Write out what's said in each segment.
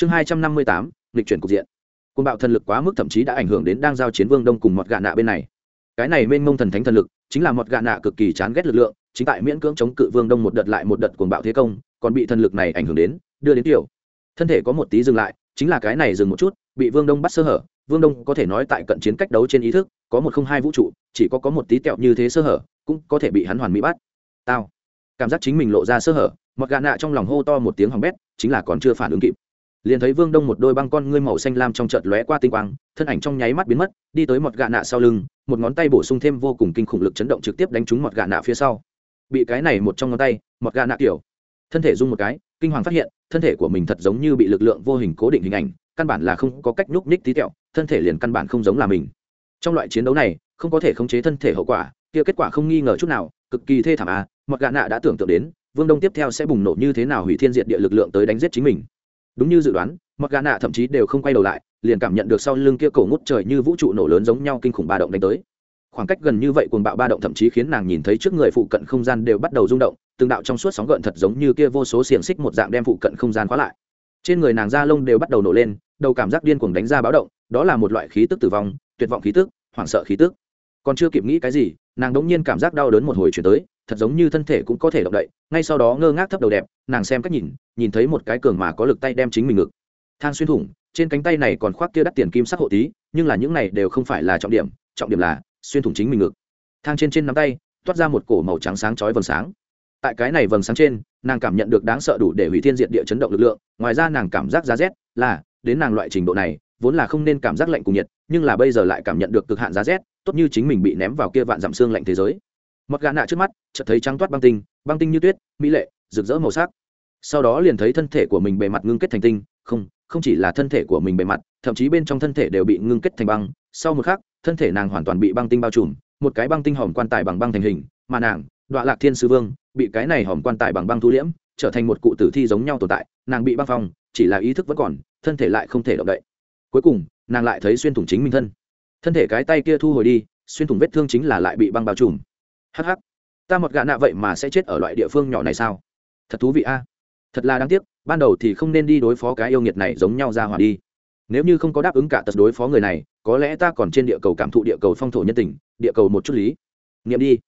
chương hai trăm năm mươi tám lịch chuyển cục diện. Côn bạo thần lực quá mức thậm chí đã ảnh hưởng đến đang giao chiến vương đông cùng mọt gạ nạ bên này. Cái này mênh mông thần thánh thần lực, chính là mọt gạ nạ cực kỳ chán ghét lực lượng, chính tại miễn cưỡng chống cự vương đông một đợt lại một đợt cuồng bạo thế công, còn bị thần lực này ảnh hưởng đến, đưa đến tiểu. Thân thể có một tí dừng lại, chính là cái này dừng một chút, bị vương đông bắt sơ hở. Vương đông có thể nói tại cận chiến cách đấu trên ý thức, có một không hai vũ trụ, chỉ có có một tí tẹo như thế sơ hở, cũng có thể bị hắn hoàn mỹ bắt. Tao. Cảm giác chính mình lộ ra sơ hở, mọt gạ nạ trong lòng hô to một tiếng hỏng bét, chính là còn chưa phản ứng kịp liền thấy vương đông một đôi băng con ngươi màu xanh lam trong chợt lóe qua tinh quang, thân ảnh trong nháy mắt biến mất, đi tới một gạ nạ sau lưng, một ngón tay bổ sung thêm vô cùng kinh khủng lực chấn động trực tiếp đánh trúng một gạ nạ phía sau. Bị cái này một trong ngón tay, một gạ nạ kiểu. Thân thể rung một cái, kinh hoàng phát hiện, thân thể của mình thật giống như bị lực lượng vô hình cố định hình ảnh, căn bản là không có cách nhúc nhích tí tẹo, thân thể liền căn bản không giống là mình. Trong loại chiến đấu này, không có thể khống chế thân thể hậu quả, kia kết quả không nghi ngờ chút nào, cực kỳ thê thảm à một gạ nạ đã tưởng tượng đến, vương đông tiếp theo sẽ bùng nổ như thế nào hủy thiên diệt địa lực lượng tới đánh giết chính mình đúng như dự đoán mặc gà nạ thậm chí đều không quay đầu lại, liền cảm nhận được sau lưng kia cổ ngút trời như vũ trụ nổ lớn giống nhau kinh khủng ba động đánh tới. Khoảng cách gần như vậy cuồng bạo ba động thậm chí khiến nàng nhìn thấy trước người phụ cận không gian đều bắt đầu rung động, từng đạo trong suốt sóng gợn thật giống như kia vô số xiềng xích một dạng đem phụ cận không gian khóa lại. Trên người nàng da lông đều bắt đầu nổ lên, đầu cảm giác điên cuồng đánh ra báo động, đó là một loại khí tức tử vong, tuyệt vọng khí tức, hoảng sợ khí tức. Còn chưa kịp nghĩ cái gì, nàng đống nhiên cảm giác đau đớn một hồi chuyển tới thật giống như thân thể cũng có thể động đậy, ngay sau đó ngơ ngác thấp đầu đẹp, nàng xem cách nhìn nhìn thấy một cái cường mà có lực tay đem chính mình ngực. Thang xuyên thủng, trên cánh tay này còn khoác kia đắt tiền kim sắc hộ tí nhưng là những này đều không phải là trọng điểm trọng điểm là xuyên thủng chính mình ngực. Thang trên trên nắm tay, toát ra một cổ màu trắng sáng chói vầng sáng. Tại cái này vầng sáng trên, nàng cảm nhận được đáng sợ đủ để hủy thiên diệt địa chấn động lực lượng, ngoài ra nàng cảm giác giá rét, là, đến nàng loại trình độ này, vốn là không nên cảm giác lạnh cùng nhiệt, nhưng là bây giờ lại cảm nhận được cực hạn giá rét, tốt như chính mình bị ném vào kia vạn dặm xương lạnh thế giới mặt gà nạ trước mắt, chợt thấy trắng toát băng tinh băng tinh như tuyết, mỹ lệ, rực rỡ màu sắc. Sau đó liền thấy thân thể của mình bề mặt ngưng kết thành tinh, không không chỉ là thân thể của mình bề mặt, thậm chí bên trong thân thể đều bị ngưng kết thành băng. Sau một khắc, thân thể nàng hoàn toàn bị băng tinh bao trùm, một cái băng tinh hòm quan tài bằng băng thành hình, mà nàng đọa lạc thiên sư vương, bị cái này hòm quan tài bằng băng thu liễm, trở thành một cụ tử thi giống nhau tồn tại, nàng bị băng phong, chỉ là ý thức vẫn còn, thân thể lại không thể động đậy. Cuối cùng, nàng lại thấy xuyên thủng chính mình thân. Thân thể cái tay kia thu hồi đi, xuyên thủng vết thương chính là lại bị băng bao trùm hh ta một gã nạ vậy mà sẽ chết ở loại địa phương nhỏ này sao? Thật thú vị a. Thật là đáng tiếc, ban đầu thì không nên đi đối phó cái yêu nghiệt này giống nhau ra hỏa đi. Nếu như không có đáp ứng cả tật đối phó người này, có lẽ ta còn trên địa cầu cảm thụ địa cầu phong thổ nhân tình, địa cầu một chút lý. Nghiệm đi.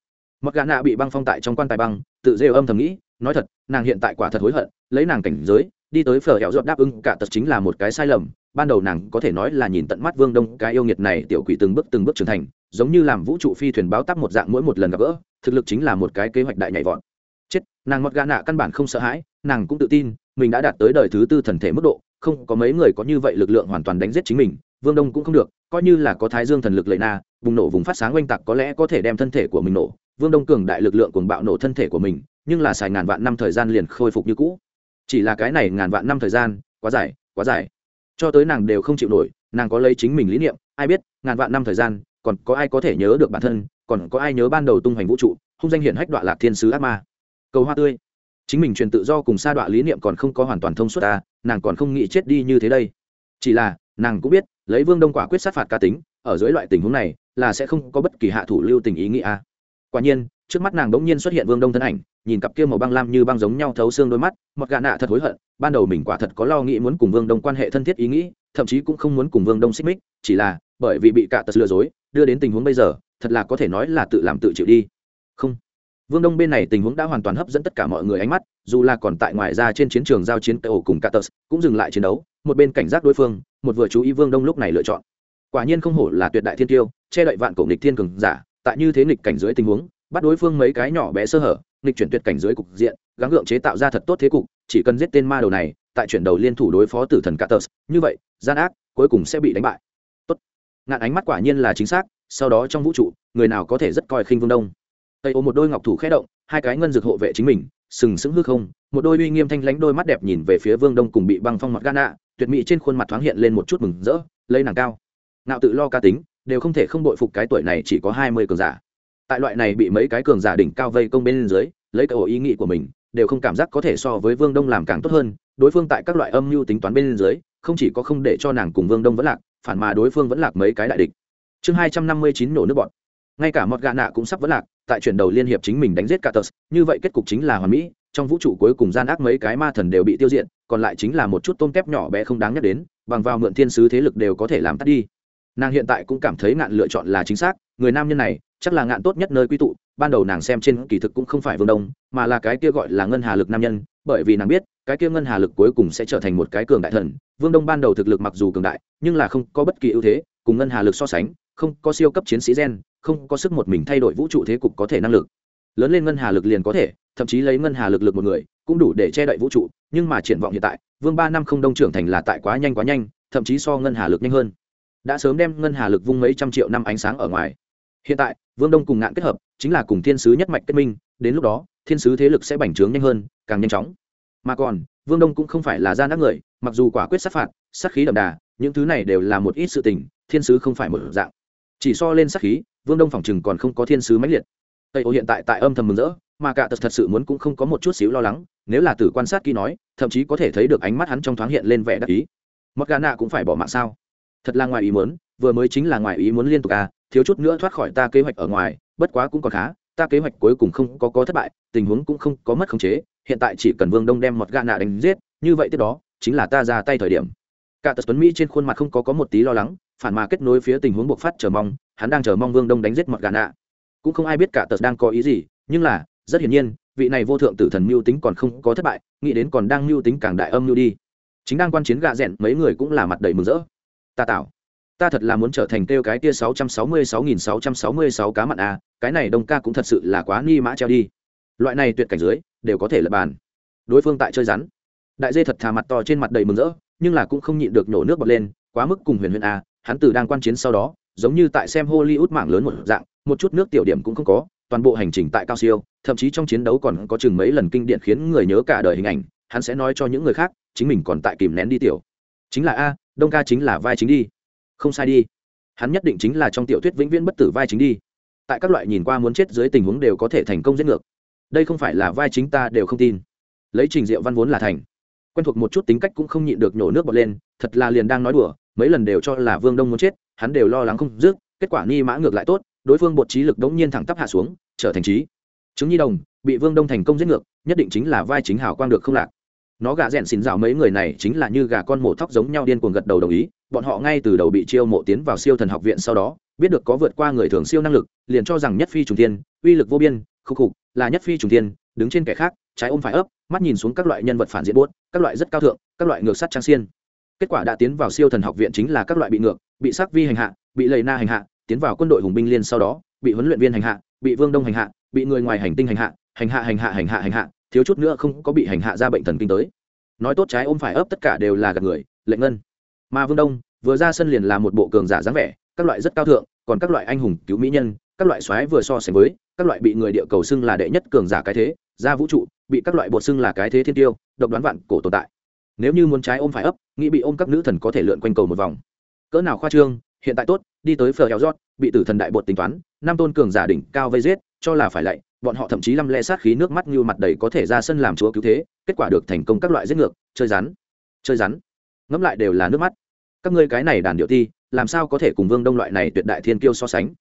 Mặc gà nạ bị băng phong tại trong quan tài băng, tự rêu âm thầm nghĩ, nói thật, nàng hiện tại quả thật hối hận, lấy nàng cảnh giới, đi tới phở hẹo dọn đáp ứng cả tật chính là một cái sai lầm ban đầu nàng có thể nói là nhìn tận mắt vương đông, cái yêu nghiệt này tiểu quỷ từng bước từng bước trưởng thành, giống như làm vũ trụ phi thuyền báo tắp một dạng mỗi một lần gặp gỡ, thực lực chính là một cái kế hoạch đại nhảy vọt. Chết, nàng mọt gà nạ căn bản không sợ hãi, nàng cũng tự tin, mình đã đạt tới đời thứ tư thần thể mức độ, không có mấy người có như vậy lực lượng hoàn toàn đánh giết chính mình, vương đông cũng không được, coi như là có thái dương thần lực lệ na, bùng nổ vùng phát sáng oanh tạc có lẽ có thể đem thân thể của mình nổ, vương đông cường đại lực lượng cuồng bạo nổ thân thể của mình, nhưng là xài ngàn vạn năm thời gian liền khôi phục như cũ. Chỉ là cái này ngàn vạn năm thời gian, quá dài quá dài cho tới nàng đều không chịu nổi, nàng có lấy chính mình lý niệm, ai biết, ngàn vạn năm thời gian, còn có ai có thể nhớ được bản thân, còn có ai nhớ ban đầu tung hoành vũ trụ, hung danh hiển hách đoạn lạc thiên sứ ác ma. Cầu hoa tươi. Chính mình truyền tự do cùng sa đoạn lý niệm còn không có hoàn toàn thông suốt ta, nàng còn không nghĩ chết đi như thế đây. Chỉ là, nàng cũng biết, lấy vương đông quả quyết sát phạt cá tính, ở dưới loại tình huống này, là sẽ không có bất kỳ hạ thủ lưu tình ý nghĩa quả nhiên, trước mắt nàng đ ỗ n g nhiên xuất hiện vương đông thân ảnh, nhìn cặp kia màu băng lam như băng giống nhau thấu xương đôi mắt mọt gà nạ thật hối hận, ban đầu mình quả thật có lo nghĩ muốn cùng vương đông quan hệ thân thiết ý nghĩ, thậm chí cũng không muốn cùng vương đông xích mích, chỉ là bởi vì bị cả tật lừa dối, đưa đến tình huống bây giờ, thật là có thể nói là tự làm tự chịu đi. Không. Vương đông bên này tình huống đã hoàn toàn hấp dẫn tất cả mọi người ánh mắt, dù là còn tại ngoài ra trên chiến trường giao chiến tây ổ cùng Catus cũng dừng lại chiến đấu, một bên cảnh giác đối phương, một vừa chú ý vương đông lúc này lựa chọn. Quả nhiên không hổ là tuyệt đại thiên tiêu, che đậy vạn cổ nghịch thiên cường giả tại như thế nghịch cảnh dưới tình huống bắt đối phương mấy cái nhỏ bé sơ hở nghịch chuyển tuyệt cảnh dưới cục diện gắng gượng chế tạo ra thật tốt thế cục chỉ cần giết tên ma đầu này tại chuyển đầu liên thủ đối phó tử thần Catus như vậy gian ác cuối cùng sẽ bị đánh bại. Tốt. Ngạn ánh mắt quả nhiên là chính xác sau đó trong vũ trụ người nào có thể rất coi khinh vương đông. Tây ô một đôi ngọc thủ khẽ động hai cái ngân dược hộ vệ chính mình sừng sững hư không một đôi uy nghiêm thanh lãnh đôi mắt đẹp nhìn về phía vương đông cùng bị băng phong mặt ạ, tuyệt mỹ trên khuôn mặt thoáng hiện lên một chút mừng rỡ lấy nàng cao. Nạo tự lo ca tính đều không thể không bội phục cái tuổi này chỉ có hai mươi cường giả. Tại loại này bị mấy cái cường giả đỉnh cao vây công bên dưới, lấy cơ ý nghĩ của mình, đều không cảm giác có thể so với vương đông làm càng tốt hơn, đối phương tại các loại âm mưu tính toán bên dưới, không chỉ có không để cho nàng cùng vương đông vẫn lạc, phản mà đối phương vẫn lạc mấy cái đại địch. Chương hai trăm năm mươi chín nổ nước bọn. Ngay cả mọt gà nạ cũng sắp vẫn lạc, tại chuyển đầu liên hiệp chính mình đánh giết cả tờ như vậy kết cục chính là hoàn mỹ, trong vũ trụ cuối cùng gian ác mấy cái ma thần đều bị tiêu diệt, còn lại chính là một chút tôm kép nhỏ bé không đáng nhắc đến, bằng vào mượn thiên sứ thế lực đều có thể làm tắt đi nàng hiện tại cũng cảm thấy ngạn lựa chọn là chính xác, người nam nhân này, chắc là ngạn tốt nhất nơi quy tụ, ban đầu nàng xem trên kỳ thực cũng không phải vương đông, mà là cái kia gọi là ngân hà lực nam nhân, bởi vì nàng biết, cái kia ngân hà lực cuối cùng sẽ trở thành một cái cường đại thần, vương đông ban đầu thực lực mặc dù cường đại, nhưng là không có bất kỳ ưu thế, cùng ngân hà lực so sánh, không có siêu cấp chiến sĩ gen, không có sức một mình thay đổi vũ trụ thế cục có thể năng lực. Lớn lên ngân hà lực liền có thể, thậm chí lấy ngân hà lực lực một người, cũng đủ để che đậy vũ trụ, nhưng mà triển vọng hiện tại, vương ba năm không đông trưởng thành là tại quá nhanh quá nhanh, thậm chí so ngân hà lực nhanh hơn đã sớm đem ngân hà lực vung mấy trăm triệu năm ánh sáng ở ngoài. Hiện tại, vương đông cùng ngạn kết hợp, chính là cùng thiên sứ nhất mạch kết minh, đến lúc đó, thiên sứ thế lực sẽ bành trướng nhanh hơn, càng nhanh chóng. Mà còn, vương đông cũng không phải là gian ác người, mặc dù quả quyết sát phạt, sát khí đậm đà, những thứ này đều là một ít sự tình, thiên sứ không phải một dạng. Chỉ so lên sát khí, vương đông phòng chừng còn không có thiên sứ mãnh liệt. Tây ô hiện tại tại âm thầm mừng rỡ, mà cả tật thật sự muốn cũng không có một chút xíu lo lắng, nếu là tử quan sát kỹ nói, thậm chí có thể thấy được ánh mắt hắn trong thoáng hiện lên vẻ đắc ý. Mặc gà nạ cũng phải bỏ mạng sao? Thật là ngoài ý muốn, vừa mới chính là ngoài ý muốn liên tục à thiếu chút nữa thoát khỏi ta kế hoạch ở ngoài, bất quá cũng còn khá, ta kế hoạch cuối cùng không có có thất bại, tình huống cũng không có mất khống chế, hiện tại chỉ cần vương đông đem một gã nạ đánh giết, như vậy tiếp đó, chính là ta ra tay thời điểm. Cả tật tuấn mỹ trên khuôn mặt không có có một tí lo lắng, phản mà kết nối phía tình huống buộc phát chờ mong, hắn đang chờ mong vương đông đánh giết một gã nạ. Cũng không ai biết cả tật đang có ý gì, nhưng là, rất hiển nhiên, vị này vô thượng tử thần mưu tính còn không có thất bại, nghĩ đến còn đang mưu tính càng đại âm mưu đi. Chính đang quan chiến gạ rẽn mấy người cũng là mặt đầy mừng rỡ ta tạo ta thật là muốn trở thành kêu cái tia sáu trăm sáu mươi sáu nghìn sáu trăm sáu mươi sáu cá mặn a cái này đông ca cũng thật sự là quá nghi mã treo đi. Loại này tuyệt cảnh dưới, đều có thể lập bàn. Đối phương tại chơi rắn. Đại dê thật thà mặt to trên mặt đầy mừng rỡ, nhưng là cũng không nhịn được nhổ nước bọt lên, quá mức cùng huyền huyền a hắn từ đang quan chiến sau đó, giống như tại xem hollywood mạng lớn một dạng, một chút nước tiểu điểm cũng không có, toàn bộ hành trình tại cao siêu, thậm chí trong chiến đấu còn có chừng mấy lần kinh điện khiến người nhớ cả đời hình ảnh, hắn sẽ nói cho những người khác, chính mình còn tại kìm nén đi tiểu. Chính là a đông ca chính là vai chính đi. Không sai đi. Hắn nhất định chính là trong tiểu thuyết vĩnh viễn bất tử vai chính đi. Tại các loại nhìn qua muốn chết dưới tình huống đều có thể thành công giết ngược. Đây không phải là vai chính ta đều không tin. Lấy trình diệu văn vốn là thành. Quen thuộc một chút tính cách cũng không nhịn được nhổ nước bọt lên, thật là liền đang nói đùa, mấy lần đều cho là vương đông muốn chết, hắn đều lo lắng không dứt, kết quả ni mã ngược lại tốt, đối phương bột trí lực đống nhiên thẳng tắp hạ xuống, trở thành trí. Chứng nhi đồng, bị vương đông thành công giết ngược, nhất định chính là vai chính hào quang được không lạc nó gà rèn xin rào mấy người này chính là như gà con mổ thóc giống nhau điên cuồng gật đầu đồng ý, bọn họ ngay từ đầu bị chiêu mộ tiến vào siêu thần học viện sau đó, biết được có vượt qua người thường siêu năng lực, liền cho rằng nhất phi trùng tiên uy lực vô biên khúc khục, là nhất phi trùng tiên đứng trên kẻ khác, trái ôm phải ấp, mắt nhìn xuống các loại nhân vật phản diện buốt, các loại rất cao thượng, các loại ngược sắt trang xiên. Kết quả đã tiến vào siêu thần học viện chính là các loại bị ngược, bị sắc vi hành hạ, bị lầy na hành hạ, tiến vào quân đội hùng binh liên sau đó, bị huấn luyện viên hành hạ, bị vương đông hành hạ, bị người ngoài hành tinh hành hạ hành hạ hành hạ hành hạ hành hạ thiếu chút nữa không có bị hành hạ ra bệnh thần kinh tới. Nói tốt trái ôm phải ấp tất cả đều là gạt người, lệnh ngân. Mà vương đông, vừa ra sân liền là một bộ cường giả dáng vẻ, các loại rất cao thượng, còn các loại anh hùng, cứu mỹ nhân, các loại xoáy vừa so sánh với, các loại bị người địa cầu xưng là đệ nhất cường giả cái thế, ra vũ trụ, bị các loại bột xưng là cái thế thiên tiêu, độc đoán vạn cổ tồn tại. Nếu như muốn trái ôm phải ấp, nghĩ bị ôm các nữ thần có thể lượn quanh cầu một vòng. Cỡ nào khoa trương, hiện tại tốt, đi tới phờ heo rót bị tử thần đại bột tính toán, năm tôn cường giả đỉnh cao vây giết cho là phải lạy, bọn họ thậm chí lăm le sát khí nước mắt như mặt đầy có thể ra sân làm chúa cứu thế, kết quả được thành công các loại giết ngược, chơi rắn chơi rắn. Ngẫm lại đều là nước mắt. Các ngươi cái này đàn điệu ti, làm sao có thể cùng vương đông loại này tuyệt đại thiên kiêu so sánh?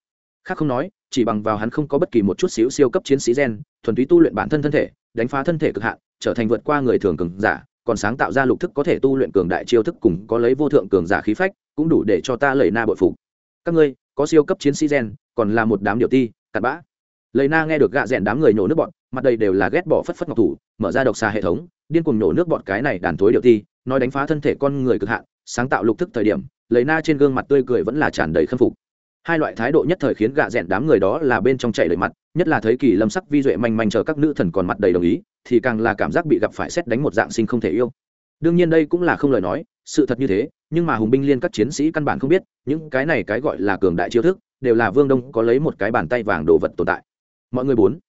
Khác không nói, chỉ bằng vào hắn không có bất kỳ một chút xíu siêu cấp chiến sĩ gen, thuần túy tu luyện bản thân thân thể, đánh phá thân thể cực hạn, trở thành vượt qua người thường cường giả, còn sáng tạo ra lục thức có thể tu luyện cường đại chiêu thức cùng có lấy vô thượng cường giả khí phách, cũng đủ để cho ta lẩy na bội phục. Các ngươi, có siêu cấp chiến sĩ gen, còn là một đám điệu ti, cặn bã. Lấy na nghe được gạ rẽn đám người nhổ nước bọn, mặt đầy đều là ghét bỏ phất phất ngọc thủ, mở ra độc xà hệ thống, điên cùng nhổ nước bọn cái này đàn thối điệu ti, nói đánh phá thân thể con người cực hạn, sáng tạo lục thức thời điểm lấy na trên gương mặt tươi cười vẫn là tràn đầy khâm phục. Hai loại thái độ nhất thời khiến gạ rẽn đám người đó là bên trong chảy lời mặt, nhất là thấy kỳ lâm sắc vi duệ manh manh chờ các nữ thần còn mặt đầy đồng ý, thì càng là cảm giác bị gặp phải xét đánh một dạng sinh không thể yêu. Đương nhiên đây cũng là không lời nói, sự thật như thế, nhưng mà hùng binh liên các chiến sĩ căn bản không biết, những cái này cái gọi là cường đại chiêu thức, đều là vương đông có lấy một cái bàn tay vàng đồ vật tồn tại mọi người bốn.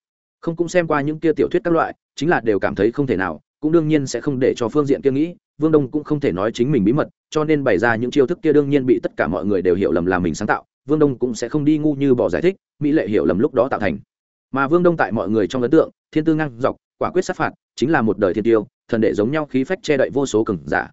Không cũng xem qua những kia tiểu thuyết các loại, chính là đều cảm thấy không thể nào, cũng đương nhiên sẽ không để cho phương diện kia nghĩ, vương đông cũng không thể nói chính mình bí mật, cho nên bày ra những chiêu thức kia đương nhiên bị tất cả mọi người đều hiểu lầm là mình sáng tạo, vương đông cũng sẽ không đi ngu như bỏ giải thích, mỹ lệ hiểu lầm lúc đó tạo thành. Mà vương đông tại mọi người trong ấn tượng, thiên tư ngang dọc, quả quyết sát phạt, chính là một đời thiên tiêu, thần đệ giống nhau khí phách che đậy vô số cường giả.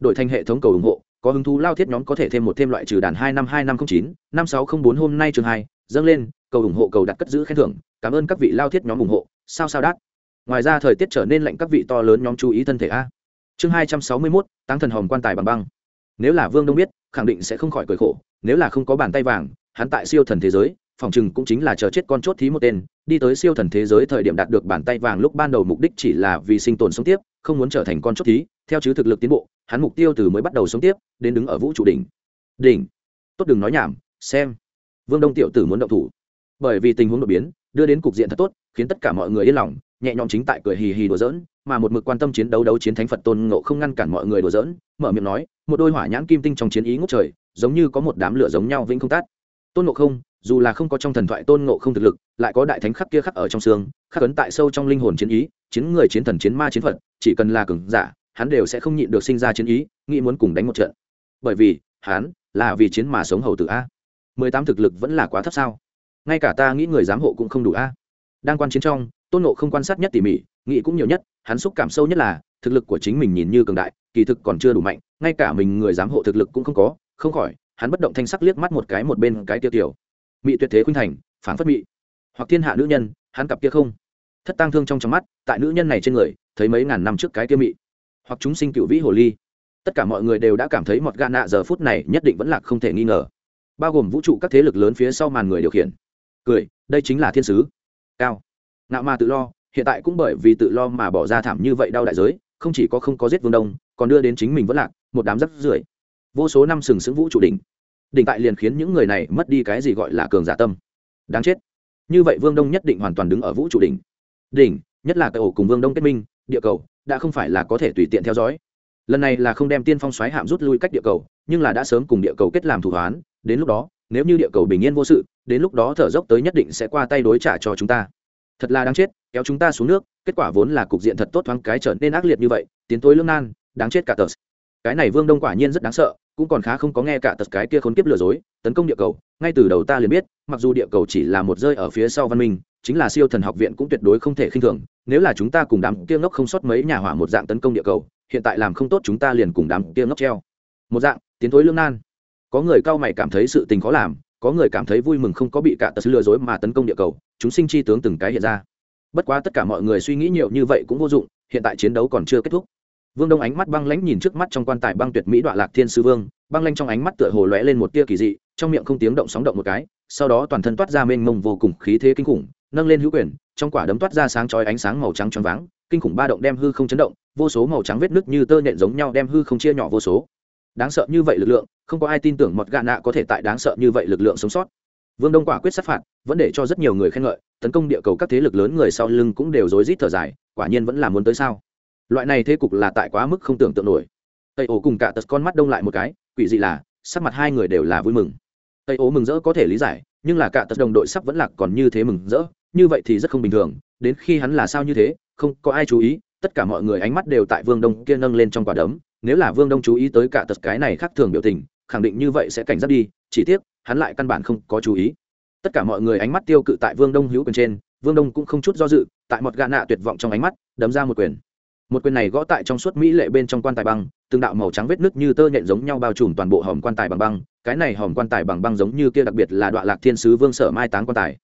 Đổi thành hệ thống cầu ủng hộ, có hứng thú lao thiết nhóm có thể thêm một thêm loại trừ đàn hai năm hai năm không chín, năm sáu không bốn hôm nay chương hai, dâng lên, cầu ủng hộ cầu đặt cất giữ khen thưởng cảm ơn các vị lao thiết nhóm ủng hộ, sao sao đắt ngoài ra thời tiết trở nên lạnh các vị to lớn nhóm chú ý thân thể a. Chương hai trăm sáu mươi mốt tăng thần hồng quan tài bằng băng. Nếu là vương đông biết, khẳng định sẽ không khỏi cười khổ, nếu là không có bàn tay vàng, hắn tại siêu thần thế giới, phòng chừng cũng chính là chờ chết con chốt thí một tên, đi tới siêu thần thế giới thời điểm đạt được bàn tay vàng lúc ban đầu mục đích chỉ là vì sinh tồn sống tiếp, không muốn trở thành con chốt thí. Theo chứ thực lực tiến bộ, hắn mục tiêu từ mới bắt đầu sống tiếp, đến đứng ở vũ trụ đỉnh. Đỉnh. Tốt đừng nói nhảm, xem. Vương đông tiểu tử muốn động thủ. Bởi vì tình huống đột biến đưa đến cục diện thật tốt, khiến tất cả mọi người yên lòng, nhẹ nhõm chính tại cười hì hì đùa giỡn, mà một mực quan tâm chiến đấu đấu chiến thánh phật tôn ngộ không ngăn cản mọi người đùa giỡn, mở miệng nói, một đôi hỏa nhãn kim tinh trong chiến ý ngút trời, giống như có một đám lửa giống nhau vĩnh không tát tôn ngộ không, dù là không có trong thần thoại tôn ngộ không thực lực, lại có đại thánh khắc kia khắc ở trong xương, khắc ấn tại sâu trong linh hồn chiến ý, chiến người chiến thần chiến ma chiến phật, chỉ cần là cường giả, hắn đều sẽ không nhịn được sinh ra chiến ý, nghĩ muốn cùng đánh một trận. Bởi vì, hắn là vì chiến mà sống hầu tử a. Mười tám thực lực vẫn là quá thấp sao? Ngay cả ta nghĩ người giám hộ cũng không đủ a. Đang quan chiến trong, tôn nộ không quan sát nhất tỉ mỉ, nghĩ cũng nhiều nhất, hắn xúc cảm sâu nhất là, thực lực của chính mình nhìn như cường đại, kỳ thực còn chưa đủ mạnh, ngay cả mình người giám hộ thực lực cũng không có, không khỏi, hắn bất động thanh sắc liếc mắt một cái một bên cái tiêu tiểu. Mị tuyệt thế khuynh thành phản phất mị. Hoặc thiên hạ nữ nhân, hắn cặp kia không. Thất tang thương trong trong mắt, tại nữ nhân này trên người, thấy mấy ngàn năm trước cái kia mị. Hoặc chúng sinh cựu vĩ hồ ly. Tất cả mọi người đều đã cảm thấy một gã nạ giờ phút này nhất định vẫn là không thể nghi ngờ. Bao gồm vũ trụ các thế lực lớn phía sau màn người điều khiển cười, đây chính là thiên sứ. Cao. Ngạo mà tự lo, hiện tại cũng bởi vì tự lo mà bỏ ra thảm như vậy đau đại giới, không chỉ có không có giết vương đông, còn đưa đến chính mình vẫn lạc, một đám rắc rưởi. Vô số năm sừng sững vũ trụ đỉnh. Đỉnh tại liền khiến những người này mất đi cái gì gọi là cường giả tâm. Đáng chết. Như vậy vương đông nhất định hoàn toàn đứng ở vũ trụ đỉnh. Đỉnh, nhất là cậu ổ cùng vương đông kết minh, địa cầu, đã không phải là có thể tùy tiện theo dõi. Lần này là không đem tiên phong xoáy hạm rút lui cách địa cầu, nhưng là đã sớm cùng địa cầu kết làm thủ hoán, đến lúc đó nếu như địa cầu bình yên vô sự, đến lúc đó thở dốc tới nhất định sẽ qua tay đối trả cho chúng ta. Thật là đáng chết, kéo chúng ta xuống nước, kết quả vốn là cục diện thật tốt thoáng cái trở nên ác liệt như vậy, tiến tối lương nan, đáng chết cả tờ. Cái này vương đông quả nhiên rất đáng sợ, cũng còn khá không có nghe cả tật cái kia khốn kiếp lừa dối, tấn công địa cầu, ngay từ đầu ta liền biết, mặc dù địa cầu chỉ là một rơi ở phía sau văn minh, chính là siêu thần học viện cũng tuyệt đối không thể khinh thường, nếu là chúng ta cùng đám kia ngốc không sót mấy nhà hỏa một dạng tấn công địa cầu, hiện tại làm không tốt chúng ta liền cùng đám kia ngốc treo. Một dạng, tiến thối lương nan có người cao mày cảm thấy sự tình khó làm, có người cảm thấy vui mừng không có bị cả tật lừa dối mà tấn công địa cầu, chúng sinh chi tướng từng cái hiện ra. Bất quá tất cả mọi người suy nghĩ nhiều như vậy cũng vô dụng, hiện tại chiến đấu còn chưa kết thúc. Vương đông ánh mắt băng lãnh nhìn trước mắt trong quan tài băng tuyệt mỹ đoạn lạc thiên sư vương, băng lanh trong ánh mắt tựa hồ lóe lên một tia kỳ dị, trong miệng không tiếng động sóng động một cái, sau đó toàn thân toát ra mênh mông vô cùng khí thế kinh khủng, nâng lên hữu quyền, trong quả đấm toát ra sáng chói ánh sáng màu trắng tròn váng, kinh khủng ba động đem hư không chấn động, vô số màu trắng vết nứt như tơ nhện giống nhau đem hư không chia nhỏ vô số đáng sợ như vậy lực lượng, không có ai tin tưởng một gạ nạ có thể tại đáng sợ như vậy lực lượng sống sót. Vương đông quả quyết sát phạt, vẫn để cho rất nhiều người khen ngợi, tấn công địa cầu các thế lực lớn người sau lưng cũng đều rối rít thở dài, quả nhiên vẫn là muốn tới sao? Loại này thế cục là tại quá mức không tưởng tượng nổi. Tây ổ cùng cả tật con mắt đông lại một cái, quỷ dị là, sắc mặt hai người đều là vui mừng. Tây ổ mừng rỡ có thể lý giải, nhưng là cả tật đồng đội sắp vẫn lạc còn như thế mừng rỡ, như vậy thì rất không bình thường, đến khi hắn là sao như thế, không có ai chú ý, tất cả mọi người ánh mắt đều tại vương đông kia nâng lên trong quả đấm nếu là vương đông chú ý tới cả tật cái này khác thường biểu tình, khẳng định như vậy sẽ cảnh giác đi, chỉ tiếc, hắn lại căn bản không có chú ý. Tất cả mọi người ánh mắt tiêu cự tại vương đông hữu quyền trên, vương đông cũng không chút do dự, tại một gã nạ tuyệt vọng trong ánh mắt, đấm ra một quyền. Một quyền này gõ tại trong suốt mỹ lệ bên trong quan tài băng, từng đạo màu trắng vết nứt như tơ nhện giống nhau bao trùm toàn bộ hòm quan tài bằng băng, cái này hòm quan tài bằng băng giống như kia đặc biệt là đoạn lạc thiên sứ vương sở mai táng quan tài.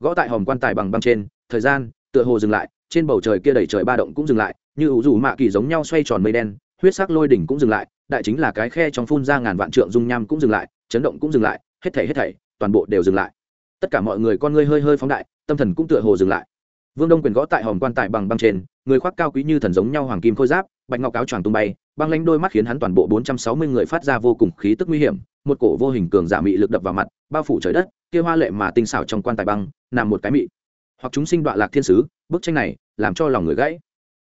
Gõ tại hòm quan tài bằng băng trên, thời gian, tựa hồ dừng lại, trên bầu trời kia đẩy trời ba động cũng dừng lại, như ủ rủ mạ kỳ giống nhau xoay tròn mây đen huyết sắc lôi đỉnh cũng dừng lại, đại chính là cái khe trong phun ra ngàn vạn trượng dung nham cũng dừng lại, chấn động cũng dừng lại, hết thảy hết thảy, toàn bộ đều dừng lại. Tất cả mọi người con ngươi hơi hơi phóng đại, tâm thần cũng tựa hồ dừng lại. Vương đông quyền gõ tại hòm quan tài bằng băng trên, người khoác cao quý như thần giống nhau hoàng kim khôi giáp, bạch ngọc áo choàng tung bay, băng lánh đôi mắt khiến hắn toàn bộ bốn trăm sáu mươi người phát ra vô cùng khí tức nguy hiểm, một cổ vô hình cường giả mị lực đập vào mặt, bao phủ trời đất, kia hoa lệ mà tinh xảo trong quan tài băng, nằm một cái mị. Hoặc chúng sinh đoạn lạc thiên sứ, bức tranh này, làm cho lòng người gãy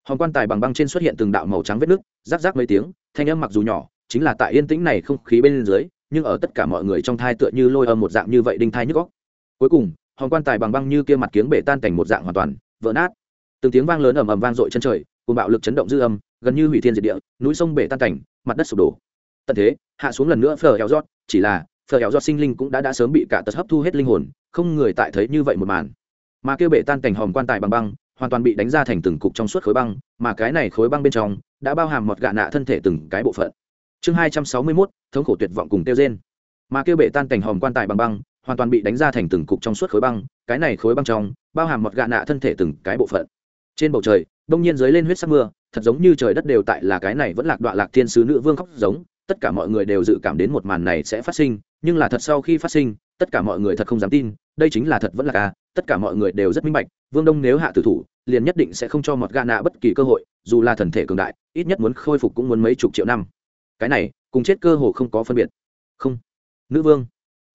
hòn quan tài bằng băng trên xuất hiện từng đạo màu trắng vết nước rác rác mấy tiếng, thanh âm mặc dù nhỏ, chính là tại yên tĩnh này không khí bên dưới, nhưng ở tất cả mọi người trong thai tựa như lôi âm một dạng như vậy đinh thai nhức góc cuối cùng hòn quan tài bằng băng như kia mặt kiếng bể tan cảnh một dạng hoàn toàn, vỡ nát. Từng tiếng vang lớn ầm ầm vang dội chân trời, cùng bạo lực chấn động dư âm, gần như hủy thiên diệt địa, núi sông bể tan cảnh, mặt đất sụp đổ. Tận thế, hạ xuống lần nữa phờ héo rót, chỉ là phờ héo rót sinh linh cũng đã đã sớm bị cả tật hấp thu hết linh hồn, không người tại thấy như vậy một màn. Mà kêu bể tan cảnh hòm quan tài bằng băng hoàn toàn bị đánh ra thành từng cục trong suốt khối băng, mà cái này khối băng bên trong đã bao hàm một gạ nạ thân thể từng cái bộ phận. Chương hai trăm sáu mươi mốt, thống khổ tuyệt vọng cùng tiêu rên. Mà kêu bể tan cảnh hòm quan tài bằng băng, hoàn toàn bị đánh ra thành từng cục trong suốt khối băng, cái này khối băng trong bao hàm một gạ nạ thân thể từng cái bộ phận. Trên bầu trời, đông nhiên dưới lên huyết sắc mưa, thật giống như trời đất đều tại là cái này vẫn lạc đoạn lạc thiên sứ nữ vương khóc giống, tất cả mọi người đều dự cảm đến một màn này sẽ phát sinh, nhưng là thật sau khi phát sinh tất cả mọi người thật không dám tin, đây chính là thật vẫn là ca, tất cả mọi người đều rất minh bạch, vương đông nếu hạ tử thủ, liền nhất định sẽ không cho mọt gà nạ bất kỳ cơ hội, dù là thần thể cường đại, ít nhất muốn khôi phục cũng muốn mấy chục triệu năm. Cái này, cùng chết cơ hồ không có phân biệt. Không. Nữ vương.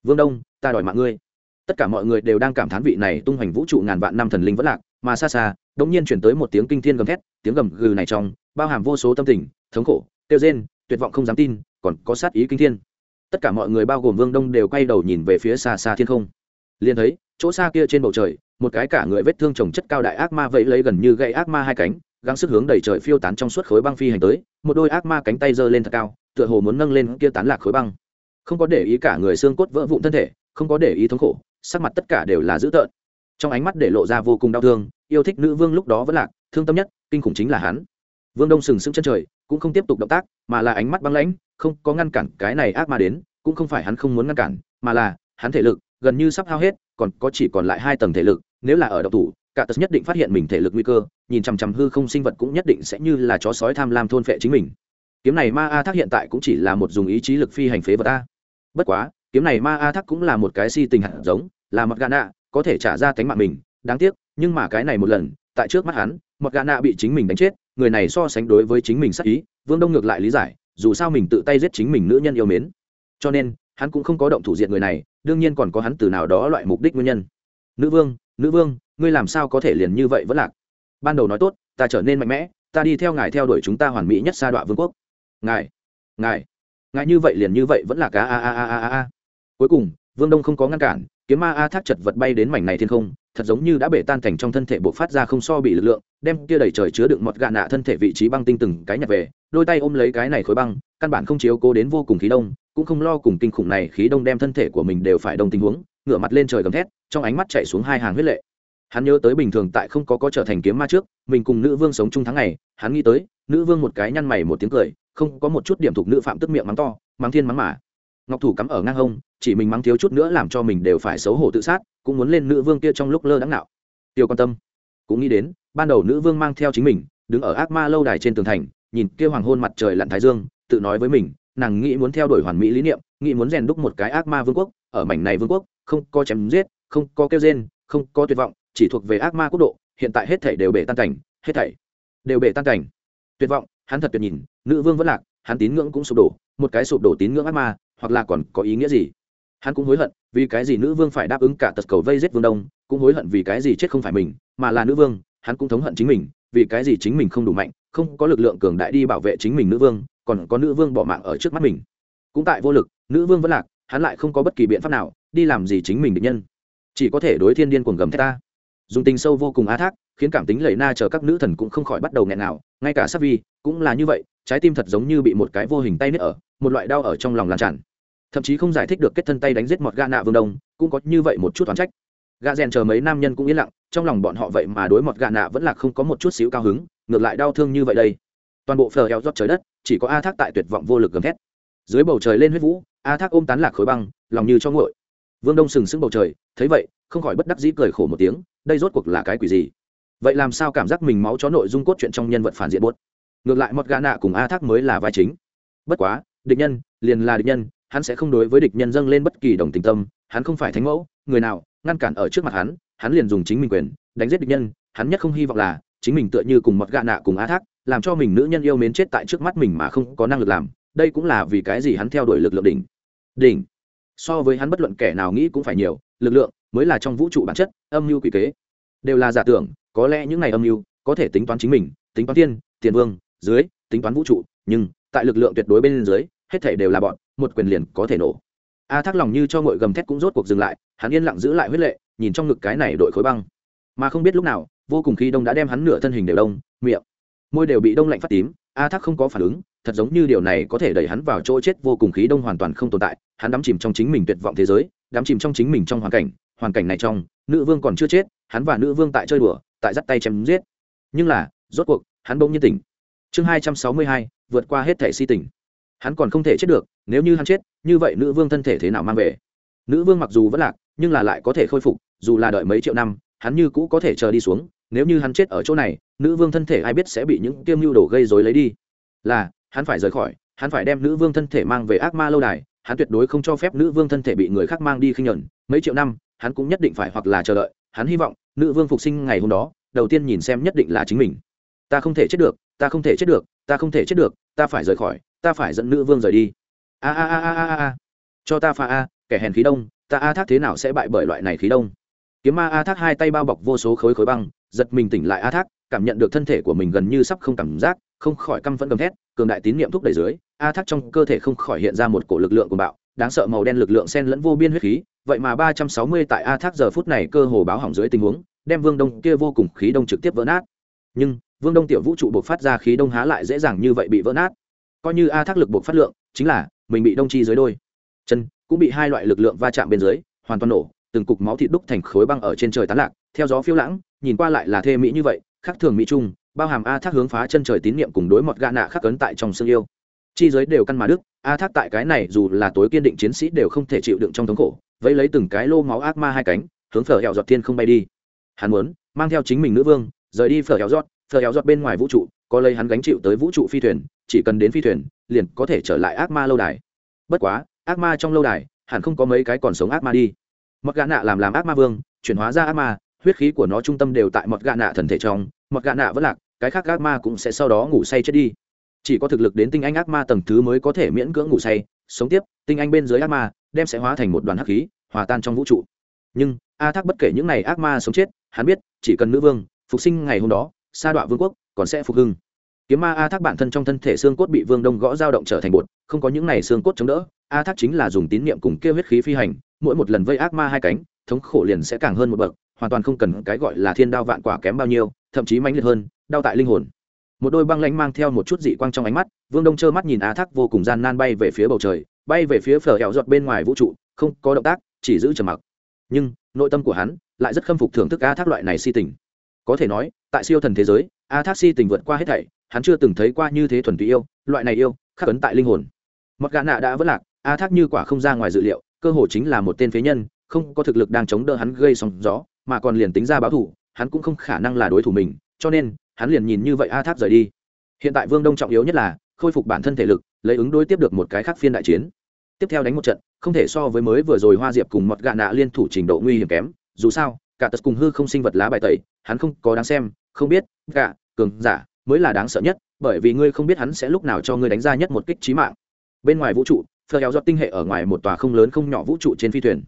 Vương đông, ta đòi mạng ngươi. Tất cả mọi người đều đang cảm thán vị này tung hoành vũ trụ ngàn vạn năm thần linh vẫn lạc, mà xa xa đ nhiên chuyển tới một tiếng kinh thiên gầm thét, tiếng gầm gừ này trong, bao hàm vô số tâm tình, thống khổ tiêu rên, tuyệt vọng không dám tin, còn có sát ý kinh thiên tất cả mọi người bao gồm vương đông đều quay đầu nhìn về phía xa xa thiên không. Liền thấy, chỗ xa kia trên bầu trời, một cái cả người vết thương trồng chất cao đại ác ma vẫy lấy gần như gậy ác ma hai cánh, gắng sức hướng đầy trời phiêu tán trong suốt khối băng phi hành tới, một đôi ác ma cánh tay giơ lên thật cao, tựa hồ muốn nâng lên kia tán lạc khối băng. Không có để ý cả người xương cốt vỡ vụn thân thể, không có để ý thống khổ, sắc mặt tất cả đều là dữ tợn. Trong ánh mắt để lộ ra vô cùng đau thương, yêu thích nữ vương lúc đó vẫn lạc, thương tâm nhất, kinh khủng chính là hắn. Vương đông sừng sững chân trời, cũng không tiếp tục động tác, mà là ánh mắt băng lãnh không có ngăn cản cái này ác ma đến, cũng không phải hắn không muốn ngăn cản, mà là, hắn thể lực, gần như sắp hao hết, còn có chỉ còn lại hai tầng thể lực, nếu là ở độc thủ, cả tật nhất định phát hiện mình thể lực nguy cơ, nhìn chằm chằm hư không sinh vật cũng nhất định sẽ như là chó sói tham lam thôn phệ chính mình. Kiếm này ma a thác hiện tại cũng chỉ là một dùng ý chí lực phi hành phế vật a. Bất quá, kiếm này ma a thác cũng là một cái si tình hạt giống, là mặt gà nạ, có thể trả ra tánh mạng mình, đáng tiếc, nhưng mà cái này một lần, tại trước mắt hắn, mặt gà nạ bị chính mình đánh chết, người này so sánh đối với chính mình sắc ý, vương đông ngược lại lý giải dù sao mình tự tay giết chính mình nữ nhân yêu mến. Cho nên, hắn cũng không có động thủ diện người này, đương nhiên còn có hắn từ nào đó loại mục đích nguyên nhân. Nữ vương nữ vương, ngươi làm sao có thể liền như vậy vẫn lạc? Ban đầu nói tốt, ta trở nên mạnh mẽ, ta đi theo ngài theo đuổi chúng ta hoàn mỹ nhất sa đọa vương quốc. Ngài ngài ngài như vậy liền như vậy vẫn là cá a a a a a cuối cùng, vương đông không có ngăn cản, kiếm ma a thác chật vật bay đến mảnh này thiên không thật giống như đã bể tan thành trong thân thể buộc phát ra không so bị lực lượng, đem kia đầy trời chứa đựng mọt gạ nạ thân thể vị trí băng tinh từng cái nhặt về, đôi tay ôm lấy cái này khối băng, căn bản không chiếu cố đến vô cùng khí đông, cũng không lo cùng kinh khủng này khí đông đem thân thể của mình đều phải đông tình huống, ngửa mặt lên trời gầm thét, trong ánh mắt chạy xuống hai hàng huyết lệ. Hắn nhớ tới bình thường tại không có có trở thành kiếm ma trước, mình cùng nữ vương sống chung tháng ngày, hắn nghĩ tới, nữ vương một cái nhăn mày một tiếng cười, không có một chút điểm thuộc nữ phạm tức miệng mắng to, mắng thiên mắng mà ngọc thủ cắm ở ngang hông, chỉ mình mắng thiếu chút nữa làm cho mình đều phải xấu hổ tự sát, cũng muốn lên nữ vương kia trong lúc lơ đáng nạo. Tiêu quan tâm cũng nghĩ đến, ban đầu nữ vương mang theo chính mình, đứng ở ác ma lâu đài trên tường thành, nhìn kia hoàng hôn mặt trời lặn thái dương, tự nói với mình, nàng nghĩ muốn theo đuổi hoàn mỹ lý niệm, nghĩ muốn rèn đúc một cái ác ma vương quốc, ở mảnh này vương quốc, không có chém giết, không có kêu rên, không có tuyệt vọng, chỉ thuộc về ác ma quốc độ, hiện tại hết thảy đều bể tan cảnh, hết thảy đều bể tan cảnh. Tuyệt vọng, hắn thật tuyệt nhìn, nữ vương vẫn lạc, hắn tín ngưỡng cũng sụp đổ, một cái sụp đổ tín ngưỡng ác ma hoặc là còn có ý nghĩa gì? Hắn cũng hối hận vì cái gì nữ vương phải đáp ứng cả tật cầu vây giết vương đông, cũng hối hận vì cái gì chết không phải mình, mà là nữ vương, hắn cũng thống hận chính mình, vì cái gì chính mình không đủ mạnh, không có lực lượng cường đại đi bảo vệ chính mình nữ vương, còn có nữ vương bỏ mạng ở trước mắt mình. Cũng tại vô lực, nữ vương vẫn lạc, hắn lại không có bất kỳ biện pháp nào, đi làm gì chính mình định nhân. Chỉ có thể đối thiên điên cuồng gầm thét ta. Dùng tình sâu vô cùng á thác, khiến cảm tính lầy na chờ các nữ thần cũng không khỏi bắt đầu nghẹn nào, ngay cả sắc vi cũng là như vậy, trái tim thật giống như bị một cái vô hình tay nứt ở, một loại đau ở trong lòng lan tràn thậm chí không giải thích được kết thân tay đánh giết mọt gà nạ vương đông, cũng có như vậy một chút toán trách. Gà rèn chờ mấy nam nhân cũng yên lặng, trong lòng bọn họ vậy mà đối mọt gà nạ vẫn là không có một chút xíu cao hứng, ngược lại đau thương như vậy đây. Toàn bộ phờ eo rót trời đất, chỉ có a thác tại tuyệt vọng vô lực gầm thét. Dưới bầu trời lên huyết vũ, a thác ôm tán lạc khối băng, lòng như cho ngội vương đông sừng sững bầu trời, thấy vậy, không khỏi bất đắc dĩ cười khổ một tiếng, đây rốt cuộc là cái quỷ gì? Vậy làm sao cảm giác mình máu chó nội dung cốt chuyện trong nhân vật phản diện buốt? Ngược lại mọt gà nạ cùng a thác mới là vai chính. Bất quá, địch nhân, liền là địch nhân hắn sẽ không đối với địch nhân dâng lên bất kỳ đồng tình tâm, hắn không phải thánh mẫu, người nào, ngăn cản ở trước mặt hắn hắn liền dùng chính mình quyền, đánh giết địch nhân, hắn nhất không hy vọng là, chính mình tựa như cùng mọt gạ nạ cùng a thác, làm cho mình nữ nhân yêu mến chết tại trước mắt mình mà không có năng lực làm, đây cũng là vì cái gì hắn theo đuổi lực lượng đỉnh. Đỉnh. So với hắn bất luận kẻ nào nghĩ cũng phải nhiều, lực lượng mới là trong vũ trụ bản chất, âm mưu quỷ kế. Đều là giả tưởng, có lẽ những ngày âm mưu có thể tính toán chính mình, tính toán thiên tiền vương, dưới, tính toán vũ trụ, nhưng tại lực lượng tuyệt đối bên dưới, hết thể đều là bọn một quyền liền có thể nổ. A thác lòng như cho ngội gầm thét cũng rốt cuộc dừng lại, hắn yên lặng giữ lại huyết lệ, nhìn trong ngực cái này đội khối băng. Mà không biết lúc nào, vô cùng khí đông đã đem hắn nửa thân hình đều đông, miệng, môi đều bị đông lạnh phát tím, a thác không có phản ứng, thật giống như điều này có thể đẩy hắn vào chỗ chết, vô cùng khí đông hoàn toàn không tồn tại, hắn đắm chìm trong chính mình tuyệt vọng thế giới, đắm chìm trong chính mình trong hoàn cảnh hoàn cảnh này trong, nữ vương còn chưa chết, hắn và nữ vương tại chơi đùa, tại dắt tay chém giết. Nhưng là, rốt cuộc, hắn bỗng nhiên tỉnh. Chương hai trăm sáu mươi hai, vượt qua hết thể si tỉnh hắn còn không thể chết được, nếu như hắn chết, như vậy nữ vương thân thể thế nào mang về? Nữ vương mặc dù vẫn lạc, nhưng là lại có thể khôi phục, dù là đợi mấy triệu năm, hắn như cũ có thể chờ đi xuống, nếu như hắn chết ở chỗ này, nữ vương thân thể ai biết sẽ bị những tiêm mưu đồ gây dối lấy đi. Là, hắn phải rời khỏi, hắn phải đem nữ vương thân thể mang về ác ma lâu đài, hắn tuyệt đối không cho phép nữ vương thân thể bị người khác mang đi khinh nhẫn mấy triệu năm, hắn cũng nhất định phải hoặc là chờ đợi, hắn hy vọng, nữ vương phục sinh ngày hôm đó, đầu tiên nhìn xem nhất định là chính mình. Ta không thể chết được, ta không thể chết được, ta không thể chết được, ta phải rời khỏi ta phải dẫn nữ vương rời đi. A a a a a a cho ta pha a, kẻ hèn khí đông, ta a thác thế nào sẽ bại bởi loại này khí đông? Kiếm ma a thác hai tay bao bọc vô số khối khối băng, giật mình tỉnh lại a thác, cảm nhận được thân thể của mình gần như sắp không cảm giác, không khỏi căm phẫn gầm thét, cường đại tín niệm thúc đẩy dưới, a thác trong cơ thể không khỏi hiện ra một cổ lực lượng của bạo, đáng sợ màu đen lực lượng sen lẫn vô biên huyết khí, vậy mà ba trăm sáu mươi tại a thác giờ phút này cơ hồ báo hỏng dưới tình huống, đem vương đông kia vô cùng khí đông trực tiếp vỡ nát. Nhưng, vương đông tiểu vũ trụ buộc phát ra khí đông há lại dễ dàng như vậy bị vỡ nát coi như a thác lực buộc phát lượng, chính là, mình bị đông chi dưới đôi. Chân, cũng bị hai loại lực lượng va chạm bên dưới, hoàn toàn nổ, từng cục máu thịt đúc thành khối băng ở trên trời tán lạc, theo gió phiêu lãng, nhìn qua lại là thê mỹ như vậy, khác thường mỹ trung, bao hàm a thác hướng phá chân trời tín niệm cùng đối mọt gạ nạ khắc cấn tại trong xương yêu. Chi giới đều căn mà đức, a thác tại cái này dù là tối kiên định chiến sĩ đều không thể chịu đựng trong thống khổ, vẫy lấy từng cái lô máu ác ma hai cánh, hướng phở hẹo giọt thiên không bay đi. Hắn muốn, mang theo chính mình nữ vương, rời đi phở hẹo giọt, phở hẹo giọt bên ngoài vũ trụ có lấy hắn gánh chịu tới vũ trụ phi thuyền, chỉ cần đến phi thuyền, liền có thể trở lại ác ma lâu đài. Bất quá, ác ma trong lâu đài, hẳn không có mấy cái còn sống ác ma đi. Mọt gà nạ làm làm ác ma vương, chuyển hóa ra ác ma, huyết khí của nó trung tâm đều tại mọt gà nạ thần thể trong mọt gà nạ vẫn lạc, cái khác ác ma cũng sẽ sau đó ngủ say chết đi. Chỉ có thực lực đến tinh anh ác ma tầng thứ mới có thể miễn cưỡng ngủ say, sống tiếp, tinh anh bên dưới ác ma, đem sẽ hóa thành một đoàn hắc khí, hòa tan trong vũ trụ. Nhưng, a thác bất kể những n à y ác ma sống chết, hắn biết, chỉ cần nữ vương, phục sinh ngày hôm đó, sa đọa vương quốc còn sẽ phục hưng kiếm ma a thác bản thân trong thân thể xương cốt bị vương đông gõ dao động trở thành bột, không có những n à y xương cốt chống đỡ, a thác chính là dùng tín niệm cùng kêu huyết khí phi hành, mỗi một lần vây ác ma hai cánh, thống khổ liền sẽ càng hơn một bậc, hoàn toàn không cần cái gọi là thiên đao vạn quả kém bao nhiêu, thậm chí mãnh liệt hơn, đau tại linh hồn. Một đôi băng lãnh mang theo một chút dị quang trong ánh mắt, vương đông trơ mắt nhìn a thác vô cùng gian nan bay về phía bầu trời, bay về phía phở hẹo giọt bên ngoài vũ trụ, không có động tác, chỉ giữ trầm mặc. Nhưng, nội tâm của hắn lại rất khâm phục thưởng thức a thác loại này si tình. Có thể nói, tại siêu thần thế giới, a thác si tình vượt qua hết thảy hắn chưa từng thấy qua như thế thuần túy yêu, loại này yêu, khắc ấn tại linh hồn. Mặc gã nạ đã vất lạc, a thác như quả không ra ngoài dự liệu, cơ hồ chính là một tên phế nhân, không có thực lực đang chống đỡ hắn gây sóng gió, mà còn liền tính ra báo thủ hắn cũng không khả năng là đối thủ mình, cho nên, hắn liền nhìn như vậy a thác rời đi. Hiện tại vương đông trọng yếu nhất là, khôi phục bản thân thể lực, lấy ứng đối tiếp được một cái khác phiên đại chiến. Tiếp theo đánh một trận, không thể so với mới vừa rồi hoa diệp cùng mọt gạ nạ liên thủ trình độ nguy hiểm kém, dù sao, cả tật cùng hư không sinh vật lá bài tẩy, hắn không có đáng xem, không biết gạ cường giả mới là đáng sợ nhất, bởi vì ngươi không biết hắn sẽ lúc nào cho ngươi đánh ra nhất một kích trí mạng. Bên ngoài vũ trụ phờ kéo giọt tinh hệ ở ngoài một tòa không lớn không nhỏ vũ trụ trên phi thuyền.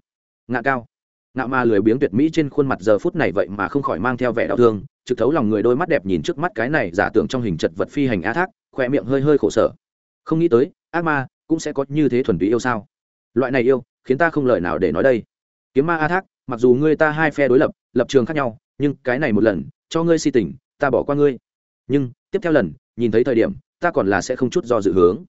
Ngạ cao. Ngạ ma lười biếng tuyệt mỹ trên khuôn mặt giờ phút này vậy mà không khỏi mang theo vẻ đau thương, trực thấu lòng người đôi mắt đẹp nhìn trước mắt cái này giả tưởng trong hình chật vật phi hành á thác khoe miệng hơi hơi khổ sở. Không nghĩ tới, ác ma cũng sẽ có như thế thuần túy yêu sao? Loại này yêu, khiến ta không lời nào để nói đây. Kiếm ma a thác, mặc dù ngươi ta hai phe đối lập lập trường khác nhau, nhưng cái này một lần, cho ngươi si tình, ta bỏ qua ngươi nhưng, tiếp theo lần, nhìn thấy thời điểm, ta còn là sẽ không chút do dự hướng.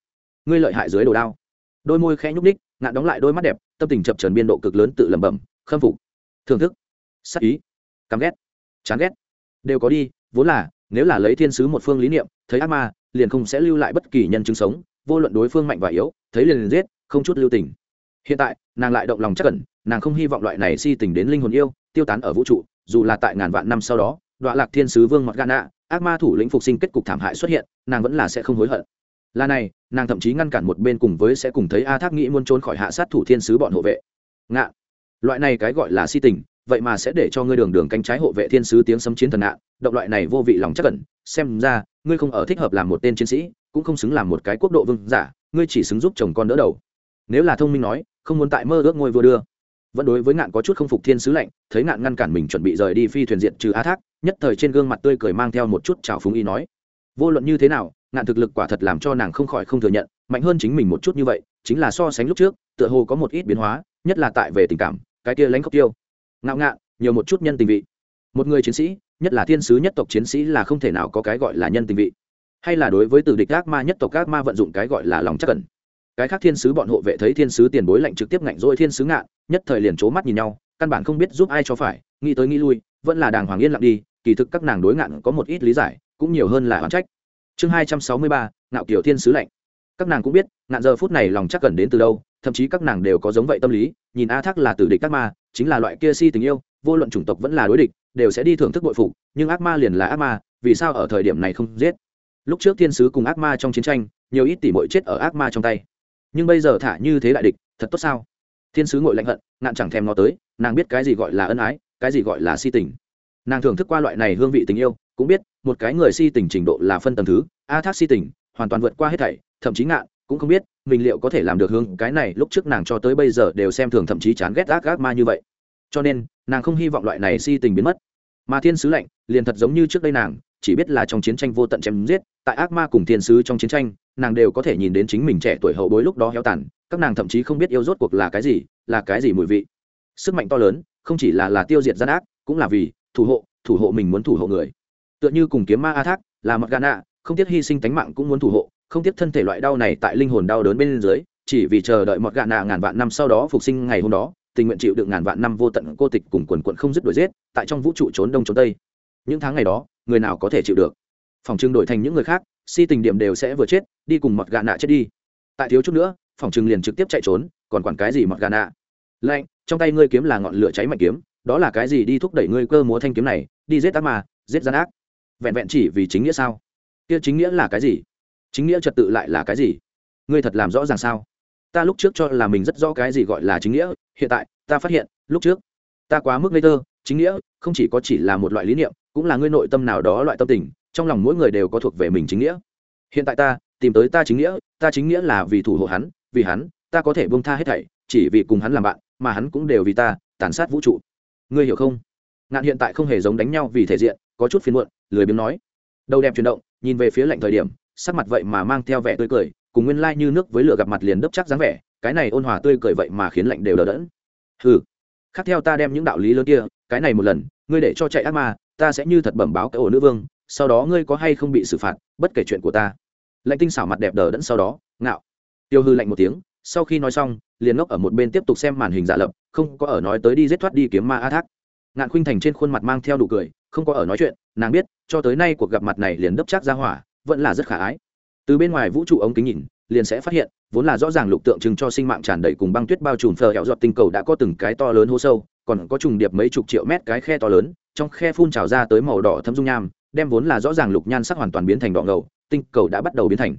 Ngươi lợi hại dưới đồ đao. Đôi môi khẽ nhúc ních ngạn đóng lại đôi mắt đẹp, tâm tình chập trần biên độ cực lớn tự lẩm bẩm, khâm phục. Thưởng thức. Sắc ý. Căm ghét. Chán ghét. Đều có đi, vốn là, nếu là lấy thiên sứ một phương lý niệm, thấy ác ma, liền không sẽ lưu lại bất kỳ nhân chứng sống, vô luận đối phương mạnh và yếu, thấy liền liền giết, không chút lưu tình. Hiện tại, nàng lại động lòng chắc cẩn, nàng không hy vọng loại này si tình đến linh hồn yêu, tiêu tán ở vũ trụ, dù là tại ngàn vạn năm sau đó đọa lạc thiên sứ vương mọt ạ ác ma thủ lĩnh phục sinh kết cục thảm hại xuất hiện, nàng vẫn là sẽ không hối hận. Là này, nàng thậm chí ngăn cản một bên cùng với sẽ cùng thấy a thác nghĩ muốn trốn khỏi hạ sát thủ thiên sứ bọn hộ vệ. Ngạ, loại này cái gọi là si tình, vậy mà sẽ để cho ngươi đường đường cánh trái hộ vệ thiên sứ tiếng sấm chiến thần nạn động loại này vô vị lòng chắc cẩn xem ra, ngươi không ở thích hợp làm một tên chiến sĩ, cũng không xứng làm một cái quốc độ vương giả, ngươi chỉ xứng giúp chồng con đỡ đầu. Nếu là thông minh nói, không muốn tại mơ ước ngôi vừa đưa vẫn đối với ngạn có chút không phục thiên sứ lạnh, thấy ngạn ngăn cản mình chuẩn bị rời đi phi thuyền diện trừ á thác, nhất thời trên gương mặt tươi cười mang theo một chút trào phúng y nói. Vô luận như thế nào, ngạn thực lực quả thật làm cho nàng không khỏi không thừa nhận, mạnh hơn chính mình một chút như vậy, chính là so sánh lúc trước, tựa hồ có một ít biến hóa, nhất là tại về tình cảm, cái kia lãnh khốc tiêu. Ngạo ngạn, nhiều một chút nhân tình vị. Một người chiến sĩ, nhất là thiên sứ nhất tộc chiến sĩ là không thể nào có cái gọi là nhân tình vị. Hay là đối với từ địch ác ma nhất tộc ác ma vận dụng cái gọi là lòng chắc cẩn cái khác thiên sứ bọn hộ vệ thấy thiên sứ tiền bối lạnh trực tiếp ngạnh dỗi thiên sứ ngạn nhất thời liền c mắt nhìn nhau, căn bản không biết giúp ai cho phải, nghĩ tới nghĩ lui, vẫn là đàng hoàng yên lặng đi, kỳ thực các nàng đối ngạn có một ít lý giải, cũng nhiều hơn là oán trách. Chương hai trăm sáu mươi ba, ngạo kiểu thiên sứ lạnh. Các nàng cũng biết, ngạn giờ phút này lòng chắc cần đến từ đâu, thậm chí các nàng đều có giống vậy tâm lý, nhìn a thác là tử địch các ma, chính là loại kia si tình yêu, vô luận chủng tộc vẫn là đối địch, đều sẽ đi thưởng thức bội phục, nhưng ác ma liền là ác ma, vì sao ở thời điểm này không giết? Lúc trước thiên sứ cùng ác ma trong chiến tranh, nhiều ít tỷ mội chết ở ác ma trong tay nhưng bây giờ thả như thế đại địch, thật tốt sao? Thiên sứ ngồi lạnh hận, ngạn chẳng thèm nó tới, nàng biết cái gì gọi là ân ái, cái gì gọi là si tình. Nàng thưởng thức qua loại này hương vị tình yêu, cũng biết, một cái người si tình trình độ là phân tầng thứ, a thác si tình, hoàn toàn vượt qua hết thảy, thậm chí ngạn, cũng không biết, mình liệu có thể làm được hướng cái này lúc trước nàng cho tới bây giờ đều xem thường thậm chí chán ghét ác ác ma như vậy. Cho nên, nàng không hy vọng loại này si tình biến mất. Mà thiên sứ lạnh, liền thật giống như trước đây nàng, chỉ biết là trong chiến tranh vô tận chém giết, tại ác ma cùng thiên sứ trong chiến tranh nàng đều có thể nhìn đến chính mình trẻ tuổi hậu bối lúc đó héo tàn các nàng thậm chí không biết yêu rốt cuộc là cái gì là cái gì mùi vị. Sức mạnh to lớn không chỉ là là tiêu diệt gian ác cũng là vì thủ hộ thủ hộ mình muốn thủ hộ người. Tựa như cùng kiếm ma a thác là mặt nạ, không tiếc hy sinh tánh mạng cũng muốn thủ hộ không tiếc thân thể loại đau này tại linh hồn đau đớn bên dưới chỉ vì chờ đợi một gạ nạ ngàn vạn năm sau đó phục sinh ngày hôm đó tình nguyện chịu được ngàn vạn năm vô tận cô tịch cùng quần quận không dứt đuổi giết tại trong vũ trụ trốn đông trốn tây. Những tháng ngày đó người nào có thể chịu được? Phòng trưng đổi thành những người khác si tình điểm đều sẽ vừa chết, đi cùng mọt gà nạ chết đi. Tại thiếu chút nữa, phòng trừng liền trực tiếp chạy trốn, còn quản cái gì mọt gà nạ? Lạnh, trong tay ngươi kiếm là ngọn lửa cháy mạnh kiếm, đó là cái gì đi thúc đẩy ngươi cơ múa thanh kiếm này? Đi giết ác mà giết gian ác. Vẹn vẹn chỉ vì chính nghĩa sao? Kia chính nghĩa là cái gì? Chính nghĩa trật tự lại là cái gì? Ngươi thật làm rõ ràng sao? Ta lúc trước cho là mình rất rõ cái gì gọi là chính nghĩa, hiện tại, ta phát hiện, lúc trước, ta quá mức ngây thơ, chính nghĩa không chỉ có chỉ là một loại lý niệm, cũng là ngươi nội tâm nào đó loại tâm tình trong lòng mỗi người đều có thuộc về mình chính nghĩa. Hiện tại ta, tìm tới ta chính nghĩa, ta chính nghĩa là vì thủ hộ hắn, vì hắn, ta có thể bông tha hết thảy, chỉ vì cùng hắn làm bạn, mà hắn cũng đều vì ta, tàn sát vũ trụ. Ngươi hiểu không? Ngạn hiện tại không hề giống đánh nhau vì thể diện, có chút phiền muộn, lười biếng nói. Đầu đẹp chuyển động, nhìn về phía lạnh thời điểm, sắc mặt vậy mà mang theo vẻ tươi cười, cùng nguyên lai như nước với lửa gặp mặt liền đấp chắc dáng vẻ, cái này ôn hòa tươi cười vậy mà khiến lạnh đều đỡ đẫn. Ừ khác theo ta đem những đạo lý lớn kia, cái này một lần, ngươi để cho chạy ác ma, ta sẽ như thật bẩm báo cái ổ nữ vương sau đó ngươi có hay không bị xử phạt, bất kể chuyện của ta. Lạnh tinh xảo mặt đẹp đờ đẫn sau đó, ngạo. Tiêu hư lạnh một tiếng, sau khi nói xong, liền ngốc ở một bên tiếp tục xem màn hình giả lập, không có ở nói tới đi giết thoát đi kiếm ma a thác. Ngạn khuynh thành trên khuôn mặt mang theo đủ cười, không có ở nói chuyện, nàng biết, cho tới nay cuộc gặp mặt này liền đấp chắc ra hỏa, vẫn là rất khả ái. Từ bên ngoài vũ trụ ống kính nhìn, liền sẽ phát hiện, vốn là rõ ràng lục tượng trưng cho sinh mạng tràn đầy cùng băng tuyết bao trùm phờ hẹo giọt tinh cầu đã có từng cái to lớn hô sâu, còn có trùng điệp mấy chục triệu mét cái khe to lớn, trong khe phun trào ra tới màu đỏ thâm dung nham đem vốn là rõ ràng lục nhan sắc hoàn toàn biến thành đỏ ngầu, tinh cầu đã bắt đầu biến thành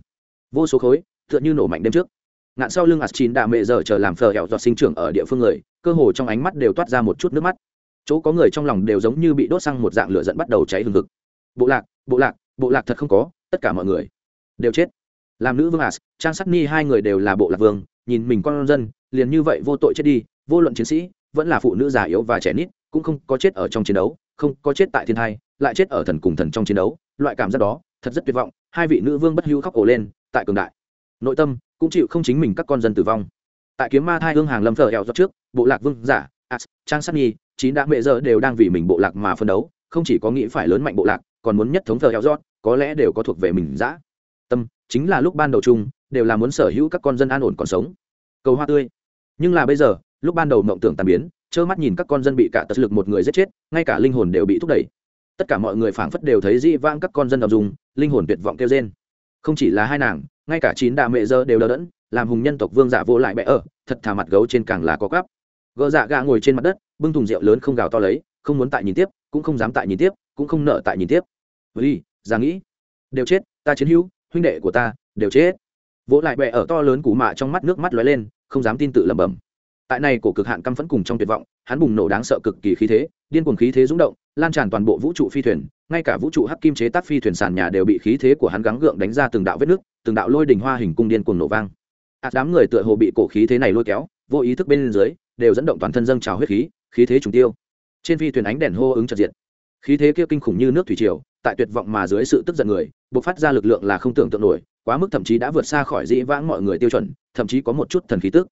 vô số khối, tựa như nổ mạnh đêm trước. Ngạn sau lưng aschin đã mệ giờ chờ làm phờ hẹo giọt sinh trưởng ở địa phương người, cơ hồ trong ánh mắt đều toát ra một chút nước mắt. Chỗ có người trong lòng đều giống như bị đốt sang một dạng lửa dẫn bắt đầu cháy hừng hực. Bộ lạc bộ lạc bộ lạc thật không có, tất cả mọi người đều chết. Làm nữ vương as trang sắc ni hai người đều là bộ lạc vương, nhìn mình con dân, liền như vậy vô tội chết đi, vô luận chiến sĩ, vẫn là phụ nữ già yếu và trẻ nít, cũng không có chết ở trong chiến đấu không có chết tại thiên thai, lại chết ở thần cùng thần trong chiến đấu, loại cảm giác đó, thật rất tuyệt vọng, hai vị nữ vương bất hữu khóc ổ lên, tại cường đại. Nội tâm cũng chịu không chính mình các con dân tử vong. Tại kiếm ma thai hương hàng lâm thờ hẹo do trước, bộ lạc vương giả as trang sắc nhi, chín đã mệ giờ đều đang vì mình bộ lạc mà phân đấu, không chỉ có nghĩ phải lớn mạnh bộ lạc, còn muốn nhất thống thờ hẹo rót có lẽ đều có thuộc về mình dã. Tâm chính là lúc ban đầu chung, đều là muốn sở hữu các con dân an ổn còn sống. Cầu hoa tươi. Nhưng là bây giờ, lúc ban đầu mộng tưởng tàn biến trơ mắt nhìn các con dân bị cả tật lực một người giết chết, ngay cả linh hồn đều bị thúc đẩy. Tất cả mọi người phảng phất đều thấy dĩ vãng các con dân đọc dùng linh hồn tuyệt vọng kêu trên không chỉ là hai nàng, ngay cả chín đà mẹ dơ đều đỡ đẫn, làm hùng nhân tộc vương giả vô lại bẹ ở, thật thà mặt gấu trên càng là có cắp. Gỡ dạ gà ngồi trên mặt đất, bưng thùng rượu lớn không gào to lấy, không muốn tại nhìn tiếp, cũng không dám tại nhìn tiếp, cũng không nợ tại nhìn tiếp. Vì ra nghĩ. Đều chết, ta chiến hữu, huynh đệ của ta, đều chết. Vỗ lại bẹ ở to lớn củ mạ trong mắt nước mắt lóe lên, không dám tin tự lẩm bẩm tại này cổ cực hạn căm phẫn cùng trong tuyệt vọng, hắn bùng nổ đáng sợ cực kỳ khí thế, điên cuồng khí thế rúng động, lan tràn toàn bộ vũ trụ phi thuyền, ngay cả vũ trụ hắc kim chế tác phi thuyền sàn nhà đều bị khí thế của hắn gắng gượng đánh ra từng đạo vết nước từng đạo lôi đình hoa hình cung điên cuồng nổ vang. Ạt đám người tựa hồ bị cổ khí thế này lôi kéo, vô ý thức bên dưới, đều dẫn động toàn thân dâng trào huyết khí khí thế trùng tiêu. Trên phi thuyền ánh đèn hô ứng trật diện khí thế kia kinh khủng như nước thủy triều, tại tuyệt vọng mà dưới sự tức giận người buộc phát ra lực lượng là không tưởng tượng nổi, quá mức thậm chí đã vượt xa khỏi dĩ vãng mọi người tiêu chuẩn, thậm chí có một chút thần khí tức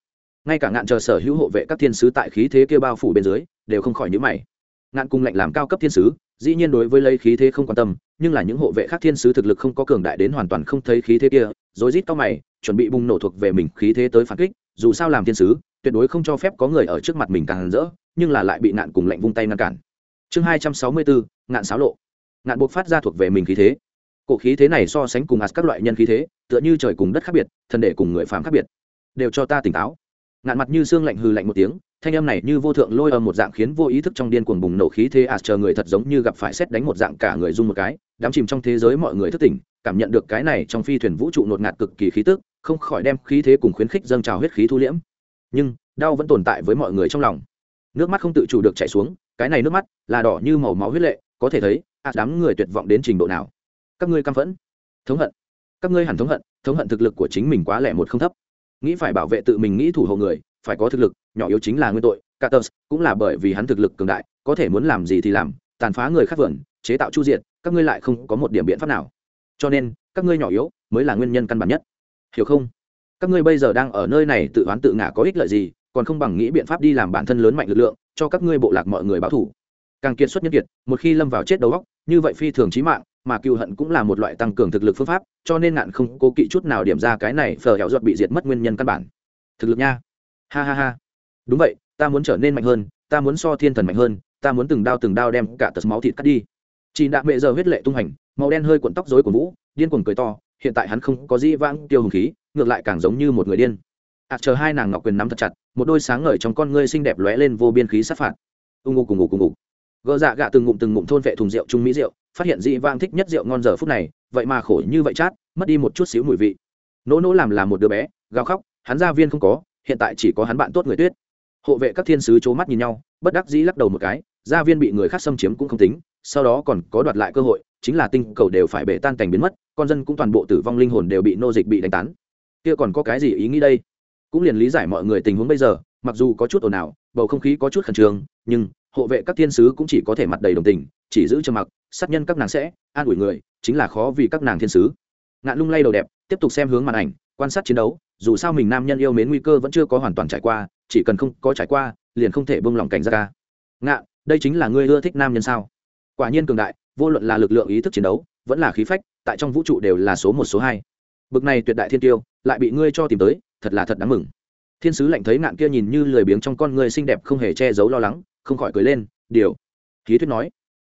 ngay cả ngạn chờ sở hữu hộ vệ các thiên sứ tại khí thế kia bao phủ bên dưới, đều không khỏi nhữ mày. Ngạn cùng lệnh làm cao cấp thiên sứ, dĩ nhiên đối với lấy khí thế không quan tâm, nhưng là những hộ vệ khác thiên sứ thực lực không có cường đại đến hoàn toàn không thấy khí thế kia, rối rít tao mày, chuẩn bị bùng nổ thuộc về mình khí thế tới phản kích, dù sao làm thiên sứ, tuyệt đối không cho phép có người ở trước mặt mình càng rỡ, nhưng là lại bị ngạn cùng lệnh vung tay ngăn cản. Chương hai trăm sáu mươi bốn, ngạn xáo lộ. Ngạn buộc phát ra thuộc về mình khí thế. Cổ khí thế này so sánh cùng ạt các loại nhân khí thế, tựa như trời cùng đất khác biệt thần đệ cùng người phàm khác biệt, đều cho ta tỉnh táo ngạn mặt như xương lạnh hư lạnh một tiếng, thanh âm này như vô thượng lôi âm một dạng khiến vô ý thức trong điên cuồng bùng nổ khí thế ạt chờ người thật giống như gặp phải xét đánh một dạng cả người rung một cái, đám chìm trong thế giới mọi người thức tỉnh, cảm nhận được cái này trong phi thuyền vũ trụ nột ngạt cực kỳ khí tức, không khỏi đem khí thế cùng khuyến khích dâng trào huyết khí thu liễm. Nhưng, đau vẫn tồn tại với mọi người trong lòng. Nước mắt không tự chủ được chảy xuống, cái này nước mắt là đỏ như màu máu huyết lệ, có thể thấy à đám người tuyệt vọng đến trình độ nào. Các ngươi căm phẫn, thống hận. Các ngươi hẳn thống hận thống hận thực lực của chính mình quá lẻ một không thấp nghĩ phải bảo vệ tự mình nghĩ thủ hộ người, phải có thực lực, nhỏ yếu chính là nguyên tội. Carter cũng là bởi vì hắn thực lực cường đại, có thể muốn làm gì thì làm, tàn phá người khác vườn, chế tạo chu diện các ngươi lại không có một điểm biện pháp nào. Cho nên, các ngươi nhỏ yếu mới là nguyên nhân căn bản nhất. Hiểu không? Các ngươi bây giờ đang ở nơi này tự oán tự ngả có ích lợi gì, còn không bằng nghĩ biện pháp đi làm bản thân lớn mạnh lực lượng, cho các ngươi bộ lạc mọi người báo thủ càng kiệt xuất nhân kiệt, một khi lâm vào chết đầu góc như vậy phi thường chí mạng mà cựu hận cũng là một loại tăng cường thực lực phương pháp, cho nên ngạn không cố kỵ chút nào điểm ra cái này phờ hẹo giọt bị diệt mất nguyên nhân căn bản. Thực lực nha. Ha ha ha. Đúng vậy, ta muốn trở nên mạnh hơn, ta muốn so thiên thần mạnh hơn, ta muốn từng đao từng đao đem cả tật máu thịt cắt đi. Chị đạ mẹ giờ huyết lệ tung hành, màu đen hơi cuộn tóc rối của vũ, điên cuồng cười to, hiện tại hắn không có gì vãng tiêu hùng khí, ngược lại càng giống như một người điên. Ạt chờ hai nàng ngọc quyền nắm thật chặt, một đôi sáng ngời trong con ngươi xinh đẹp lóe lên vô biên khí sát phạt. Ưng ngục cùng ngục cùng ngục gỡ dạ gạ từng ngụm từng ngụm thôn vệ thùng rượu trung mỹ rượu phát hiện dị vang thích nhất rượu ngon giờ phút này, vậy mà khổ như vậy chát, mất đi một chút xíu mùi vị. Nỗ nỗ làm là một đứa bé, gào khóc, hắn gia viên không có, hiện tại chỉ có hắn bạn tốt người tuyết. Hộ vệ các thiên sứ c mắt nhìn nhau, bất đắc dĩ lắc đầu một cái, gia viên bị người khác xâm chiếm cũng không tính, sau đó còn có đoạt lại cơ hội, chính là tinh cầu đều phải bể tan cảnh biến mất, con dân cũng toàn bộ tử vong linh hồn đều bị nô dịch bị đánh tán. Kia còn có cái gì ý nghĩ đây? Cũng liền lý giải mọi người tình huống bây giờ, mặc dù có chút ồn ào, bầu không khí có chút khẩn trương, nhưng hộ vệ các thiên sứ cũng chỉ có thể mặt đầy đồng tình, chỉ giữ cho mặc sát nhân các nàng sẽ an ủi người, chính là khó vì các nàng thiên sứ. Ngạn lung lay đầu đẹp, tiếp tục xem hướng màn ảnh, quan sát chiến đấu, dù sao mình nam nhân yêu mến nguy cơ vẫn chưa có hoàn toàn trải qua, chỉ cần không có trải qua, liền không thể bông lòng cảnh ra ca. Ngạn, đây chính là ngươi ưa thích nam nhân sao? Quả nhiên cường đại, vô luận là lực lượng ý thức chiến đấu, vẫn là khí phách, tại trong vũ trụ đều là số một, số hai. Bực này tuyệt đại thiên tiêu, lại bị ngươi cho tìm tới, thật là thật đáng mừng. Thiên sứ lạnh thấy ngạn kia nhìn như lười biếng trong con người xinh đẹp không hề che giấu lo lắng, không khỏi cười lên, điều. Khí thuyết nói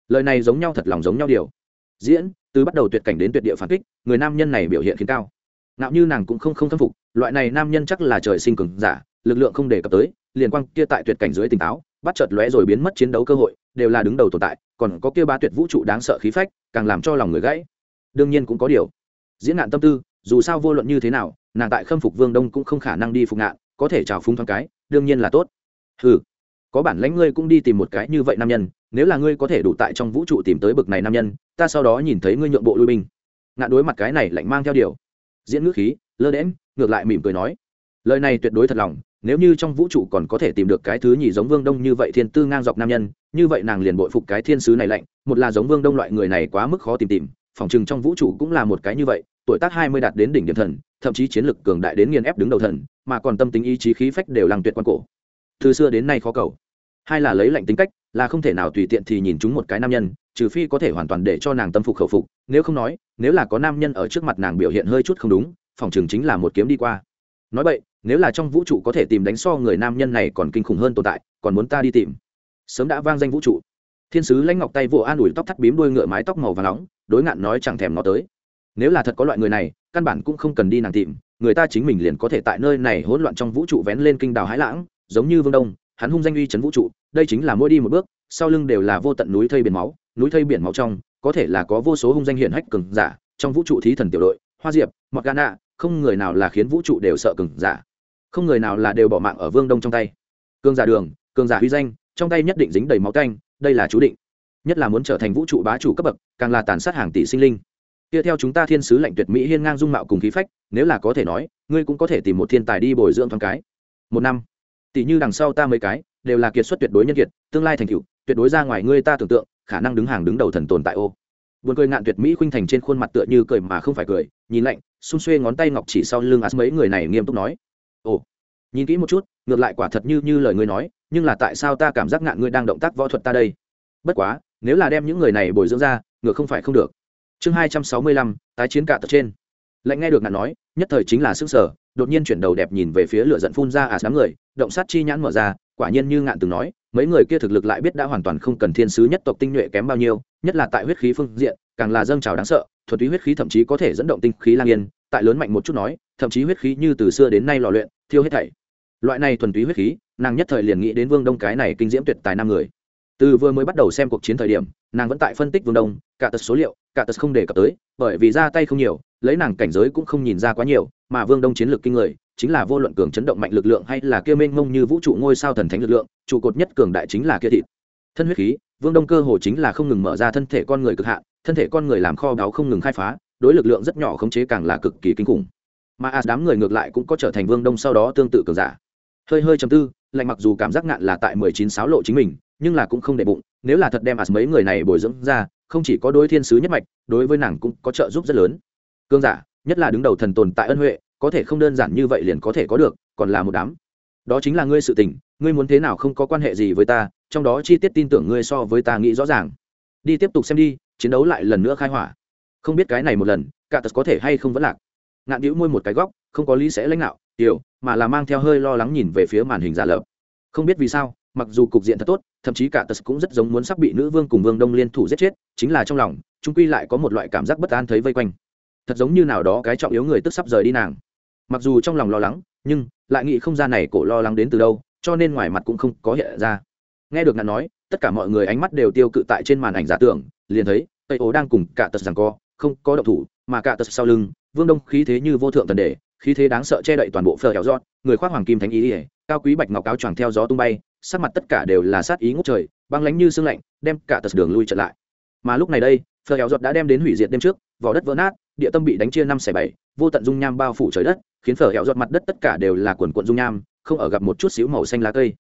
lời này giống nhau thật lòng giống nhau điều. Diễn, từ bắt đầu tuyệt cảnh đến tuyệt địa phản kích, người nam nhân này biểu hiện khiến cao. Ngạo như nàng cũng không không khâm phục, loại này nam nhân chắc là trời sinh cường giả, lực lượng không đề cập tới, liền quang kia tại tuyệt cảnh dưới tỉnh táo, bắt chợt lóe rồi biến mất chiến đấu cơ hội, đều là đứng đầu tồn tại, còn có kia ba tuyệt vũ trụ đáng sợ khí phách, càng làm cho lòng người gãy. Đương nhiên cũng có điều. Diễn nạn tâm tư, dù sao vô luận như thế nào, nàng tại khâm phục vương đông cũng không khả năng đi phục ngạn, có thể trào phúng thoáng cái, đương nhiên là tốt. Ừ có bản lãnh ngươi cũng đi tìm một cái như vậy nam nhân nếu là ngươi có thể đủ tại trong vũ trụ tìm tới bực này nam nhân, ta sau đó nhìn thấy ngươi nhượng bộ lui binh. Ngạn đối mặt cái này lạnh mang theo điều. Diễn ngữ khí, lơ đễm ngược lại mỉm cười nói, lời này tuyệt đối thật lòng, nếu như trong vũ trụ còn có thể tìm được cái thứ nhì giống vương đông như vậy thiên tư ngang dọc nam nhân, như vậy nàng liền bội phục cái thiên sứ này lạnh, một là giống vương đông loại người này quá mức khó tìm tìm phỏng chừng trong vũ trụ cũng là một cái như vậy, tuổi tác hai mươi đạt đến đỉnh điểm thần, thậm chí chiến lực cường đại đến nghiền ép đứng đầu thần, mà còn tâm tính ý chí khí phách đều làng tuyệt quan cổ. Từ xưa đến nay khó cầu. Hai là lấy lạnh tính cách là không thể nào tùy tiện thì nhìn chúng một cái nam nhân, trừ phi có thể hoàn toàn để cho nàng tâm phục khẩu phục, nếu không nói, nếu là có nam nhân ở trước mặt nàng biểu hiện hơi chút không đúng, phòng trường chính là một kiếm đi qua. Nói vậy, nếu là trong vũ trụ có thể tìm đánh so người nam nhân này còn kinh khủng hơn tồn tại, còn muốn ta đi tìm. Sớm đã vang danh vũ trụ. Thiên sứ lãnh ngọc tay vỗ an ủi tóc thắt bím đuôi ngựa mái tóc màu và nóng, đối ngạn nói chẳng thèm nó tới. Nếu là thật có loại người này, căn bản cũng không cần đi nàng tìm, người ta chính mình liền có thể tại nơi này hỗn loạn trong vũ trụ vén lên kinh đào hái lãng, giống như vương đông, hắn hung danh uy chấn vũ trụ đây chính là mỗi đi một bước, sau lưng đều là vô tận núi thây biển máu, núi thây biển máu trong, có thể là có vô số hung danh hiển hách cường giả, trong vũ trụ thí thần tiểu đội, hoa diệp mặc gana không người nào là khiến vũ trụ đều sợ cường giả, không người nào là đều bỏ mạng ở vương đông trong tay. Cường giả đường, cường giả huy danh, trong tay nhất định dính đầy máu canh, đây là chú định. Nhất là muốn trở thành vũ trụ bá chủ cấp bậc, càng là tàn sát hàng tỷ sinh linh. Kia theo chúng ta thiên sứ lệnh tuyệt mỹ hiên ngang dung mạo cùng khí phách, nếu là có thể nói, ngươi cũng có thể tìm một thiên tài đi bồi dưỡng thoáng cái. Một năm tỷ như đằng sau ta mấy cái, đều là kiệt xuất tuyệt đối nhân kiệt, tương lai thành cựu tuyệt đối ra ngoài ngươi ta tưởng tượng, khả năng đứng hàng đứng đầu thần tồn tại ô. Buồn cười ngạn tuyệt mỹ khuynh thành trên khuôn mặt tựa như cười mà không phải cười, nhìn lạnh, xung xuê ngón tay ngọc chỉ sau lưng ás mấy người này nghiêm túc nói. Ồ, nhìn kỹ một chút, ngược lại quả thật như như lời ngươi nói, nhưng là tại sao ta cảm giác ngạn ngươi đang động tác võ thuật ta đây? Bất quá, nếu là đem những người này bồi dưỡng ra, ngược không phải không được. Chương hai trăm sáu mươi lăm, tái chiến cả tập trên. Lạnh nghe được ngạn nói, nhất thời chính là sức sở đột nhiên chuyển đầu đẹp nhìn về phía lửa giận phun ra à đám người, động sát chi nhãn mở ra, quả nhiên như ngạn từng nói, mấy người kia thực lực lại biết đã hoàn toàn không cần thiên sứ nhất tộc tinh nhuệ kém bao nhiêu, nhất là tại huyết khí phương diện, càng là dâng trào đáng sợ, thuật túy huyết khí thậm chí có thể dẫn động tinh khí lang yên, tại lớn mạnh một chút nói, thậm chí huyết khí như từ xưa đến nay lò luyện, thiêu hết thảy. Loại này thuần túy huyết khí, nàng nhất thời liền nghĩ đến vương đông cái này kinh diễm tuyệt tài năm người. Từ vừa mới bắt đầu xem cuộc chiến thời điểm, nàng vẫn tại phân tích vương đông, cả tật số liệu, cả tật không đề cập tới, bởi vì ra tay không nhiều, lấy nàng cảnh giới cũng không nhìn ra quá nhiều mà vương đông chiến lược kinh người, chính là vô luận cường chấn động mạnh lực lượng hay là kia mênh mông như vũ trụ ngôi sao thần thánh lực lượng, trụ cột nhất cường đại chính là kia thịt. Thân huyết khí, vương đông cơ hồ chính là không ngừng mở ra thân thể con người cực hạn, thân thể con người làm kho báu không ngừng khai phá, đối lực lượng rất nhỏ khống chế càng là cực kỳ kinh khủng. Mà as đám người ngược lại cũng có trở thành vương đông sau đó tương tự cường giả. Hơi hơi trầm tư, lạnh mặc dù cảm giác ngạn là tại mười chín sáo lộ chính mình, nhưng là cũng không để bụng, nếu là thật đem as mấy người này bồi dưỡng ra, không chỉ có đối thiên sứ nhất mạch, đối với nàng cũng có trợ giúp rất lớn. Cường giả nhất là đứng đầu thần tồn tại ân huệ, có thể không đơn giản như vậy liền có thể có được, còn là một đám. Đó chính là ngươi sự tình, ngươi muốn thế nào không có quan hệ gì với ta, trong đó chi tiết tin tưởng ngươi so với ta nghĩ rõ ràng. Đi tiếp tục xem đi, chiến đấu lại lần nữa khai hỏa. Không biết cái này một lần, cả tật có thể hay không vẫn lạc. Ngạn đĩu môi một cái góc, không có lý sẽ lãnh đạo tiểu, mà là mang theo hơi lo lắng nhìn về phía màn hình giả lập. Không biết vì sao, mặc dù cục diện thật tốt, thậm chí cả tật cũng rất giống muốn sắp bị nữ vương cùng vương đông liên thủ giết chết, chính là trong lòng chúng quy lại có một loại cảm giác bất an thấy vây quanh thật giống như nào đó cái trọng yếu người tức sắp rời đi nàng. Mặc dù trong lòng lo lắng, nhưng lại nghĩ không ra này cổ lo lắng đến từ đâu, cho nên ngoài mặt cũng không có hiện ra. Nghe được nạn nói, tất cả mọi người ánh mắt đều tiêu cự tại trên màn ảnh giả tưởng, liền thấy tây ố đang cùng cả tật rằng co, không có động thủ, mà cả tật sau lưng, vương đông khí thế như vô thượng tần đề, khí thế đáng sợ che đậy toàn bộ phờ kéo giọt người khoác hoàng kim thánh ý ỉa cao quý bạch ngọc áo choàng theo gió tung bay, sắc mặt tất cả đều là sát ý ngút trời, băng lánh như sương lạnh, đem cả tật đường lui trở lại. Mà lúc này đây phờ kéo giọt đã đem đến hủy diệt đêm trước, vỏ đất vỡ nát địa tâm bị đánh chia năm xẻ bảy, vô tận dung nham bao phủ trời đất, khiến phở hẹo giọt mặt đất tất cả đều là quần quận dung nham, không ở gặp một chút xíu màu xanh lá cây.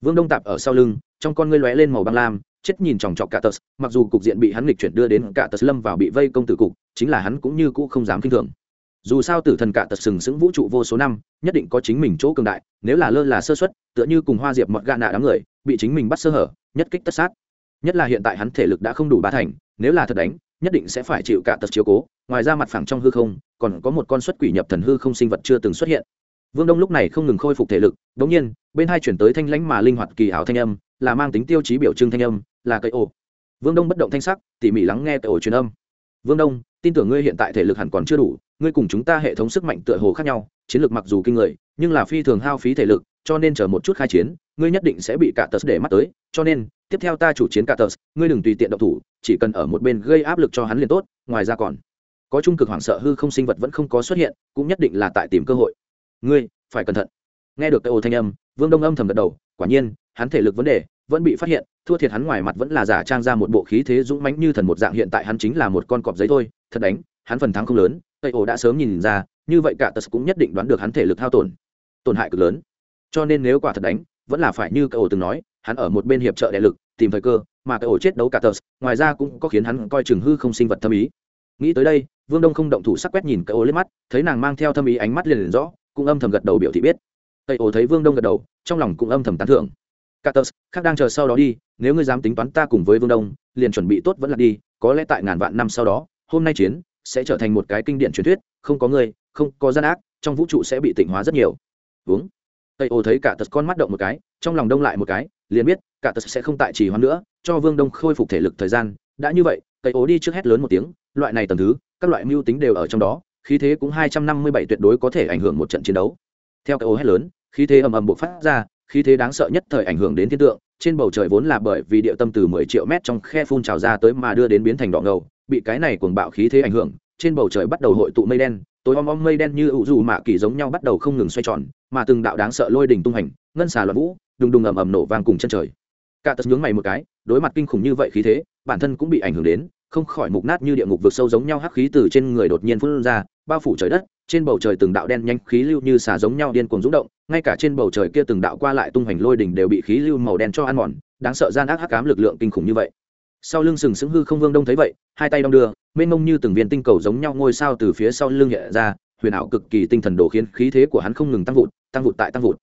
Vương đông tạp ở sau lưng, trong con ngươi lóe lên màu băng lam, chết nhìn chòng chọc cả tật, mặc dù cục diện bị hắn lịch chuyển đưa đến cả tật lâm vào bị vây công tử cục, chính là hắn cũng như cũ không dám kinh thường. Dù sao tử thần cả tật sừng sững vũ trụ vô số năm, nhất định có chính mình chỗ cường đại, nếu là lơ là sơ xuất tựa như cùng hoa diệp mọt gạ nạ đám người, bị chính mình bắt sơ hở, nhất kích tất sát. Nhất là hiện tại hắn thể lực đã không đủ ba thành, nếu là thật đánh nhất định sẽ phải chịu cả tật chiếu cố, ngoài ra mặt phẳng trong hư không, còn có một con xuất quỷ nhập thần hư không sinh vật chưa từng xuất hiện. Vương đông lúc này không ngừng khôi phục thể lực đ ỗ n g nhiên, bên hai chuyển tới thanh lãnh mà linh hoạt kỳ ảo thanh âm, là mang tính tiêu chí biểu trưng thanh âm, là cây ổ. Vương đông bất động thanh sắc, tỉ mỉ lắng nghe cây ổ truyền âm. Vương đông, tin tưởng ngươi hiện tại thể lực hẳn còn chưa đủ, ngươi cùng chúng ta hệ thống sức mạnh tựa hồ khác nhau, chiến lược mặc dù kinh người, nhưng là phi thường hao phí thể lực cho nên chờ một chút khai chiến, ngươi nhất định sẽ bị cả tờ để mắt tới, cho nên, tiếp theo ta chủ chiến cả tờ, ngươi đừng tùy tiện động thủ, chỉ cần ở một bên gây áp lực cho hắn liền tốt, ngoài ra còn có trung cực hoảng sợ hư không sinh vật vẫn không có xuất hiện, cũng nhất định là tại tìm cơ hội. Ngươi, phải cẩn thận. Nghe được cái ô thanh âm, vương đông âm thầm gật đầu, quả nhiên, hắn thể lực vấn đề vẫn bị phát hiện, thua thiệt hắn ngoài mặt vẫn là giả trang ra một bộ khí thế dũng mãnh như thần một dạng, hiện tại hắn chính là một con cọp giấy thôi, thật đánh, hắn phần thắng không lớn, tây ổ đã sớm nhìn ra, như vậy cả tật cũng nhất định đoán được hắn thể lực hao tổn tổn hại cực lớn cho nên nếu quả thật đánh, vẫn là phải như cậu từng nói, hắn ở một bên hiệp trợ đại lực, tìm thời cơ, mà cậu chết đấu cả tờ. Ngoài ra cũng có khiến hắn coi chừng hư không sinh vật thâm ý. Nghĩ tới đây, vương đông không động thủ sắc quét nhìn cậu lên mắt, thấy nàng mang theo thâm ý ánh mắt liền liền rõ, cũng âm thầm gật đầu biểu thị biết. Cây ổ thấy vương đông gật đầu, trong lòng cũng âm thầm tán thưởng. Cả tờ, khác đang chờ sau đó đi, nếu ngươi dám tính toán ta cùng với vương đông, liền chuẩn bị tốt vẫn là đi, có lẽ tại ngàn vạn năm sau đó, hôm nay chiến sẽ trở thành một cái kinh điển truyền thuyết, không có ngươi, không có gian ác, trong vũ trụ sẽ bị tịnh hóa rất nhiều. Uống tây ô thấy cả tật con mắt động một cái, trong lòng đông lại một cái, liền biết cả tật sẽ không tại trì hoãn nữa, cho vương đông khôi phục thể lực thời gian. Đã như vậy, tây ô đi trước hét lớn một tiếng, loại này tầm thứ, các loại mưu tính đều ở trong đó, khí thế cũng hai trăm năm mươi bảy tuyệt đối có thể ảnh hưởng một trận chiến đấu. Theo Tây ô hét lớn, khí thế ầm ầm bộc phát ra, khí thế đáng sợ nhất thời ảnh hưởng đến thiên tượng, trên bầu trời vốn là bởi vì địa tâm từ mười triệu mét trong khe phun trào ra tới mà đưa đến biến thành đỏ ngầu, bị cái này cuồng bạo khí thế ảnh hưởng, trên bầu trời bắt đầu hội tụ mây đen, tối om om mây đen như ủ dù mạ kỳ giống nhau bắt đầu không ngừng xoay tròn mà từng đạo đáng sợ lôi đỉnh tung hành, ngân xà loạn vũ, đùng đùng ầm ầm nổ vang cùng chân trời. Cả tật nhướng mày một cái, đối mặt kinh khủng như vậy khí thế, bản thân cũng bị ảnh hưởng đến, không khỏi mục nát như địa ngục vực sâu giống nhau hắc khí từ trên người đột nhiên phun ra, bao phủ trời đất, trên bầu trời từng đạo đen nhanh khí lưu như xà giống nhau điên cuồng rung động, ngay cả trên bầu trời kia từng đạo qua lại tung hành lôi đỉnh đều bị khí lưu màu đen cho ăn mòn, đáng sợ gian ác hắc ám lực lượng kinh khủng như vậy. Sau lưng sừng sững hư không vương đông thấy vậy, hai tay đong đưa, mênh mông như từng viên tinh cầu giống nhau ngôi sao từ phía sau lưng nhẹ ra, huyền ảo cực kỳ tinh thần đồ khiến khí thế của hắn không ngừng tăng vụt tăng vụt tại tăng vụt.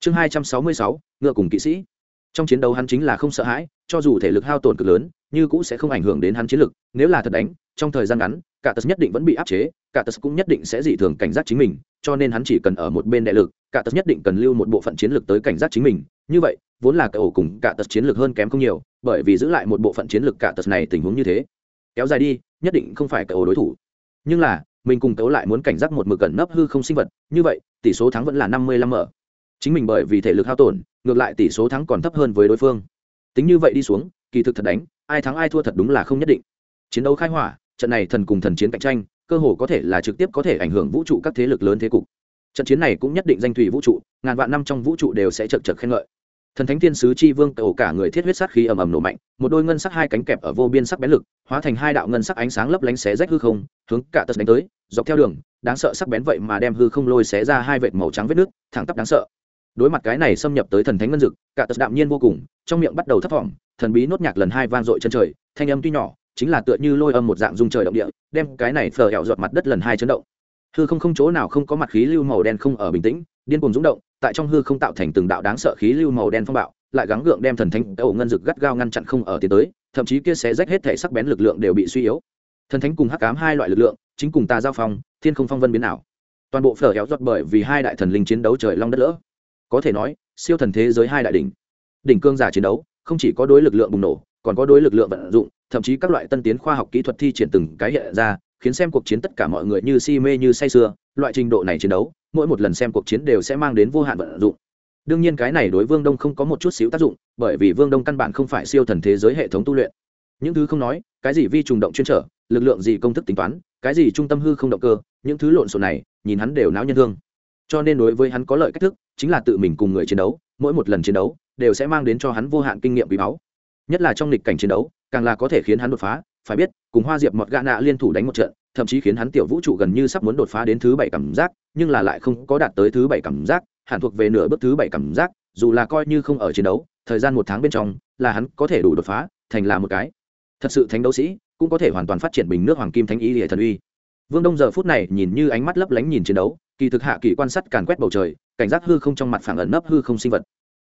Chương hai trăm sáu mươi sáu, ngựa cùng kỵ sĩ. Trong chiến đấu hắn chính là không sợ hãi, cho dù thể lực hao tổn cực lớn, như cũng sẽ không ảnh hưởng đến hắn chiến lực, nếu là thật đánh, trong thời gian ngắn, cả tật nhất định vẫn bị áp chế, cả tật cũng nhất định sẽ dị thường cảnh giác chính mình, cho nên hắn chỉ cần ở một bên đại lực, cả tật nhất định cần lưu một bộ phận chiến lực tới cảnh giác chính mình. Như vậy, vốn là cái ổ cùng cả tật chiến lược hơn kém không nhiều, bởi vì giữ lại một bộ phận chiến lược cả tật này tình huống như thế. Kéo dài đi, nhất định không phải cái ổ đối thủ. Nhưng là mình cùng tấu lại muốn cảnh giác một mực cẩn nấp hư không sinh vật, như vậy, tỷ số thắng vẫn là năm mươi lăm mở. Chính mình bởi vì thể lực hao tổn, ngược lại tỷ số thắng còn thấp hơn với đối phương. Tính như vậy đi xuống, kỳ thực thật đánh, ai thắng ai thua thật đúng là không nhất định. Chiến đấu khai hỏa, trận này thần cùng thần chiến cạnh tranh, cơ hồ có thể là trực tiếp có thể ảnh hưởng vũ trụ các thế lực lớn thế cục. Trận chiến này cũng nhất định danh thủy vũ trụ, ngàn vạn năm trong vũ trụ đều sẽ chật chật khen ngợi thần thánh thiên sứ chi vương cầu cả người thiết huyết sát khí ầm ầm nổ mạnh, một đôi ngân sắc hai cánh kẹp ở vô biên sắc bén lực, hóa thành hai đạo ngân sắc ánh sáng lấp lánh xé rách hư không, hướng cả tật đánh tới, dọc theo đường, đáng sợ sắc bén vậy mà đem hư không lôi xé ra hai vệt màu trắng vết nước, thẳng tắp đáng sợ. Đối mặt cái này xâm nhập tới thần thánh ngân dực, cả tật đạm nhiên vô cùng, trong miệng bắt đầu thấp thỏm, thần bí nốt nhạc lần hai vang dội chân trời, thanh âm tuy nhỏ, chính là tựa như lôi âm một dạng dung trời động địa, đem cái này phờ hẹo giọt mặt đất lần hai chấn động. Hư không không chỗ nào không có mặt khí lưu màu đen không ở bình tĩnh, điên cuồng rung động tại trong hư không tạo thành từng đạo đáng sợ khí lưu màu đen phong bạo, lại gắng gượng đem thần thánh ẩu ngân dực gắt gao ngăn chặn không ở tiến tới, thậm chí kia sẽ rách hết thể sắc bén lực lượng đều bị suy yếu. Thần thánh cùng hắc cám hai loại lực lượng, chính cùng ta giao phong, thiên không phong vân biến ảo. Toàn bộ phở héo rót bởi vì hai đại thần linh chiến đấu trời long đất lỡ. Có thể nói, siêu thần thế giới hai đại đỉnh. Đỉnh cương giả chiến đấu, không chỉ có đối lực lượng bùng nổ, còn có đối lực lượng vận dụng, thậm chí các loại tân tiến khoa học kỹ thuật thi triển từng cái hiện ra, khiến xem cuộc chiến tất cả mọi người như si mê như say sưa, loại trình độ này chiến đấu mỗi một lần xem cuộc chiến đều sẽ mang đến vô hạn vận dụng. Đương nhiên cái này đối vương đông không có một chút xíu tác dụng, bởi vì vương đông căn bản không phải siêu thần thế giới hệ thống tu luyện. Những thứ không nói, cái gì vi trùng động chuyên trở, lực lượng gì công thức tính toán, cái gì trung tâm hư không động cơ, những thứ lộn xộn này, nhìn hắn đều não nhân thương. Cho nên đối với hắn có lợi cách thức, chính là tự mình cùng người chiến đấu, mỗi một lần chiến đấu, đều sẽ mang đến cho hắn vô hạn kinh nghiệm quý báu. Nhất là trong lịch cảnh chiến đấu, càng là có thể khiến hắn đột phá phải biết, cùng hoa diệp mọt gạ nạ liên thủ đánh một trận, thậm chí khiến hắn tiểu vũ trụ gần như sắp muốn đột phá đến thứ bảy cảm giác, nhưng là lại không có đạt tới thứ bảy cảm giác, hẳn thuộc về nửa bước thứ bảy cảm giác, dù là coi như không ở chiến đấu, thời gian một tháng bên trong, là hắn có thể đủ đột phá, thành là một cái. Thật sự thánh đấu sĩ, cũng có thể hoàn toàn phát triển bình nước hoàng kim thánh ý hệ thần uy. Vương đông giờ phút này nhìn như ánh mắt lấp lánh nhìn chiến đấu, kỳ thực hạ kỳ quan sát càn quét bầu trời, cảnh giác hư không trong mặt phẳng ẩn nấp hư không sinh vật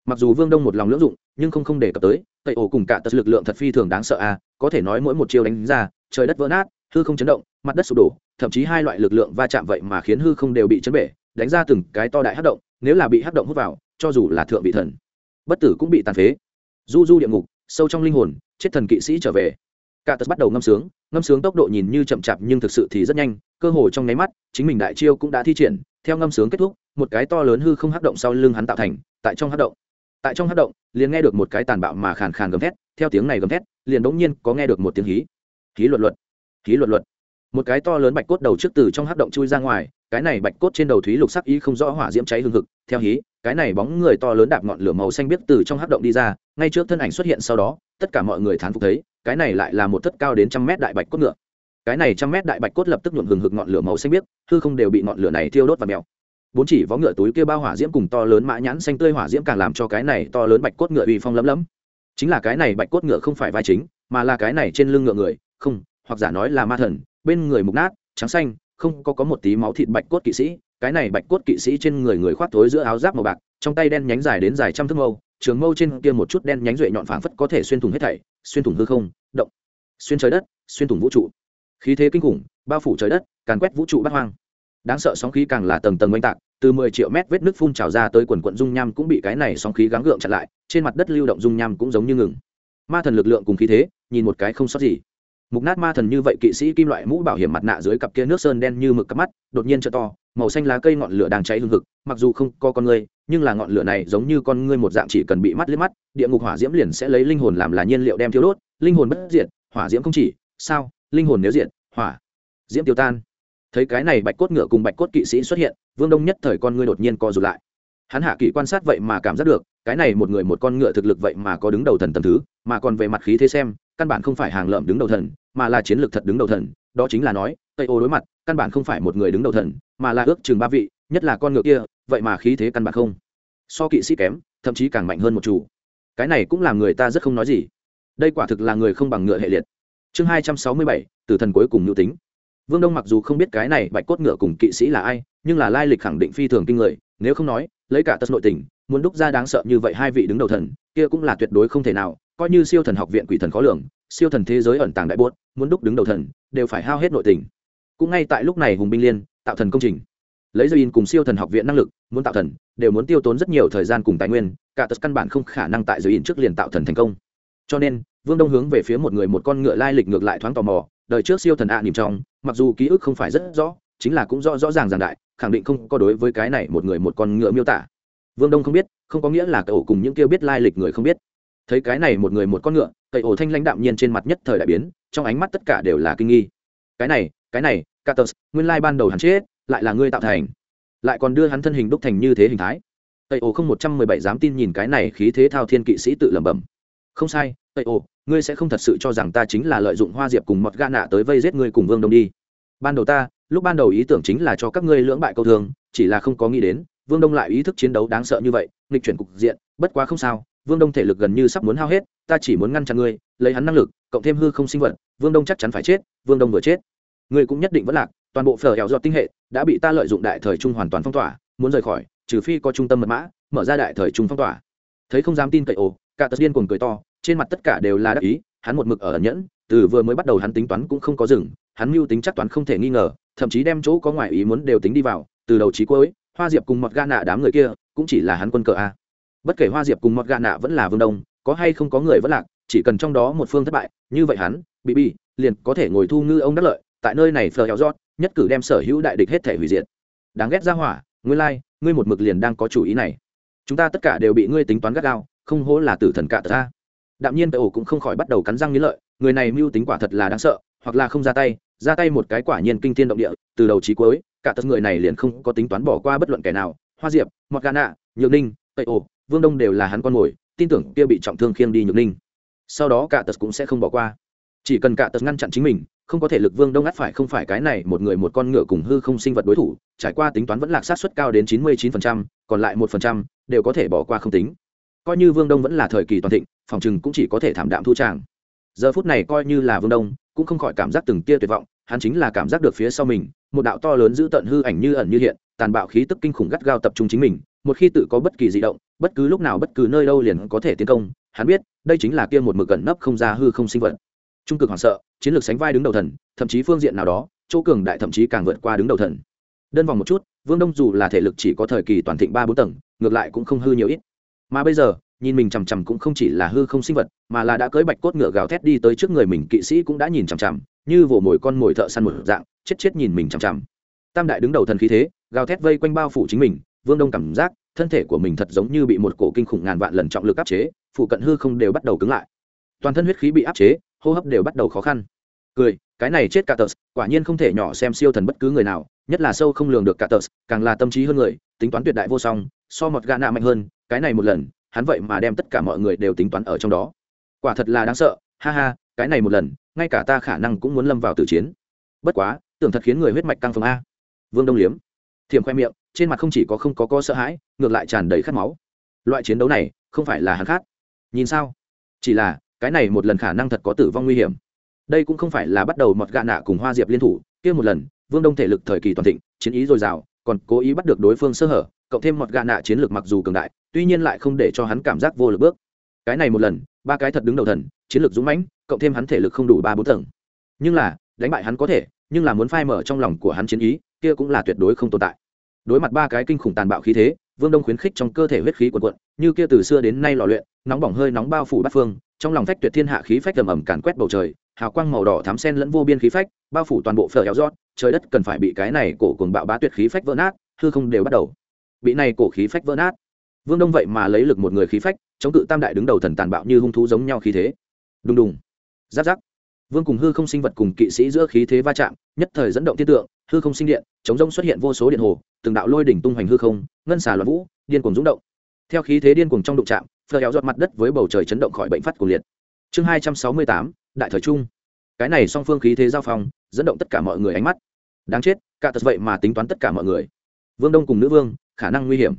mặc dù vương đông một lòng lưỡng dụng, nhưng không không đề cập tới tẩy ổ cùng cả tật lực lượng thật phi thường đáng sợ a có thể nói mỗi một chiêu đánh ra, trời đất vỡ nát, hư không chấn động, mặt đất sụp đổ, thậm chí hai loại lực lượng va chạm vậy mà khiến hư không đều bị chấn bể, đánh ra từng cái to đại hát động, nếu là bị hát động hút vào, cho dù là thượng vị thần, bất tử cũng bị tàn phế. Du du địa ngục, sâu trong linh hồn, chết thần kỵ sĩ trở về. Cả tật bắt đầu ngâm sướng ngâm sướng tốc độ nhìn như chậm chạp nhưng thực sự thì rất nhanh, cơ hồ trong nháy mắt, chính mình đại chiêu cũng đã thi triển, theo ngâm sướng kết thúc, một cái to lớn hư không hát động sau lưng hắn tạo thành, tại trong hát động tại trong hất động, liền nghe được một cái tàn bạo mà khàn khàn gầm thét, theo tiếng này gầm thét, liền bỗng nhiên có nghe được một tiếng hí. Hí luật luật. Hí luật luật. Một cái to lớn bạch cốt đầu trước từ trong hất động chui ra ngoài, cái này bạch cốt trên đầu thúy lục sắc ý không rõ hỏa diễm cháy hương hực, theo hí, cái này bóng người to lớn đạp ngọn lửa màu xanh biếc từ trong hắc động đi ra, ngay trước thân ảnh xuất hiện sau đó, tất cả mọi người thán phục thấy, cái này lại là một thất cao đến trăm mét đại bạch cốt ngựa. Cái này trăm mét đại bạch cốt lập tức nhuộm hừng hực ngọn lửa màu xanh biếc, hư không đều bị ngọn lửa này thiêu đốt và mèo bốn chỉ vó ngựa túi kia bao hỏa diễm cùng to lớn mã nhãn xanh tươi hỏa diễm càng làm cho cái này to lớn bạch cốt ngựa uy phong lấm lấm. Chính là cái này bạch cốt ngựa không phải vai chính, mà là cái này trên lưng ngựa người, không, hoặc giả nói là ma thần, bên người mục nát, trắng xanh, không, có có một tí máu thịt bạch cốt kỵ sĩ, cái này bạch cốt kỵ sĩ trên người người khoác thối giữa áo giáp màu bạc, trong tay đen nhánh dài đến dài trăm thước mâu, trường mâu trên kia một chút đen nhánh duệ nhọn phảng phất có thể xuyên thủng hết thảy, xuyên thủng hư không, động, xuyên trời đất, xuyên thủng vũ trụ. Khí thế kinh khủng, bao phủ trời đất, càn quét vũ trụ bát hoang. Đáng sợ sóng khí càng là tầng tầng oanh tạc từ mười triệu mét vết nước phun trào ra tới quần quận dung nham cũng bị cái này sóng khí gắng gượng chặn lại, trên mặt đất lưu động dung nham cũng giống như ngừng. Ma thần lực lượng cùng khí thế, nhìn một cái không sót gì. Mục nát ma thần như vậy kỵ sĩ kim loại mũ bảo hiểm mặt nạ dưới cặp kia nước sơn đen như mực cặp mắt, đột nhiên trợ to, màu xanh lá cây ngọn lửa đang cháy hừng hực, mặc dù không có con người, nhưng là ngọn lửa này giống như con ngươi một dạng chỉ cần bị mắt liếc mắt, địa ngục hỏa diễm liền sẽ lấy linh hồn làm là nhiên liệu đem thiêu đốt, linh hồn bất diệt, hỏa diễm không chỉ, sao, linh hồn nếu diệt, hỏa diễm tiêu tan. Thấy cái này bạch cốt ngựa cùng bạch cốt kỵ sĩ xuất hiện vương đông nhất thời con ngươi đột nhiên co rụt lại. Hắn hạ kỵ quan sát vậy mà cảm giác được, cái này một người một con ngựa thực lực vậy mà có đứng đầu thần tầm thứ, mà còn về mặt khí thế xem, căn bản không phải hàng lợm đứng đầu thần, mà là chiến lược thật đứng đầu thần, đó chính là nói, tây ô đối mặt, căn bản không phải một người đứng đầu thần, mà là ước chừng ba vị, nhất là con ngựa kia, vậy mà khí thế căn bản không. So kỵ sĩ kém, thậm chí càng mạnh hơn một chủ. Cái này cũng làm người ta rất không nói gì. Đây quả thực là người không bằng ngựa hệ liệt. Chương hai trăm sáu mươi bảy từ thần cuối cùng nữ tính vương đông mặc dù không biết cái này bạch cốt ngựa cùng kỵ sĩ là ai, nhưng là lai lịch khẳng định phi thường kinh người, nếu không nói, lấy cả tất nội tình, muốn đúc ra đáng sợ như vậy hai vị đứng đầu thần, kia cũng là tuyệt đối không thể nào, coi như siêu thần học viện quỷ thần khó lường, siêu thần thế giới ẩn tàng đại buốt, muốn đúc đứng đầu thần, đều phải hao hết nội tình. Cũng ngay tại lúc này hùng binh liên, tạo thần công trình. Lấy dây in cùng siêu thần học viện năng lực, muốn tạo thần, đều muốn tiêu tốn rất nhiều thời gian cùng tài nguyên, cả tất căn bản không khả năng tại dây in trước liền tạo thần thành công. Cho nên, vương đông hướng về phía một người một con ngựa lai lịch ngược lại thoáng tò mò đời trước siêu thần ạ à nỉm trong mặc dù ký ức không phải rất rõ chính là cũng rõ rõ ràng ràng đại khẳng định không có đối với cái này một người một con ngựa miêu tả. Vương đông không biết không có nghĩa là cậu cùng những kêu biết lai lịch người không biết. Thấy cái này một người một con ngựa cậy ổ thanh lãnh đạm nhiên trên mặt nhất thời đại biến trong ánh mắt tất cả đều là kinh nghi. Cái này cái này Catus, nguyên lai ban đầu hắn chết lại là ngươi tạo thành. Lại còn đưa hắn thân hình đúc thành như thế hình thái. Tây ổ không một trăm mười bảy dám tin nhìn cái này khí thế thao thiên kỵ sĩ tự lẩm bẩm. Không sai tây ổ ngươi sẽ không thật sự cho rằng ta chính là lợi dụng hoa diệp cùng mọt ga nạ tới vây giết ngươi cùng vương đông đi. Ban đầu ta, lúc ban đầu ý tưởng chính là cho các ngươi lưỡng bại câu thương, chỉ là không có nghĩ đến, vương đông lại ý thức chiến đấu đáng sợ như vậy, nghịch chuyển cục diện, bất quá không sao, vương đông thể lực gần như sắp muốn hao hết, ta chỉ muốn ngăn chặn ngươi, lấy hắn năng lực, cộng thêm hư không sinh vật, vương đông chắc chắn phải chết, vương đông vừa chết. Ngươi cũng nhất định vẫn lạc, toàn bộ phở hẹo dọt tinh hệ đã bị ta lợi dụng đại thời trung hoàn toàn phong tỏa, muốn rời khỏi, trừ phi có trung tâm mật mã, mở ra đại thời trung phong tỏa. Thấy không dám tin cậy ồ, cả tật điên cuồng cười to trên mặt tất cả đều là đắc ý hắn một mực ở ẩn nhẫn từ vừa mới bắt đầu hắn tính toán cũng không có dừng hắn mưu tính chắc toán không thể nghi ngờ thậm chí đem chỗ có ngoại ý muốn đều tính đi vào từ đầu trí cuối hoa diệp cùng mọt ga nạ đám người kia cũng chỉ là hắn quân cờ a. Bất kể hoa diệp cùng mọt ga nạ vẫn là vương đông có hay không có người vẫn lạc chỉ cần trong đó một phương thất bại như vậy hắn bị bi liền có thể ngồi thu ngư ông đắc lợi tại nơi này phờ héo rót nhất cử đem sở hữu đại địch hết thể hủy diệt. Đáng ghét ra hỏa ngươi lai、like, ngươi một mực liền đang có chủ ý này. Chúng ta tất cả đều bị ngươi tính toán gắt gao không hố là tử thần cạ tờ ta đạm nhiên tệ ổ cũng không khỏi bắt đầu cắn răng nghĩ lợi, người này mưu tính quả thật là đáng sợ, hoặc là không ra tay ra tay một cái quả nhiên kinh thiên động địa, từ đầu trí cuối, cả tất người này liền không có tính toán bỏ qua bất luận kẻ nào, hoa diệp, mọt gà nạ, nhược ninh, tây ổ, vương đông đều là hắn con mồi, tin tưởng kia bị trọng thương khiêng đi nhược ninh. Sau đó cả tật cũng sẽ không bỏ qua. Chỉ cần cả tật ngăn chặn chính mình, không có thể lực vương đông ngắt phải không phải cái này một người một con ngựa cùng hư không sinh vật đối thủ, trải qua tính toán vẫn lạc sát suất cao đến chín mươi chín phần trăm, còn lại một phần trăm đều có thể bỏ qua không tính coi như vương đông vẫn là thời kỳ toàn thịnh, phòng chừng cũng chỉ có thể thảm đạm thu tràng. Giờ phút này coi như là vương đông, cũng không khỏi cảm giác từng tia tuyệt vọng, hắn chính là cảm giác được phía sau mình, một đạo to lớn giữ tận hư ảnh như ẩn như hiện, tàn bạo khí tức kinh khủng gắt gao tập trung chính mình, một khi tự có bất kỳ di động, bất cứ lúc nào bất cứ nơi đâu liền có thể tiến công, hắn biết, đây chính là kia một mực gần nấp không ra hư không sinh vật. Trung cực hoảng sợ, chiến lược sánh vai đứng đầu thần, thậm chí phương diện nào đó, chỗ cường đại thậm chí càng vượt qua đứng đầu thần. Đơn vòng một chút, vương đông dù là thể lực chỉ có thời kỳ toàn thịnh ba bốn tầng, ngược lại cũng không hư nhiều ít mà bây giờ, nhìn mình chằm chằm cũng không chỉ là hư không sinh vật, mà là đã cưới bạch cốt ngựa gào thét đi tới trước người mình, kỵ sĩ cũng đã nhìn chằm chằm, như vồ mồi con mồi thợ săn một dạng, chết chết nhìn mình chằm chằm. Tam đại đứng đầu thần khí thế, gào thét vây quanh bao phủ chính mình, vương đông cảm giác, thân thể của mình thật giống như bị một cổ kinh khủng ngàn vạn lần trọng lực áp chế, phụ cận hư không đều bắt đầu cứng lại. Toàn thân huyết khí bị áp chế, hô hấp đều bắt đầu khó khăn. Cười, cái này chết cả tờ quả nhiên không thể nhỏ xem siêu thần bất cứ người nào nhất là sâu không lường được cả tờ càng là tâm trí hơn người, tính toán tuyệt đại vô song, so một gà nạ mạnh hơn, cái này một lần, hắn vậy mà đem tất cả mọi người đều tính toán ở trong đó. Quả thật là đáng sợ, ha ha, cái này một lần, ngay cả ta khả năng cũng muốn lâm vào tử chiến. Bất quá, tưởng thật khiến người huyết mạch căng phồng a. Vương đông liếm thiềm khoe miệng, trên mặt không chỉ có không có co sợ hãi, ngược lại tràn đầy khát máu. Loại chiến đấu này, không phải là hắn khát nhìn sao? Chỉ là, cái này một lần khả năng thật có tử vong nguy hiểm. Đây cũng không phải là bắt đầu mọt gạ nạ cùng hoa diệp liên thủ, kia một lần vương đông thể lực thời kỳ toàn thịnh, chiến ý dồi dào, còn cố ý bắt được đối phương sơ hở, cộng thêm mọt gạ nạ chiến lược mặc dù cường đại, tuy nhiên lại không để cho hắn cảm giác vô lực bước. Cái này một lần, ba cái thật đứng đầu thần, chiến lược dũng mãnh, cộng thêm hắn thể lực không đủ ba bốn tầng. Nhưng là, đánh bại hắn có thể, nhưng là muốn phai mở trong lòng của hắn chiến ý, kia cũng là tuyệt đối không tồn tại. Đối mặt ba cái kinh khủng tàn bạo khí thế, vương đông khuyến khích trong cơ thể huyết khí quần quận như kia từ xưa đến nay lò luyện, nóng bỏng hơi nóng bao phủ bát phương, trong lòng phách tuyệt thiên hạ khí phách ầm ầm càn quét bầu trời, hào quang màu đỏ thắm sen lẫn vô biên khí phách bao phủ toàn bộ phở héo rót trời đất cần phải bị cái này cổ cuồng bạo bá tuyệt khí phách vỡ nát, hư không đều bắt đầu. Bị này cổ khí phách vỡ nát. Vương đông vậy mà lấy lực một người khí phách, chống cự tam đại đứng đầu thần tàn bạo như hung thú giống nhau khí thế. Đùng đùng. Giáp giáp. Vương cùng hư không sinh vật cùng kỵ sĩ giữa khí thế va chạm, nhất thời dẫn động tiết tượng, hư không sinh điện, chống rông xuất hiện vô số điện hồ, từng đạo lôi đỉnh tung hoành hư không, ngân xà loạn vũ, điên cuồng rúng động. Theo khí thế điên cuồng trong đụng chạm phờ héo giọt mặt đất với bầu trời chấn động khỏi bệnh phát cuồng liệt. Chương hai trăm sáu mươi tám, đại thời trung cái này song phương khí thế giao phong, dẫn động tất cả mọi người ánh mắt. Đáng chết, cả tật vậy mà tính toán tất cả mọi người. Vương đông cùng nữ vương, khả năng nguy hiểm.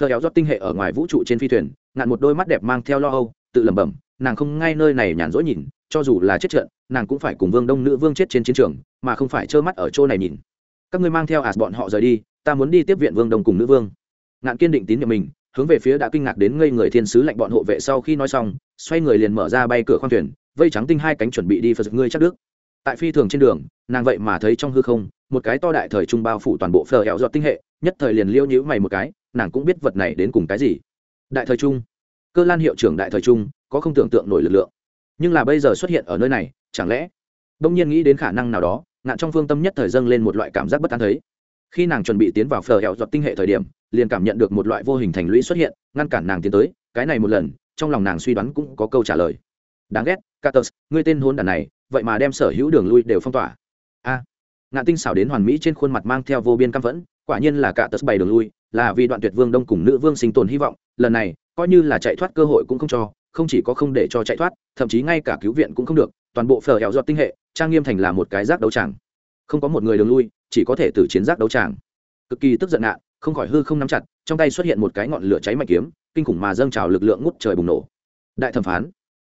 Phờ héo rót tinh hệ ở ngoài vũ trụ trên phi thuyền, ngạn một đôi mắt đẹp mang theo lo âu, tự lẩm bẩm, nàng không ngay nơi này nhàn rỗi nhìn, cho dù là chết trận, nàng cũng phải cùng vương đông nữ vương chết trên chiến trường, mà không phải trơ mắt ở chỗ này nhìn. Các ngươi mang theo ạt bọn họ rời đi, ta muốn đi tiếp viện vương đông cùng nữ vương. Ngạn kiên định tín nhiệm mình, hướng về phía đã kinh ngạc đến ngây người thiên sứ lạnh bọn hộ vệ sau khi nói xong, xoay người liền mở ra bay cửa khoang thuyền vây trắng tinh hai cánh chuẩn bị đi phật ngươi chắc đức. Tại phi thường trên đường, nàng vậy mà thấy trong hư không, một cái to đại thời trung bao phủ toàn bộ phở hẹo dọt tinh hệ, nhất thời liền liêu nhữ mày một cái, nàng cũng biết vật này đến cùng cái gì. Đại thời trung. Cơ lan hiệu trưởng đại thời trung, có không tưởng tượng nổi lực lượng. Nhưng là bây giờ xuất hiện ở nơi này, chẳng lẽ? Đông nhiên nghĩ đến khả năng nào đó, ngạn trong phương tâm nhất thời dâng lên một loại cảm giác bất an thấy. Khi nàng chuẩn bị tiến vào phờ hẹo dọt tinh hệ thời điểm, liền cảm nhận được một loại vô hình thành lũy xuất hiện, ngăn cản nàng tiến tới, cái này một lần, trong lòng nàng suy đoán cũng có câu trả lời. Đáng ghét. Catus, ngươi tên hôn đàn này vậy mà đem sở hữu đường lui đều phong tỏa. A. Ngạn tinh xảo đến hoàn mỹ trên khuôn mặt mang theo vô biên căm phẫn quả nhiên là Catus bày đường lui là vì đoạn tuyệt vương đông cùng nữ vương sinh tồn hy vọng lần này coi như là chạy thoát cơ hội cũng không cho không chỉ có không để cho chạy thoát thậm chí ngay cả cứu viện cũng không được toàn bộ phở hẹo giọt tinh hệ trang nghiêm thành là một cái rác đấu tràng. Không có một người đường lui chỉ có thể tử chiến rác đấu tràng. Cực kỳ tức giận ngạn không khỏi hư không nắm chặt trong tay xuất hiện một cái ngọn lửa cháy mạnh kiếm kinh khủng mà dâng trào lực lượng ngút trời bùng nổ. Đại thẩm phán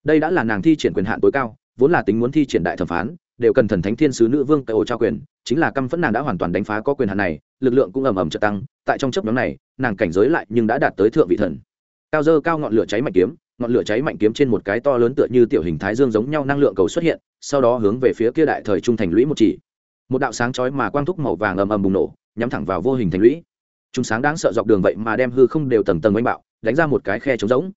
đây đã là nàng thi triển quyền hạn tối cao, vốn là tính muốn thi triển đại thẩm phán, đều cần thần thánh thiên sứ nữ vương cậu trao quyền, chính là căm phẫn nàng đã hoàn toàn đánh phá có quyền hạn này, lực lượng cũng ầm ầm trợ tăng, tại trong chấp nhóm này, nàng cảnh giới lại nhưng đã đạt tới thượng vị thần. Cao dơ cao ngọn lửa cháy mạnh kiếm, ngọn lửa cháy mạnh kiếm trên một cái to lớn tựa như tiểu hình thái dương giống nhau năng lượng cầu xuất hiện, sau đó hướng về phía kia đại thời trung thành lũy một chỉ. Một đạo sáng chói mà quang thúc màu vàng ầm ầm bùng nổ, nhắm thẳng vào vô hình thành lũy. Chúng sáng đáng sợ dọc đường vậy mà đem hư không đều tầng tầng oanh bạo, đánh ra một cái khe trống rỗng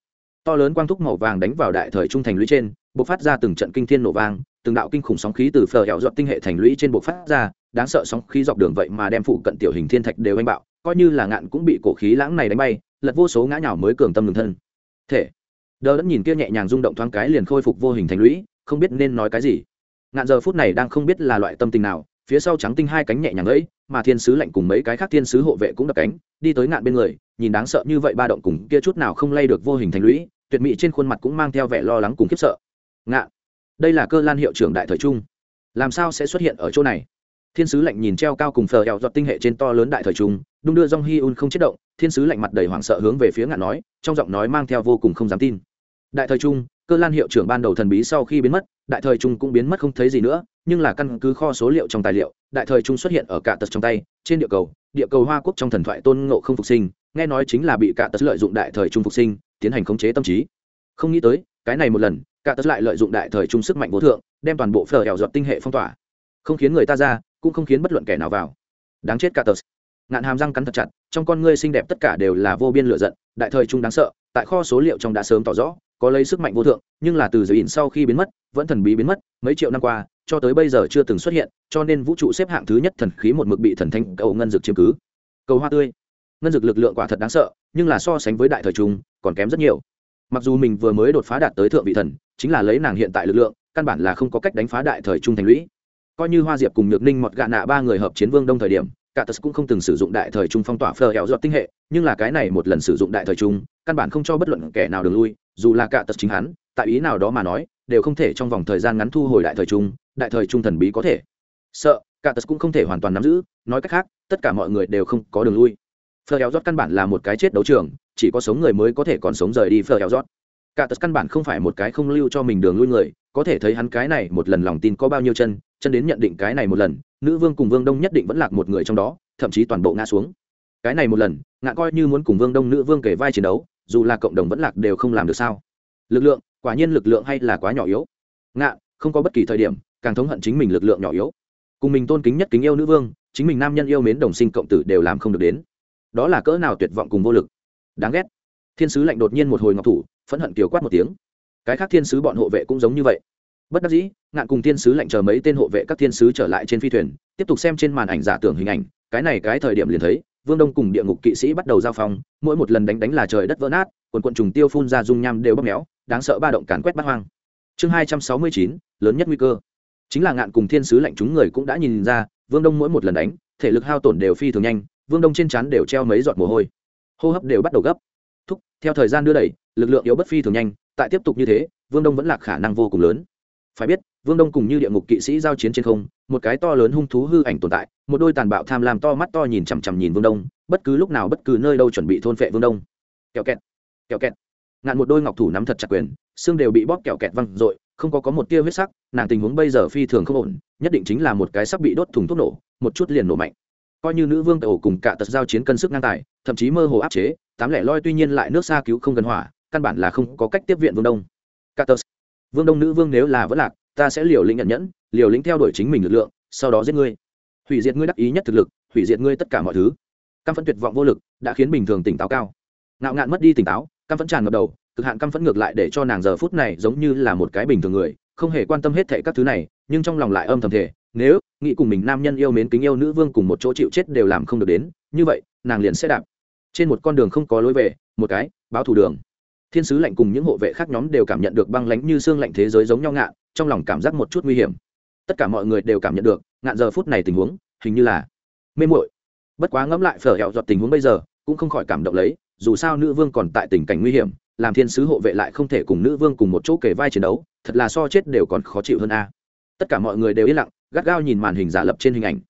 to lớn quang thúc màu vàng đánh vào đại thời trung thành lũy trên b ộ c phát ra từng trận kinh thiên nổ vang, từng đạo kinh khủng sóng khí từ phờ hẹo dọn tinh hệ thành lũy trên b ộ c phát ra, đáng sợ sóng khí dọc đường vậy mà đem phụ cận tiểu hình thiên thạch đều anh bạo, coi như là ngạn cũng bị cổ khí lãng này đánh bay, lật vô số ngã nhào mới cường tâm ngừng thân. Thể. Đờ đẫn nhìn kia nhẹ nhàng rung động thoáng cái liền khôi phục vô hình thành lũy, không biết nên nói cái gì. Ngạn giờ phút này đang không biết là loại tâm tình nào, phía sau trắng tinh hai cánh nhẹ nhàng ấy mà thiên sứ lạnh cùng mấy cái khác thiên sứ hộ vệ cũng đập cánh, đi tới ngạn bên người, nhìn đáng sợ như vậy ba động cùng kia chút nào không lay được vô hình thành lũy, tuyệt mỹ trên khuôn mặt cũng mang theo vẻ lo lắng cùng khiếp sợ. Ngạn, đây là cơ lan hiệu trưởng đại thời trung. Làm sao sẽ xuất hiện ở chỗ này? Thiên sứ lạnh nhìn treo cao cùng phờ hẹo giọt tinh hệ trên to lớn đại thời trung, đung đưa dong hi un không chết động, thiên sứ lạnh mặt đầy hoảng sợ hướng về phía ngạn nói, trong giọng nói mang theo vô cùng không dám tin. Đại thời trung, cơ lan hiệu trưởng ban đầu thần bí sau khi biến mất đại thời trung cũng biến mất không thấy gì nữa, nhưng là căn cứ kho số liệu trong tài liệu, đại thời trung xuất hiện ở cả tật trong tay, trên địa cầu địa cầu hoa quốc trong thần thoại tôn ngộ không phục sinh, nghe nói chính là bị cả tật lợi dụng đại thời trung phục sinh, tiến hành khống chế tâm trí. Không nghĩ tới, cái này một lần, cả tật lại lợi dụng đại thời trung sức mạnh vô thượng, đem toàn bộ phở hẻo giọt tinh hệ phong tỏa. Không khiến người ta ra, cũng không khiến bất luận kẻ nào vào. Đáng chết cả tật. Ngạn hàm răng cắn thật chặt, trong con ngươi xinh đẹp tất cả đều là vô biên lửa giận, đại thời trung đáng sợ, tại kho số liệu trong đã sớm tỏ rõ có lấy sức mạnh vô thượng, nhưng là từ giới ỉn sau khi biến mất, vẫn thần bí biến mất, mấy triệu năm qua, cho tới bây giờ chưa từng xuất hiện, cho nên vũ trụ xếp hạng thứ nhất thần khí một mực bị thần thanh cầu ngân dược chiếm cứ. Cầu hoa tươi. Ngân dược lực lượng quả thật đáng sợ, nhưng là so sánh với đại thời trung, còn kém rất nhiều. Mặc dù mình vừa mới đột phá đạt tới thượng vị thần, chính là lấy nàng hiện tại lực lượng, căn bản là không có cách đánh phá đại thời trung thành lũy. Coi như hoa diệp cùng nhược ninh mọt gạ nạ ba người hợp chiến vương đông thời điểm, cả tật cũng không từng sử dụng đại thời trung phong tỏa phờ hẹo dọt tinh hệ, nhưng là cái này một lần sử dụng đại thời trung, căn bản không cho bất luận kẻ nào đường lui dù là cả tật chính hắn, tại ý nào đó mà nói, đều không thể trong vòng thời gian ngắn thu hồi đại thời trung, đại thời trung thần bí có thể. Sợ, cả tật cũng không thể hoàn toàn nắm giữ, nói cách khác, tất cả mọi người đều không có đường lui. Phờ héo dọt căn bản là một cái chết đấu trường, chỉ có sống người mới có thể còn sống rời đi phờ héo dọt cả tật căn bản không phải một cái không lưu cho mình đường lui người, có thể thấy hắn cái này một lần lòng tin có bao nhiêu chân chân đến nhận định cái này một lần, nữ vương cùng vương đông nhất định vẫn lạc một người trong đó, thậm chí toàn bộ ngã xuống. Cái này một lần ngã coi như muốn cùng vương đông nữ vương kể vai chiến đấu dù là cộng đồng vẫn lạc đều không làm được sao? Lực lượng, quả nhiên lực lượng hay là quá nhỏ yếu. Ngạn không có bất kỳ thời điểm, càng thống hận chính mình lực lượng nhỏ yếu. Cùng mình tôn kính nhất kính yêu nữ vương, chính mình nam nhân yêu mến đồng sinh cộng tử đều làm không được đến. Đó là cỡ nào tuyệt vọng cùng vô lực. Đáng ghét. Thiên sứ lạnh đột nhiên một hồi ngọc thủ, phẫn hận kiều quát một tiếng. Cái khác thiên sứ bọn hộ vệ cũng giống như vậy. Bất đắc dĩ, ngạn cùng thiên sứ lệnh chờ mấy tên hộ vệ các thiên sứ trở lại trên phi thuyền, tiếp tục xem trên màn ảnh giả tưởng hình ảnh. Cái này cái thời điểm liền thấy vương đông cùng địa ngục kỵ sĩ bắt đầu giao phong, mỗi một lần đánh đánh là trời đất vỡ nát, quần quận trùng tiêu phun ra dung nham đều bóp méo, đáng sợ ba động càn quét bắt hoang. Chương hai trăm sáu mươi chín, lớn nhất nguy cơ. Chính là ngạn cùng thiên sứ lệnh chúng người cũng đã nhìn ra, vương đông mỗi một lần đánh, thể lực hao tổn đều phi thường nhanh, vương đông trên chắn đều treo mấy giọt mồ hôi. Hô hấp đều bắt đầu gấp. Thúc, theo thời gian đưa đẩy, lực lượng yếu bất phi thường nhanh, tại tiếp tục như thế, vương đông vẫn là khả năng vô cùng lớn. Phải biết, vương đông cùng như địa ngục kỵ sĩ giao chiến trên không một cái to lớn hung thú hư ảnh tồn tại, một đôi tàn bạo tham lam to mắt to nhìn chằm chằm nhìn vương đông, bất cứ lúc nào bất cứ nơi đâu chuẩn bị thôn phệ vương đông. Kẹo kẹt kẹo kẹt. Ngạn một đôi ngọc thủ nắm thật chặt quyền, xương đều bị bóp kẹo kẹt văng r ộ i không có có một tia huyết sắc, nàng tình huống bây giờ phi thường không ổn, nhất định chính là một cái sắp bị đốt thùng thuốc nổ, một chút liền nổ mạnh. Coi như nữ vương tổ cùng cả tật giao chiến cân sức ngang tài, thậm chí mơ hồ áp chế, tám lẻ loi tuy nhiên lại nước xa cứu không gần hỏa, căn bản là không có cách tiếp viện vương đông. Catus. vương đông nữ vương nếu là vẫn lạc, ta sẽ liều lĩnh nhận nhẫn liều lĩnh theo đuổi chính mình lực lượng, sau đó giết ngươi. Hủy diệt ngươi đắc ý nhất thực lực, hủy diệt ngươi tất cả mọi thứ. Căm phẫn tuyệt vọng vô lực đã khiến bình thường tỉnh táo cao. Ngạo ngạn mất đi tỉnh táo, căm phẫn tràn ngập đầu, cực hạn căm phẫn ngược lại để cho nàng giờ phút này giống như là một cái bình thường người, không hề quan tâm hết thệ các thứ này, nhưng trong lòng lại âm thầm thể nếu nghĩ cùng mình nam nhân yêu mến kính yêu nữ vương cùng một chỗ chịu chết đều làm không được đến, như vậy, nàng liền sẽ đạp. Trên một con đường không có lối về, một cái, báo thủ đường. Thiên sứ lạnh cùng những hộ vệ khác nhóm đều cảm nhận được băng lánh như xương lạnh thế giới giống nhau ngạn trong lòng cảm giác một chút nguy hiểm tất cả mọi người đều cảm nhận được, ngạn giờ phút này tình huống, hình như là mê muội. Bất quá ngẫm lại phở hẹo giọt tình huống bây giờ, cũng không khỏi cảm động lấy, dù sao nữ vương còn tại tình cảnh nguy hiểm, làm thiên sứ hộ vệ lại không thể cùng nữ vương cùng một chỗ kể vai chiến đấu, thật là so chết đều còn khó chịu hơn a. À. Tất cả mọi người đều yên lặng, gắt gao nhìn màn hình giả lập trên hình ảnh.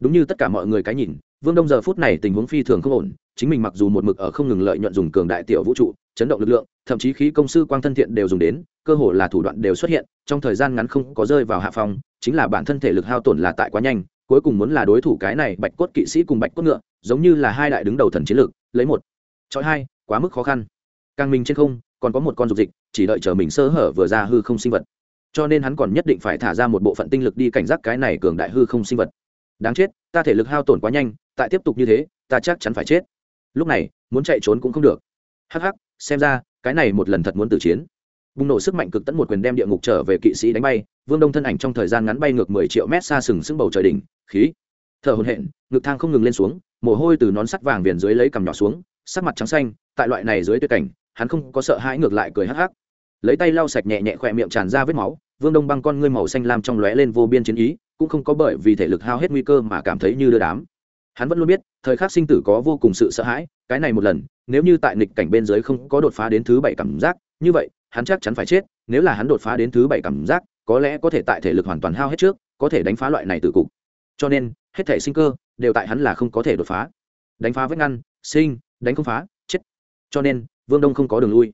Đúng như tất cả mọi người cái nhìn, vương đông giờ phút này tình huống phi thường không ổn, chính mình mặc dù một mực ở không ngừng lợi nhuận dùng cường đại tiểu vũ trụ chấn động lực lượng, thậm chí khí công sư quang thân thiện đều dùng đến, cơ hồ là thủ đoạn đều xuất hiện, trong thời gian ngắn không có rơi vào hạ phong, chính là bản thân thể lực hao tổn là tại quá nhanh, cuối cùng muốn là đối thủ cái này bạch cốt kỵ sĩ cùng bạch cốt ngựa, giống như là hai đại đứng đầu thần chiến lược, lấy một, chọi hai, quá mức khó khăn. Càng mình trên không, còn có một con dục dịch, chỉ đợi chờ mình sơ hở vừa ra hư không sinh vật. Cho nên hắn còn nhất định phải thả ra một bộ phận tinh lực đi cảnh giác cái này cường đại hư không sinh vật. Đáng chết, ta thể lực hao tổn quá nhanh, tại tiếp tục như thế, ta chắc chắn phải chết. Lúc này, muốn chạy trốn cũng không được. Hắc hắc xem ra, cái này một lần thật muốn tử chiến. Bùng nổ sức mạnh cực tẫn một quyền đem địa ngục trở về kỵ sĩ đánh bay, vương đông thân ảnh trong thời gian ngắn bay ngược mười triệu mét xa sừng sững bầu trời đỉnh, khí, thở hồn hện ngực thang không ngừng lên xuống, mồ hôi từ nón sắt vàng viền dưới lấy cằm nhỏ xuống, sắc mặt trắng xanh, tại loại này dưới tuyệt cảnh, hắn không có sợ hãi ngược lại cười hắc hắc. Lấy tay lau sạch nhẹ nhẹ khỏe miệng tràn ra vết máu, vương đông băng con ngươi màu xanh lam trong lóe lên vô biên chiến ý, cũng không có bởi vì thể lực hao hết nguy cơ mà cảm thấy như đưa đám. Hắn vẫn luôn biết, thời khắc sinh tử có vô cùng sự sợ hãi, cái này một lần nếu như tại nghịch cảnh bên dưới không có đột phá đến thứ bảy cảm giác, như vậy, hắn chắc chắn phải chết, nếu là hắn đột phá đến thứ bảy cảm giác, có lẽ có thể tại thể lực hoàn toàn hao hết trước, có thể đánh phá loại này từ cục. Cho nên, hết thể sinh cơ, đều tại hắn là không có thể đột phá. Đánh phá vết ngăn, sinh, đánh không phá, chết. Cho nên, vương đông không có đường lui.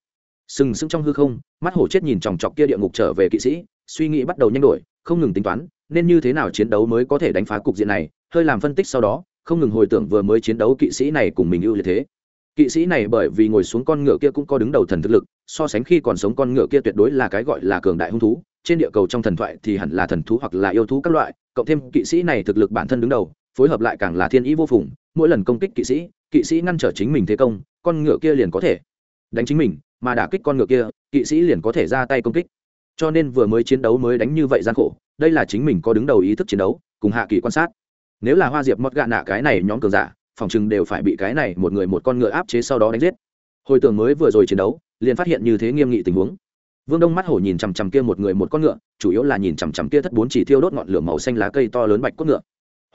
Sừng sững trong hư không, mắt hổ chết nhìn chòng chọc kia địa ngục trở về kỵ sĩ, suy nghĩ bắt đầu nhanh đổi, không ngừng tính toán, nên như thế nào chiến đấu mới có thể đánh phá cục diện này, hơi làm phân tích sau đó, không ngừng hồi tưởng vừa mới chiến đấu kỵ sĩ này cùng mình ưu liệt thế kỵ sĩ này bởi vì ngồi xuống con ngựa kia cũng có đứng đầu thần thực lực, so sánh khi còn sống con ngựa kia tuyệt đối là cái gọi là cường đại hung thú. Trên địa cầu trong thần thoại thì hẳn là thần thú hoặc là yêu thú các loại, cộng thêm kỵ sĩ này thực lực bản thân đứng đầu, phối hợp lại càng là thiên ý vô phùng. Mỗi lần công kích kỵ sĩ kỵ sĩ ngăn trở chính mình thế công, con ngựa kia liền có thể đánh chính mình, mà đả kích con ngựa kia, kỵ sĩ liền có thể ra tay công kích. Cho nên vừa mới chiến đấu mới đánh như vậy gian khổ, đây là chính mình có đứng đầu ý thức chiến đấu, cùng hạ kỳ quan sát. Nếu là hoa diệp mót gạ nạ cái này nhóm cường giả phòng chừng đều phải bị cái này một người một con ngựa áp chế sau đó đánh giết. Hồi tưởng mới vừa rồi chiến đấu, liền phát hiện như thế nghiêm nghị tình huống. Vương đông mắt hổ nhìn chằm chằm kia một người một con ngựa, chủ yếu là nhìn chằm chằm kia thất bốn chỉ thiêu đốt ngọn lửa màu xanh lá cây to lớn bạch cốt ngựa.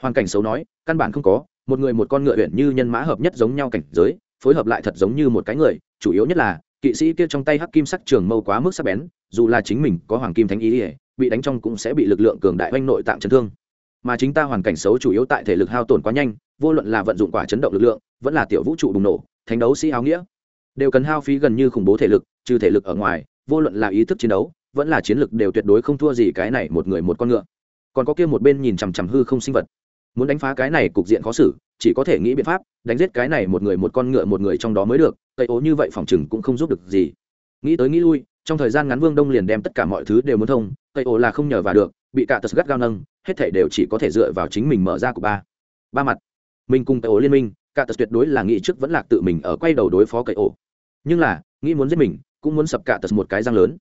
Hoàn cảnh xấu nói, căn bản không có, một người một con ngựa huyện như nhân mã hợp nhất giống nhau cảnh giới, phối hợp lại thật giống như một cái người, chủ yếu nhất là, kỵ sĩ kia trong tay hắc kim sắc trường mâu quá mức sắc bén, dù là chính mình có hoàng kim thánh ý ỉa bị đánh trong cũng sẽ bị lực lượng cường đại oanh nội tạm chấn thương. Mà chính ta hoàn cảnh xấu chủ yếu tại thể lực hao tổn quá nhanh vô luận là vận dụng quả chấn động lực lượng, vẫn là tiểu vũ trụ bùng nổ, thánh đấu sĩ áo nghĩa, đều cần hao phí gần như khủng bố thể lực, trừ thể lực ở ngoài, vô luận là ý thức chiến đấu, vẫn là chiến lực đều tuyệt đối không thua gì cái này một người một con ngựa. Còn có kia một bên nhìn chằm chằm hư không sinh vật. Muốn đánh phá cái này cục diện khó xử, chỉ có thể nghĩ biện pháp, đánh giết cái này một người một con ngựa một người trong đó mới được cây ố như vậy phòng chừng cũng không giúp được gì. Nghĩ tới nghĩ lui, trong thời gian ngắn vương đông liền đem tất cả mọi thứ đều muốn thông cây ố là không nhờ vào được, bị cả tật gắt gao nâng, hết thể đều chỉ có thể dựa vào chính mình mở ra của ba. Ba mặt mình cùng cậy ổ liên minh, cả tật tuyệt đối là nghĩ trước vẫn lạc tự mình ở quay đầu đối phó cậy ổ. nhưng là, nghĩ muốn giết mình, cũng muốn sập cả tật một cái răng lớn.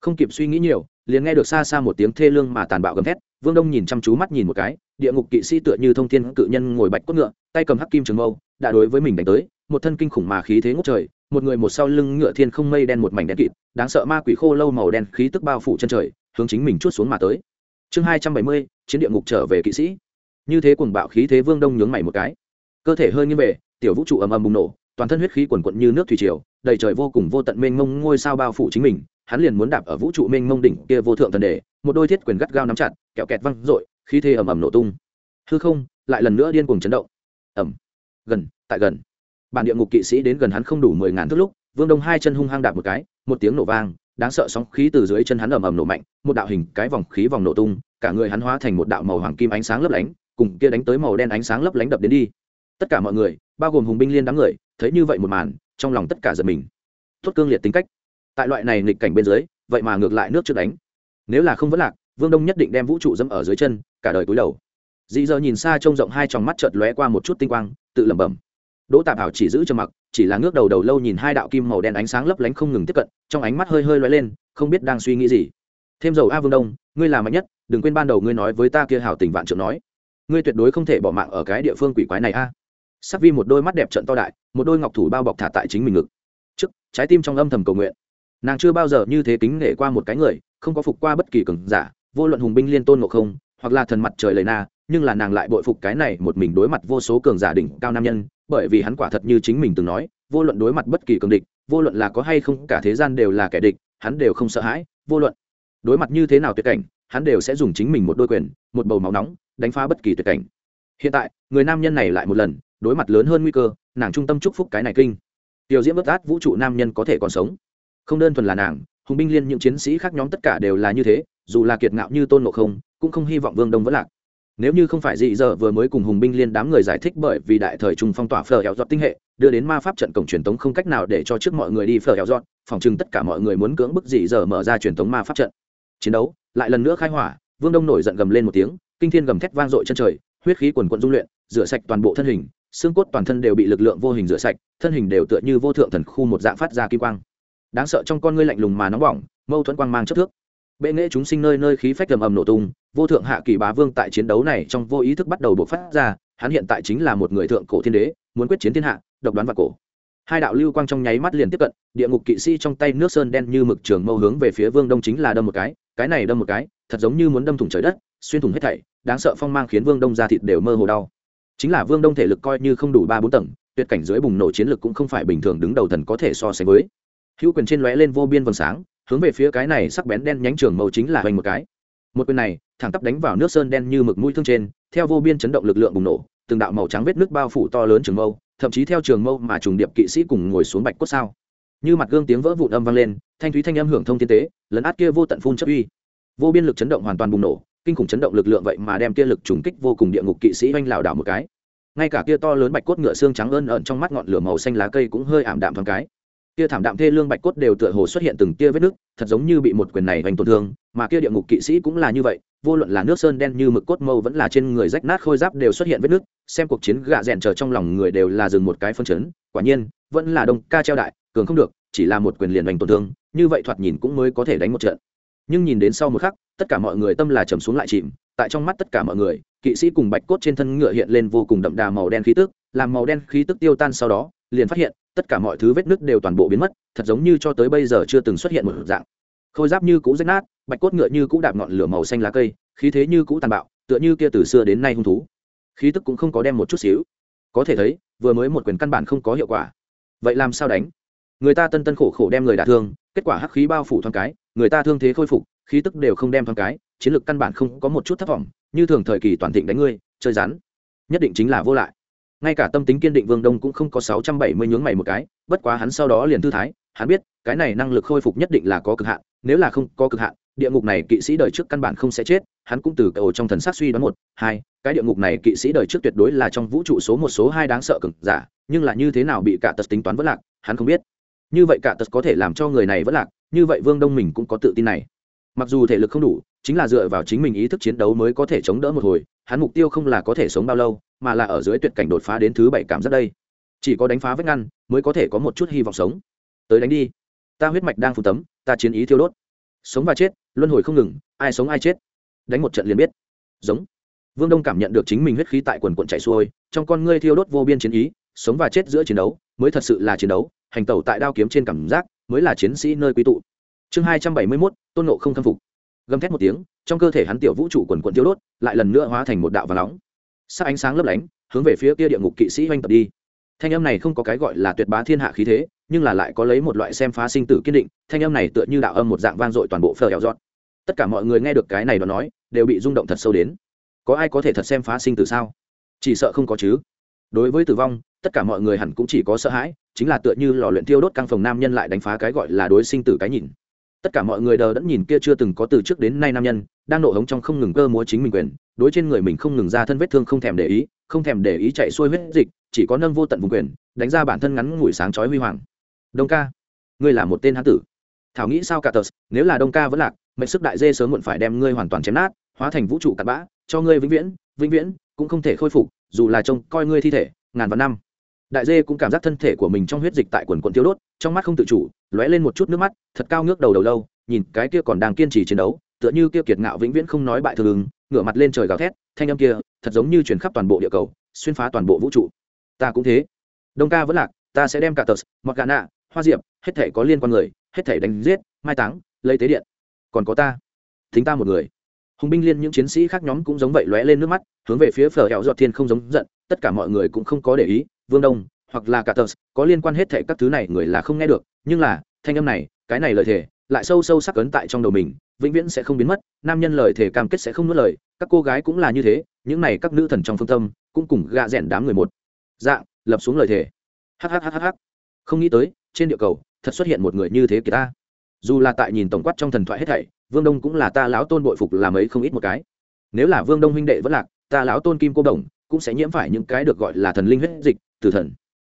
Không kịp suy nghĩ nhiều, liền nghe được xa xa một tiếng thê lương mà tàn bạo gầm thét, vương đông nhìn chăm chú mắt nhìn một cái, địa ngục kỵ sĩ tựa như thông thiên cự nhân ngồi bạch cốt ngựa, tay cầm hắc kim trường mâu, đã đối với mình đánh tới, một thân kinh khủng mà khí thế ngốc trời, một người một sau lưng ngựa thiên không mây đen một mảnh đen kịt, đáng sợ ma quỷ khô lâu màu đen khí tức bao phủ chân trời, hướng chính mình chút xuống mà tới. Chương hai trăm bảy mươi, chiến địa ngục trở về kỵ sĩ như thế cuồng bạo khí thế vương đông nhướng mày một cái. Cơ thể hơi nghiêng về, tiểu vũ trụ ầm ầm bùng nổ, toàn thân huyết khí quần quận như nước thủy triều, đầy trời vô cùng vô tận mênh mông ngôi sao bao phủ chính mình, hắn liền muốn đạp ở vũ trụ mênh mông đỉnh kia vô thượng thần đề một đôi thiết quyền gắt gao nắm chặt, kẹo kẹt văng r khí thế ầm ầm nổ tung. Hư không, lại lần nữa điên cuồng chấn động. Ầm. Gần, tại gần. Bản địa ngục kỵ sĩ đến gần hắn không đủ mười ngàn thước lúc, vương đông hai chân hung hăng đạp một cái, một tiếng nổ vang, đáng sợ sóng khí từ dưới chân hắn ầm ầm nổ mạnh, một đạo hình cái vòng khí vòng nổ tung, cả người hắn hóa thành một đạo màu hoàng kim ánh sáng lấp lánh cùng kia đánh tới màu đen ánh sáng lấp lánh đập đến đi. Tất cả mọi người, bao gồm hùng binh liên đám người, thấy như vậy một màn, trong lòng tất cả giật mình. Tốt cương liệt tính cách. Tại loại này nghịch cảnh bên dưới, vậy mà ngược lại nước trước đánh. Nếu là không vẫn lạc, vương đông nhất định đem vũ trụ dẫm ở dưới chân, cả đời cúi đầu. Dị giờ nhìn xa trông rộng hai tròng mắt chợt lóe qua một chút tinh quang, tự lẩm bẩm. Đỗ tạp hảo chỉ giữ cho mặc, chỉ là ngước đầu đầu lâu nhìn hai đạo kim màu đen ánh sáng lấp lánh không ngừng tiếp cận, trong ánh mắt hơi hơi lóe lên, không biết đang suy nghĩ gì. Thêm dầu a vương đông, ngươi là mạnh nhất, đừng quên ban đầu ngươi nói với ta kia hảo tình vạn trượng nói ngươi tuyệt đối không thể bỏ mạng ở cái địa phương quỷ quái này a. Sắc vi một đôi mắt đẹp trận to đại, một đôi ngọc thủ bao bọc thả tại chính mình ngực. Trước, trái tim trong âm thầm cầu nguyện. Nàng chưa bao giờ như thế kính nể qua một cái người, không có phục qua bất kỳ cường giả, vô luận hùng binh liên tôn ngộ không, hoặc là thần mặt trời lời na, nhưng là nàng lại bội phục cái này một mình đối mặt vô số cường giả đỉnh cao nam nhân, bởi vì hắn quả thật như chính mình từng nói, vô luận đối mặt bất kỳ cường địch, vô luận là có hay không, cả thế gian đều là kẻ địch, hắn đều không sợ hãi, vô luận đối mặt như thế nào tuyệt cảnh hắn đều sẽ dùng chính mình một đôi quyền, một bầu máu nóng, đánh phá bất kỳ tuyệt cảnh. Hiện tại, người nam nhân này lại một lần, đối mặt lớn hơn nguy cơ, nàng trung tâm chúc phúc cái này kinh. Tiểu diễm bất át vũ trụ nam nhân có thể còn sống. Không đơn thuần là nàng, hùng binh liên những chiến sĩ khác nhóm tất cả đều là như thế, dù là kiệt ngạo như tôn ngộ không, cũng không hy vọng vương đông vẫn lạc. Nếu như không phải dị giờ vừa mới cùng hùng binh liên đám người giải thích bởi vì đại thời trung phong tỏa phở hẹo giọt tinh hệ, đưa đến ma pháp trận cổng truyền tống không cách nào để cho trước mọi người đi phở hẹo giọt phòng chừng tất cả mọi người muốn cưỡng bức dị giờ mở ra truyền tống ma pháp trận chiến đấu, lại lần nữa khai hỏa, vương đông nổi giận gầm lên một tiếng, kinh thiên gầm thét vang dội chân trời, huyết khí quần quận dung luyện, rửa sạch toàn bộ thân hình, xương cốt toàn thân đều bị lực lượng vô hình rửa sạch, thân hình đều tựa như vô thượng thần khu một dạng phát ra kim quang. Đáng sợ trong con ngươi lạnh lùng mà nóng bỏng, mâu thuẫn quang mang chất thước. Bệ nghệ chúng sinh nơi nơi khí phách ầm ầm nổ tung, vô thượng hạ kỳ bá vương tại chiến đấu này trong vô ý thức bắt đầu bộc phát ra, hắn hiện tại chính là một người thượng cổ thiên đế, muốn quyết chiến thiên hạ, độc đoán và cổ. Hai đạo lưu quang trong nháy mắt liền tiếp cận, địa ngục kỵ sĩ trong tay nước sơn đen như mực trường mâu hướng về phía vương đông chính là đâm một cái cái này đâm một cái, thật giống như muốn đâm thủng trời đất, xuyên thủng hết thảy, đáng sợ phong mang khiến vương đông ra thịt đều mơ hồ đau. Chính là vương đông thể lực coi như không đủ ba bốn tầng, tuyệt cảnh dưới bùng nổ chiến lực cũng không phải bình thường đứng đầu thần có thể so sánh với. Hữu quyền trên lóe lên vô biên vầng sáng, hướng về phía cái này sắc bén đen nhánh trường mâu chính là hoành một cái. Một quyền này, thẳng tắp đánh vào nước sơn đen như mực mũi thương trên, theo vô biên chấn động lực lượng bùng nổ, từng đạo màu trắng vết nước bao phủ to lớn trường mâu, thậm chí theo trường mâu mà trùng điệp kỵ sĩ cùng ngồi xuống bạch cốt sao như mặt gương tiếng vỡ vụn âm vang lên, thanh thúy thanh âm hưởng thông tiên tế, lấn át kia vô tận phun chất uy. Vô biên lực chấn động hoàn toàn bùng nổ, kinh khủng chấn động lực lượng vậy mà đem kia lực trùng kích vô cùng địa ngục kỵ sĩ oanh lảo đảo một cái. Ngay cả kia to lớn bạch cốt ngựa xương trắng ơn ẩn trong mắt ngọn lửa màu xanh lá cây cũng hơi ảm đạm thoáng cái. Kia thảm đạm thê lương bạch cốt đều tựa hồ xuất hiện từng tia vết nước thật giống như bị một quyền này hoành tổn thương, mà kia địa ngục kỵ sĩ cũng là như vậy, vô luận là nước sơn đen như mực cốt mâu vẫn là trên người rách nát khôi giáp đều xuất hiện vết nước xem cuộc chiến gạ rèn chờ trong lòng người đều là dừng một cái phân chấn, quả nhiên, vẫn là đông ca treo đại cường không được, chỉ là một quyền liền đánh tổn thương, như vậy thoạt nhìn cũng mới có thể đánh một trận. Nhưng nhìn đến sau một khắc, tất cả mọi người tâm là trầm xuống lại chìm, tại trong mắt tất cả mọi người, kỵ sĩ cùng bạch cốt trên thân ngựa hiện lên vô cùng đậm đà màu đen khí tức, làm màu đen khí tức tiêu tan sau đó, liền phát hiện, tất cả mọi thứ vết nứt đều toàn bộ biến mất, thật giống như cho tới bây giờ chưa từng xuất hiện một dạng. Khôi giáp như cũ rách nát, bạch cốt ngựa như cũ đạp ngọn lửa màu xanh lá cây, khí thế như cũ tàn bạo, tựa như kia từ xưa đến nay hung thú. Khí tức cũng không có đem một chút xíu. Có thể thấy, vừa mới một quyền căn bản không có hiệu quả. Vậy làm sao đánh? Người ta tân tân khổ khổ đem người đả thương, kết quả hắc khí bao phủ thoáng cái, người ta thương thế khôi phục, khí tức đều không đem thoáng cái, chiến lược căn bản không có một chút thất vọng, như thường thời kỳ toàn thịnh đánh ngươi, chơi rắn. Nhất định chính là vô lại. Ngay cả tâm tính kiên định vương đông cũng không có sáu trăm bảy mươi nhướng mày một cái, bất quá hắn sau đó liền thư thái, hắn biết, cái này năng lực khôi phục nhất định là có cực hạn, nếu là không có cực hạn, địa ngục này kỵ sĩ đời trước căn bản không sẽ chết, hắn cũng từ cầu trong thần sát suy đoán một, hai, cái địa ngục này kỵ sĩ đời trước tuyệt đối là trong vũ trụ số một số hai đáng sợ cực giả, nhưng là như thế nào bị cả tật tính toán vất lạc, hắn không biết như vậy cả tật có thể làm cho người này vẫn lạc, như vậy vương đông mình cũng có tự tin này. Mặc dù thể lực không đủ, chính là dựa vào chính mình ý thức chiến đấu mới có thể chống đỡ một hồi, hắn mục tiêu không là có thể sống bao lâu, mà là ở dưới tuyệt cảnh đột phá đến thứ bảy cảm giác đây. Chỉ có đánh phá vết ngăn, mới có thể có một chút hy vọng sống. Tới đánh đi. Ta huyết mạch đang phù tấm, ta chiến ý thiêu đốt. Sống và chết, luân hồi không ngừng, ai sống ai chết. Đánh một trận liền biết. Giống. Vương đông cảm nhận được chính mình huyết khí tại quần quận chạy xuôi, trong con ngươi thiêu đốt vô biên chiến ý, sống và chết giữa chiến đấu mới thật sự là chiến đấu, hành tẩu tại đao kiếm trên cảm giác mới là chiến sĩ nơi quy tụ. Chương hai trăm bảy mươi mốt, tôn nộ không khâm phục. Gầm thét một tiếng, trong cơ thể hắn tiểu vũ trụ quần quận tiêu đốt, lại lần nữa hóa thành một đạo và nóng. Sắc ánh sáng lấp lánh, hướng về phía kia địa ngục kỵ sĩ oanh tập đi. Thanh âm này không có cái gọi là tuyệt bá thiên hạ khí thế, nhưng là lại có lấy một loại xem phá sinh tử kiên định, thanh âm này tựa như đạo âm một dạng vang dội toàn bộ phở hẹo dọn tất cả mọi người nghe được cái này đó nói, đều bị rung động thật sâu đến. Có ai có thể thật xem phá sinh tử sao? Chỉ sợ không có chứ. Đối với tử vong tất cả mọi người hẳn cũng chỉ có sợ hãi, chính là tựa như lò luyện tiêu đốt căng phòng nam nhân lại đánh phá cái gọi là đối sinh tử cái nhìn. Tất cả mọi người đờ đẫn nhìn kia chưa từng có từ trước đến nay nam nhân, đang nộ hống trong không ngừng cơ múa chính mình quyền, đối trên người mình không ngừng ra thân vết thương không thèm để ý, không thèm để ý chạy xuôi huyết dịch, chỉ có nâng vô tận vùng quyền, đánh ra bản thân ngắn ngủi sáng chói huy hoàng. Đông ca, ngươi là một tên hán tử. Thảo nghĩ sao cả tờ, nếu là đông ca vẫn lạc, mệnh sức đại dê sớm muộn phải đem ngươi hoàn toàn chém nát, hóa thành vũ trụ cặn bã, cho ngươi vĩnh viễn vĩnh viễn cũng không thể khôi phục, dù là trông coi ngươi thi thể, ngàn vạn năm đại dê cũng cảm giác thân thể của mình trong huyết dịch tại quần quần tiêu đốt, trong mắt không tự chủ, lóe lên một chút nước mắt, thật cao ngước đầu đầu lâu, nhìn cái kia còn đang kiên trì chiến đấu, tựa như kia kiệt ngạo vĩnh viễn không nói bại thường ứng, ngửa mặt lên trời gào thét, thanh âm kia, thật giống như chuyển khắp toàn bộ địa cầu, xuyên phá toàn bộ vũ trụ. Ta cũng thế. Đông ca vẫn lạc, ta sẽ đem cả tờ mặc gà nạ, hoa diệp, hết thể có liên quan người, hết thể đánh giết, mai táng, lấy tế điện. Còn có ta. Thính ta một người. Hùng binh liên những chiến sĩ khác nhóm cũng giống vậy lóe lên nước mắt, hướng về phía phở hẹo giọt thiên không giống giận, tất cả mọi người cũng không có để ý vương đông, hoặc là cả tờ có liên quan hết thệ các thứ này người là không nghe được, nhưng là, thanh âm này, cái này lời thề, lại sâu sâu sắc ấn tại trong đầu mình, vĩnh viễn sẽ không biến mất, nam nhân lời thề cam kết sẽ không nuốt lời, các cô gái cũng là như thế, những này các nữ thần trong phương tâm, cũng cùng gạ rẽn đám người một dạng, lập xuống lời thề. Hhhhh không nghĩ tới, trên địa cầu, thật xuất hiện một người như thế kìa ta. Dù là tại nhìn tổng quát trong thần thoại hết thảy, vương đông cũng là ta lão tôn bội phục làm ấy không ít một cái. Nếu là vương đông huynh đệ vẫn lạc, ta lão tôn kim cô đồng, cũng sẽ nhiễm phải những cái được gọi là thần linh huyết dịch tử thần.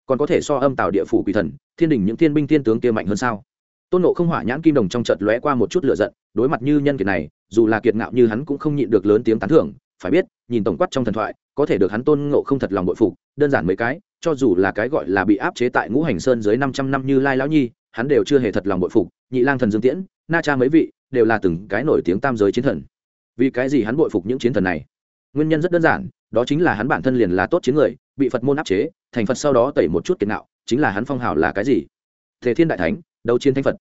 Còn có thể so âm tạo địa phủ quỷ thần, thiên đình những thiên binh thiên tướng kia mạnh hơn sao? Tôn nộ không hỏa nhãn kim đồng trong chợt lóe qua một chút lửa giận, đối mặt như nhân kiệt này, dù là kiệt ngạo như hắn cũng không nhịn được lớn tiếng tán thưởng, phải biết, nhìn tổng quát trong thần thoại, có thể được hắn tôn ngộ không thật lòng bội phục, đơn giản mấy cái, cho dù là cái gọi là bị áp chế tại ngũ hành sơn dưới năm trăm năm như lai lão nhi, hắn đều chưa hề thật lòng bội phục, nhị lang thần dương tiễn, na cha mấy vị, đều là từng cái nổi tiếng tam giới chiến thần. Vì cái gì hắn bội phục những chiến thần này? Nguyên nhân rất đơn giản, đó chính là hắn bản thân liền là tốt chiến người, bị phật môn áp chế thành phật sau đó tẩy một chút kiệt nạo, chính là hắn phong hào là cái gì? Thể thiên đại thánh, đấu chiến thanh phật.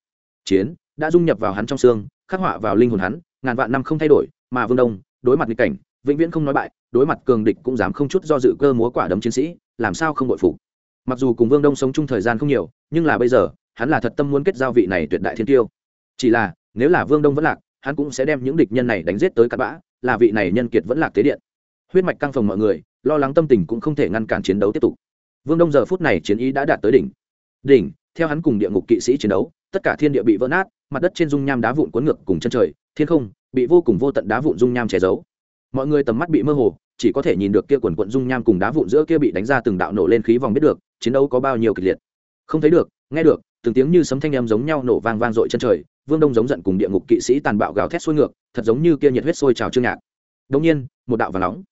Chiến, đã dung nhập vào hắn trong xương, khắc họa vào linh hồn hắn, ngàn vạn năm không thay đổi, mà vương đông, đối mặt nghịch cảnh, vĩnh viễn không nói bại, đối mặt cường địch cũng dám không chút do dự cơ múa quả đấm chiến sĩ, làm sao không bội phục? Mặc dù cùng vương đông sống chung thời gian không nhiều, nhưng là bây giờ, hắn là thật tâm muốn kết giao vị này tuyệt đại thiên tiêu. Chỉ là, nếu là vương đông vẫn lạc, hắn cũng sẽ đem những địch nhân này đánh giết tới cắt bã, là vị này nhân kiệt vẫn lạc tế điện. Huyết mạch căng phồng mọi người, lo lắng tâm tình cũng không thể ngăn cản chiến đấu tiếp tục vương đông giờ phút này chiến ý đã đạt tới đỉnh. Đỉnh, theo hắn cùng địa ngục kỵ sĩ chiến đấu, tất cả thiên địa bị vỡ nát, mặt đất trên dung nham đá vụn cuốn ngược cùng chân trời, thiên không bị vô cùng vô tận đá vụn dung nham che giấu. Mọi người tầm mắt bị mơ hồ, chỉ có thể nhìn được kia quần quận dung nham cùng đá vụn giữa kia bị đánh ra từng đạo nổ lên khí vòng biết được, chiến đấu có bao nhiêu kịch liệt. Không thấy được, nghe được, từng tiếng như sấm thanh em giống nhau nổ vang vang dội chân trời, vương đông giống giận cùng địa ngục kỵ sĩ tàn bạo gào thét xuôi ngược, thật giống như kia nhiệt huyết sôi trào trương nhạc. Đông nhiên, một đạo và nóng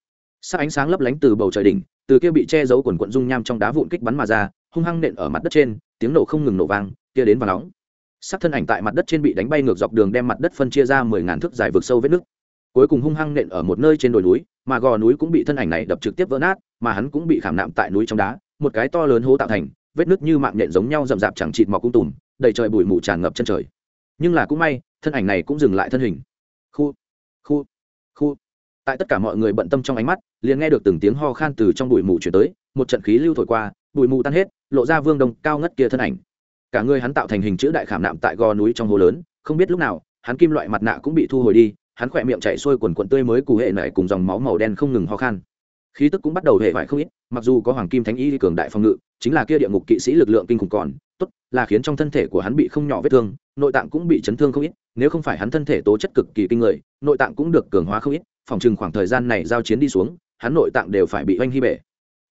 sắc ánh sáng lấp lánh từ bầu trời đỉnh, từ kia bị che giấu quần quận dung nham trong đá vụn kích bắn mà ra, hung hăng nện ở mặt đất trên, tiếng nổ không ngừng nổ vang, kia đến và nóng. Sắc thân ảnh tại mặt đất trên bị đánh bay ngược dọc đường đem mặt đất phân chia ra mười ngàn thước dài vực sâu vết nước cuối cùng hung hăng nện ở một nơi trên đồi núi, mà gò núi cũng bị thân ảnh này đập trực tiếp vỡ nát, mà hắn cũng bị khảm nạm tại núi trong đá, một cái to lớn hố tạo thành, vết nứt như mạng nhện giống nhau rậm rạp chẳng chịt mọc cung tùm, đầy trời bụi mù tràn ngập chân trời. Nhưng là cũng may, thân ảnh này cũng dừng lại thân hình. Khu khu khu tại tất cả mọi người bận tâm trong ánh mắt, liền nghe được từng tiếng ho khan từ trong bụi mù chuyển tới, một trận khí lưu thổi qua, bụi mù tan hết, lộ ra vương đông cao ngất kia thân ảnh. Cả người hắn tạo thành hình chữ đại khảm nạm tại gò núi trong hồ lớn, không biết lúc nào, hắn kim loại mặt nạ cũng bị thu hồi đi, hắn khỏe miệng chạy xuôi quần quần tươi mới cụ hệ nảy cùng dòng máu màu đen không ngừng ho khan. Khí tức cũng bắt đầu hệ vải không ít, mặc dù có hoàng kim thánh y cường đại phòng ngự, chính là kia địa ngục kỵ sĩ lực lượng kinh khủng còn, tốt, là khiến trong thân thể của hắn bị không nhỏ vết thương, nội tạng cũng bị chấn thương không ít, nếu không phải hắn thân thể tố chất cực kỳ kinh người, nội tạng cũng được cường hóa không ít phòng chừng khoảng thời gian này giao chiến đi xuống, hắn nội tạng đều phải bị oanh hy bể.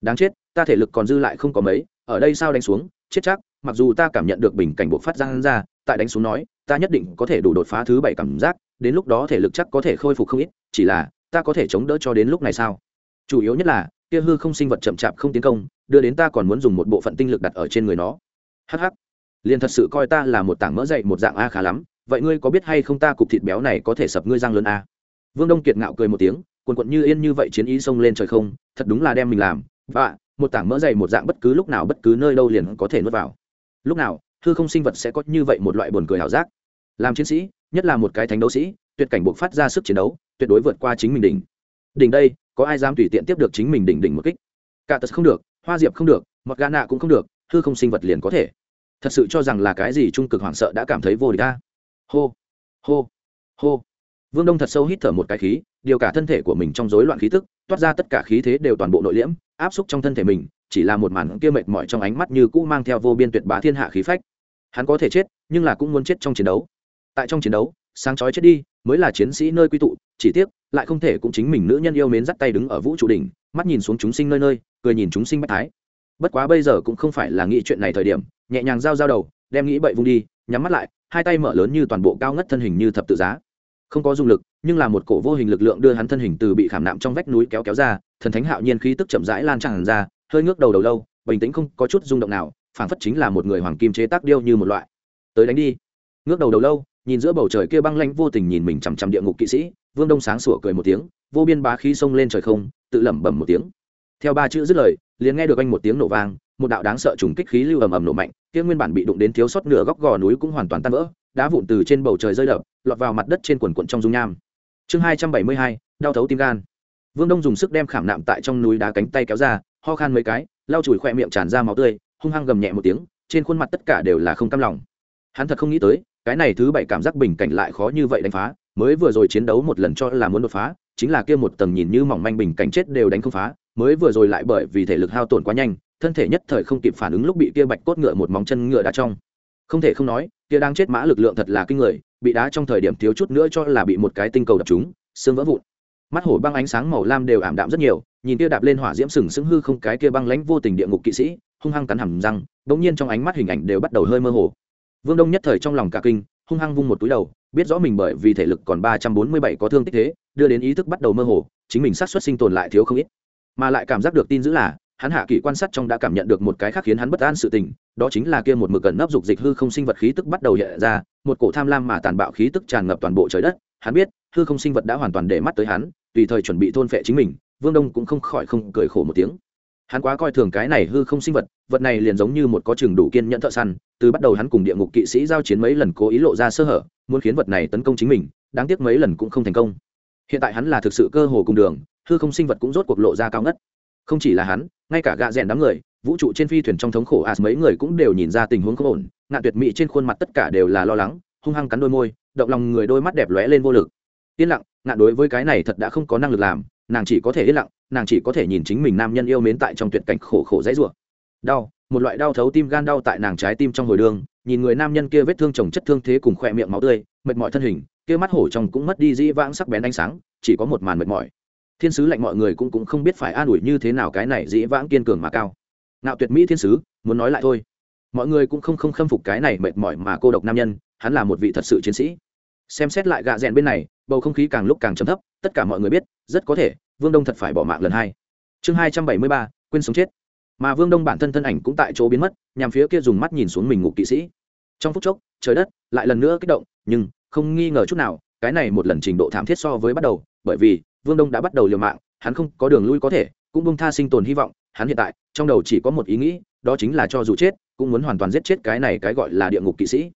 Đáng chết, ta thể lực còn dư lại không có mấy, ở đây sao đánh xuống, chết chắc, mặc dù ta cảm nhận được bình cảnh bộc phát ra ra, tại đánh xuống nói, ta nhất định có thể đủ đột phá thứ bảy cảm giác, đến lúc đó thể lực chắc có thể khôi phục không ít, chỉ là, ta có thể chống đỡ cho đến lúc này sao? Chủ yếu nhất là, kia hư không sinh vật chậm chạp không tiến công, đưa đến ta còn muốn dùng một bộ phận tinh lực đặt ở trên người nó. Hh liền thật sự coi ta là một tảng mỡ dậy một dạng a khá lắm, vậy ngươi có biết hay không ta cục thịt béo này có thể sập ngươi răng lớn a? Vương đông kiệt ngạo cười một tiếng quần quận như yên như vậy chiến ý xông lên trời không, thật đúng là đem mình làm. Và, một tảng mỡ dày một dạng bất cứ lúc nào bất cứ nơi đâu liền có thể nuốt vào. Lúc nào, hư không sinh vật sẽ có như vậy một loại buồn cười ảo giác. Làm chiến sĩ, nhất là một cái thánh đấu sĩ, tuyệt cảnh buộc phát ra sức chiến đấu, tuyệt đối vượt qua chính mình đỉnh. Đỉnh đây, có ai dám tùy tiện tiếp được chính mình đỉnh đỉnh một kích? Cả tật không được, hoa diệp không được, mọt gà nạ cũng không được, hư không sinh vật liền có thể. Thật sự cho rằng là cái gì trung cực hoảng sợ đã cảm thấy vô địch ta hô hô hô vương đông thật sâu hít thở một cái khí, điều cả thân thể của mình trong rối loạn khí tức, toát ra tất cả khí thế đều toàn bộ nội liễm, áp xúc trong thân thể mình, chỉ là một màn kia mệt mỏi trong ánh mắt như cũ mang theo vô biên tuyệt bá thiên hạ khí phách. Hắn có thể chết, nhưng là cũng muốn chết trong chiến đấu. Tại trong chiến đấu, sáng chói chết đi, mới là chiến sĩ nơi quy tụ, chỉ tiếc, lại không thể cũng chính mình nữ nhân yêu mến dắt tay đứng ở vũ trụ đỉnh, mắt nhìn xuống chúng sinh nơi nơi, cười nhìn chúng sinh bách thái. Bất quá bây giờ cũng không phải là nghĩ chuyện này thời điểm, nhẹ nhàng giao giao đầu, đem nghĩ bậy vung đi, nhắm mắt lại, hai tay mở lớn như toàn bộ cao ngất thân hình như thập tự giá không có dùng lực, nhưng là một cổ vô hình lực lượng đưa hắn thân hình từ bị khảm nạm trong vách núi kéo kéo ra, thần thánh hạo nhiên khí tức chậm rãi lan tràn ra, hơi ngước đầu đầu lâu, bình tĩnh không có chút rung động nào, phảng phất chính là một người hoàng kim chế tác điêu như một loại. Tới đánh đi. Ngước đầu đầu lâu, nhìn giữa bầu trời kia băng lanh vô tình nhìn mình chằm chằm địa ngục kỵ sĩ, vương đông sáng sủa cười một tiếng, vô biên bá khí xông lên trời không, tự lẩm bẩm một tiếng. Theo ba chữ dứt lời, liền nghe được anh một tiếng nổ vang, một đạo đáng sợ trùng kích khí lưu ầm ầm nổ mạnh, kia nguyên bản bị đụng đến thiếu sót nửa góc gò núi cũng hoàn toàn tan vỡ đá vụn từ trên bầu trời rơi đập, lọt vào mặt đất trên quần quận trong dung nham. Chương hai trăm bảy mươi hai, đau thấu tim gan. Vương đông dùng sức đem khảm nạm tại trong núi đá cánh tay kéo ra, ho khan mấy cái, lau chùi khoe miệng tràn ra máu tươi, hung hăng gầm nhẹ một tiếng, trên khuôn mặt tất cả đều là không cam lòng. Hắn thật không nghĩ tới, cái này thứ bảy cảm giác bình cảnh lại khó như vậy đánh phá, mới vừa rồi chiến đấu một lần cho là muốn đột phá, chính là kia một tầng nhìn như mỏng manh bình cảnh chết đều đánh không phá, mới vừa rồi lại bởi vì thể lực hao tổn quá nhanh, thân thể nhất thời không kịp phản ứng lúc bị kia bạch cốt ngựa một móng chân ngựa đá trong. Không thể không nói kia đang chết mã lực lượng thật là kinh người, bị đá trong thời điểm thiếu chút nữa cho là bị một cái tinh cầu đập trúng, xương vỡ vụn. Mắt hổ băng ánh sáng màu lam đều ảm đạm rất nhiều, nhìn kia đạp lên hỏa diễm sừng sững hư không cái kia băng lãnh vô tình địa ngục kỵ sĩ, hung hăng cắn hầm răng, bỗng nhiên trong ánh mắt hình ảnh đều bắt đầu hơi mơ hồ. Vương đông nhất thời trong lòng cả kinh, hung hăng vung một túi đầu, biết rõ mình bởi vì thể lực còn ba trăm bốn mươi bảy có thương tích thế, đưa đến ý thức bắt đầu mơ hồ, chính mình sát xuất sinh tồn lại thiếu không ít. Mà lại cảm giác được tin dữ là, hắn hạ kỳ quan sát trong đã cảm nhận được một cái khác khiến hắn bất an sự tình đó chính là kia một mực gần nấp dục dịch hư không sinh vật khí tức bắt đầu hiện ra, một cổ tham lam mà tàn bạo khí tức tràn ngập toàn bộ trời đất. Hắn biết, hư không sinh vật đã hoàn toàn để mắt tới hắn, tùy thời chuẩn bị thôn phệ chính mình, vương đông cũng không khỏi không cười khổ một tiếng. Hắn quá coi thường cái này hư không sinh vật vật này liền giống như một có chừng đủ kiên nhẫn thợ săn, từ bắt đầu hắn cùng địa ngục kỵ sĩ giao chiến mấy lần cố ý lộ ra sơ hở, muốn khiến vật này tấn công chính mình, đáng tiếc mấy lần cũng không thành công. Hiện tại hắn là thực sự cơ hồ cùng đường, hư không sinh vật cũng rốt cuộc lộ ra cao ngất. Không chỉ là hắn, ngay cả gạ rèn đám người vũ trụ trên phi thuyền trong thống khổ as mấy người cũng đều nhìn ra tình huống không ổn. Ngạn tuyệt mỹ trên khuôn mặt tất cả đều là lo lắng, hung hăng cắn đôi môi, động lòng người đôi mắt đẹp lóe lên vô lực. Yên lặng, ngạn đối với cái này thật đã không có năng lực làm, nàng chỉ có thể yên lặng, nàng chỉ có thể nhìn chính mình nam nhân yêu mến tại trong tuyệt cảnh khổ khổ dãy rủa. Đau, một loại đau thấu tim gan đau tại nàng trái tim trong hồi đường, nhìn người nam nhân kia vết thương chồng chất thương thế cùng khỏe miệng máu tươi, mệt mỏi thân hình, kia mắt hổ trong cũng mất đi dĩ vãng sắc bén ánh sáng, chỉ có một màn mệt mỏi. Thiên sứ lạnh mọi người cũng cũng không biết phải an ủi như thế nào cái này dĩ vãng kiên cường mà cao ngạo tuyệt mỹ thiên sứ, muốn nói lại thôi. Mọi người cũng không không khâm phục cái này mệt mỏi mà cô độc nam nhân, hắn là một vị thật sự chiến sĩ. Xem xét lại gạ rèn bên này, bầu không khí càng lúc càng trầm thấp, tất cả mọi người biết, rất có thể, vương đông thật phải bỏ mạng lần hai. Chương hai trăm bảy mươi ba, quên sống chết. Mà vương đông bản thân thân ảnh cũng tại chỗ biến mất, nhằm phía kia dùng mắt nhìn xuống mình ngục kỵ sĩ. Trong phút chốc, trời đất lại lần nữa kích động, nhưng không nghi ngờ chút nào, cái này một lần trình độ thảm thiết so với bắt đầu, bởi vì vương đông đã bắt đầu liều mạng, hắn không có đường lui có thể, cũng bông tha sinh tồn hy vọng hắn hiện tại, trong đầu chỉ có một ý nghĩ, đó chính là cho dù chết, cũng muốn hoàn toàn giết chết cái này cái gọi là địa ngục kỵ sĩ.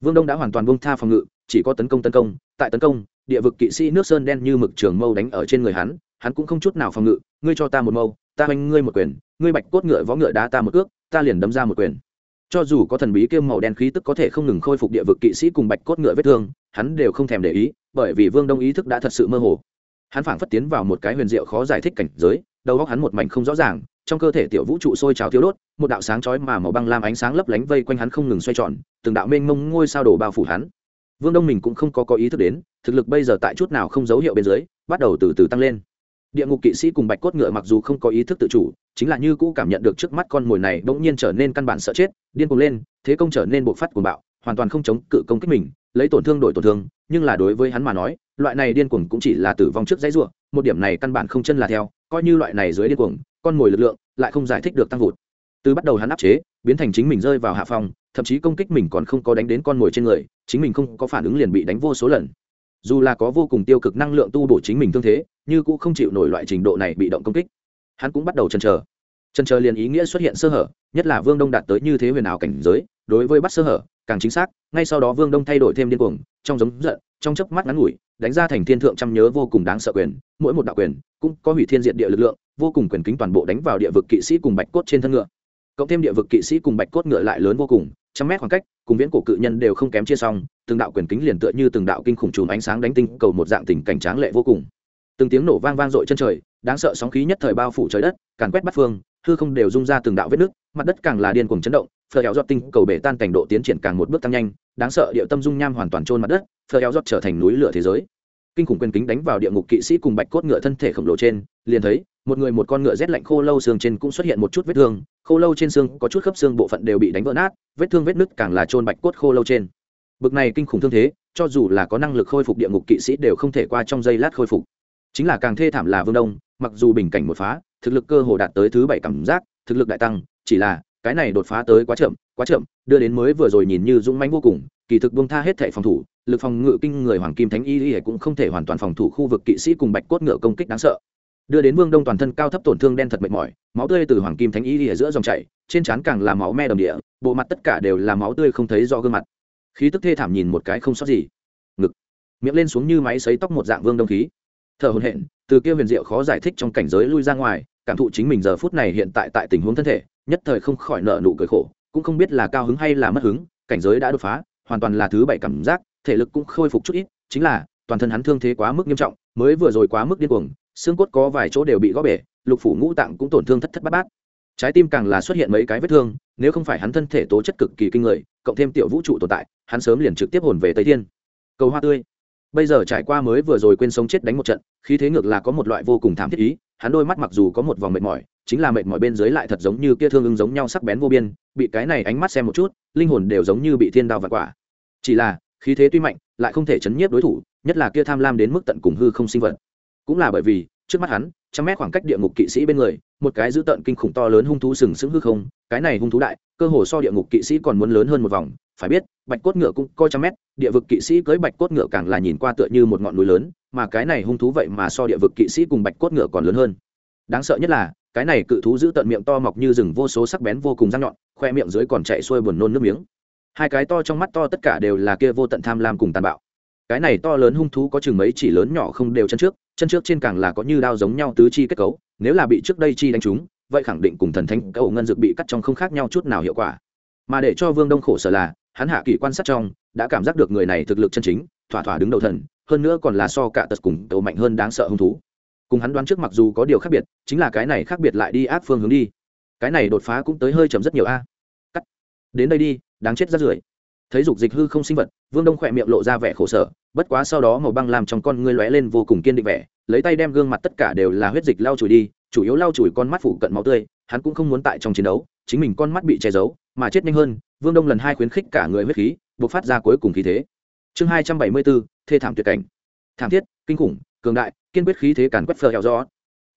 Vương đông đã hoàn toàn bông tha phòng ngự, chỉ có tấn công tấn công. Tại tấn công, địa vực kỵ sĩ nước sơn đen như mực trường mâu đánh ở trên người hắn hắn cũng không chút nào phòng ngự. Ngươi cho ta một mâu, ta oanh ngươi một quyền, ngươi bạch cốt ngựa võ ngựa đá ta một cước, ta liền đấm ra một quyền. Cho dù có thần bí kiêm màu đen khí tức có thể không ngừng khôi phục địa vực kỵ sĩ cùng bạch cốt ngựa vết thương, hắn đều không thèm để ý, bởi vì vương đông ý thức đã thật sự mơ hồ. Hắn phảng phất tiến vào một cái huyền diệu khó giải thích cảnh giới đầu óc hắn một mảnh không rõ ràng, trong cơ thể tiểu vũ trụ sôi trào thiếu đốt, một đạo sáng chói mà màu băng lam ánh sáng lấp lánh vây quanh hắn không ngừng xoay tròn, từng đạo mênh mông ngôi sao đổ bao phủ hắn. Vương đông mình cũng không có có ý thức đến, thực lực bây giờ tại chút nào không dấu hiệu bên dưới, bắt đầu từ từ tăng lên. Địa ngục kỵ sĩ cùng bạch cốt ngựa mặc dù không có ý thức tự chủ, chính là như cũ cảm nhận được trước mắt con mồi này bỗng nhiên trở nên căn bản sợ chết, điên cuồng lên, thế công trở nên bộc phát cuồng bạo, hoàn toàn không chống cự công kích mình, lấy tổn thương đổi tổn thương, nhưng là đối với hắn mà nói, loại này điên cuồng cũng chỉ là tử vong trước dãy ruộng một điểm này căn bản không chân là theo coi như loại này dưới điên cuồng, con mồi lực lượng lại không giải thích được tăng vụt. Từ bắt đầu hắn áp chế, biến thành chính mình rơi vào hạ phòng thậm chí công kích mình còn không có đánh đến con mồi trên người, chính mình không có phản ứng liền bị đánh vô số lần. Dù là có vô cùng tiêu cực năng lượng tu bổ chính mình thương thế, như cũng không chịu nổi loại trình độ này bị động công kích. Hắn cũng bắt đầu chần chờ. Chần chờ liền ý nghĩa xuất hiện sơ hở, nhất là vương đông đạt tới như thế huyền ảo cảnh giới, đối với bắt sơ hở, càng chính xác, ngay sau đó vương đông thay đổi thêm điên cuồng, trong giống giận, trong chớp mắt ngắn ngủi đánh ra thành thiên thượng trăm nhớ vô cùng đáng sợ quyền, mỗi một đạo quyền cũng có hủy thiên diện địa lực lượng, vô cùng quyền kính toàn bộ đánh vào địa vực kỵ sĩ cùng bạch cốt trên thân ngựa. Cộng thêm địa vực kỵ sĩ cùng bạch cốt ngựa lại lớn vô cùng, trăm mét khoảng cách, cùng viễn cổ cự nhân đều không kém chia xong, từng đạo quyền kính liền tựa như từng đạo kinh khủng chùm ánh sáng đánh tinh cầu một dạng tình cảnh tráng lệ vô cùng. Từng tiếng nổ vang vang dội chân trời, đáng sợ sóng khí nhất thời bao phủ trời đất, càn quét bắt phương, hư không đều rung ra từng đạo vết nước mặt đất càng là điên cuồng chấn động phờ héo giọt tinh cầu bể tan cảnh độ tiến triển càng một bước tăng nhanh, đáng sợ địa tâm dung nham hoàn toàn trôn mặt đất phờ héo giọt trở thành núi lửa thế giới. Kinh khủng quyền kính đánh vào địa ngục kỵ sĩ cùng bạch cốt ngựa thân thể khổng lồ trên, liền thấy, một người một con ngựa rét lạnh khô lâu xương trên cũng xuất hiện một chút vết thương, khô lâu trên xương có chút khớp xương bộ phận đều bị đánh vỡ nát, vết thương vết nứt càng là trôn bạch cốt khô lâu trên. Bực này kinh khủng thương thế, cho dù là có năng lực khôi phục địa ngục kỵ sĩ đều không thể qua trong giây lát khôi phục. Chính là càng thê thảm là vương đông, mặc dù bình cảnh một phá, thực lực cơ hồ đạt tới thứ bảy cảm giác, thực lực đại tăng, chỉ là cái này đột phá tới quá chậm quá chậm, đưa đến mới vừa rồi nhìn như dũng mãnh vô cùng, kỳ thực buông tha hết thệ phòng thủ, lực phòng ngự kinh người hoàng kim thánh y y cũng không thể hoàn toàn phòng thủ khu vực kỵ sĩ cùng bạch cốt ngựa công kích đáng sợ. Đưa đến vương đông toàn thân cao thấp tổn thương đen thật mệt mỏi, máu tươi từ hoàng kim thánh y y giữa dòng chảy, trên trán càng là máu me đầm địa, bộ mặt tất cả đều là máu tươi không thấy do gương mặt. Khí tức thê thảm nhìn một cái không sót gì. Ngực. Miệng lên xuống như máy xấy tóc một dạng vương đông khí. Thở hồn hện từ kia huyền diệu khó giải thích trong cảnh giới lui ra ngoài, cảm thụ chính mình giờ phút này hiện tại tại tình huống thân thể nhất thời không khỏi nợ nụ cười khổ, cũng không biết là cao hứng hay là mất hứng, cảnh giới đã đột phá, hoàn toàn là thứ bảy cảm giác, thể lực cũng khôi phục chút ít, chính là, toàn thân hắn thương thế quá mức nghiêm trọng, mới vừa rồi quá mức điên cuồng, xương cốt có vài chỗ đều bị gõ bể, lục phủ ngũ tạng cũng tổn thương thất thất bát bát. Trái tim càng là xuất hiện mấy cái vết thương, nếu không phải hắn thân thể tố chất cực kỳ kinh người, cộng thêm tiểu vũ trụ tồn tại, hắn sớm liền trực tiếp hồn về tây thiên. Cầu hoa tươi. Bây giờ trải qua mới vừa rồi quên sống chết đánh một trận, khí thế ngược là có một loại vô cùng thảm thiết ý, hắn đôi mắt mặc dù có một vòng mệt mỏi chính là mệt mỏi bên dưới lại thật giống như kia thương ưng giống nhau sắc bén vô biên, bị cái này ánh mắt xem một chút, linh hồn đều giống như bị thiên đao vặt quả. Chỉ là, khí thế tuy mạnh, lại không thể chấn nhiếp đối thủ, nhất là kia tham lam đến mức tận cùng hư không sinh vật. Cũng là bởi vì, trước mắt hắn, trăm mét khoảng cách địa ngục kỵ sĩ bên người, một cái dữ tợn kinh khủng to lớn hung thú sừng sững hư không, cái này hung thú đại, cơ hồ so địa ngục kỵ sĩ còn muốn lớn hơn một vòng, phải biết, bạch cốt ngựa cũng coi trăm mét, địa vực kỵ sĩ cưới bạch cốt ngựa càng là nhìn qua tựa như một ngọn núi lớn, mà cái này hung thú vậy mà so địa vực kỵ sĩ cùng bạch cốt ngựa còn lớn hơn đáng sợ nhất là, cái này cự thú giữ tận miệng to mọc như rừng vô số sắc bén vô cùng răng nhọn, khoe miệng dưới còn chạy xuôi buồn nôn nước miếng. Hai cái to trong mắt to tất cả đều là kia vô tận tham lam cùng tàn bạo. Cái này to lớn hung thú có chừng mấy chỉ lớn nhỏ không đều chân trước chân trước trên càng là có như đao giống nhau tứ chi kết cấu, nếu là bị trước đây chi đánh trúng, vậy khẳng định cùng thần thánh cậu ngân dược bị cắt trong không khác nhau chút nào hiệu quả. Mà để cho vương đông khổ sở là, hắn hạ kỳ quan sát trong, đã cảm giác được người này thực lực chân chính, thỏa thỏa đứng đầu thần, hơn nữa còn là so cả tật cùng tàu mạnh hơn đáng sợ hung thú cùng hắn đoán trước mặc dù có điều khác biệt, chính là cái này khác biệt lại đi áp phương hướng đi. Cái này đột phá cũng tới hơi chậm rất nhiều a. Cắt. Đến đây đi, đáng chết rất rưởi. Thấy dục dịch hư không sinh vật, vương đông khỏe miệng lộ ra vẻ khổ sở, bất quá sau đó màu băng làm trong con ngươi lóe lên vô cùng kiên định vẻ, lấy tay đem gương mặt tất cả đều là huyết dịch lau chùi đi, chủ yếu lau chùi con mắt phủ cận máu tươi, hắn cũng không muốn tại trong chiến đấu, chính mình con mắt bị che giấu, mà chết nhanh hơn, vương đông lần hai khuyến khích cả người huyết khí buộc phát ra cuối cùng khí thế. Chương hai trăm bảy mươi bốn, thê thảm tuyệt cảnh. Thảm thiết, kinh khủng, cường đại kiên quyết khí thế càn quét phờ hẹo gió.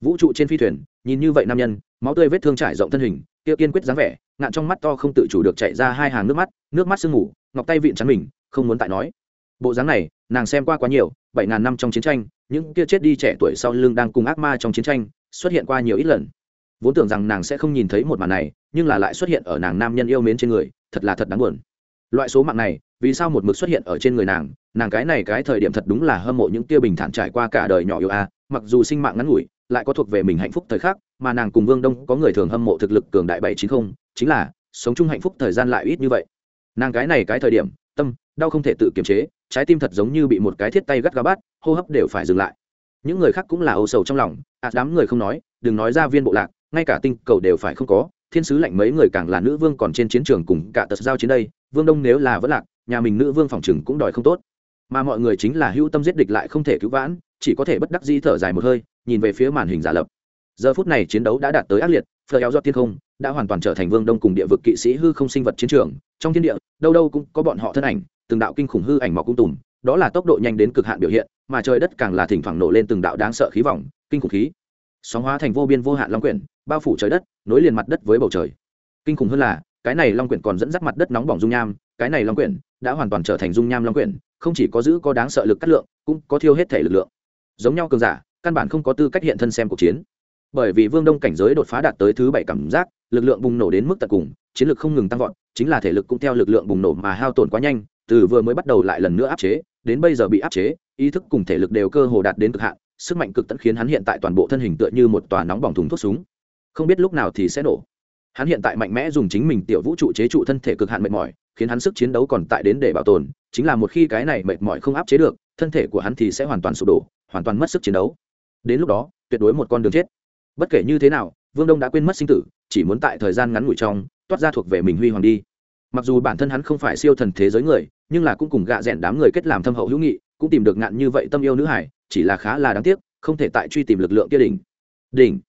Vũ trụ trên phi thuyền, nhìn như vậy nam nhân, máu tươi vết thương trải rộng thân hình, kia kiên quyết dáng vẻ, ngạn trong mắt to không tự chủ được chạy ra hai hàng nước mắt nước mắt sương ngủ ngọc tay vịn chắn mình, không muốn tại nói. Bộ dáng này, nàng xem qua quá nhiều, bảy ngàn năm trong chiến tranh, những kia chết đi trẻ tuổi sau lưng đang cùng ác ma trong chiến tranh, xuất hiện qua nhiều ít lần. Vốn tưởng rằng nàng sẽ không nhìn thấy một màn này, nhưng là lại xuất hiện ở nàng nam nhân yêu mến trên người, thật là thật đáng buồn. Loại số mạng này vì sao một mực xuất hiện ở trên người nàng nàng cái này cái thời điểm thật đúng là hâm mộ những tia bình thản trải qua cả đời nhỏ yêu a, mặc dù sinh mạng ngắn ngủi, lại có thuộc về mình hạnh phúc thời khắc, mà nàng cùng vương đông có người thường hâm mộ thực lực cường đại bảy chín không, chính là, sống chung hạnh phúc thời gian lại ít như vậy. Nàng cái này cái thời điểm, tâm, đau không thể tự kiềm chế, trái tim thật giống như bị một cái thiết tay gắt gá bát hô hấp đều phải dừng lại. Những người khác cũng là âu sầu trong lòng à đám người không nói, đừng nói ra viên bộ lạc, ngay cả tinh cầu đều phải không có, thiên sứ lạnh mấy người càng là nữ vương còn trên chiến trường cùng cả tật giao chiến đây, vương đông nếu là vẫn lạc nhà mình nữ vương phòng chừng cũng đòi không tốt. Mà mọi người chính là hữu tâm giết địch lại không thể cứu vãn, chỉ có thể bất đắc dĩ thở dài một hơi, nhìn về phía màn hình giả lập. Giờ phút này chiến đấu đã đạt tới ác liệt phờ eo do thiên không đã hoàn toàn trở thành vương đông cùng địa vực kỵ sĩ hư không sinh vật chiến trường. Trong thiên địa, đâu đâu cũng có bọn họ thân ảnh, từng đạo kinh khủng hư ảnh mọc cung tùm, đó là tốc độ nhanh đến cực hạn biểu hiện, mà trời đất càng là thỉnh thoảng nổ lên từng đạo đáng sợ khí vòng, kinh khủng khí. Sóng hóa thành vô biên vô hạn long quyển, bao phủ trời đất, nối liền mặt đất với bầu trời. Kinh khủng hơn là, cái này long quyển còn dẫn dắt mặt đất nóng bỏng dung nham, cái này long quyển đã hoàn toàn trở thành dung nham long quyển, không chỉ có giữ có đáng sợ lực cắt lượng, cũng có thiêu hết thể lực lượng. Giống nhau cường giả, căn bản không có tư cách hiện thân xem cuộc chiến. Bởi vì vương đông cảnh giới đột phá đạt tới thứ bảy cảm giác, lực lượng bùng nổ đến mức tận cùng, chiến lực không ngừng tăng vọt, chính là thể lực cũng theo lực lượng bùng nổ mà hao tổn quá nhanh, từ vừa mới bắt đầu lại lần nữa áp chế, đến bây giờ bị áp chế, ý thức cùng thể lực đều cơ hồ đạt đến cực hạn, sức mạnh cực tận khiến hắn hiện tại toàn bộ thân hình tựa như một tòa nóng bỏng thùng thuốc súng. Không biết lúc nào thì sẽ nổ. Hắn hiện tại mạnh mẽ dùng chính mình tiểu vũ trụ chế trụ thân thể cực hạn mệt mỏi khiến hắn sức chiến đấu còn tại đến để bảo tồn, chính là một khi cái này mệt mỏi không áp chế được, thân thể của hắn thì sẽ hoàn toàn sụp đổ, hoàn toàn mất sức chiến đấu. Đến lúc đó, tuyệt đối một con đường chết. Bất kể như thế nào, vương đông đã quên mất sinh tử, chỉ muốn tại thời gian ngắn ngủi trong, toát ra thuộc về mình huy hoàng đi. Mặc dù bản thân hắn không phải siêu thần thế giới người, nhưng là cũng cùng gạ rẽn đám người kết làm thâm hậu hữu nghị, cũng tìm được ngạn như vậy tâm yêu nữ hải, chỉ là khá là đáng tiếc, không thể tại truy tìm lực lượng kia đỉnh. Đỉnh.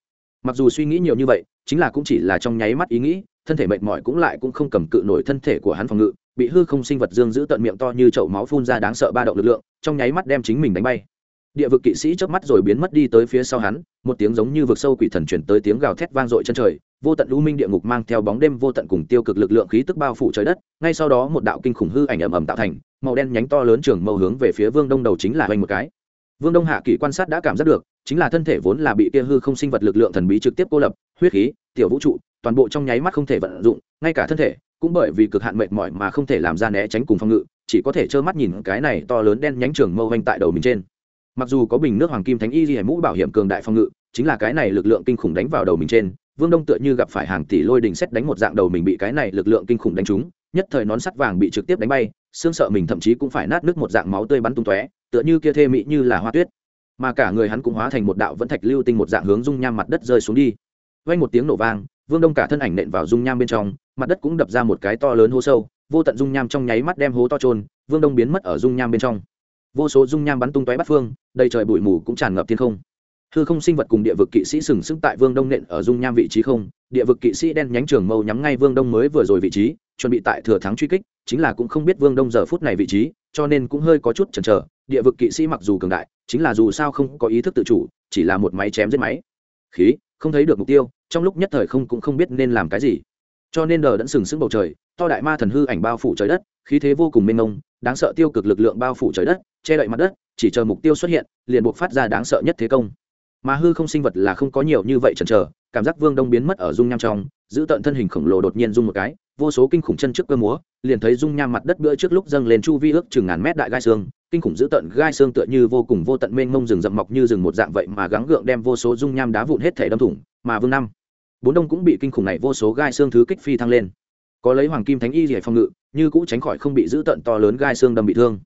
Mặc dù suy nghĩ nhiều như vậy, chính là cũng chỉ là trong nháy mắt ý nghĩ thân thể mệt mỏi cũng lại cũng không cầm cự nổi thân thể của hắn phòng ngự, bị hư không sinh vật dương giữ tận miệng to như chậu máu phun ra đáng sợ ba động lực lượng, trong nháy mắt đem chính mình đánh bay. Địa vực kỵ sĩ chớp mắt rồi biến mất đi tới phía sau hắn, một tiếng giống như vực sâu quỷ thần chuyển tới tiếng gào thét vang dội chân trời, vô tận u minh địa ngục mang theo bóng đêm vô tận cùng tiêu cực lực lượng khí tức bao phủ trời đất, ngay sau đó một đạo kinh khủng hư ảnh ầm ầm tạo thành, màu đen nhánh to lớn trường màu hướng về phía vương đông đầu chính là hoành một cái. Vương đông hạ kỳ quan sát đã cảm giác được, chính là thân thể vốn là bị kia hư không sinh vật lực lượng thần bí trực tiếp cô lập, huyết khí, tiểu vũ trụ toàn bộ trong nháy mắt không thể vận dụng, ngay cả thân thể cũng bởi vì cực hạn mệt mỏi mà không thể làm ra né tránh cùng phòng ngự, chỉ có thể trơ mắt nhìn cái này to lớn đen nhánh trường mâu hoành tại đầu mình trên. Mặc dù có bình nước hoàng kim thánh y ghi mũ bảo hiểm cường đại phòng ngự, chính là cái này lực lượng kinh khủng đánh vào đầu mình trên, vương đông tựa như gặp phải hàng tỷ lôi đình xét đánh một dạng đầu mình bị cái này lực lượng kinh khủng đánh trúng, nhất thời nón sắt vàng bị trực tiếp đánh bay, xương sợ mình thậm chí cũng phải nát nước một dạng máu tươi bắn tung tóe, tựa như kia thê mỹ như là hoa tuyết. Mà cả người hắn cũng hóa thành một đạo vẫn thạch lưu tinh một dạng hướng dung nham mặt đất rơi xuống đi. Vang một tiếng nổ vang vương đông cả thân ảnh nện vào dung nham bên trong, mặt đất cũng đập ra một cái to lớn hố sâu, vô tận dung nham trong nháy mắt đem hố to trôn vương đông biến mất ở dung nham bên trong. Vô số dung nham bắn tung tóe bắt phương, đầy trời bụi mù cũng tràn ngập thiên không. Hư không sinh vật cùng địa vực kỵ sĩ sừng sững tại vương đông nện ở dung nham vị trí không, địa vực kỵ sĩ đen nhánh trường mâu nhắm ngay vương đông mới vừa rồi vị trí, chuẩn bị tại thừa thắng truy kích, chính là cũng không biết vương đông giờ phút này vị trí, cho nên cũng hơi có chút chần chờ, địa vực kỵ sĩ mặc dù cường đại, chính là dù sao không có ý thức tự chủ, chỉ là một máy chém giết máy. Khí không thấy được mục tiêu, trong lúc nhất thời không cũng không biết nên làm cái gì. Cho nên đờ đẫn sừng sững bầu trời, to đại ma thần hư ảnh bao phủ trời đất, khí thế vô cùng mênh mông, đáng sợ tiêu cực lực lượng bao phủ trời đất, che đậy mặt đất, chỉ chờ mục tiêu xuất hiện, liền buộc phát ra đáng sợ nhất thế công. Mà hư không sinh vật là không có nhiều như vậy chần chờ, cảm giác vương đông biến mất ở dung nham trong, giữ tận thân hình khổng lồ đột nhiên rung một cái, vô số kinh khủng chân trước cơ múa, liền thấy dung nham mặt đất bữa trước lúc dâng lên chu vi ước chừng ngàn mét đại gai xương kinh khủng dữ tận gai xương tựa như vô cùng vô tận mênh mông rừng rậm mọc như rừng một dạng vậy mà gắng gượng đem vô số dung nham đá vụn hết thể đâm thủng, mà vương năm, bốn đông cũng bị kinh khủng này vô số gai xương thứ kích phi thăng lên. Có lấy hoàng kim thánh y giải phòng ngự, như cũ tránh khỏi không bị dữ tận to lớn gai xương đâm bị thương.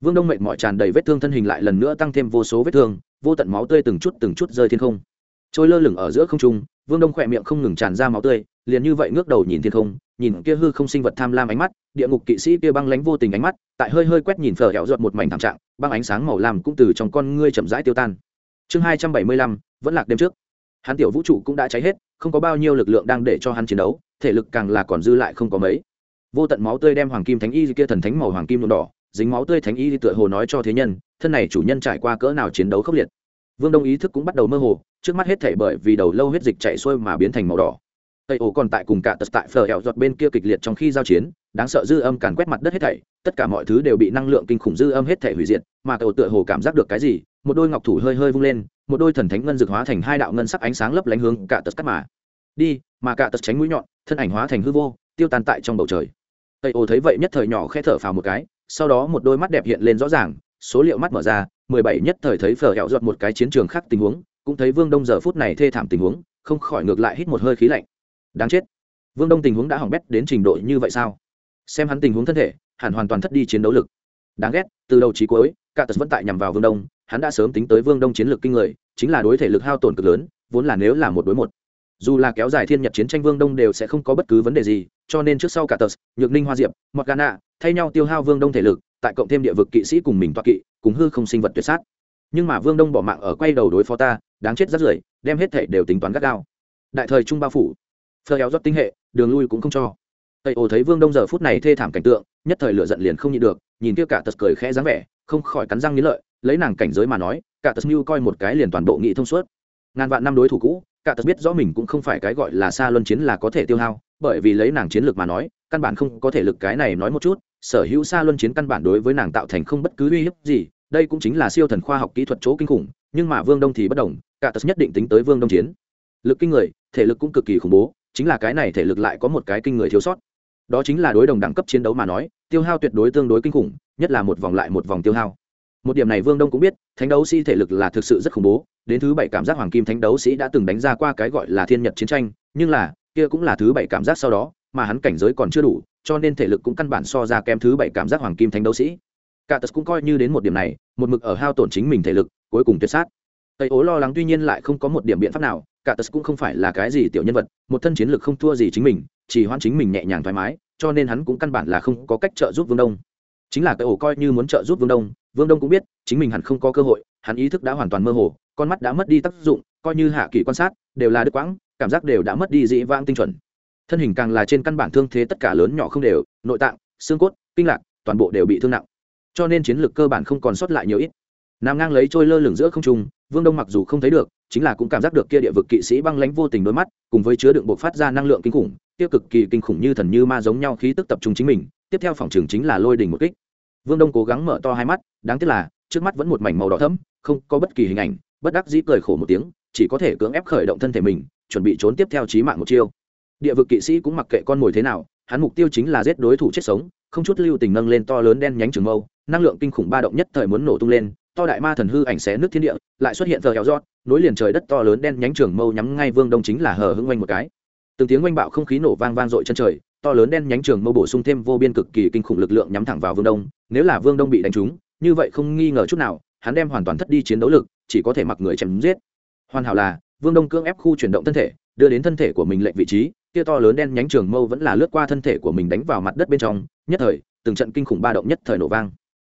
Vương đông mệt mỏi tràn đầy vết thương thân hình lại lần nữa tăng thêm vô số vết thương, vô tận máu tươi từng chút từng chút rơi thiên không. Trôi lơ lửng ở giữa không trung vương đông khỏe miệng không ngừng tràn ra máu tươi, liền như vậy ngước đầu nhìn thiên không, nhìn kia hư không sinh vật tham lam ánh mắt, địa ngục kỵ sĩ kia băng lánh vô tình ánh mắt, tại hơi hơi quét nhìn phở hẹo ruột một mảnh thảm trạng, băng ánh sáng màu lam cũng từ trong con ngươi chậm rãi tiêu tan. Chương hai trăm bảy mươi lăm, vẫn lạc đêm trước. Hắn tiểu vũ trụ cũng đã cháy hết, không có bao nhiêu lực lượng đang để cho hắn chiến đấu, thể lực càng là còn dư lại không có mấy. Vô tận máu tươi đem hoàng kim thánh y kia thần thánh màu hoàng kim nhuộm đỏ, dính máu tươi thánh y tựa hồ nói cho thế nhân, thân này chủ nhân trải qua cỡ nào chiến đấu khốc liệt? Vương đông ý thức cũng bắt đầu mơ hồ trước mắt hết thể bởi vì đầu lâu huyết dịch chảy xuôi mà biến thành màu đỏ. Tây ổ còn tại cùng cả tật tại phở hẹo giọt bên kia kịch liệt trong khi giao chiến, đáng sợ dư âm càn quét mặt đất hết thảy, tất cả mọi thứ đều bị năng lượng kinh khủng dư âm hết thảy hủy diệt, mà cậu tựa hồ cảm giác được cái gì, một đôi ngọc thủ hơi hơi vung lên, một đôi thần thánh ngân dược hóa thành hai đạo ngân sắc ánh sáng lấp lánh hướng cả tật cắt mà. Đi, mà cả tật tránh mũi nhọn, thân ảnh hóa thành hư vô, tiêu tan tại trong bầu trời. Tây ổ thấy vậy nhất thời nhỏ khẽ thở phào một cái, sau đó một đôi mắt đẹp hiện lên rõ ràng, số liệu mắt mở ra, mười bảy nhất thời thấy phở hẹo giọt một cái chiến trường khác tình huống cũng thấy vương đông giờ phút này thê thảm tình huống, không khỏi ngược lại hít một hơi khí lạnh. Đáng chết, vương đông tình huống đã hỏng bét đến trình độ như vậy sao? Xem hắn tình huống thân thể, hẳn hoàn toàn thất đi chiến đấu lực. Đáng ghét, từ đầu trí cuối, cả tật vẫn tại nhằm vào vương đông, hắn đã sớm tính tới vương đông chiến lược kinh người, chính là đối thể lực hao tổn cực lớn, vốn là nếu là một đối một. Dù là kéo dài thiên nhật chiến tranh vương đông đều sẽ không có bất cứ vấn đề gì, cho nên trước sau cả tật, nhược ninh, hoa diệp, mọt gana thay nhau tiêu hao vương đông thể lực, tại cộng thêm địa vực kỵ sĩ cùng mình toa kỵ, cùng hư không sinh vật tuyệt sát nhưng mà vương đông bỏ mạng ở quay đầu đối phó ta, đáng chết rất rưởi, đem hết thể đều tính toán gắt gao. Đại thời trung bao phủ phơ éo rót tinh hệ, đường lui cũng không cho. Tây ô thấy vương đông giờ phút này thê thảm cảnh tượng, nhất thời lửa giận liền không nhịn được, nhìn kia cả tật cười khẽ dáng vẻ, không khỏi cắn răng nghĩ lợi, lấy nàng cảnh giới mà nói, cả tật mưu coi một cái liền toàn bộ nghị thông suốt. Ngàn vạn năm đối thủ cũ, cả tật biết rõ mình cũng không phải cái gọi là xa luân chiến là có thể tiêu hao, bởi vì lấy nàng chiến lược mà nói, căn bản không có thể lực cái này nói một chút, sở hữu xa luân chiến căn bản đối với nàng tạo thành không bất cứ uy hiếp gì đây cũng chính là siêu thần khoa học kỹ thuật chỗ kinh khủng, nhưng mà vương đông thì bất đồng, cả tật nhất định tính tới vương đông chiến. Lực kinh người, thể lực cũng cực kỳ khủng bố, chính là cái này thể lực lại có một cái kinh người thiếu sót. Đó chính là đối đồng đẳng cấp chiến đấu mà nói, tiêu hao tuyệt đối tương đối kinh khủng, nhất là một vòng lại một vòng tiêu hao. Một điểm này vương đông cũng biết, thánh đấu sĩ thể lực là thực sự rất khủng bố, đến thứ bảy cảm giác hoàng kim thánh đấu sĩ đã từng đánh ra qua cái gọi là thiên nhật chiến tranh, nhưng là, kia cũng là thứ bảy cảm giác sau đó, mà hắn cảnh giới còn chưa đủ, cho nên thể lực cũng căn bản so ra kém thứ bảy cảm giác hoàng kim thánh đấu sĩ cả tật cũng coi như đến một điểm này, một mực ở hao tổn chính mình thể lực, cuối cùng tuyệt sát. Tây ố lo lắng tuy nhiên lại không có một điểm biện pháp nào, cả tật cũng không phải là cái gì tiểu nhân vật, một thân chiến lực không thua gì chính mình, chỉ hoãn chính mình nhẹ nhàng thoải mái, cho nên hắn cũng căn bản là không có cách trợ giúp vương đông. Chính là tây ố coi như muốn trợ giúp vương đông vương đông cũng biết, chính mình hẳn không có cơ hội, hắn ý thức đã hoàn toàn mơ hồ, con mắt đã mất đi tác dụng, coi như hạ kỳ quan sát, đều là đứt quãng, cảm giác đều đã mất đi dĩ vãng tinh chuẩn. Thân hình càng là trên căn bản thương thế tất cả lớn nhỏ không đều, nội tạng, xương cốt, kinh lạc, toàn bộ đều bị thương nặng cho nên chiến lược cơ bản không còn sót lại nhiều ít. Nằm ngang lấy trôi lơ lửng giữa không trung, vương đông mặc dù không thấy được, chính là cũng cảm giác được kia địa vực kỵ sĩ băng lãnh vô tình đôi mắt, cùng với chứa đựng buộc phát ra năng lượng kinh khủng tiêu cực kỳ kinh khủng như thần như ma giống nhau khí tức tập trung chính mình, tiếp theo phòng trường chính là lôi đỉnh một kích. Vương đông cố gắng mở to hai mắt, đáng tiếc là, trước mắt vẫn một mảnh màu đỏ thẫm, không có bất kỳ hình ảnh, bất đắc dĩ cười khổ một tiếng, chỉ có thể cưỡng ép khởi động thân thể mình, chuẩn bị trốn tiếp theo chí mạng một chiêu. Địa vực kỵ sĩ cũng mặc kệ con mồi thế nào, hắn mục tiêu chính là giết đối thủ chết sống, không chút lưu tình nâng lên to lớn đen nhánh trường mâu năng lượng kinh khủng ba động nhất thời muốn nổ tung lên, to đại ma thần hư ảnh xé nước thiên địa, lại xuất hiện giờ héo rót nối liền trời đất to lớn đen nhánh trường mâu nhắm ngay vương đông chính là hờ hững oanh một cái. Từng tiếng oanh bạo không khí nổ vang vang dội chân trời, to lớn đen nhánh trường mâu bổ sung thêm vô biên cực kỳ kinh khủng lực lượng nhắm thẳng vào vương đông, nếu là vương đông bị đánh trúng, như vậy không nghi ngờ chút nào, hắn đem hoàn toàn thất đi chiến đấu lực, chỉ có thể mặc người chém giết. Hoàn hảo là, vương đông cưỡng ép khu chuyển động thân thể, đưa đến thân thể của mình lệnh vị trí, kia to lớn đen nhánh trường mâu vẫn là lướt qua thân thể của mình đánh vào mặt đất bên trong, nhất thời, từng trận kinh khủng ba động nhất thời nổ vang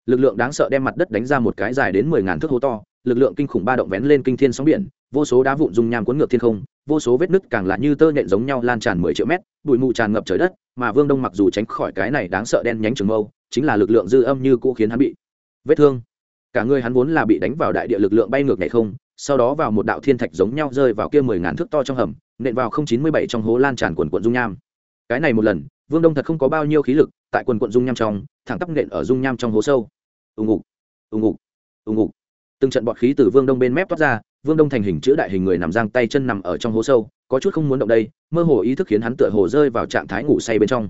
lực lượng đáng sợ đem mặt đất đánh ra một cái dài đến mười ngàn thước hố to, lực lượng kinh khủng ba động vén lên kinh thiên sóng biển, vô số đá vụn dung nham cuốn ngược thiên không, vô số vết nứt càng là như tơ nhện giống nhau lan tràn mười triệu mét, bụi mù tràn ngập trời đất, mà vương đông mặc dù tránh khỏi cái này đáng sợ đen nhánh trường mâu, chính là lực lượng dư âm như cũ khiến hắn bị vết thương. Cả người hắn vốn là bị đánh vào đại địa lực lượng bay ngược nhảy không, sau đó vào một đạo thiên thạch giống nhau rơi vào kia mười ngàn thước to trong hầm, nện vào không chín mươi bảy trong hố lan tràn quần quận dung nham. Cái này một lần vương đông thật không có bao nhiêu khí lực tại quần quận dung nham trong thẳng tắp nện ở dung nham trong hố sâu. Ù ngục ù ngục ù ngục. Từng trận bọt khí từ vương đông bên mép toát ra vương đông thành hình chữ đại hình người nằm giang tay chân nằm ở trong hố sâu có chút không muốn động đây mơ hồ ý thức khiến hắn tựa hồ rơi vào trạng thái ngủ say bên trong.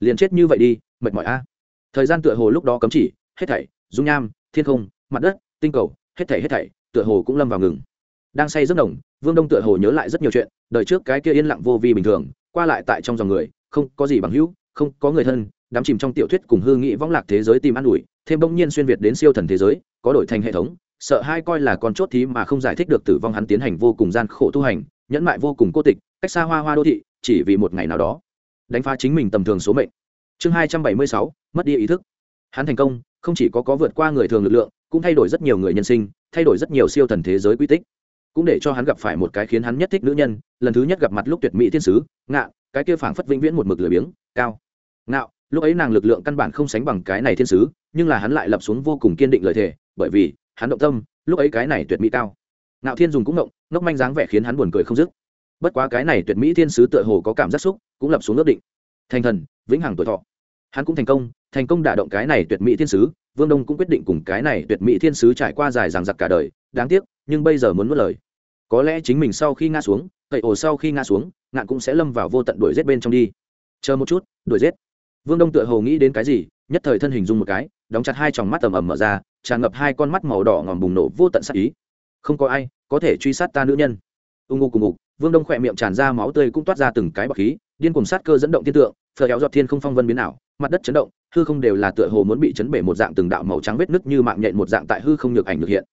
Liền chết như vậy đi mệt mỏi a. Thời gian tựa hồ lúc đó cấm chỉ hết thảy dung nham thiên không mặt đất tinh cầu hết thảy hết thảy tựa hồ cũng lâm vào ngừng. Đang say rất nồng, vương đông tựa hồ nhớ lại rất nhiều chuyện đời trước cái kia yên lặng vô vi bình thường qua lại tại trong dòng người không có gì bằng hữu, không có người thân, đắm chìm trong tiểu thuyết cùng hư nghị võng lạc thế giới tìm an ủi, thêm bỗng nhiên xuyên việt đến siêu thần thế giới, có đổi thành hệ thống, sợ hai coi là con chốt thí mà không giải thích được tử vong hắn tiến hành vô cùng gian khổ tu hành, nhẫn mại vô cùng cô tịch, cách xa hoa hoa đô thị, chỉ vì một ngày nào đó, đánh phá chính mình tầm thường số mệnh. Chương hai trăm bảy mươi sáu, mất đi ý thức. Hắn thành công, không chỉ có có vượt qua người thường lực lượng, cũng thay đổi rất nhiều người nhân sinh, thay đổi rất nhiều siêu thần thế giới quy tích. Cũng để cho hắn gặp phải một cái khiến hắn nhất thích nữ nhân, lần thứ nhất gặp mặt lúc tuyệt mỹ thiên sứ, ngạ cái kia phảng phất vĩnh viễn một mực lười biếng, cao, ngạo. Lúc ấy nàng lực lượng căn bản không sánh bằng cái này thiên sứ, nhưng là hắn lại lập xuống vô cùng kiên định lời thề, bởi vì, hắn động tâm, lúc ấy cái này tuyệt mỹ cao. Ngạo thiên dùng cũng động, ngốc manh dáng vẻ khiến hắn buồn cười không dứt. Bất quá cái này tuyệt mỹ thiên sứ tựa hồ có cảm giác xúc, cũng lập xuống ước định. Thành thần, vĩnh hằng tuổi thọ. Hắn cũng thành công thành công đả động cái này tuyệt mỹ thiên sứ, vương đông cũng quyết định cùng cái này tuyệt mỹ thiên sứ trải qua dài dằng giặc cả đời, đáng tiếc, nhưng bây giờ muốn mất lời. Có lẽ chính mình sau khi ngã xuống cậy ổ sau khi ngã xuống, ngạn cũng sẽ lâm vào vô tận đuổi g bên trong đi. Chờ một chút, đuổi g vương đông tựa hồ nghĩ đến cái gì, nhất thời thân hình dung một cái, đóng chặt hai tròng mắt ầm ầm mở ra, tràn ngập hai con mắt màu đỏ ngòm bùng nổ vô tận sát ý. Không có ai có thể truy sát ta nữ nhân. U ngô cùng ngục, vương đông khỏe miệng tràn ra máu tươi cũng toát ra từng cái bọc khí, điên cùng sát cơ dẫn động thiên tượng, phờ kéo giọt thiên không phong vân biến ảo, mặt đất chấn động, hư không đều là tựa hồ muốn bị chấn bể một dạng từng đạo màu trắng vết nứt như mạng nhện một dạng tại hư không nhược ảnh được hiện.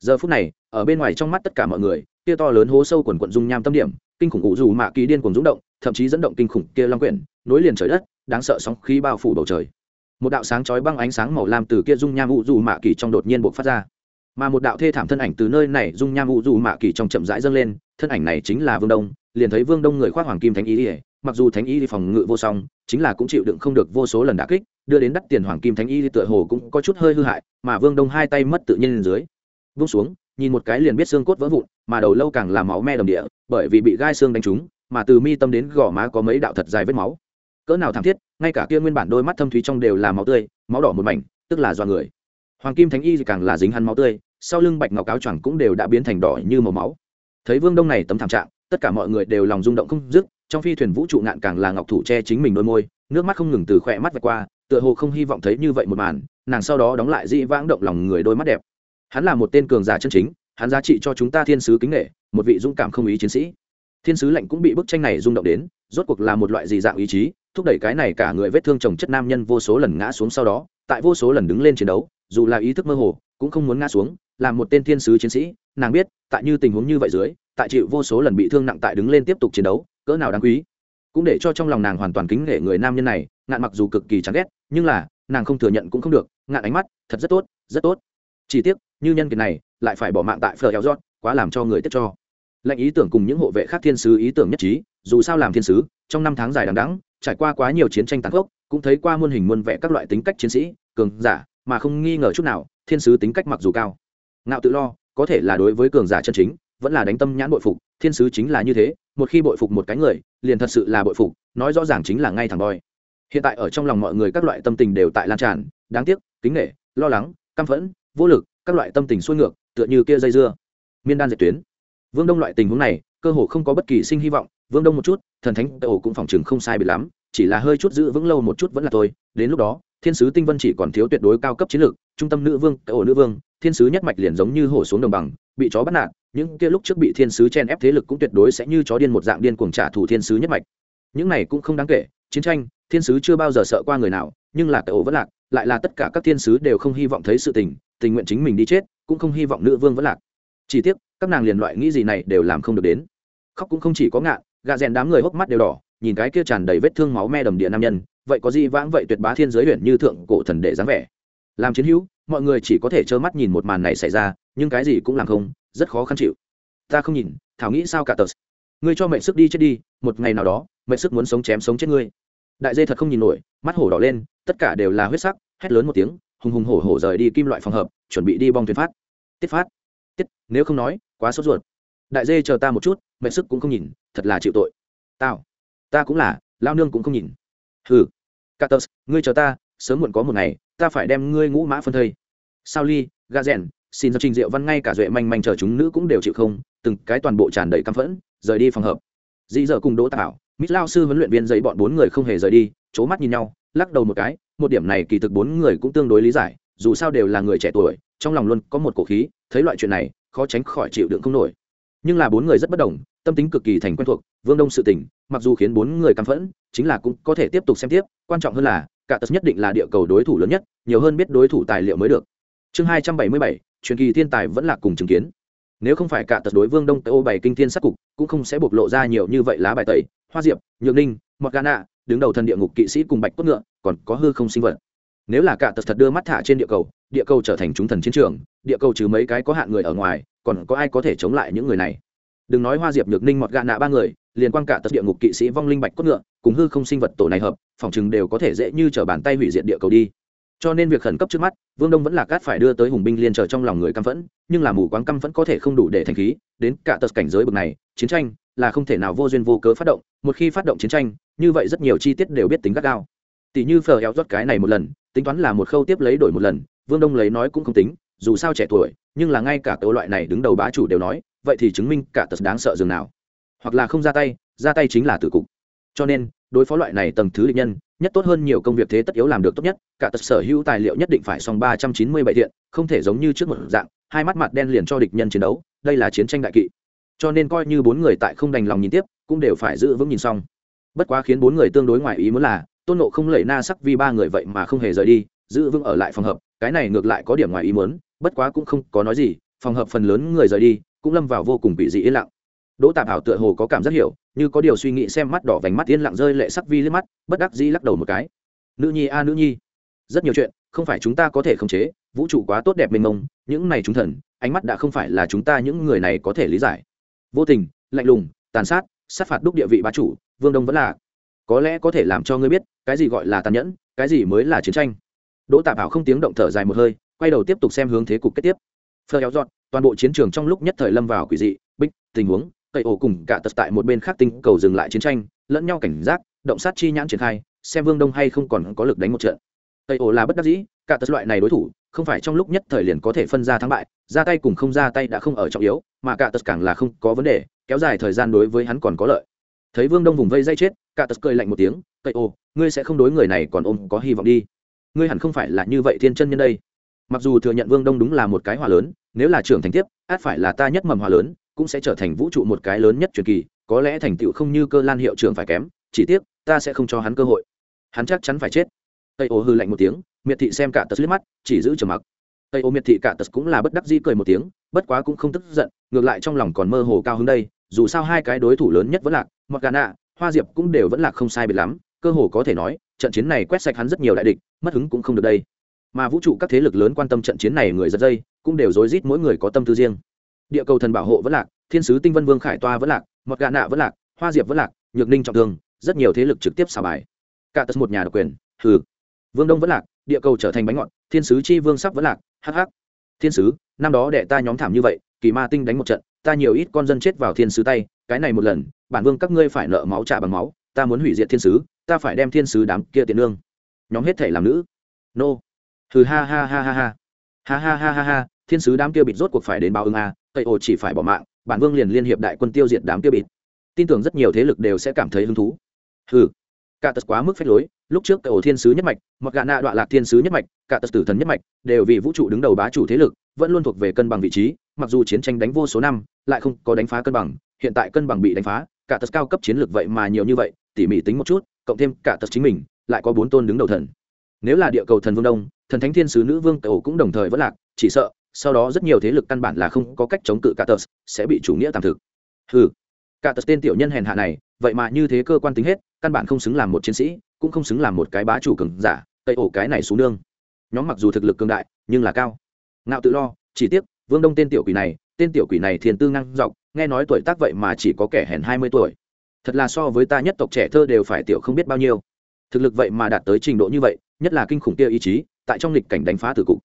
Giờ phút này, ở bên ngoài trong mắt tất cả mọi người kia to lớn hố sâu quần quận dung nham tâm điểm, kinh khủng ủ dù mạ kỳ điên cuồng rung động, thậm chí dẫn động kinh khủng kia long quyển, nối liền trời đất, đáng sợ sóng khí bao phủ bầu trời. Một đạo sáng chói băng ánh sáng màu lam từ kia dung nham ủ dù mạ kỳ trong đột nhiên bộc phát ra. Mà một đạo thê thảm thân ảnh từ nơi này dung nham ủ dù mạ kỳ trong chậm rãi dâng lên, thân ảnh này chính là vương đông, liền thấy vương đông người khoác hoàng kim thánh ý ỉa mặc dù thánh y phòng ngự vô song, chính là cũng chịu đựng không được vô số lần đả kích, đưa đến đắt tiền hoàng kim thánh y tựa hồ cũng có chút hơi hư hại, mà vương đông hai tay mất tự nhiên lên dưới vung xuống, nhìn một cái liền biết xương cốt vỡ vụn mà đầu lâu càng làm máu me đồng địa, bởi vì bị gai xương đánh trúng, mà từ mi tâm đến gò má có mấy đạo thật dài vết máu. Cỡ nào thảm thiết, ngay cả kia nguyên bản đôi mắt thâm thúy trong đều là máu tươi, máu đỏ một mảnh, tức là do người. Hoàng kim thánh y thì càng là dính hắn máu tươi, sau lưng bạch ngọc áo choàng cũng đều đã biến thành đỏ như màu máu. Thấy vương đông này tấm thảm trạng, tất cả mọi người đều lòng rung động không dứt, trong phi thuyền vũ trụ ngạn càng là ngọc thủ che chính mình đôi môi, nước mắt không ngừng từ khỏe mắt vạch qua, tựa hồ không hy vọng thấy như vậy một màn, nàng sau đó đóng lại dĩ vãng động lòng người đôi mắt đẹp. Hắn là một tên cường giả chân chính hắn giá trị cho chúng ta thiên sứ kính nghệ một vị dũng cảm không ý chiến sĩ. Thiên sứ lệnh cũng bị bức tranh này rung động đến, rốt cuộc là một loại gì dạng ý chí, thúc đẩy cái này cả người vết thương chồng chất nam nhân vô số lần ngã xuống sau đó, tại vô số lần đứng lên chiến đấu, dù là ý thức mơ hồ, cũng không muốn ngã xuống làm một tên thiên sứ chiến sĩ, nàng biết, tại như tình huống như vậy dưới, tại chịu vô số lần bị thương nặng tại đứng lên tiếp tục chiến đấu, cỡ nào đáng quý. Cũng để cho trong lòng nàng hoàn toàn kính nể người nam nhân này, ngạn mặc dù cực kỳ chán ghét, nhưng là, nàng không thừa nhận cũng không được, ngạn ánh mắt, thật rất tốt rất tốt. Chỉ tiếc như nhân kiệt này lại phải bỏ mạng tại phờ eo giót quá làm cho người tiếc cho. Lệnh ý tưởng cùng những hộ vệ khác thiên sứ ý tưởng nhất trí, dù sao làm thiên sứ, trong năm tháng dài đằng đẵng, trải qua quá nhiều chiến tranh tàn khốc, cũng thấy qua muôn hình muôn vẻ các loại tính cách chiến sĩ, cường giả, mà không nghi ngờ chút nào, thiên sứ tính cách mặc dù cao. Ngạo tự lo, có thể là đối với cường giả chân chính, vẫn là đánh tâm nhãn bội phục, thiên sứ chính là như thế, một khi bội phục một cái người, liền thật sự là bội phục, nói rõ ràng chính là ngay thẳng boy hiện tại ở trong lòng mọi người các loại tâm tình đều tại lan tràn, đáng tiếc, kính nghệ lo lắng, căm phẫn, vô lực các loại tâm tình xuôi ngược, tựa như kia dây dưa. Miên đan dệt tuyến. Vương đông loại tình huống này, cơ hồ không có bất kỳ sinh hy vọng. Vương đông một chút, thần thánh ổ cũng phòng chừng không sai bị lắm, chỉ là hơi chút giữ vững lâu một chút vẫn là thôi. Đến lúc đó, thiên sứ tinh vân chỉ còn thiếu tuyệt đối cao cấp chiến lược, trung tâm nữ vương ổ nữ vương, thiên sứ nhất mạch liền giống như hổ xuống đồng bằng, bị chó bắt nạt, những kia lúc trước bị thiên sứ chen ép thế lực cũng tuyệt đối sẽ như chó điên một dạng điên cuồng trả thù thiên sứ nhất mạch. Những này cũng không đáng kể, chiến tranh, thiên sứ chưa bao giờ sợ qua người nào, nhưng là cái ổ vẫn lạc, lại là tất cả các thiên sứ đều không hy vọng thấy sự tình tình nguyện chính mình đi chết, cũng không hy vọng nữ vương vẫn lạc. Chỉ tiếc, các nàng liền loại nghĩ gì này đều làm không được đến. Khóc cũng không chỉ có ngạn gà rèn đám người hốc mắt đều đỏ, nhìn cái kia tràn đầy vết thương máu me đầm địa nam nhân, vậy có gì vãng vậy tuyệt bá thiên giới huyện như thượng cổ thần đệ dáng vẻ. Làm chiến hữu, mọi người chỉ có thể trơ mắt nhìn một màn này xảy ra, nhưng cái gì cũng làm không, rất khó khăn chịu. Ta không nhìn, thảo nghĩ sao cả tờ ngươi cho mệnh sức đi chết đi, một ngày nào đó, mệnh sức muốn sống chém sống chết ngươi. Đại dê thật không nhìn nổi, mắt hổ đỏ lên, tất cả đều là huyết sắc, hét lớn một tiếng hùng hùng hổ hổ rời đi kim loại phòng hợp chuẩn bị đi bong thuyền phát. Tiết phát. Tiết nếu không nói quá sốt ruột. Đại dê chờ ta một chút mẹ sức cũng không nhìn thật là chịu tội. Tao. Ta cũng là lao nương cũng không nhìn. Hừ. Catus, ngươi chờ ta sớm muộn có một ngày ta phải đem ngươi ngũ mã phân thây. Sao ly ga rèn xin cho trình diệu văn ngay cả duệ manh manh chờ chúng nữ cũng đều chịu không từng cái toàn bộ tràn đầy căm phẫn rời đi phòng hợp. Dĩ dở cùng đỗ tạo mít lao sư huấn luyện viên dạy bọn bốn người không hề rời đi c mắt nhìn nhau lắc đầu một cái một điểm này kỳ thực bốn người cũng tương đối lý giải, dù sao đều là người trẻ tuổi, trong lòng luôn có một cổ khí, thấy loại chuyện này, khó tránh khỏi chịu đựng không nổi. Nhưng là bốn người rất bất đồng, tâm tính cực kỳ thành quen thuộc, vương đông sự tình, mặc dù khiến bốn người căm phẫn, chính là cũng có thể tiếp tục xem tiếp, quan trọng hơn là, cả tật nhất định là địa cầu đối thủ lớn nhất, nhiều hơn biết đối thủ tài liệu mới được. Chương hai trăm bảy mươi bảy, truyền kỳ thiên tài vẫn là cùng chứng kiến. Nếu không phải cả tật đối vương đông tây ô bảy kinh thiên sắc cục, cũng không sẽ bộc lộ ra nhiều như vậy lá bài tẩy, hoa diệp nhượng ninh mọt gana đứng đầu thần địa ngục kỵ sĩ cùng bạch cốt ngựa, còn có hư không sinh vật. Nếu là cả tật thật đưa mắt thả trên địa cầu địa cầu trở thành chúng thần chiến trường, địa cầu trừ mấy cái có hạn người ở ngoài, còn có ai có thể chống lại những người này? Đừng nói hoa diệp nhược ninh mọt gạ nạ ba người, liền quan cả tật địa ngục kỵ sĩ vong linh bạch cốt ngựa, cùng hư không sinh vật tổ này hợp, phòng chừng đều có thể dễ như t bàn tay hủy diệt địa cầu đi. Cho nên việc khẩn cấp trước mắt, vương đông vẫn là cát phải đưa tới hùng binh liên trở trong lòng người căm phẫn, nhưng là mù quáng căm phẫn có thể không đủ để thành khí, đến cả tật cảnh giới bậc này, chiến tranh là không thể nào vô duyên vô cớ phát động, một khi phát động chiến tranh như vậy rất nhiều chi tiết đều biết tính gắt gao. Tỷ như phờ eo rót cái này một lần, tính toán là một khâu tiếp lấy đổi một lần, vương đông lấy nói cũng không tính, dù sao trẻ tuổi, nhưng là ngay cả cấu loại này đứng đầu bá chủ đều nói, vậy thì chứng minh cả tật đáng sợ dường nào. Hoặc là không ra tay ra tay chính là tử cục. Cho nên, đối phó loại này tầng thứ địch nhân, nhất tốt hơn nhiều công việc thế tất yếu làm được tốt nhất, cả tật sở hữu tài liệu nhất định phải xong ba trăm chín mươi bảy thiện, không thể giống như trước một dạng, hai mắt mặt đen liền cho địch nhân chiến đấu, đây là chiến tranh đại kỵ. Cho nên coi như bốn người tại không đành lòng nhìn tiếp, cũng đều phải giữ vững nhìn xong bất quá khiến bốn người tương đối ngoài ý muốn là, tôn nộ không lẩy na sắc vi ba người vậy mà không hề rời đi, giữ vững ở lại phòng hợp, cái này ngược lại có điểm ngoài ý muốn, bất quá cũng không có nói gì, phòng hợp phần lớn người rời đi, cũng lâm vào vô cùng bị dị yên lặng. Đỗ tạp hảo tựa hồ có cảm rất hiểu, như có điều suy nghĩ xem mắt đỏ vành mắt yên lặng rơi lệ sắc vi liếc mắt, bất đắc dĩ lắc đầu một cái. Nữ nhi a, nữ nhi. Rất nhiều chuyện, không phải chúng ta có thể khống chế, vũ trụ quá tốt đẹp mênh mông, những này chúng thần, ánh mắt đã không phải là chúng ta những người này có thể lý giải. Vô tình, lạnh lùng, tàn sát sát phạt đúc địa vị bá chủ vương đông vẫn là, có lẽ có thể làm cho ngươi biết, cái gì gọi là tàn nhẫn, cái gì mới là chiến tranh. Đỗ tạp hảo không tiếng động thở dài một hơi, quay đầu tiếp tục xem hướng thế cục kết tiếp. Phờ kéo dọn toàn bộ chiến trường trong lúc nhất thời lâm vào quỷ dị, bích, tình huống cậy ổ cùng cả tật tại một bên khác tinh cầu dừng lại chiến tranh, lẫn nhau cảnh giác, động sát chi nhãn triển khai, xem vương đông hay không còn có lực đánh một trận. Cậy ổ là bất đắc dĩ, cả tật loại này đối thủ, không phải trong lúc nhất thời liền có thể phân ra thắng bại, ra tay cùng không ra tay đã không ở trọng yếu, mà cả tật càng là không có vấn đề, kéo dài thời gian đối với hắn còn có lợi thấy vương đông vùng vây dây chết cả tật cười lạnh một tiếng cậy ô, ngươi sẽ không đối người này còn ôm có hy vọng đi. Ngươi hẳn không phải là như vậy thiên chân nhân đây. Mặc dù thừa nhận vương đông đúng là một cái hòa lớn nếu là trưởng thành tiếp át phải là ta nhất mầm hòa lớn cũng sẽ trở thành vũ trụ một cái lớn nhất truyền kỳ có lẽ thành tựu không như cơ lan hiệu trưởng phải kém chỉ tiếc ta sẽ không cho hắn cơ hội. Hắn chắc chắn phải chết. Tây ô hư lạnh một tiếng miệt thị xem cả tật liếc mắt chỉ giữ trầm mặc. Tây ô miệt thị cả tật cũng là bất đắc dĩ cười một tiếng bất quá cũng không tức giận ngược lại trong lòng còn mơ hồ cao hơn đây dù sao hai cái đối thủ lớn nhất vẫn lạc mặc gà nạ, hoa diệp cũng đều vẫn là không sai biệt lắm, cơ hồ có thể nói, trận chiến này quét sạch hắn rất nhiều đại địch, mất hứng cũng không được đây. Mà vũ trụ các thế lực lớn quan tâm trận chiến này người giật dây, cũng đều rối rít mỗi người có tâm tư riêng. Địa cầu thần bảo hộ vẫn lạc, thiên sứ tinh vân vương khải toa vẫn lạc mọt gà nạ vẫn lạc, hoa diệp vẫn lạc, nhược ninh trọng thương, rất nhiều thế lực trực tiếp xả bài. Cả tật một nhà độc quyền, hừ. Vương đông vẫn lạc, địa cầu trở thành bánh ngọt, thiên sứ chi vương sắp vẫn lạc hh thiên sứ, năm đó đệ ta nhóm thảm như vậy, kỳ ma tinh đánh một trận, ta nhiều ít con dân chết vào thiên sứ tay, cái này một lần bản vương các ngươi phải nợ máu trả bằng máu, ta muốn hủy diệt thiên sứ, ta phải đem thiên sứ đám kia tiền lương nhóm hết thể làm nữ. Nô. Hừ ha ha ha ha ha. Ha ha ha ha ha, thiên sứ đám kia bịt rốt cuộc phải đến báo ứng a, tây ồ chỉ phải bỏ mạng, bản vương liền liên hiệp đại quân tiêu diệt đám kia bịt. Tin tưởng rất nhiều thế lực đều sẽ cảm thấy hứng thú. Hừ. Cả tật quá mức phép lối, lúc trước cậu thiên sứ nhất mạch, mặc gà nạ đoạn lạc thiên sứ nhất mạch, cả tật tử thần nhất mạch, đều vì vũ trụ đứng đầu bá chủ thế lực, vẫn luôn thuộc về cân bằng vị trí, mặc dù chiến tranh đánh vô số năm, lại không có đánh phá cân bằng, hiện tại cân bằng bị đánh phá cả tật cao cấp chiến lược vậy mà nhiều như vậy, tỉ mỉ tính một chút, cộng thêm cả tật chính mình, lại có bốn tôn đứng đầu thần. Nếu là địa cầu thần vương đông, thần thánh thiên sứ nữ vương cầu cũng đồng thời vẫn lạc, chỉ sợ, sau đó rất nhiều thế lực căn bản là không có cách chống cự cả tật, sẽ bị chủ nghĩa tạm thực. Ừ cả tật tên tiểu nhân hèn hạ này, vậy mà như thế cơ quan tính hết, căn bản không xứng làm một chiến sĩ, cũng không xứng làm một cái bá chủ cường giả, tây ổ cái này xuống nương. Nhóm mặc dù thực lực cường đại, nhưng là cao. Ngạo tự lo, chỉ tiếc, vương đông tên tiểu quỷ này tên tiểu quỷ này thiền tư ngang dọc, nghe nói tuổi tác vậy mà chỉ có kẻ hèn hai mươi tuổi. Thật là so với ta nhất tộc trẻ thơ đều phải tiểu không biết bao nhiêu. Thực lực vậy mà đạt tới trình độ như vậy, nhất là kinh khủng kia ý chí, tại trong lịch cảnh đánh phá tử cục.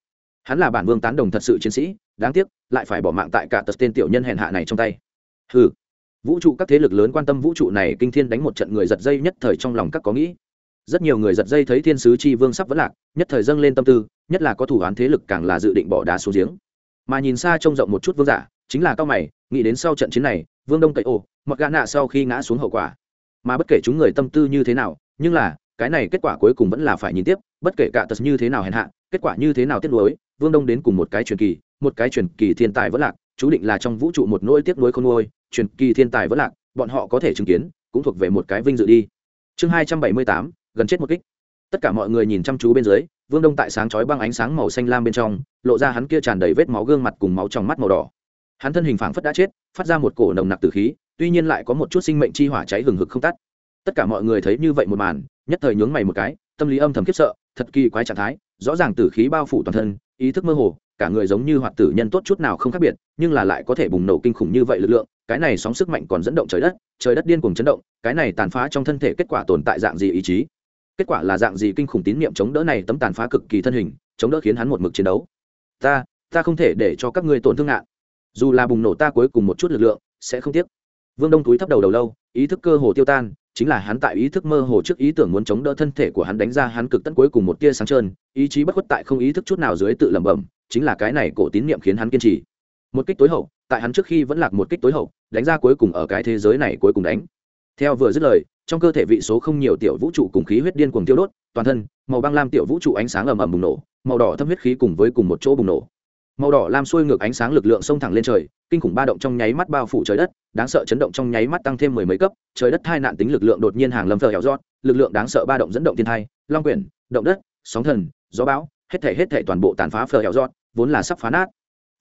Hắn là bản vương tán đồng thật sự chiến sĩ, đáng tiếc, lại phải bỏ mạng tại cả tật tên tiểu nhân hèn hạ này trong tay. Ừ vũ trụ các thế lực lớn quan tâm vũ trụ này, kinh thiên đánh một trận người giật dây nhất thời trong lòng các có nghĩ. Rất nhiều người giật dây thấy thiên sứ chi vương sắp vẫn lạc, nhất thời dâng lên tâm tư, nhất là có thủ án thế lực càng là dự định bỏ đá xuống giếng mà nhìn xa trông rộng một chút vương giả, chính là cao mày, nghĩ đến sau trận chiến này, vương đông cậy ổ mặc gã nạ sau khi ngã xuống hậu quả. Mà bất kể chúng người tâm tư như thế nào, nhưng là, cái này kết quả cuối cùng vẫn là phải nhìn tiếp, bất kể cả tật như thế nào hèn hạ, kết quả như thế nào tiếc nuối, vương đông đến cùng một cái truyền kỳ, một cái truyền kỳ thiên tài vẫn lạc, chú định là trong vũ trụ một nỗi tiếc nuối không nuôi, truyền kỳ thiên tài vẫn lạc, bọn họ có thể chứng kiến, cũng thuộc về một cái vinh dự đi. Chương hai trăm bảy mươi tám, gần chết một kích. Tất cả mọi người nhìn chăm chú bên dưới vương đông tại sáng chói băng ánh sáng màu xanh lam bên trong, lộ ra hắn kia tràn đầy vết máu gương mặt cùng máu trong mắt màu đỏ. Hắn thân hình phảng phất đã chết, phát ra một cổ nồng nặc từ khí, tuy nhiên lại có một chút sinh mệnh chi hỏa cháy hừng hực không tắt. Tất cả mọi người thấy như vậy một màn, nhất thời nhướng mày một cái, tâm lý âm thầm khiếp sợ, thật kỳ quái trạng thái, rõ ràng tử khí bao phủ toàn thân, ý thức mơ hồ, cả người giống như hoạt tử nhân tốt chút nào không khác biệt, nhưng là lại có thể bùng nổ kinh khủng như vậy lực lượng, cái này sóng sức mạnh còn dẫn động trời đất trời đất điên cuồng chấn động, cái này tàn phá trong thân thể kết quả tồn tại dạng gì ý chí? Kết quả là dạng gì kinh khủng tín niệm chống đỡ này tấm tàn phá cực kỳ thân hình, chống đỡ khiến hắn một mực chiến đấu. Ta ta không thể để cho các ngươi tổn thương ngạn. Dù là bùng nổ ta cuối cùng một chút lực lượng, sẽ không tiếc. Vương đông túi thấp đầu đầu lâu, ý thức cơ hồ tiêu tan, chính là hắn tại ý thức mơ hồ trước ý tưởng muốn chống đỡ thân thể của hắn đánh ra hắn cực tận cuối cùng một tia sáng trơn, ý chí bất khuất tại không ý thức chút nào dưới tự lẩm bẩm, chính là cái này cổ tín niệm khiến hắn kiên trì. Một kích tối hậu, tại hắn trước khi vẫn lạc một kích tối hậu, đánh ra cuối cùng ở cái thế giới này cuối cùng đánh theo vừa dứt lời, trong cơ thể vị số không nhiều tiểu vũ trụ cùng khí huyết điên cuồng tiêu đốt, toàn thân, màu băng lam tiểu vũ trụ ánh sáng ầm ầm bùng nổ, màu đỏ thâm huyết khí cùng với cùng một chỗ bùng nổ. Màu đỏ lam xuôi ngược ánh sáng lực lượng xông thẳng lên trời, kinh khủng ba động trong nháy mắt bao phủ trời đất, đáng sợ chấn động trong nháy mắt tăng thêm mười mấy cấp, trời đất hai nạn tính lực lượng đột nhiên hàng lâm thờ hẻo rót lực lượng đáng sợ ba động dẫn động thiên thai, long quyển, động đất, sóng thần, gió bão, hết thể hết thể toàn bộ tàn phá phờ hẻo rót vốn là sắp phá nát.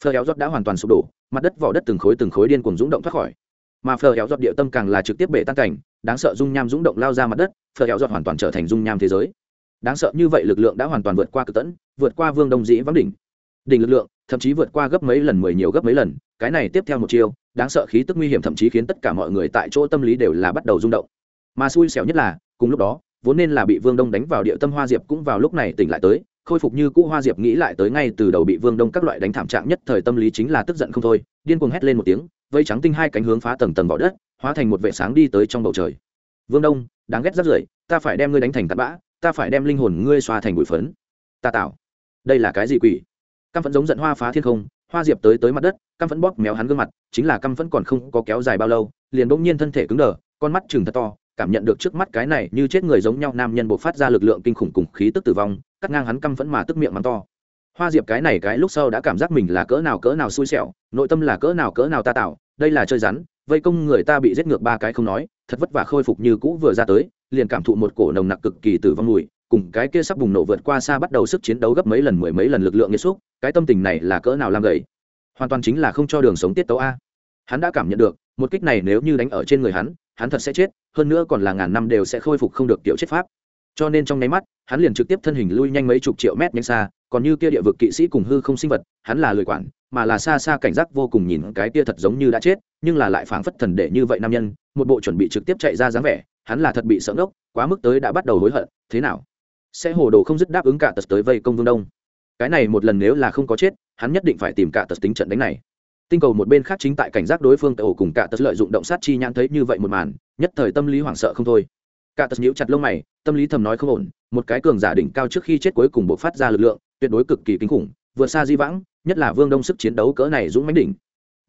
Phờ hẻo rót đã hoàn toàn sụp đổ, mặt đất vỏ đất từng khối từng khối điên cuồng rúng động thoát khỏi mà phờ hẻo giọt địa tâm càng là trực tiếp bể tan cảnh, đáng sợ dung nham rung động lao ra mặt đất phờ hẻo giọt hoàn toàn trở thành dung nham thế giới. Đáng sợ như vậy lực lượng đã hoàn toàn vượt qua cực tẫn, vượt qua vương đông dĩ vắng đỉnh. Đỉnh lực lượng, thậm chí vượt qua gấp mấy lần, mười nhiều gấp mấy lần, cái này tiếp theo một chiêu, đáng sợ khí tức nguy hiểm thậm chí khiến tất cả mọi người tại chỗ tâm lý đều là bắt đầu rung động. Mà xui xẻo nhất là, cùng lúc đó, vốn nên là bị vương đông đánh vào địa tâm hoa diệp cũng vào lúc này tỉnh lại tới, khôi phục như cũ hoa diệp nghĩ lại tới ngay từ đầu bị vương đông các loại đánh thảm trạng nhất thời tâm lý chính là tức giận không thôi, điên cuồng hét lên một tiếng vây trắng tinh hai cánh hướng phá tầng tầng vỏ đất, hóa thành một vệ sáng đi tới trong bầu trời. Vương đông, đáng ghét rất rưởi, ta phải đem ngươi đánh thành tạt bã, ta phải đem linh hồn ngươi xoa thành bụi phấn. Ta tạo. Đây là cái gì quỷ? Căm phẫn giống giận hoa phá thiên không, hoa diệp tới tới mặt đất, căm phẫn bóp méo hắn gương mặt, chính là căm phẫn còn không có kéo dài bao lâu, liền bỗng nhiên thân thể cứng đờ, con mắt chừng thật to, cảm nhận được trước mắt cái này như chết người giống nhau nam nhân buộc phát ra lực lượng kinh khủng cùng khí tức tử vong, cắt ngang hắn căm phẫn mà tức miệng mắng to hoa diệp cái này cái lúc sau đã cảm giác mình là cỡ nào cỡ nào xui xẻo, nội tâm là cỡ nào cỡ nào ta tạo, đây là chơi rắn, vây công người ta bị giết ngược ba cái không nói, thật vất vả khôi phục như cũ vừa ra tới, liền cảm thụ một cổ nồng nặc cực kỳ tử vong mùi, cùng cái kia sắp bùng nổ vượt qua xa bắt đầu sức chiến đấu gấp mấy lần, mười mấy lần lực lượng nghiệt xúc cái tâm tình này là cỡ nào làm gầy. Hoàn toàn chính là không cho đường sống tiết tấu a. Hắn đã cảm nhận được, một kích này nếu như đánh ở trên người hắn hắn thật sẽ chết, hơn nữa còn là ngàn năm đều sẽ khôi phục không được kiểu chết pháp cho nên trong nháy mắt, hắn liền trực tiếp thân hình lui nhanh mấy chục triệu mét nhanh xa, còn như kia địa vực kỵ sĩ cùng hư không sinh vật, hắn là lười quản, mà là xa xa cảnh giác vô cùng nhìn cái kia thật giống như đã chết, nhưng là lại phảng phất thần để như vậy nam nhân, một bộ chuẩn bị trực tiếp chạy ra dáng vẻ, hắn là thật bị sợ ngốc, quá mức tới đã bắt đầu hối hận, thế nào? Sẽ hồ đồ không dứt đáp ứng cả tật tới vây công vương đông. Cái này một lần nếu là không có chết, hắn nhất định phải tìm cả tật tính trận đánh này. Tinh cầu một bên khác chính tại cảnh giác đối phương tại ổ cùng cả tật lợi dụng động sát chi nhãn thấy như vậy một màn, nhất thời tâm lý hoảng sợ không thôi cả tật nhíu chặt lông mày, tâm lý thầm nói không ổn, một cái cường giả đỉnh cao trước khi chết cuối cùng buộc phát ra lực lượng, tuyệt đối cực kỳ kinh khủng, vượt xa di vãng, nhất là vương đông sức chiến đấu cỡ này dũng mãnh đỉnh.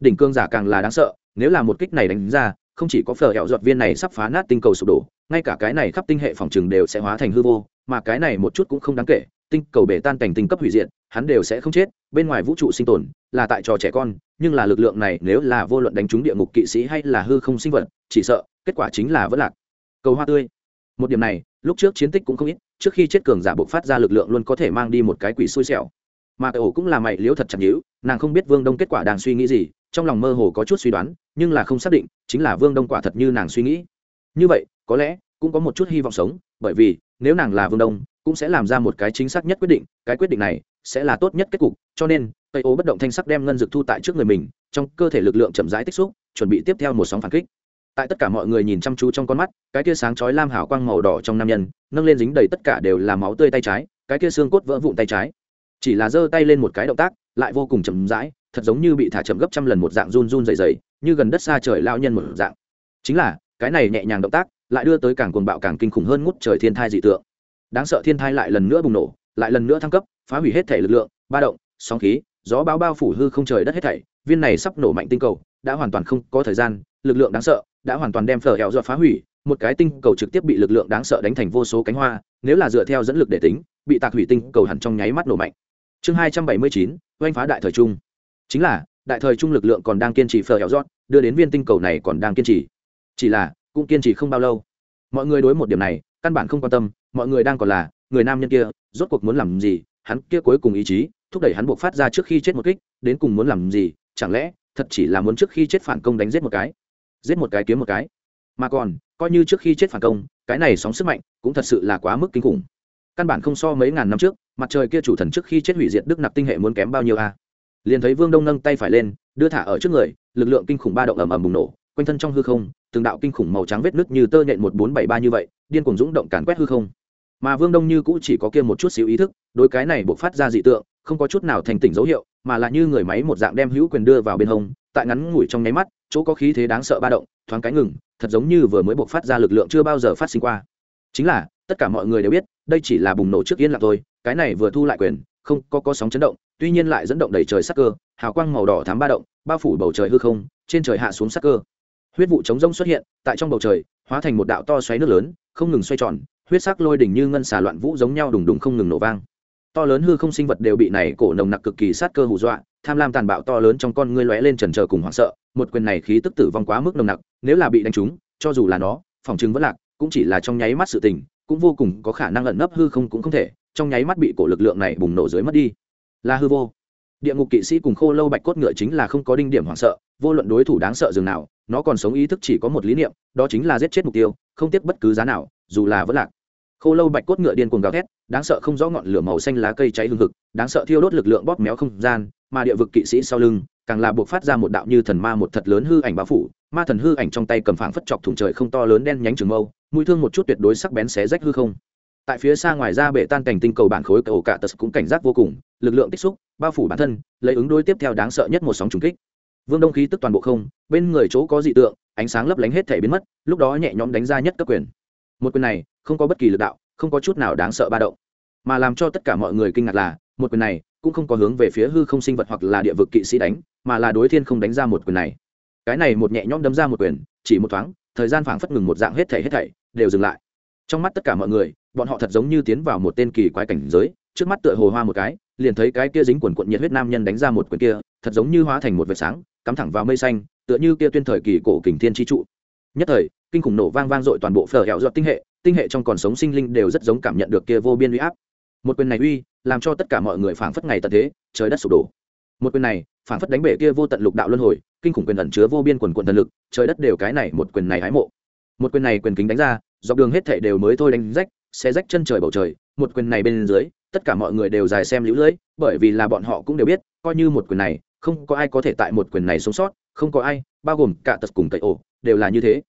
Đỉnh cường giả càng là đáng sợ, nếu là một kích này đánh ra, không chỉ có phở hẹo giọt viên này sắp phá nát tinh cầu sụp đổ, ngay cả cái này khắp tinh hệ phòng trường đều sẽ hóa thành hư vô, mà cái này một chút cũng không đáng kể, tinh cầu bể tan cảnh tinh cấp hủy diệt, hắn đều sẽ không chết, bên ngoài vũ trụ sinh tồn, là tại trò trẻ con, nhưng là lực lượng này nếu là vô luận đánh trúng địa ngục kỵ sĩ hay là hư không sinh vật, chỉ sợ, kết quả chính là vỡ lạc cầu hoa tươi. Một điểm này, lúc trước chiến tích cũng không ít, trước khi chết cường giả bộc phát ra lực lượng luôn có thể mang đi một cái quỷ xui xẻo. Mà ổ cũng là mày liếu thật chặt nhữ nàng không biết vương đông kết quả đang suy nghĩ gì, trong lòng mơ hồ có chút suy đoán, nhưng là không xác định, chính là vương đông quả thật như nàng suy nghĩ. Như vậy, có lẽ, cũng có một chút hy vọng sống, bởi vì, nếu nàng là vương đông, cũng sẽ làm ra một cái chính xác nhất quyết định, cái quyết định này, sẽ là tốt nhất kết cục, cho nên tây ố bất động thanh sắc đem ngân dược thu tại trước người mình, trong cơ thể lực lượng chậm rãi tích xúc, chuẩn bị tiếp theo một sóng phản kích tại tất cả mọi người nhìn chăm chú trong con mắt, cái kia sáng chói lam hảo quang màu đỏ trong nam nhân, nâng lên dính đầy tất cả đều là máu tươi tay trái, cái kia xương cốt vỡ vụn tay trái. Chỉ là giơ tay lên một cái động tác, lại vô cùng chậm rãi, thật giống như bị thả chậm gấp trăm lần một dạng run run dày dày như gần đất xa trời lao nhân một dạng. Chính là, cái này nhẹ nhàng động tác, lại đưa tới càng cuồng bạo càng kinh khủng hơn ngút trời thiên thai dị tượng. Đáng sợ thiên thai lại lần nữa bùng nổ, lại lần nữa thăng cấp, phá hủy hết thể lực lượng, ba động, sóng khí, gió bao bao phủ hư không trời đất hết thảy, viên này sắp nổ mạnh tinh cầu đã hoàn toàn không có thời gian, lực lượng đáng sợ, đã hoàn toàn đem phở hẹo dọa phá hủy, một cái tinh cầu trực tiếp bị lực lượng đáng sợ đánh thành vô số cánh hoa, nếu là dựa theo dẫn lực để tính, bị tạc hủy tinh cầu hẳn trong nháy mắt nổ mạnh. Chương hai trăm bảy mươi chín, oanh phá đại thời trung. Chính là, đại thời trung lực lượng còn đang kiên trì phở hẹo dọt đưa đến viên tinh cầu này còn đang kiên trì. Chỉ là, cũng kiên trì không bao lâu. Mọi người đối một điểm này, căn bản không quan tâm, mọi người đang còn là, người nam nhân kia, rốt cuộc muốn làm gì, hắn kia cuối cùng ý chí, thúc đẩy hắn buộc phát ra trước khi chết một kích, đến cùng muốn làm gì, chẳng lẽ thật chỉ là muốn trước khi chết phản công đánh giết một cái. Giết một cái kiếm một cái. Mà còn, coi như trước khi chết phản công, cái này sóng sức mạnh cũng thật sự là quá mức kinh khủng. Căn bản không so mấy ngàn năm trước, mặt trời kia chủ thần trước khi chết hủy diệt đức nặc tinh hệ muốn kém bao nhiêu a? Liền thấy vương đông nâng tay phải lên, đưa thả ở trước người, lực lượng kinh khủng ba động ầm ầm bùng nổ, quanh thân trong hư không, từng đạo kinh khủng màu trắng vết nứt như tơ nhện một bốn bảy ba như vậy, điên cuồng dũng động càn quét hư không. Mà vương đông như cũ chỉ có kia một chút xíu ý thức đôi cái này buộc phát ra dị tượng, không có chút nào thành tỉnh dấu hiệu mà là như người máy một dạng đem hữu quyền đưa vào bên hông, tại ngắn ngủi trong nháy mắt, chỗ có khí thế đáng sợ ba động, thoáng cái ngừng, thật giống như vừa mới buộc phát ra lực lượng chưa bao giờ phát sinh qua. Chính là, tất cả mọi người đều biết, đây chỉ là bùng nổ trước yên lặng thôi, cái này vừa thu lại quyền, không có có sóng chấn động, tuy nhiên lại dẫn động đầy trời sắc cơ, hào quang màu đỏ thám ba động, bao phủ bầu trời hư không, trên trời hạ xuống sắc cơ. Huyết vụ chống rông xuất hiện, tại trong bầu trời, hóa thành một đạo to xoáy nước lớn, không ngừng xoay tròn, huyết sắc lôi đỉnh như ngân xà loạn vũ giống nhau đùng đùng không ngừng nổ vang to lớn hư không sinh vật đều bị này cổ nồng nặc cực kỳ sát cơ hù dọa, tham lam tàn bạo to lớn trong con ngươi lóe lên trần trờ cùng hoảng sợ, một quyền này khí tức tử vong quá mức nồng nặc, nếu là bị đánh trúng, cho dù là nó, phòng chứng vẫn lạc, cũng chỉ là trong nháy mắt sự tình, cũng vô cùng có khả năng ẩn nấp hư không cũng không thể, trong nháy mắt bị cổ lực lượng này bùng nổ dưới mất đi. Là hư vô. Địa ngục kỵ sĩ cùng khô lâu bạch cốt ngựa chính là không có đinh điểm hoảng sợ, vô luận đối thủ đáng sợ dường nào, nó còn sống ý thức chỉ có một lý niệm, đó chính là giết chết mục tiêu, không tiếc bất cứ giá nào, dù là vẫn lạc khô lâu bạch cốt ngựa điên cuồng gào thét, đáng sợ không rõ ngọn lửa màu xanh lá cây cháy hương thực đáng sợ thiêu đốt lực lượng bóp méo không gian, mà địa vực kỵ sĩ sau lưng, càng là buộc phát ra một đạo như thần ma một thật lớn hư ảnh bao phủ, ma thần hư ảnh trong tay cầm phảng phất chọc thủng trời không to lớn đen nhánh trường mâu, mũi thương một chút tuyệt đối sắc bén xé rách hư không. Tại phía xa ngoài ra bể tan cảnh tinh cầu bản khối cầu cả tật cũng cảnh giác vô cùng, lực lượng tích xúc, bao phủ bản thân, lấy ứng đối tiếp theo đáng sợ nhất một sóng trùng kích. Vương đông khí tức toàn bộ không, bên người chỗ có dị tượng, ánh sáng lấp lánh hết thể biến mất, lúc đó nhẹ nhõm đánh ra nhất cấp quyền. Một quyền này không có bất kỳ lực đạo, không có chút nào đáng sợ ba động. Mà làm cho tất cả mọi người kinh ngạc là, một quyền này cũng không có hướng về phía hư không sinh vật hoặc là địa vực kỵ sĩ đánh, mà là đối thiên không đánh ra một quyền này. Cái này một nhẹ nhõm đấm ra một quyền, chỉ một thoáng, thời gian phảng phất ngừng một dạng hết thảy hết thảy, đều dừng lại. Trong mắt tất cả mọi người, bọn họ thật giống như tiến vào một tên kỳ quái cảnh giới, trước mắt tựa hồ hoa một cái, liền thấy cái kia dính quần quận nhiệt huyết nam nhân đánh ra một quyền kia, thật giống như hóa thành một vệt sáng, cắm thẳng vào mây xanh, tựa như kia tuyên thời kỳ cổ kình thiên chi trụ. Nhất thời, kinh khủng nổ vang vang dội toàn bộ phở hẹo giọt tinh hệ tinh hệ trong còn sống sinh linh đều rất giống cảm nhận được kia vô biên uy áp. Một quyền này uy, làm cho tất cả mọi người phảng phất ngày tận thế, trời đất sụp đổ. Một quyền này, phảng phất đánh bể kia vô tận lục đạo luân hồi, kinh khủng quyền ẩn chứa vô biên quần quần thần lực, trời đất đều cái này một quyền này hái mộ. Một quyền này quyền kính đánh ra, dọc đường hết thảy đều mới thôi đánh rách, xé rách chân trời bầu trời. Một quyền này bên dưới, tất cả mọi người đều dài xem lũ lưỡi bởi vì là bọn họ cũng đều biết, coi như một quyền này, không có ai có thể tại một quyền này sống sót, không có ai, bao gồm cả tật cùng tẩy ổ, đều là như thế.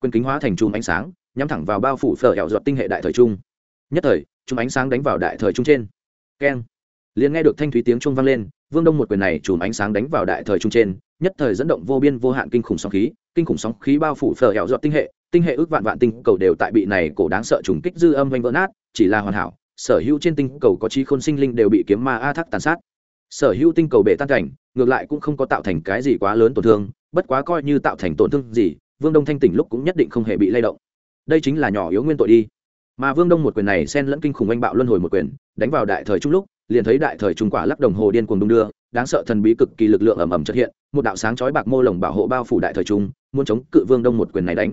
Quyền kính hóa thành chùm ánh sáng nhắm thẳng vào bao phủ phở hẹo dọt tinh hệ đại thời trung. Nhất thời chùm ánh sáng đánh vào đại thời trung trên. Keng. Liền nghe được thanh thúy tiếng trung vang lên, vương đông một quyền này chùm ánh sáng đánh vào đại thời trung trên, nhất thời dẫn động vô biên vô hạn kinh khủng sóng khí, kinh khủng sóng khí bao phủ phở hẹo dọt tinh hệ tinh hệ ước vạn vạn tinh cầu đều tại bị này cổ đáng sợ trùng kích dư âm vanh vỡ nát, chỉ là hoàn hảo, sở hữu trên tinh cầu có trí khôn sinh linh đều bị kiếm ma a thác tàn sát. Sở hữu tinh cầu bể tan cảnh, ngược lại cũng không có tạo thành cái gì quá lớn tổn thương, bất quá coi như tạo thành tổn thương gì, vương đông thanh tỉnh lúc cũng nhất định không hề bị lay động đây chính là nhỏ yếu nguyên tội đi. Mà vương đông một quyền này xen lẫn kinh khủng anh bạo luân hồi một quyền, đánh vào đại thời trung lúc, liền thấy đại thời trung quả lắc đồng hồ điên cuồng đung đưa, đáng sợ thần bí cực kỳ lực lượng ầm ầm trật hiện, một đạo sáng chói bạc mô lồng bảo hộ bao phủ đại thời trung, muốn chống cự vương đông một quyền này đánh.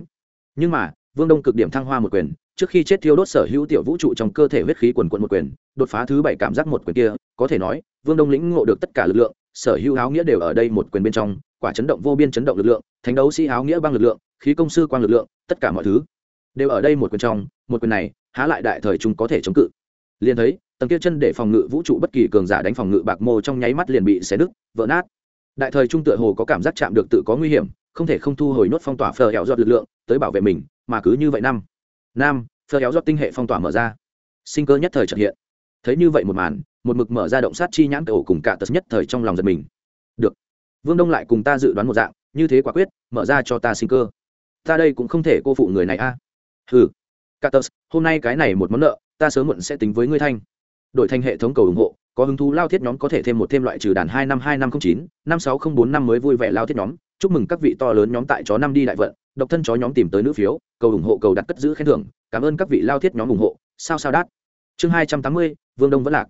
Nhưng mà, vương đông cực điểm thăng hoa một quyền, trước khi chết thiêu đốt sở hữu tiểu vũ trụ trong cơ thể huyết khí quần quận một quyền, đột phá thứ bảy cảm giác một quyền kia, có thể nói, vương đông lĩnh ngộ được tất cả lực lượng, sở hữu áo nghĩa đều ở đây một quyền bên trong, quả chấn động vô biên chấn động lực lượng, thánh đấu sĩ áo nghĩa băng lực lượng, khí công sư quang lực lượng, tất cả mọi thứ đều ở đây một quyền trong, một quyền này, há lại đại thời chúng có thể chống cự. Liền thấy, tầng kia chân để phòng ngự vũ trụ bất kỳ cường giả đánh phòng ngự bạc mô trong nháy mắt liền bị xé nứt, vỡ nát. Đại thời trung tựa hồ có cảm giác chạm được tự có nguy hiểm, không thể không thu hồi nốt phong tỏa phờ héo giọt lực lượng, tới bảo vệ mình, mà cứ như vậy năm năm, phờ héo giọt tinh hệ phong tỏa mở ra. Sinh cơ nhất thời trật hiện. Thấy như vậy một màn, một mực mở ra động sát chi nhãn cầu cùng cả tật nhất thời trong lòng giật mình. Được, vương đông lại cùng ta dự đoán một dạng, như thế quả quyết, mở ra cho ta sinh cơ. Ta đây cũng không thể cô phụ người này a. à ừ Catus, hôm nay cái này một món nợ, ta sớm muộn sẽ tính với ngươi thanh. Đổi thành hệ thống cầu ủng hộ, có hứng thú lao thiết nhóm có thể thêm một thêm loại trừ đàn hai năm hai năm không chín, năm sáu không bốn năm mới vui vẻ lao thiết nhóm. Chúc mừng các vị to lớn nhóm tại chó năm đi đại vận, độc thân chó nhóm tìm tới nữ phiếu, cầu ủng hộ cầu đặt cất giữ khen thưởng, cảm ơn các vị lao thiết nhóm ủng hộ. Sao sao đát. Chương hai trăm tám mươi, Vương Đông vẫn lạc.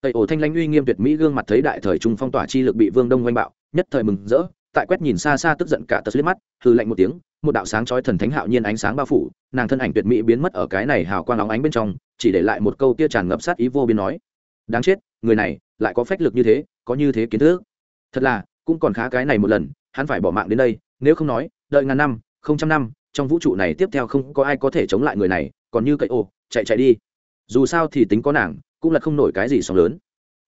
Tây ổ thanh lãnh uy nghiêm tuyệt mỹ gương mặt thấy đại thời trung phong tỏa chi lực bị Vương Đông oanh bạo, nhất thời mừng rỡ, tại quét nhìn xa xa tức giận cả tật liếc mắt, hừ lạnh một tiếng, một đạo sáng chói thần thánh hạo nhiên ánh sáng bao phủ, nàng thân ảnh tuyệt mỹ biến mất ở cái này hào quang óng ánh bên trong, chỉ để lại một câu kia tràn ngập sát ý vô biên nói. Đáng chết, người này lại có phách lực như thế, có như thế kiến thức. Thật là, cũng còn khá cái này một lần, hắn phải bỏ mạng đến đây, nếu không nói, đợi ngàn năm, không trăm năm, trong vũ trụ này tiếp theo không có ai có thể chống lại người này, còn như cậy ô, chạy chạy đi. Dù sao thì tính có nàng, cũng là không nổi cái gì sóng lớn.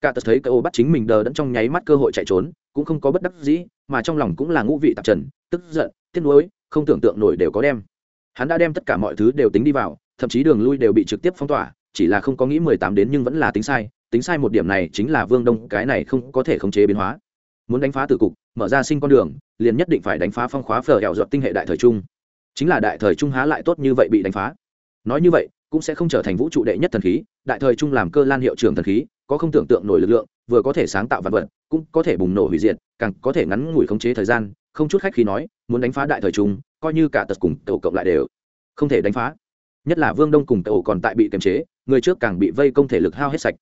Cả tật thấy cậy ô bắt chính mình đờ đẫn trong nháy mắt cơ hội chạy trốn, cũng không có bất đắc dĩ, mà trong lòng cũng là ngũ vị tạp trần, tức giận, tiếc nuối không tưởng tượng nổi đều có đem. Hắn đã đem tất cả mọi thứ đều tính đi vào, thậm chí đường lui đều bị trực tiếp phong tỏa, chỉ là không có nghĩ mười tám đến nhưng vẫn là tính sai tính sai một điểm này chính là vương đông, cái này không có thể khống chế biến hóa. Muốn đánh phá từ cục, mở ra sinh con đường, liền nhất định phải đánh phá phong khóa phở hẹo dọn tinh hệ đại thời trung. Chính là đại thời trung há lại tốt như vậy bị đánh phá. Nói như vậy, cũng sẽ không trở thành vũ trụ đệ nhất thần khí, đại thời trung làm cơ lan hiệu trưởng thần khí, có không tưởng tượng nổi lực lượng vừa có thể sáng tạo vật vật, cũng có thể bùng nổ hủy diệt, càng có thể ngắn ngủi khống chế thời gian, không chút khách khi nói, muốn đánh phá đại thời trung, coi như cả tật cùng tổ cộng lại đều không thể đánh phá. Nhất là vương đông cùng tổ còn tại bị kiềm chế, người trước càng bị vây công thể lực hao hết sạch.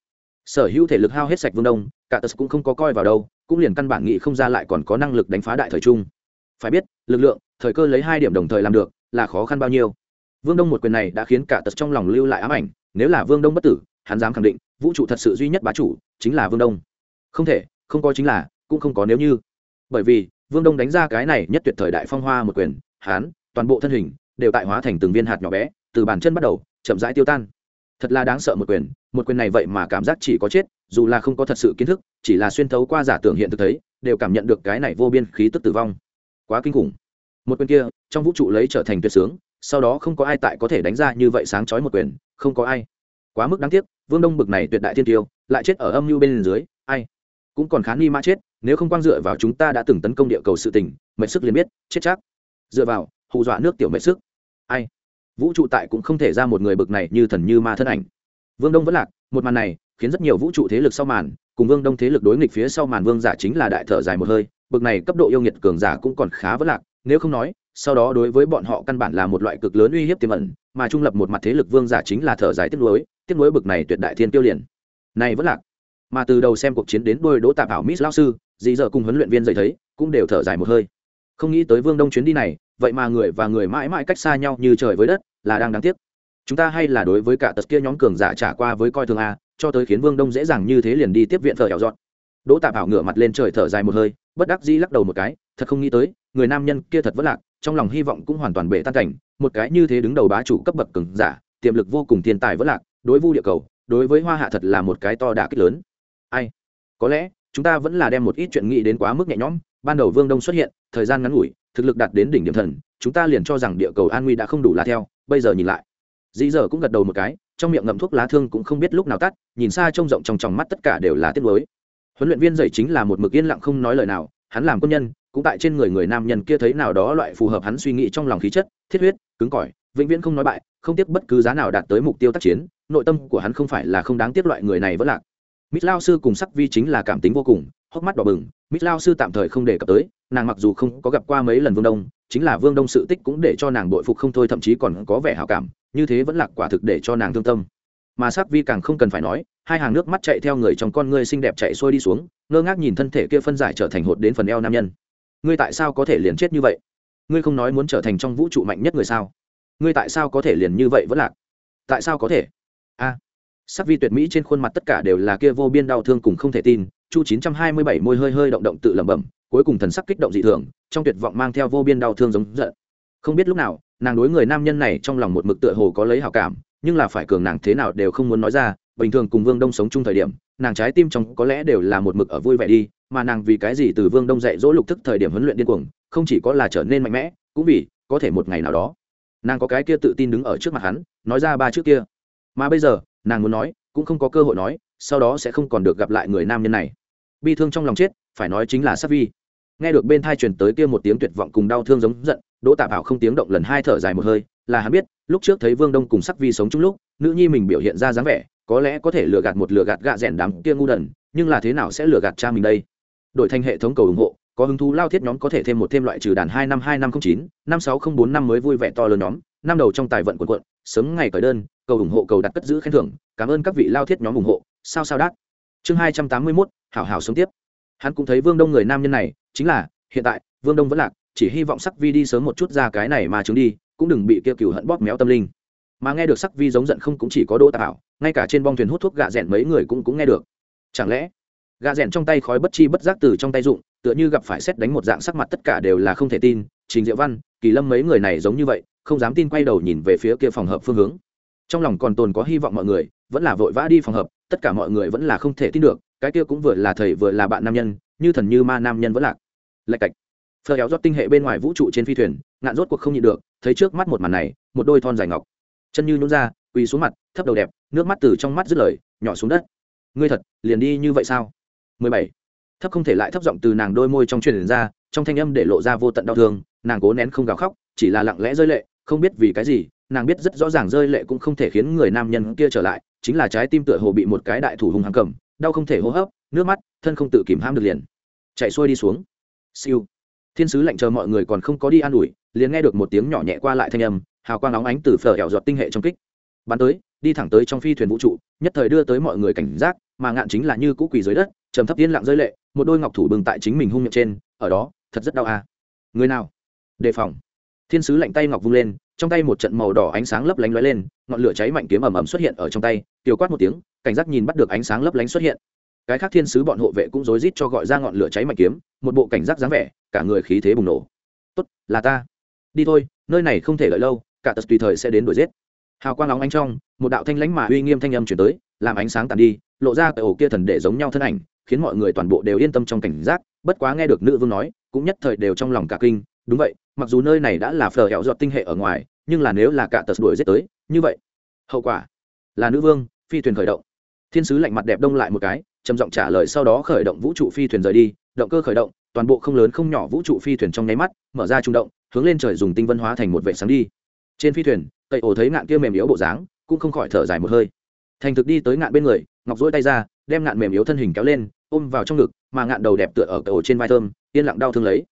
Sở hữu thể lực hao hết sạch vương đông, cả tật cũng không có coi vào đâu, cũng liền căn bản nghĩ không ra lại còn có năng lực đánh phá đại thời trung. Phải biết, lực lượng, thời cơ lấy hai điểm đồng thời làm được, là khó khăn bao nhiêu. Vương đông một quyền này đã khiến cả tật trong lòng lưu lại ám ảnh, nếu là vương đông bất tử, hắn dám khẳng định vũ trụ thật sự duy nhất bá chủ chính là vương đông không thể không có chính là cũng không có nếu như bởi vì vương đông đánh ra cái này nhất tuyệt thời đại phong hoa một quyền hán toàn bộ thân hình đều tại hóa thành từng viên hạt nhỏ bé từ bàn chân bắt đầu chậm rãi tiêu tan thật là đáng sợ một quyền một quyền này vậy mà cảm giác chỉ có chết dù là không có thật sự kiến thức chỉ là xuyên thấu qua giả tưởng hiện thực thấy đều cảm nhận được cái này vô biên khí tức tử vong quá kinh khủng một quyền kia trong vũ trụ lấy trở thành tuyệt sướng sau đó không có ai tại có thể đánh ra như vậy sáng chói một quyền không có ai quá mức đáng tiếc vương đông bực này tuyệt đại thiên tiêu, lại chết ở âm mưu bên dưới, ai cũng còn khá nghi mã chết, nếu không quang dựa vào chúng ta đã từng tấn công địa cầu sự tình mệnh sức liền biết, chết chắc. Dựa vào, hù dọa nước tiểu mệnh sức. Ai? Vũ trụ tại cũng không thể ra một người bực này như thần như ma thân ảnh. Vương đông vẫn lạc, một màn này khiến rất nhiều vũ trụ thế lực sau màn, cùng vương đông thế lực đối nghịch phía sau màn vương giả chính là đại thở dài một hơi, bực này cấp độ yêu nghiệt cường giả cũng còn khá vẫn lạc, nếu không nói, sau đó đối với bọn họ căn bản là một loại cực lớn uy hiếp tiềm ẩn, mà trung lập một mặt thế lực vương giả chính là thở dài tiếp nối tiếp nối bực này tuyệt đại thiên tiêu liền. Này vẫn lạc. Mà từ đầu xem cuộc chiến đến đôi đỗ tạp ảo miss lao sư, dì giờ cùng huấn luyện viên dạy thấy, cũng đều thở dài một hơi. Không nghĩ tới vương đông chuyến đi này, vậy mà người và người mãi mãi cách xa nhau như trời với đất, là đang đáng tiếc. Chúng ta hay là đối với cả tật kia nhóm cường giả trả qua với coi thường a, cho tới khiến vương đông dễ dàng như thế liền đi tiếp viện thợ hẻo dọn. Đỗ tạp ảo ngửa mặt lên trời thở dài một hơi, bất đắc dĩ lắc đầu một cái, thật không nghĩ tới, người nam nhân kia thật vất lạc, trong lòng hy vọng cũng hoàn toàn bể tan cảnh, một cái như thế đứng đầu bá chủ cấp bậc cường giả, tiềm lực vô cùng thiên tài vất lạc đối vu địa cầu, đối với hoa hạ thật là một cái to đả kích lớn. Ai? Có lẽ, chúng ta vẫn là đem một ít chuyện nghĩ đến quá mức nhẹ nhõm. Ban đầu vương đông xuất hiện, thời gian ngắn ngủi, thực lực đạt đến đỉnh điểm thần, chúng ta liền cho rằng địa cầu an nguy đã không đủ là theo, bây giờ nhìn lại. Dĩ giờ cũng gật đầu một cái, trong miệng ngậm thuốc lá thương cũng không biết lúc nào tắt, nhìn xa trông rộng trong tròng mắt tất cả đều là tiếc mới huấn luyện viên dạy chính là một mực yên lặng không nói lời nào, hắn làm quân nhân, cũng tại trên người người nam nhân kia thấy nào đó loại phù hợp hắn suy nghĩ trong lòng khí chất, thiết huyết, cứng cỏi, vĩnh viễn không nói bại không tiếc bất cứ giá nào đạt tới mục tiêu tác chiến, nội tâm của hắn không phải là không đáng tiếc loại người này vẫn lạc. Mít lao sư cùng sắc vi chính là cảm tính vô cùng, hốc mắt đỏ bừng mít lao sư tạm thời không đề cập tới, nàng mặc dù không có gặp qua mấy lần vương đông, chính là vương đông sự tích cũng để cho nàng bội phục không thôi, thậm chí còn có vẻ hảo cảm, như thế vẫn lạc quả thực để cho nàng thương tâm. Mà sắc vi càng không cần phải nói, hai hàng nước mắt chạy theo người trong con ngươi xinh đẹp chạy xuôi đi xuống, ngơ ngác nhìn thân thể kia phân giải trở thành hột đến phần eo nam nhân. Ngươi tại sao có thể liền chết như vậy? Ngươi không nói muốn trở thành trong vũ trụ mạnh nhất người sao? Ngươi tại sao có thể liền như vậy vẫn lạc? Tại sao có thể? A. Sắc vi tuyệt mỹ trên khuôn mặt tất cả đều là kia vô biên đau thương cùng không thể tin, chu chín trăm hai mươi bảy môi hơi hơi động động tự lẩm bẩm, cuối cùng thần sắc kích động dị thường, trong tuyệt vọng mang theo vô biên đau thương giống giận. Không biết lúc nào, nàng đối người nam nhân này trong lòng một mực tựa hồ có lấy hảo cảm, nhưng là phải cường nàng thế nào đều không muốn nói ra, bình thường cùng vương đông sống chung thời điểm, nàng trái tim trong có lẽ đều là một mực ở vui vẻ đi, mà nàng vì cái gì từ vương đông dạy dỗ lục thức thời điểm huấn luyện điên cuồng, không chỉ có là trở nên mạnh mẽ, cũng vì có thể một ngày nào đó nàng có cái kia tự tin đứng ở trước mặt hắn, nói ra ba trước kia. Mà bây giờ, nàng muốn nói, cũng không có cơ hội nói, sau đó sẽ không còn được gặp lại người nam nhân này. Bi thương trong lòng chết, phải nói chính là Sắc vi. Nghe được bên thai truyền tới kia một tiếng tuyệt vọng cùng đau thương giống giận, đỗ tạ bảo không tiếng động lần hai thở dài một hơi, là hắn biết, lúc trước thấy vương đông cùng sắc vi sống chung lúc, nữ nhi mình biểu hiện ra dáng vẻ, có lẽ có thể lừa gạt một lừa gạt gạ rẻn đám kia ngu đần, nhưng là thế nào sẽ lừa gạt cha mình đây? Đổi thành hệ thống cầu ủng hộ có hứng thú lao thiết nhóm có thể thêm một thêm loại trừ đàn hai năm hai năm không chín, năm sáu không bốn năm mới vui vẻ to lớn nhóm. Năm đầu trong tài vận quần quận, sớm ngày cởi đơn, cầu ủng hộ, cầu đặt cất giữ khen thưởng. Cảm ơn các vị lao thiết nhóm ủng hộ. Sao sao đát. Chương hai trăm tám mươi mốt, hảo hảo sống tiếp. Hắn cũng thấy vương đông người nam nhân này, chính là, hiện tại, vương đông vẫn lạc, chỉ hy vọng sắc vi đi sớm một chút ra cái này mà chứng đi, cũng đừng bị kia cừu hận bóp méo tâm linh. Mà nghe được sắc vi giống giận không cũng chỉ có đỗ tạo ngay cả trên bong thuyền hút thuốc gạ rẽn mấy người cũng cũng nghe được. Chẳng lẽ, gạ rẽn trong tay khói bất chi bất giác từ trong tay dụng tựa như gặp phải xét đánh một dạng sắc mặt tất cả đều là không thể tin, trình diệu văn, kỳ lâm mấy người này giống như vậy, không dám tin quay đầu nhìn về phía kia phòng hợp phương hướng. Trong lòng còn tồn có hy vọng mọi người, vẫn là vội vã đi phòng hợp, tất cả mọi người vẫn là không thể tin được, cái kia cũng vừa là thầy vừa là bạn nam nhân, như thần như ma nam nhân vẫn lạc. Lạch cạch. Phờ kéo rót tinh hệ bên ngoài vũ trụ trên phi thuyền, ngạn rốt cuộc không nhịn được, thấy trước mắt một màn này, một đôi thon dài ngọc. Chân như nhún ra, quỳ xuống mặt, thấp đầu đẹp, nước mắt từ trong mắt dứt lời, nhỏ xuống đất. Ngươi thật, liền đi như vậy sao? 17 thấp không thể lại thấp giọng từ nàng đôi môi trong truyền ra, trong thanh âm để lộ ra vô tận đau thương, nàng cố nén không gào khóc, chỉ là lặng lẽ rơi lệ, không biết vì cái gì, nàng biết rất rõ ràng rơi lệ cũng không thể khiến người nam nhân kia trở lại, chính là trái tim tựa hồ bị một cái đại thủ hùng hăng cầm, đau không thể hô hấp, nước mắt, thân không tự kìm ham được liền. Chạy xuôi đi xuống. Siêu. Thiên sứ lạnh chờ mọi người còn không có đi an ủi, liền nghe được một tiếng nhỏ nhẹ qua lại thanh âm, hào quang óng ánh từ phở hẻo giọt tinh hệ trong kích. Bắn tới, đi thẳng tới trong phi thuyền vũ trụ, nhất thời đưa tới mọi người cảnh giác, mà ngạn chính là như cũ quỳ dưới đất trầm thấp yên lặng rơi lệ, một đôi ngọc thủ bừng tại chính mình hung miệng trên, ở đó, thật rất đau à. người nào? Đề phòng. Thiên sứ lạnh tay ngọc vung lên, trong tay một trận màu đỏ ánh sáng lấp lánh lóe lên, ngọn lửa cháy mạnh kiếm ầm ầm xuất hiện ở trong tay tiểu quát một tiếng, cảnh giác nhìn bắt được ánh sáng lấp lánh xuất hiện. Cái khác thiên sứ bọn hộ vệ cũng rối rít cho gọi ra ngọn lửa cháy mạnh kiếm, một bộ cảnh giác dáng vẻ, cả người khí thế bùng nổ. Tốt, là ta. Đi thôi, nơi này không thể lợi lâu, cả tật tùy thời sẽ đến đuổi giết. Hào quang nóng ánh trong, một đạo thanh lãnh mà uy nghiêm thanh âm chuyển tới, làm ánh sáng tàn đi, lộ ra cái ổ kia thần để giống nhau thân ảnh khiến mọi người toàn bộ đều yên tâm trong cảnh giác, bất quá nghe được nữ vương nói, cũng nhất thời đều trong lòng cả kinh, đúng vậy, mặc dù nơi này đã là phờ hẹo giọt tinh hệ ở ngoài, nhưng là nếu là cả tật đuổi giết tới, như vậy, hậu quả là nữ vương, phi thuyền khởi động. Thiên sứ lạnh mặt đẹp đông lại một cái, trầm giọng trả lời sau đó khởi động vũ trụ phi thuyền rời đi, động cơ khởi động, toàn bộ không lớn không nhỏ vũ trụ phi thuyền trong nháy mắt, mở ra trung động, hướng lên trời dùng tinh vân hóa thành một vệ sáng đi. Trên phi thuyền cậy ổ thấy ngạn kia mềm yếu bộ dáng, cũng không khỏi thở dài một hơi. Thành thực đi tới ngạn bên người, ngọc dỗi tay ra đem ngạn mềm yếu thân hình kéo lên, ôm vào trong ngực, mà ngạn đầu đẹp tựa ở cầu trên vai thơm, yên lặng đau thương lấy.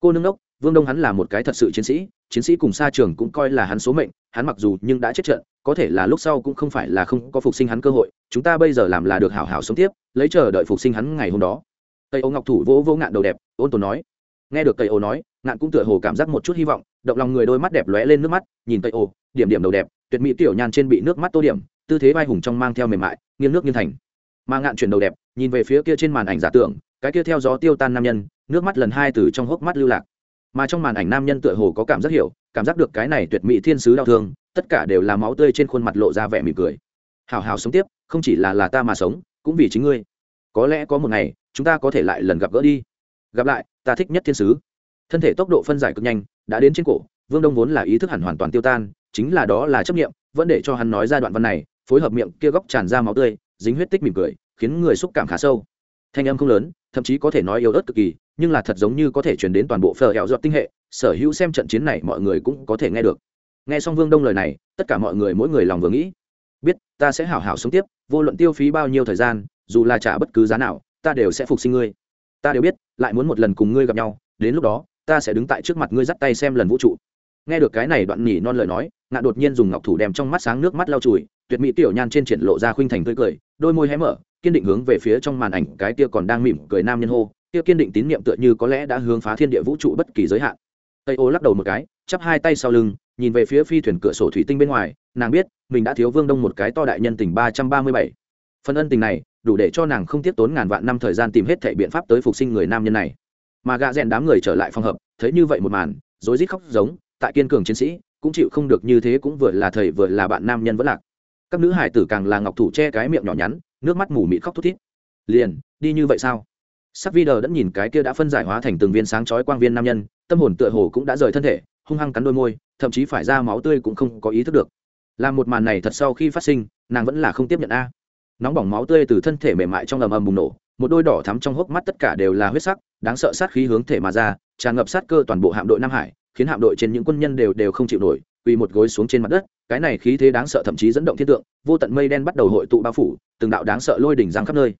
Cô nương đốc, vương đông hắn là một cái thật sự chiến sĩ chiến sĩ cùng xa trường cũng coi là hắn số mệnh, hắn mặc dù nhưng đã chết trận, có thể là lúc sau cũng không phải là không có phục sinh hắn cơ hội, chúng ta bây giờ làm là được hảo hảo sống tiếp, lấy chờ đợi phục sinh hắn ngày hôm đó. Tây ô ngọc thủ vỗ vỗ ngạn đầu đẹp, ôn tồn nói. Nghe được tây ô nói, ngạn cũng tựa hồ cảm giác một chút hy vọng, động lòng người đôi mắt đẹp lóe lên nước mắt, nhìn tây ô điểm điểm đầu đẹp, tuyệt mỹ tiểu nhan trên bị nước mắt tô điểm, tư thế vai hùng trong mang theo mềm mại, nghiêng nước nghiêng thành mà ngạn chuyển đầu đẹp, nhìn về phía kia trên màn ảnh giả tưởng, cái kia theo gió tiêu tan nam nhân, nước mắt lần hai từ trong hốc mắt lưu lạc. Mà trong màn ảnh nam nhân tựa hồ có cảm giác hiểu, cảm giác được cái này tuyệt mỹ thiên sứ đau thương, tất cả đều là máu tươi trên khuôn mặt lộ ra vẻ mỉm cười. Hào hào sống tiếp, không chỉ là là ta mà sống, cũng vì chính ngươi. Có lẽ có một ngày, chúng ta có thể lại lần gặp gỡ đi. Gặp lại, ta thích nhất thiên sứ. Thân thể tốc độ phân giải cực nhanh, đã đến trên cổ, vương đông vốn là ý thức hẳn hoàn toàn tiêu tan, chính là đó là chấp nghiệm vẫn để cho hắn nói ra đoạn văn này, phối hợp miệng kia góc tràn ra máu tươi dính huyết tích mỉm cười, khiến người xúc cảm khá sâu. Thanh âm không lớn, thậm chí có thể nói yếu ớt cực kỳ, nhưng là thật giống như có thể chuyển đến toàn bộ phở hẹo dọt tinh hệ, sở hữu xem trận chiến này mọi người cũng có thể nghe được. Nghe xong vương đông lời này, tất cả mọi người mỗi người lòng vừa nghĩ, biết ta sẽ hảo hảo sống tiếp, vô luận tiêu phí bao nhiêu thời gian, dù là trả bất cứ giá nào, ta đều sẽ phục sinh ngươi. Ta đều biết, lại muốn một lần cùng ngươi gặp nhau, đến lúc đó, ta sẽ đứng tại trước mặt ngươi dắt tay xem lần vũ trụ. Nghe được cái này đoạn nhỉ non lời nói ngạn đột nhiên dùng ngọc thủ đem trong mắt sáng nước mắt lau chùi, tuyệt mỹ tiểu nhan trên triển lộ ra khuynh thành tươi cười, đôi môi hé mở, kiên định hướng về phía trong màn ảnh, cái tia còn đang mỉm cười nam nhân hô tia kiên định tín niệm tựa như có lẽ đã hướng phá thiên địa vũ trụ bất kỳ giới hạn. Tây ô lắc đầu một cái, chắp hai tay sau lưng, nhìn về phía phi thuyền cửa sổ thủy tinh bên ngoài, nàng biết, mình đã thiếu vương đông một cái to đại nhân tình ba trăm ba mươi bảy. Phần ân tình này, đủ để cho nàng không tiếp tốn ngàn vạn năm thời gian tìm hết thể biện pháp tới phục sinh người nam nhân này. Mà gạ rèn đám người trở lại phòng hợp, thấy như vậy một màn, rối rít khóc giống, tại kiên cường chiến sĩ cũng chịu không được như thế cũng vừa là thầy vừa là bạn nam nhân vẫn lạc. Các nữ hải tử càng là ngọc thủ che cái miệng nhỏ nhắn, nước mắt mù mịt khóc thút thít. Liền, đi như vậy sao? Sắc vi đờ đã nhìn cái kia đã phân giải hóa thành từng viên sáng chói quang viên nam nhân, tâm hồn tựa hồ cũng đã rời thân thể, hung hăng cắn đôi môi, thậm chí phải ra máu tươi cũng không có ý thức được. Làm một màn này thật sau khi phát sinh, nàng vẫn là không tiếp nhận a. Nóng bỏng máu tươi từ thân thể mềm mại trong ầm ầm bùng nổ, một đôi đỏ thắm trong hốc mắt tất cả đều là huyết sắc, đáng sợ sát khí hướng thể mà ra, tràn ngập sát cơ toàn bộ hạm đội nam hải khiến hạm đội trên những quân nhân đều đều không chịu nổi, quỳ một gối xuống trên mặt đất, cái này khí thế đáng sợ thậm chí dẫn động thiên tượng, vô tận mây đen bắt đầu hội tụ bao phủ, từng đạo đáng sợ lôi đỉnh giang khắp nơi.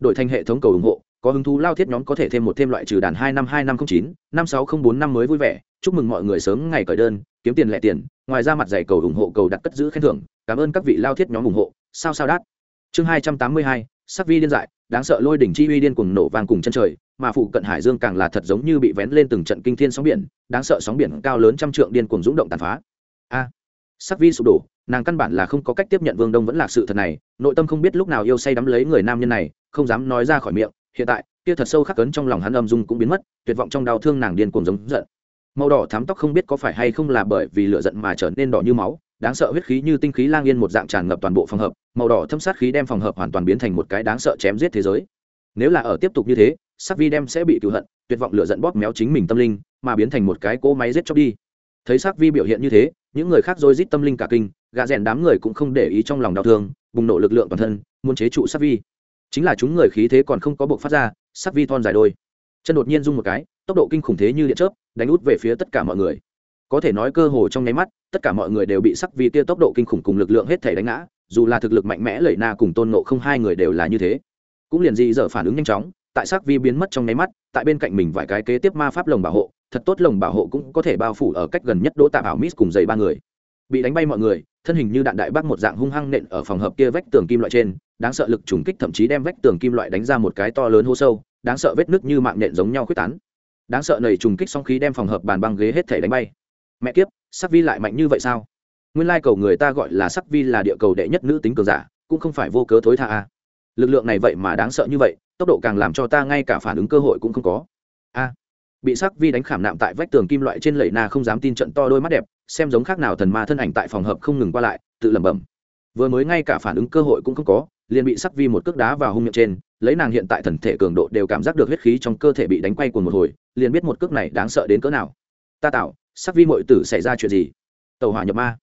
Đổi thành hệ thống cầu ủng hộ, có hứng thú lao thiết nhóm có thể thêm một thêm loại trừ đàn hai năm hai năm không chín, năm sáu không bốn năm mới vui vẻ. Chúc mừng mọi người sớm ngày cởi đơn, kiếm tiền lẻ tiền. Ngoài ra mặt giày cầu ủng hộ cầu đặt cất giữ khen thưởng. Cảm ơn các vị lao thiết nhóm ủng hộ. Sao sao đát. Chương hai trăm tám mươi hai, sắc vi điên dại đáng sợ lôi đỉnh chi uy điên cuồng nổ vang cùng chân trời, mà phụ cận hải dương càng là thật giống như bị vén lên từng trận kinh thiên sóng biển, đáng sợ sóng biển cao lớn trăm trượng điên cuồng dũng động tàn phá. A! Sắc vi sụp đổ, nàng căn bản là không có cách tiếp nhận vương đông vẫn là sự thật này, nội tâm không biết lúc nào yêu say đắm lấy người nam nhân này, không dám nói ra khỏi miệng, hiện tại, kia thật sâu khắc cấn trong lòng hắn âm dung cũng biến mất, tuyệt vọng trong đau thương nàng điên cuồng giống giận. Màu đỏ thám tóc không biết có phải hay không là bởi vì lửa giận mà trở nên đỏ như máu đáng sợ huyết khí như tinh khí lang yên một dạng tràn ngập toàn bộ phòng hợp, màu đỏ thâm sát khí đem phòng hợp hoàn toàn biến thành một cái đáng sợ chém giết thế giới. Nếu là ở tiếp tục như thế sắc vi đem sẽ bị cựu hận, tuyệt vọng lửa giận bóp méo chính mình tâm linh, mà biến thành một cái cỗ máy giết chóc đi. Thấy sắc vi biểu hiện như thế, những người khác dôi rít tâm linh cả kinh gà rèn đám người cũng không để ý trong lòng đau thương, bùng nổ lực lượng toàn thân, muốn chế trụ sắc vi. Chính là chúng người khí thế còn không có bộc phát ra sắc vi thon dài đôi. Chân đột nhiên rung một cái, tốc độ kinh khủng thế như điện chớp, đánh út về phía tất cả mọi người có thể nói cơ hồ trong nháy mắt, tất cả mọi người đều bị sắc vi tia tốc độ kinh khủng cùng lực lượng hết thể đánh ngã, dù là thực lực mạnh mẽ lẩy na cùng tôn nộ không hai người đều là như thế. Cũng liền dị dở phản ứng nhanh chóng, tại sắc vi biến mất trong nháy mắt, tại bên cạnh mình vài cái kế tiếp ma pháp lồng bảo hộ, thật tốt lồng bảo hộ cũng có thể bao phủ ở cách gần nhất đỗ tạ bảo mít cùng dày ba người. Bị đánh bay mọi người, thân hình như đạn đại bác một dạng hung hăng nện ở phòng hợp kia vách tường kim loại trên, đáng sợ lực trùng kích thậm chí đem vách tường kim loại đánh ra một cái to lớn hô sâu, đáng sợ vết nứt như mạng nện giống nhau quyết tán. Đáng sợ nầy trùng kích song khí đem phòng hợp bàn băng ghế hết thể đánh bay mẹ kiếp, sắc vi lại mạnh như vậy sao? Nguyên lai cầu người ta gọi là sắc vi là địa cầu đệ nhất nữ tính cường giả, cũng không phải vô cớ thối tha a. Lực lượng này vậy mà đáng sợ như vậy, tốc độ càng làm cho ta ngay cả phản ứng cơ hội cũng không có. A, bị sắc vi đánh khảm nạm tại vách tường kim loại trên lầy na không dám tin trận to đôi mắt đẹp, xem giống khác nào thần ma thân ảnh tại phòng hợp không ngừng qua lại, tự lẩm bẩm. Vừa mới ngay cả phản ứng cơ hội cũng không có, liền bị sắc vi một cước đá vào hung miệng trên, lấy nàng hiện tại thần thể cường độ đều cảm giác được huyết khí trong cơ thể bị đánh quay cuồng một hồi, liền biết một cước này đáng sợ đến cỡ nào. Ta tạo sắc vi mội tử xảy ra chuyện gì? Tàu hỏa nhập ma.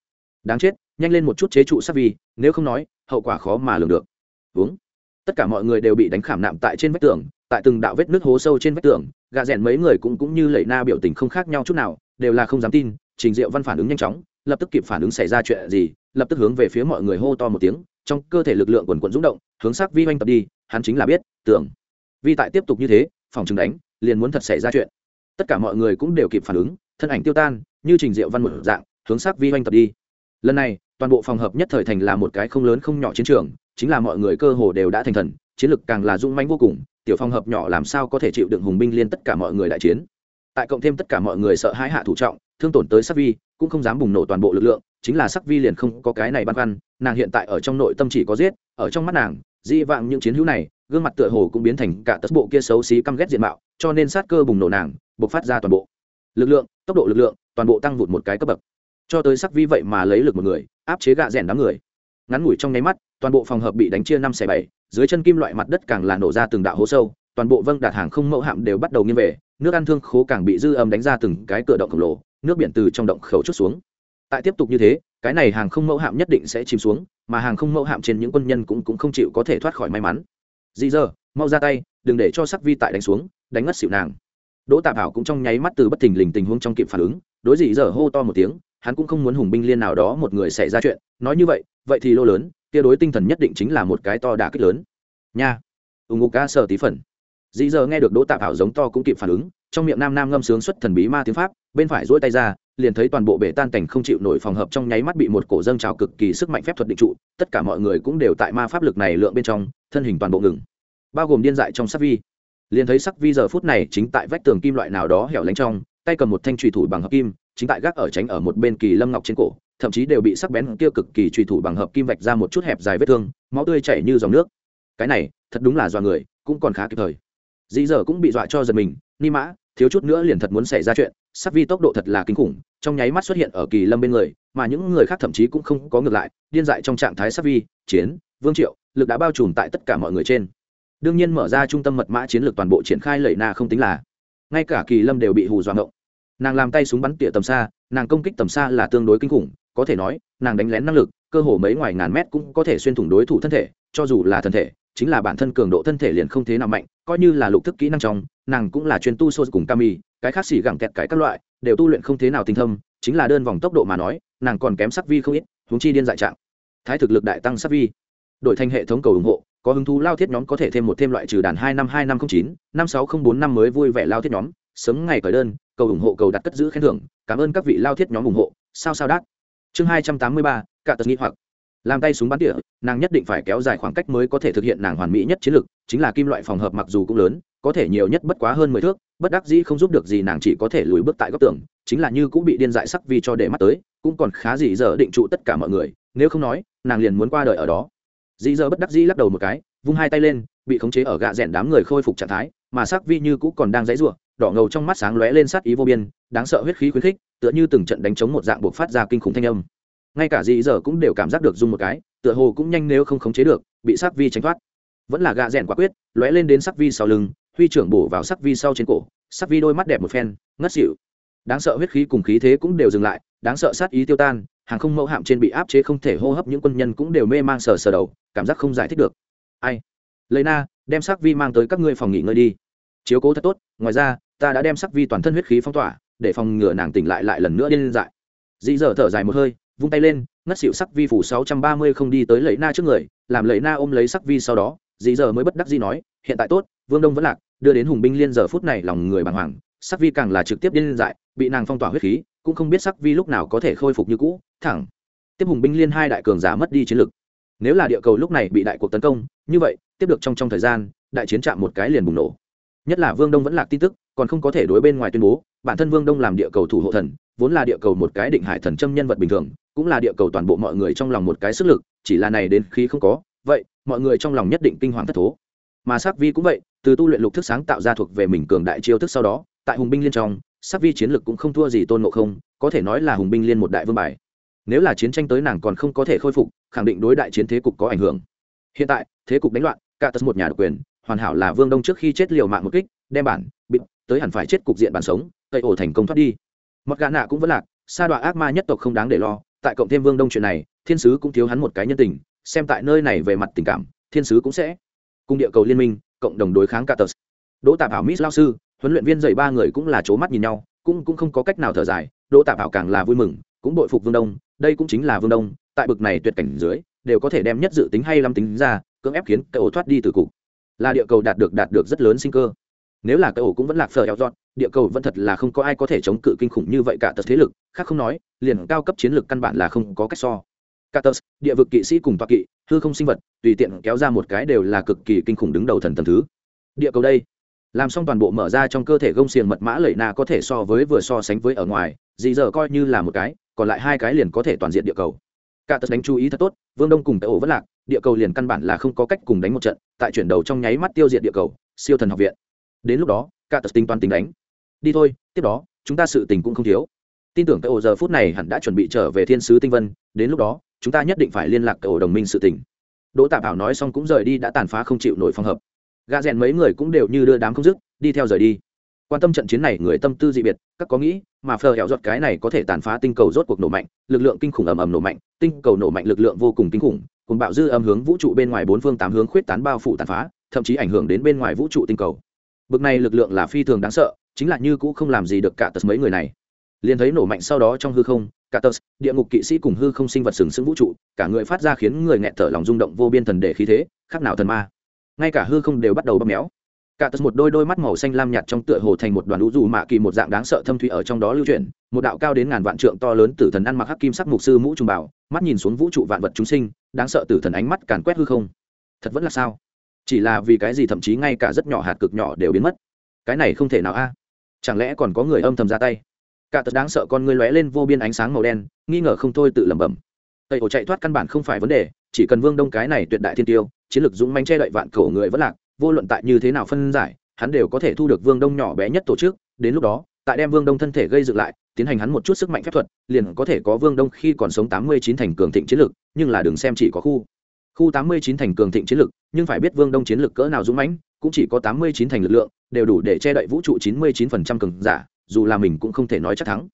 Đáng chết, nhanh lên một chút chế trụ sắc vi, nếu không nói, hậu quả khó mà lường được. Uống tất cả mọi người đều bị đánh khảm nạm tại trên vách tường, tại từng đạo vết nước hố sâu trên vách tường gà rèn mấy người cũng cũng như lẩy na biểu tình không khác nhau chút nào, đều là không dám tin, trình diệu văn phản ứng nhanh chóng, lập tức kịp phản ứng xảy ra chuyện gì, lập tức hướng về phía mọi người hô to một tiếng, trong cơ thể lực lượng quần quần rung động, hướng sắc vi oanh tập đi, hắn chính là biết, tưởng. Vi tại tiếp tục như thế, phòng chứng đánh, liền muốn thật xảy ra chuyện. Tất cả mọi người cũng đều kịp phản ứng thân ảnh tiêu tan, như trình diệu văn một dạng, hướng sắc vi oanh tập đi. Lần này, toàn bộ phòng hợp nhất thời thành là một cái không lớn không nhỏ chiến trường, chính là mọi người cơ hồ đều đã thành thần, chiến lực càng là dung manh vô cùng, tiểu phòng hợp nhỏ làm sao có thể chịu đựng hùng binh liên tất cả mọi người đại chiến. Tại cộng thêm tất cả mọi người sợ hãi hạ thủ trọng, thương tổn tới sắc vi, cũng không dám bùng nổ toàn bộ lực lượng, chính là sắc vi liền không có cái này băn khoăn, nàng hiện tại ở trong nội tâm chỉ có giết, ở trong mắt nàng di vạng những chiến hữu này, gương mặt tựa hồ cũng biến thành cả tất bộ kia xấu xí căm ghét diện mạo, cho nên sát cơ bùng nổ nàng, bộc phát ra toàn bộ lực lượng, tốc độ lực lượng, toàn bộ tăng vụt một cái cấp bậc. Cho tới sắc vi vậy mà lấy lực một người, áp chế gạ rèn đám người. Ngắn ngủi trong nháy mắt, toàn bộ phòng hợp bị đánh chia năm xẻ bảy, dưới chân kim loại mặt đất càng là nổ ra từng đạo hố sâu, toàn bộ vâng đạt hàng không mẫu hạm đều bắt đầu nghiêng về, nước ăn thương khố càng bị dư âm đánh ra từng cái cửa động khổng lồ, nước biển từ trong động khẩu chút xuống. Tại tiếp tục như thế, cái này hàng không mẫu hạm nhất định sẽ chìm xuống, mà hàng không mẫu hạm trên những quân nhân cũng cũng không chịu có thể thoát khỏi may mắn. Dị giờ mau ra tay, đừng để cho sắc vi tại đánh xuống, đánh ngất xịu nàng đỗ tạp hảo cũng trong nháy mắt từ bất thình lình tình huống trong kịp phản ứng, đối dị giờ hô to một tiếng, hắn cũng không muốn hùng binh liên nào đó một người xảy ra chuyện. Nói như vậy vậy thì lô lớn tia đối tinh thần nhất định chính là một cái to đả kích lớn. Nha. Ủng ngục ca sở tí phần. Dĩ giờ nghe được đỗ tạp Bảo giống to cũng kịp phản ứng, trong miệng nam nam ngâm sướng xuất thần bí ma tiếng pháp, bên phải duỗi tay ra, liền thấy toàn bộ bể tan cảnh không chịu nổi phòng hợp trong nháy mắt bị một cổ dâng trào cực kỳ sức mạnh phép thuật định trụ, tất cả mọi người cũng đều tại ma pháp lực này lượng bên trong, thân hình toàn bộ ngừng. Bao gồm điên dại trong sát vi liền thấy sắc vi giờ phút này chính tại vách tường kim loại nào đó hẻo lánh trong, tay cầm một thanh trùy thủ bằng hợp kim, chính tại gác ở tránh ở một bên kỳ lâm ngọc trên cổ, thậm chí đều bị sắc bén kia cực kỳ trùy thủ bằng hợp kim vạch ra một chút hẹp dài vết thương, máu tươi chảy như dòng nước. Cái này, thật đúng là dọa người, cũng còn khá kịp thời. Dĩ giờ cũng bị dọa cho giật mình, ni mã, thiếu chút nữa liền thật muốn xảy ra chuyện, sắc vi tốc độ thật là kinh khủng, trong nháy mắt xuất hiện ở kỳ lâm bên người, mà những người khác thậm chí cũng không có ngược lại, điên dại trong trạng thái sắc vi, chiến, vương triệu, lực đã bao trùm tại tất cả mọi người trên đương nhiên mở ra trung tâm mật mã chiến lược toàn bộ triển khai lẩy na không tính là. Ngay cả kỳ lâm đều bị hù dọa ngộng. Nàng làm tay súng bắn tỉa tầm xa, nàng công kích tầm xa là tương đối kinh khủng, có thể nói, nàng đánh lén năng lực, cơ hồ mấy ngoài ngàn mét cũng có thể xuyên thủng đối thủ thân thể, cho dù là thân thể, chính là bản thân cường độ thân thể liền không thế nào mạnh, coi như là lục thức kỹ năng trong, nàng cũng là chuyên tu sô cùng kami, cái khác xỉ gẳng kẹt cái các loại, đều tu luyện không thế nào tinh thâm chính là đơn vòng tốc độ mà nói, nàng còn kém sắc vi không ít, huống chi điên dại trạng. Thái thực lực đại tăng sắc vi. Đổi thành hệ thống cầu ủng hộ có hứng thú lao thiết nhóm có thể thêm một thêm loại trừ đàn hai năm hai năm không chín, năm sáu không bốn năm mới vui vẻ lao thiết nhóm. Sớm ngày cởi đơn, cầu ủng hộ, cầu đặt cất giữ khen thưởng. Cảm ơn các vị lao thiết nhóm ủng hộ. Sao sao đắt chương hai trăm tám mươi ba, cả tật nghĩ hoặc. Làm tay súng bắn tỉa, nàng nhất định phải kéo dài khoảng cách mới có thể thực hiện nàng hoàn mỹ nhất chiến lược, chính là kim loại phòng hợp mặc dù cũng lớn, có thể nhiều nhất bất quá hơn mười thước, bất đắc dĩ không giúp được gì nàng chỉ có thể lùi bước tại góc tường, chính là như cũng bị điên dại sắc vì cho để mắt tới, cũng còn khá gì giờ định trụ tất cả mọi người, nếu không nói, nàng liền muốn qua đời ở đó dĩ giờ bất đắc dĩ lắc đầu một cái vung hai tay lên bị khống chế ở gạ rẽn đám người khôi phục trạng thái mà sắc vi như cũng còn đang dãy rủa, đỏ ngầu trong mắt sáng lóe lên sát ý vô biên đáng sợ huyết khí khuyến khích tựa như từng trận đánh chống một dạng buộc phát ra kinh khủng thanh âm. Ngay cả dĩ giờ cũng đều cảm giác được dung một cái tựa hồ cũng nhanh nếu không khống chế được bị sắc vi tránh thoát. Vẫn là gạ rẽn quả quyết lóe lên đến sắc vi sau lưng huy trưởng bổ vào sắc vi sau trên cổ sắc vi đôi mắt đẹp một phen ngất xỉu. Đáng sợ huyết khí cùng khí thế cũng đều dừng lại đáng sợ sát ý tiêu tan hàng không mẫu hạm trên bị áp chế không thể hô hấp, những quân nhân cũng đều mê mang sờ sờ đầu, cảm giác không giải thích được. Ai? Lấy na, đem sắc vi mang tới các ngươi phòng nghỉ ngơi đi. Chiếu cố thật tốt, ngoài ra, ta đã đem sắc vi toàn thân huyết khí phong tỏa, để phòng ngừa nàng tỉnh lại lại lần nữa điên dại. Dĩ dở thở dài một hơi, vung tay lên, ngất xịu sắc vi phủ sáu trăm ba mươi không đi tới lấy na trước người, làm lấy na ôm lấy sắc vi sau đó, dĩ dở mới bất đắc dĩ nói, hiện tại tốt, vương đông vẫn lạc, đưa đến hùng binh liên giờ phút này lòng người bàng hoàng, sắc vi càng là trực tiếp điên dại, bị nàng phong tỏa huyết khí cũng không biết sắc vi lúc nào có thể khôi phục như cũ, thẳng. Tiếp hùng binh liên hai đại cường giả mất đi chiến lực. Nếu là địa cầu lúc này bị đại cuộc tấn công, như vậy, tiếp được trong trong thời gian, đại chiến chạm một cái liền bùng nổ. Nhất là vương đông vẫn lạc tin tức, còn không có thể đối bên ngoài tuyên bố, bản thân vương đông làm địa cầu thủ hộ thần, vốn là địa cầu một cái định hải thần châm nhân vật bình thường, cũng là địa cầu toàn bộ mọi người trong lòng một cái sức lực, chỉ là này đến khi không có, vậy, mọi người trong lòng nhất định kinh hoàng thất thố. Mà sắc vi cũng vậy, từ tu luyện lục thức sáng tạo ra thuộc về mình cường đại chiêu thức sau đó tại hùng binh liên trong, sắc vi chiến lực cũng không thua gì tôn ngộ không, có thể nói là hùng binh liên một đại vương bài. Nếu là chiến tranh tới nàng còn không có thể khôi phục, khẳng định đối đại chiến thế cục có ảnh hưởng. Hiện tại, thế cục đánh loạn, cả tật một nhà độc quyền, hoàn hảo là vương đông trước khi chết liều mạng một kích, đem bản bịt tới hẳn phải chết cục diện bản sống, tây ổ thành công thoát đi. Mặc gã nạ cũng vẫn lạc, sa đoạn ác ma nhất tộc không đáng để lo, tại cộng thêm vương đông chuyện này, thiên sứ cũng thiếu hắn một cái nhân tình, xem tại nơi này về mặt tình cảm, thiên sứ cũng sẽ. Cùng địa cầu liên minh, cộng đồng đối kháng cả tờ đỗ tạp ảo miss lao sư huấn luyện viên dạy ba người cũng là c mắt nhìn nhau, cũng cũng không có cách nào thở dài. Đỗ tạp Bảo càng là vui mừng, cũng bội phục vương đông, đây cũng chính là vương đông, tại bực này tuyệt cảnh dưới, đều có thể đem nhất dự tính hay lâm tính ra, cưỡng ép khiến cậu thoát đi từ cục. Là địa cầu đạt được đạt được rất lớn sinh cơ. Nếu là cậu cũng vẫn lạc phờ eo dọn, địa cầu vẫn thật là không có ai có thể chống cự kinh khủng như vậy cả tật thế lực, khác không nói, liền cao cấp chiến lược căn bản là không có cách so. Cả tật địa vực kỵ sĩ cùng toa kỵ, hư không sinh vật, tùy tiện kéo ra một cái đều là cực kỳ kinh khủng đứng đầu thần tầm thứ. Địa cầu đây làm xong toàn bộ mở ra trong cơ thể gông xiềng mật mã lẩy na có thể so với vừa so sánh với ở ngoài, dì giờ coi như là một cái, còn lại hai cái liền có thể toàn diện địa cầu. Cả tật đánh chú ý thật tốt, vương đông cùng tệ ổ vất lạc, địa cầu liền căn bản là không có cách cùng đánh một trận, tại chuyển đầu trong nháy mắt tiêu diệt địa cầu, siêu thần học viện. Đến lúc đó, cả tật tính toán tính đánh. Đi thôi, tiếp đó, chúng ta sự tình cũng không thiếu. Tin tưởng tệ ổ giờ phút này hẳn đã chuẩn bị trở về thiên sứ tinh vân, đến lúc đó, chúng ta nhất định phải liên lạc tệ ổ đồng minh sự tình. Đỗ tạp bảo nói xong cũng rời đi đã tàn phá không chịu nổi phòng hợp gà rèn mấy người cũng đều như đưa đám không dứt, đi theo rời đi. Quan tâm trận chiến này, người tâm tư dị biệt, các có nghĩ, mà phờ hẹo giọt cái này có thể tàn phá tinh cầu rốt cuộc nổ mạnh, lực lượng kinh khủng ầm ầm nổ mạnh, tinh cầu nổ mạnh lực lượng vô cùng kinh khủng, cùng bạo dư âm hướng vũ trụ bên ngoài bốn phương tám hướng khuyết tán bao phủ tàn phá, thậm chí ảnh hưởng đến bên ngoài vũ trụ tinh cầu. Bực này lực lượng là phi thường đáng sợ, chính là như cũ không làm gì được cả tật mấy người này. Liền thấy nổ mạnh sau đó trong hư không, cả tật, địa ngục kỵ sĩ cùng hư không sinh vật sừng sững vũ trụ, cả người phát ra khiến người nghẹn thở lòng rung động vô biên thần để khí thế, khác nào thần ma ngay cả hư không đều bắt đầu bóp méo. Cả tật một đôi đôi mắt màu xanh lam nhạt trong tựa hồ thành một đoàn lũ dù mạ kỳ một dạng đáng sợ thâm thủy ở trong đó lưu chuyển, một đạo cao đến ngàn vạn trượng to lớn tử thần ăn mặc hắc kim sắc mục sư mũ trùng bảo, mắt nhìn xuống vũ trụ vạn vật chúng sinh, đáng sợ tử thần ánh mắt càn quét hư không. Thật vẫn là sao? Chỉ là vì cái gì thậm chí ngay cả rất nhỏ hạt cực nhỏ đều biến mất? Cái này không thể nào a. Chẳng lẽ còn có người âm thầm ra tay? Cả tật đáng sợ con ngươi lóe lên vô biên ánh sáng màu đen, nghi ngờ không thôi tự lẩm bẩm. Tây ổ chạy thoát căn bản không phải vấn đề, chỉ cần vương đông cái này tuyệt đại thiên tiêu chiến lược dũng manh che đậy vạn cổ người vẫn lạc, vô luận tại như thế nào phân giải, hắn đều có thể thu được vương đông nhỏ bé nhất tổ chức. Đến lúc đó, tại đem vương đông thân thể gây dựng lại, tiến hành hắn một chút sức mạnh phép thuật, liền có thể có vương đông khi còn sống tám mươi chín thành cường thịnh chiến lược, nhưng là đừng xem chỉ có khu. Khu tám mươi chín thành cường thịnh chiến lược, nhưng phải biết vương đông chiến lược cỡ nào dũng mãnh, cũng chỉ có tám mươi chín thành lực lượng, đều đủ để che đậy vũ trụ chín mươi chín phần trăm cường giả, dù là mình cũng không thể nói chắc thắng.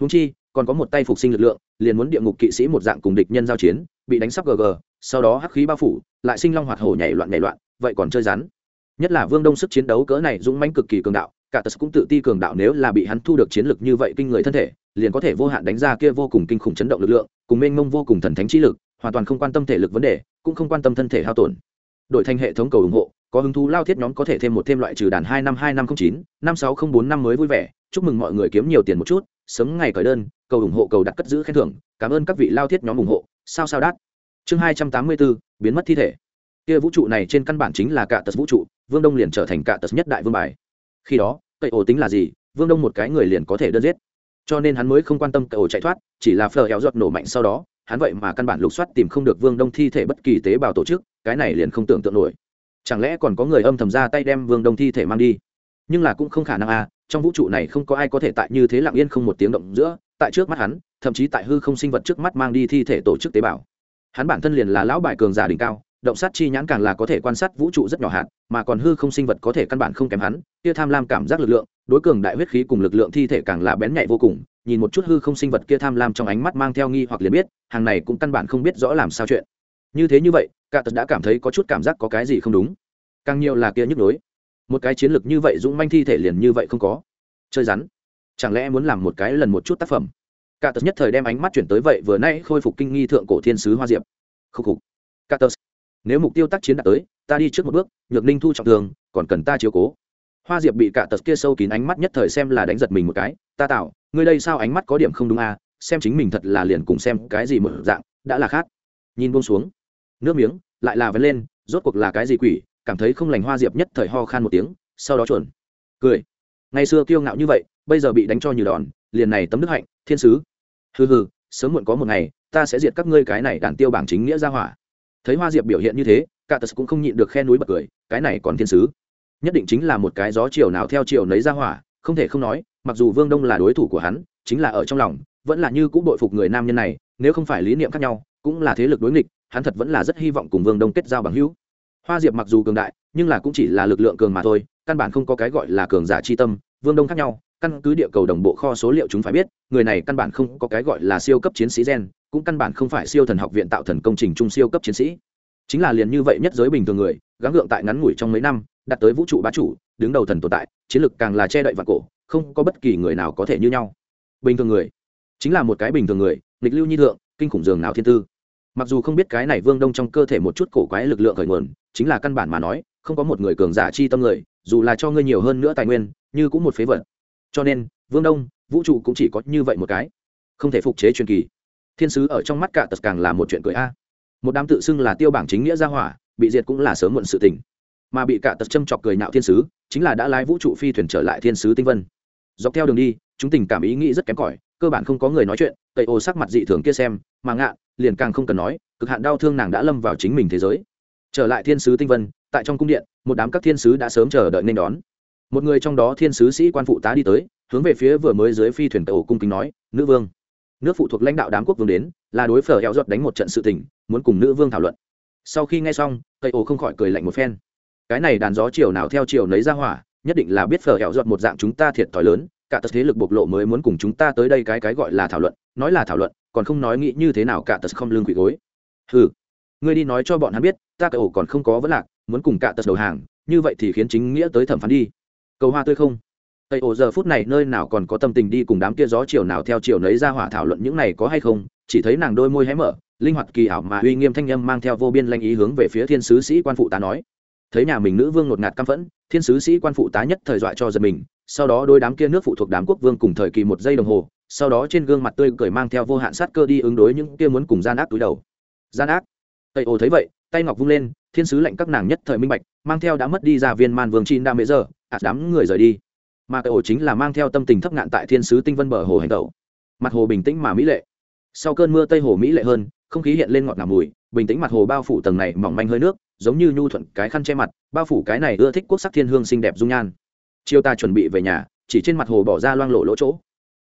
Húng chi, còn có một tay phục sinh lực lượng, liền muốn địa ngục kỵ sĩ một dạng cùng địch nhân giao chiến, bị đánh sắp gg sau đó hắc khí bao phủ, lại sinh long hoạt hổ nhảy loạn nhảy loạn, vậy còn chơi rắn. Nhất là vương đông sức chiến đấu cỡ này dũng mãnh cực kỳ cường đạo, cả tật cũng tự ti cường đạo nếu là bị hắn thu được chiến lực như vậy kinh người thân thể, liền có thể vô hạn đánh ra kia vô cùng kinh khủng chấn động lực lượng, cùng mênh mông vô cùng thần thánh trí lực, hoàn toàn không quan tâm thể lực vấn đề, cũng không quan tâm thân thể hao tổn. Đổi thành hệ thống cầu ủng hộ, có hứng thú lao thiết nhóm có thể thêm một thêm loại trừ đàn hai năm hai năm không chín, năm sáu không bốn năm mới vui vẻ. Chúc mừng mọi người kiếm nhiều tiền một chút, sớm ngày cởi đơn, cầu ủng hộ cầu đặt cất giữ khen thưởng. Cảm ơn các vị lao thiết nhóm ủng hộ. Sao sao đắt chương hai trăm tám mươi bốn biến mất thi thể. Kia vũ trụ này trên căn bản chính là cả tật vũ trụ, vương đông liền trở thành cả tật nhất đại vương bài. Khi đó, cậy ổ tính là gì? Vương đông một cái người liền có thể đơn giết. Cho nên hắn mới không quan tâm cậy ổ chạy thoát, chỉ là phờ héo giọt nổ mạnh sau đó, hắn vậy mà căn bản lục soát tìm không được vương đông thi thể bất kỳ tế bào tổ chức, cái này liền không tưởng tượng nổi. Chẳng lẽ còn có người âm thầm ra tay đem vương đông thi thể mang đi? Nhưng là cũng không khả năng à trong vũ trụ này không có ai có thể tại như thế lặng yên không một tiếng động giữa, tại trước mắt hắn, thậm chí tại hư không sinh vật trước mắt mang đi thi thể tổ chức tế bào hắn bản thân liền là lão bài cường giả đỉnh cao, động sát chi nhãn càng là có thể quan sát vũ trụ rất nhỏ hạt, mà còn hư không sinh vật có thể căn bản không kém hắn kia tham lam cảm giác lực lượng, đối cường đại huyết khí cùng lực lượng thi thể càng là bén nhạy vô cùng, nhìn một chút hư không sinh vật kia tham lam trong ánh mắt mang theo nghi hoặc liền biết, hàng này cũng căn bản không biết rõ làm sao chuyện. Như thế như vậy, cả tật đã cảm thấy có chút cảm giác có cái gì không đúng. Càng nhiều là kia nhức nhối. Một cái chiến lược như vậy dũng manh thi thể liền như vậy không có. Chơi rắn. Chẳng lẽ muốn làm một cái lần một chút tác phẩm? Cả tật nhất thời đem ánh mắt chuyển tới vậy vừa nay khôi phục kinh nghi thượng cổ thiên sứ hoa diệp. Khúc khục. Cả tật nếu mục tiêu tác chiến đã tới, ta đi trước một bước, nhược ninh thu trọng thường còn cần ta chiếu cố. Hoa diệp bị cả tật kia sâu kín ánh mắt nhất thời xem là đánh giật mình một cái. Ta tạo, ngươi đây sao ánh mắt có điểm không đúng à? Xem chính mình thật là liền cùng xem cái gì mở dạng, đã là khác. Nhìn buông xuống. Nước miếng, lại là vấn lên, rốt cuộc là cái gì quỷ? Cảm thấy không lành hoa diệp nhất thời ho khan một tiếng, sau đó chuẩn cười. Ngày xưa kiêu ngạo như vậy, bây giờ bị đánh cho như đòn, liền này tấm đức hạnh thiên sứ. Hừ hừ, sớm muộn có một ngày, ta sẽ diệt các ngươi cái này đàn tiêu bảng chính nghĩa ra hỏa. Thấy hoa diệp biểu hiện như thế, cả tật cũng không nhịn được khe núi bật cười, cái này còn thiên sứ. Nhất định chính là một cái gió chiều nào theo chiều nấy ra hỏa, không thể không nói, mặc dù vương đông là đối thủ của hắn, chính là ở trong lòng, vẫn là như cũng đội phục người nam nhân này, nếu không phải lý niệm khác nhau, cũng là thế lực đối nghịch, hắn thật vẫn là rất hy vọng cùng vương đông kết giao bằng hữu. Hoa diệp mặc dù cường đại, nhưng là cũng chỉ là lực lượng cường mà thôi, căn bản không có cái gọi là cường giả chi tâm, vương đông khác nhau căn cứ địa cầu đồng bộ kho số liệu chúng phải biết, người này căn bản không có cái gọi là siêu cấp chiến sĩ gen, cũng căn bản không phải siêu thần học viện tạo thần công trình trung siêu cấp chiến sĩ. Chính là liền như vậy nhất giới bình thường người, gắng gượng tại ngắn ngủi trong mấy năm đặt tới vũ trụ bá chủ, đứng đầu thần tồn tại, chiến lược càng là che đậy vạn cổ, không có bất kỳ người nào có thể như nhau. Bình thường người, chính là một cái bình thường người, nghịch lưu nhi thượng, kinh khủng dường nào thiên tư. Mặc dù không biết cái này vương đông trong cơ thể một chút cổ quái lực lượng khởi nguồn, chính là căn bản mà nói, không có một người cường giả chi tâm người, dù là cho ngươi nhiều hơn nữa tài nguyên, như cũng một phế vật cho nên, vương đông, vũ trụ cũng chỉ có như vậy một cái. Không thể phục chế truyền kỳ. Thiên sứ ở trong mắt cả tật càng là một chuyện cười a. Một đám tự xưng là tiêu bảng chính nghĩa gia hỏa, bị diệt cũng là sớm muộn sự tình. Mà bị cả tật châm chọc cười nhạo thiên sứ, chính là đã lái vũ trụ phi thuyền trở lại thiên sứ tinh vân. Dọc theo đường đi, chúng tình cảm ý nghĩ rất kém cỏi, cơ bản không có người nói chuyện tẩy ô sắc mặt dị thường kia xem, mà ngạ, liền càng không cần nói, cực hạn đau thương nàng đã lâm vào chính mình thế giới. Trở lại thiên sứ tinh vân, tại trong cung điện, một đám các thiên sứ đã sớm chờ đợi nên đón một người trong đó thiên sứ sĩ quan phụ tá đi tới, hướng về phía vừa mới dưới phi thuyền tàu cung kính nói, nữ vương. Nước phụ thuộc lãnh đạo đám quốc vương đến, là đối phở hẹo giọt đánh một trận sự tình, muốn cùng nữ vương thảo luận. Sau khi nghe xong, tây ổ không khỏi cười lạnh một phen. Cái này đàn gió chiều nào theo chiều nấy ra hỏa, nhất định là biết phở hẹo giọt một dạng chúng ta thiệt thòi lớn, cả tật thế lực bộc lộ mới muốn cùng chúng ta tới đây cái cái gọi là thảo luận, nói là thảo luận, còn không nói nghĩ như thế nào cả tật không lương quỷ gối. Ừ ngươi đi nói cho bọn hắn biết, ta cậu còn không có vấn lạc, muốn cùng cả tật đầu hàng, như vậy thì khiến chính nghĩa tới thẩm phán đi cầu hoa tươi không? Tây ổ giờ phút này nơi nào còn có tâm tình đi cùng đám kia gió chiều nào theo chiều nấy ra hỏa thảo luận những này có hay không? Chỉ thấy nàng đôi môi hé mở, linh hoạt kỳ ảo mà uy nghiêm thanh âm mang theo vô biên lanh ý hướng về phía thiên sứ sĩ quan phụ tá nói. Thấy nhà mình nữ vương ngột ngạt căm phẫn, thiên sứ sĩ quan phụ tá nhất thời dọa cho giật mình, sau đó đôi đám kia nước phụ thuộc đám quốc vương cùng thời kỳ một giây đồng hồ, sau đó trên gương mặt tươi cười mang theo vô hạn sát cơ đi ứng đối những kia muốn cùng gian ác túi đầu. Gian ác? Tây ô thấy vậy tay ngọc vung lên, thiên sứ lệnh các nàng nhất thời minh bạch, mang theo đã mất đi ra viên man vương chi đa mễ giờ, ạt đám người rời đi. Mà cái ổ chính là mang theo tâm tình thấp ngạn tại thiên sứ tinh vân bờ hồ hành tẩu. Mặt hồ bình tĩnh mà mỹ lệ. Sau cơn mưa tây hồ mỹ lệ hơn, không khí hiện lên ngọt ngào mùi, bình tĩnh mặt hồ bao phủ tầng này mỏng manh hơi nước, giống như nhu thuận cái khăn che mặt, bao phủ cái này ưa thích quốc sắc thiên hương xinh đẹp dung nhan. Chiều ta chuẩn bị về nhà, chỉ trên mặt hồ bỏ ra loang lộ lỗ chỗ.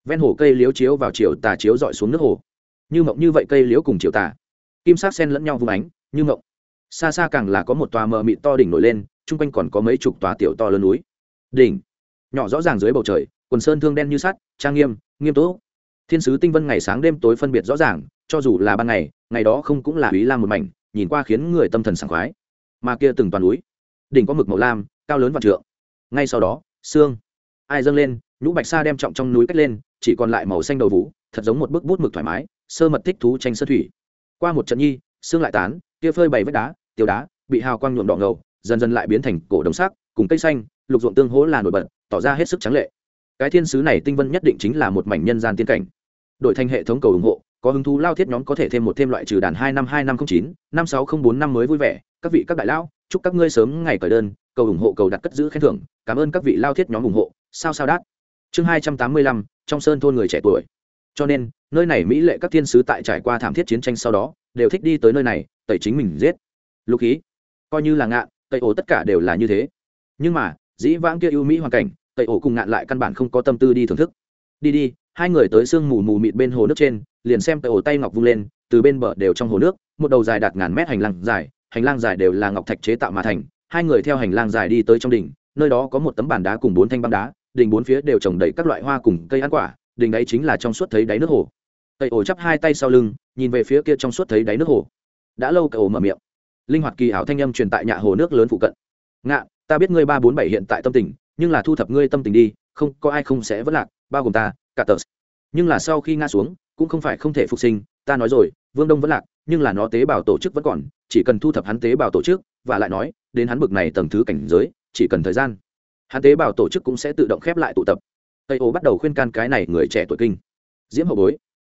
Ven hồ cây liếu chiếu vào chiều tà chiếu dọi xuống nước hồ. Như mộng như vậy cây liếu cùng chiều tà. Kim sắc sen lẫn nhau vung ánh, như mộng xa xa càng là có một tòa mờ mịt to đỉnh nổi lên, chung quanh còn có mấy chục tòa tiểu to lớn núi. Đỉnh. Nhỏ rõ ràng dưới bầu trời, quần sơn thương đen như sắt, trang nghiêm nghiêm túc. Thiên sứ tinh vân ngày sáng đêm tối phân biệt rõ ràng, cho dù là ban ngày ngày đó không cũng là ý lam một mảnh, nhìn qua khiến người tâm thần sảng khoái. Mà kia từng toàn núi, đỉnh có mực màu lam, cao lớn và trượng. Ngay sau đó xương ai dâng lên, nhũ bạch sa đem trọng trong núi cách lên, chỉ còn lại màu xanh đầu vũ, thật giống một bức bút mực thoải mái, sơ mật thích thú tranh sơ thủy. Qua một trận nhi xương lại tán, kia phơi bày vách đá tiêu đá, bị hào quang nhuộm đỏ ngầu, dần dần lại biến thành cổ đồng sắc cùng cây xanh, lục ruộng tương hỗ là nổi bật, tỏ ra hết sức trắng lệ. Cái thiên sứ này tinh vân nhất định chính là một mảnh nhân gian tiên cảnh. Đổi thành hệ thống cầu ủng hộ, có hứng thú lao thiết nhóm có thể thêm một thêm loại trừ đàn hai năm hai năm không chín, năm sáu không bốn năm mới vui vẻ. Các vị các đại lao chúc các ngươi sớm ngày cởi đơn, cầu ủng hộ cầu đặt cất giữ khen thưởng, cảm ơn các vị lao thiết nhóm ủng hộ, sao sao đát. Chương hai trăm tám mươi lăm, trong sơn thôn người trẻ tuổi. Cho nên, nơi này mỹ lệ các thiên sứ tại trải qua thảm thiết chiến tranh sau đó, đều thích đi tới nơi này, tẩy chính mình giết lục khí. Coi như là ngạn tẩy ổ tất cả đều là như thế. Nhưng mà, dĩ vãng kia ưu mỹ hoàn cảnh tẩy ổ cùng ngạn lại căn bản không có tâm tư đi thưởng thức. Đi đi, hai người tới sương mù mù mịt bên hồ nước trên, liền xem tẩy ổ tay ngọc vung lên, từ bên bờ đều trong hồ nước, một đầu dài đạt ngàn mét hành lang dài, hành lang dài đều là ngọc thạch chế tạo mà thành. Hai người theo hành lang dài đi tới trong đỉnh, nơi đó có một tấm bàn đá cùng bốn thanh băng đá, đỉnh bốn phía đều trồng đầy các loại hoa cùng cây ăn quả, đỉnh ấy chính là trong suốt thấy đáy nước hồ. Tây ổ chắp hai tay sau lưng, nhìn về phía kia trong suốt thấy đáy nước hồ. Đã lâu cậu mở miệng linh hoạt kỳ ảo thanh âm truyền tại nhà hồ nước lớn phụ cận. Ngạ, ta biết ngươi ba bốn bảy hiện tại tâm tình, nhưng là thu thập ngươi tâm tình đi, không, có ai không sẽ vất lạc, bao gồm ta, cả tờ. Nhưng là sau khi ngã xuống, cũng không phải không thể phục sinh, ta nói rồi, vương đông vẫn lạc, nhưng là nó tế bào tổ chức vẫn còn, chỉ cần thu thập hắn tế bào tổ chức, và lại nói, đến hắn bực này tầng thứ cảnh giới, chỉ cần thời gian, hắn tế bào tổ chức cũng sẽ tự động khép lại tụ tập. Tây ô bắt đầu khuyên can cái này người trẻ tuổi kinh. Diễm hậu bối,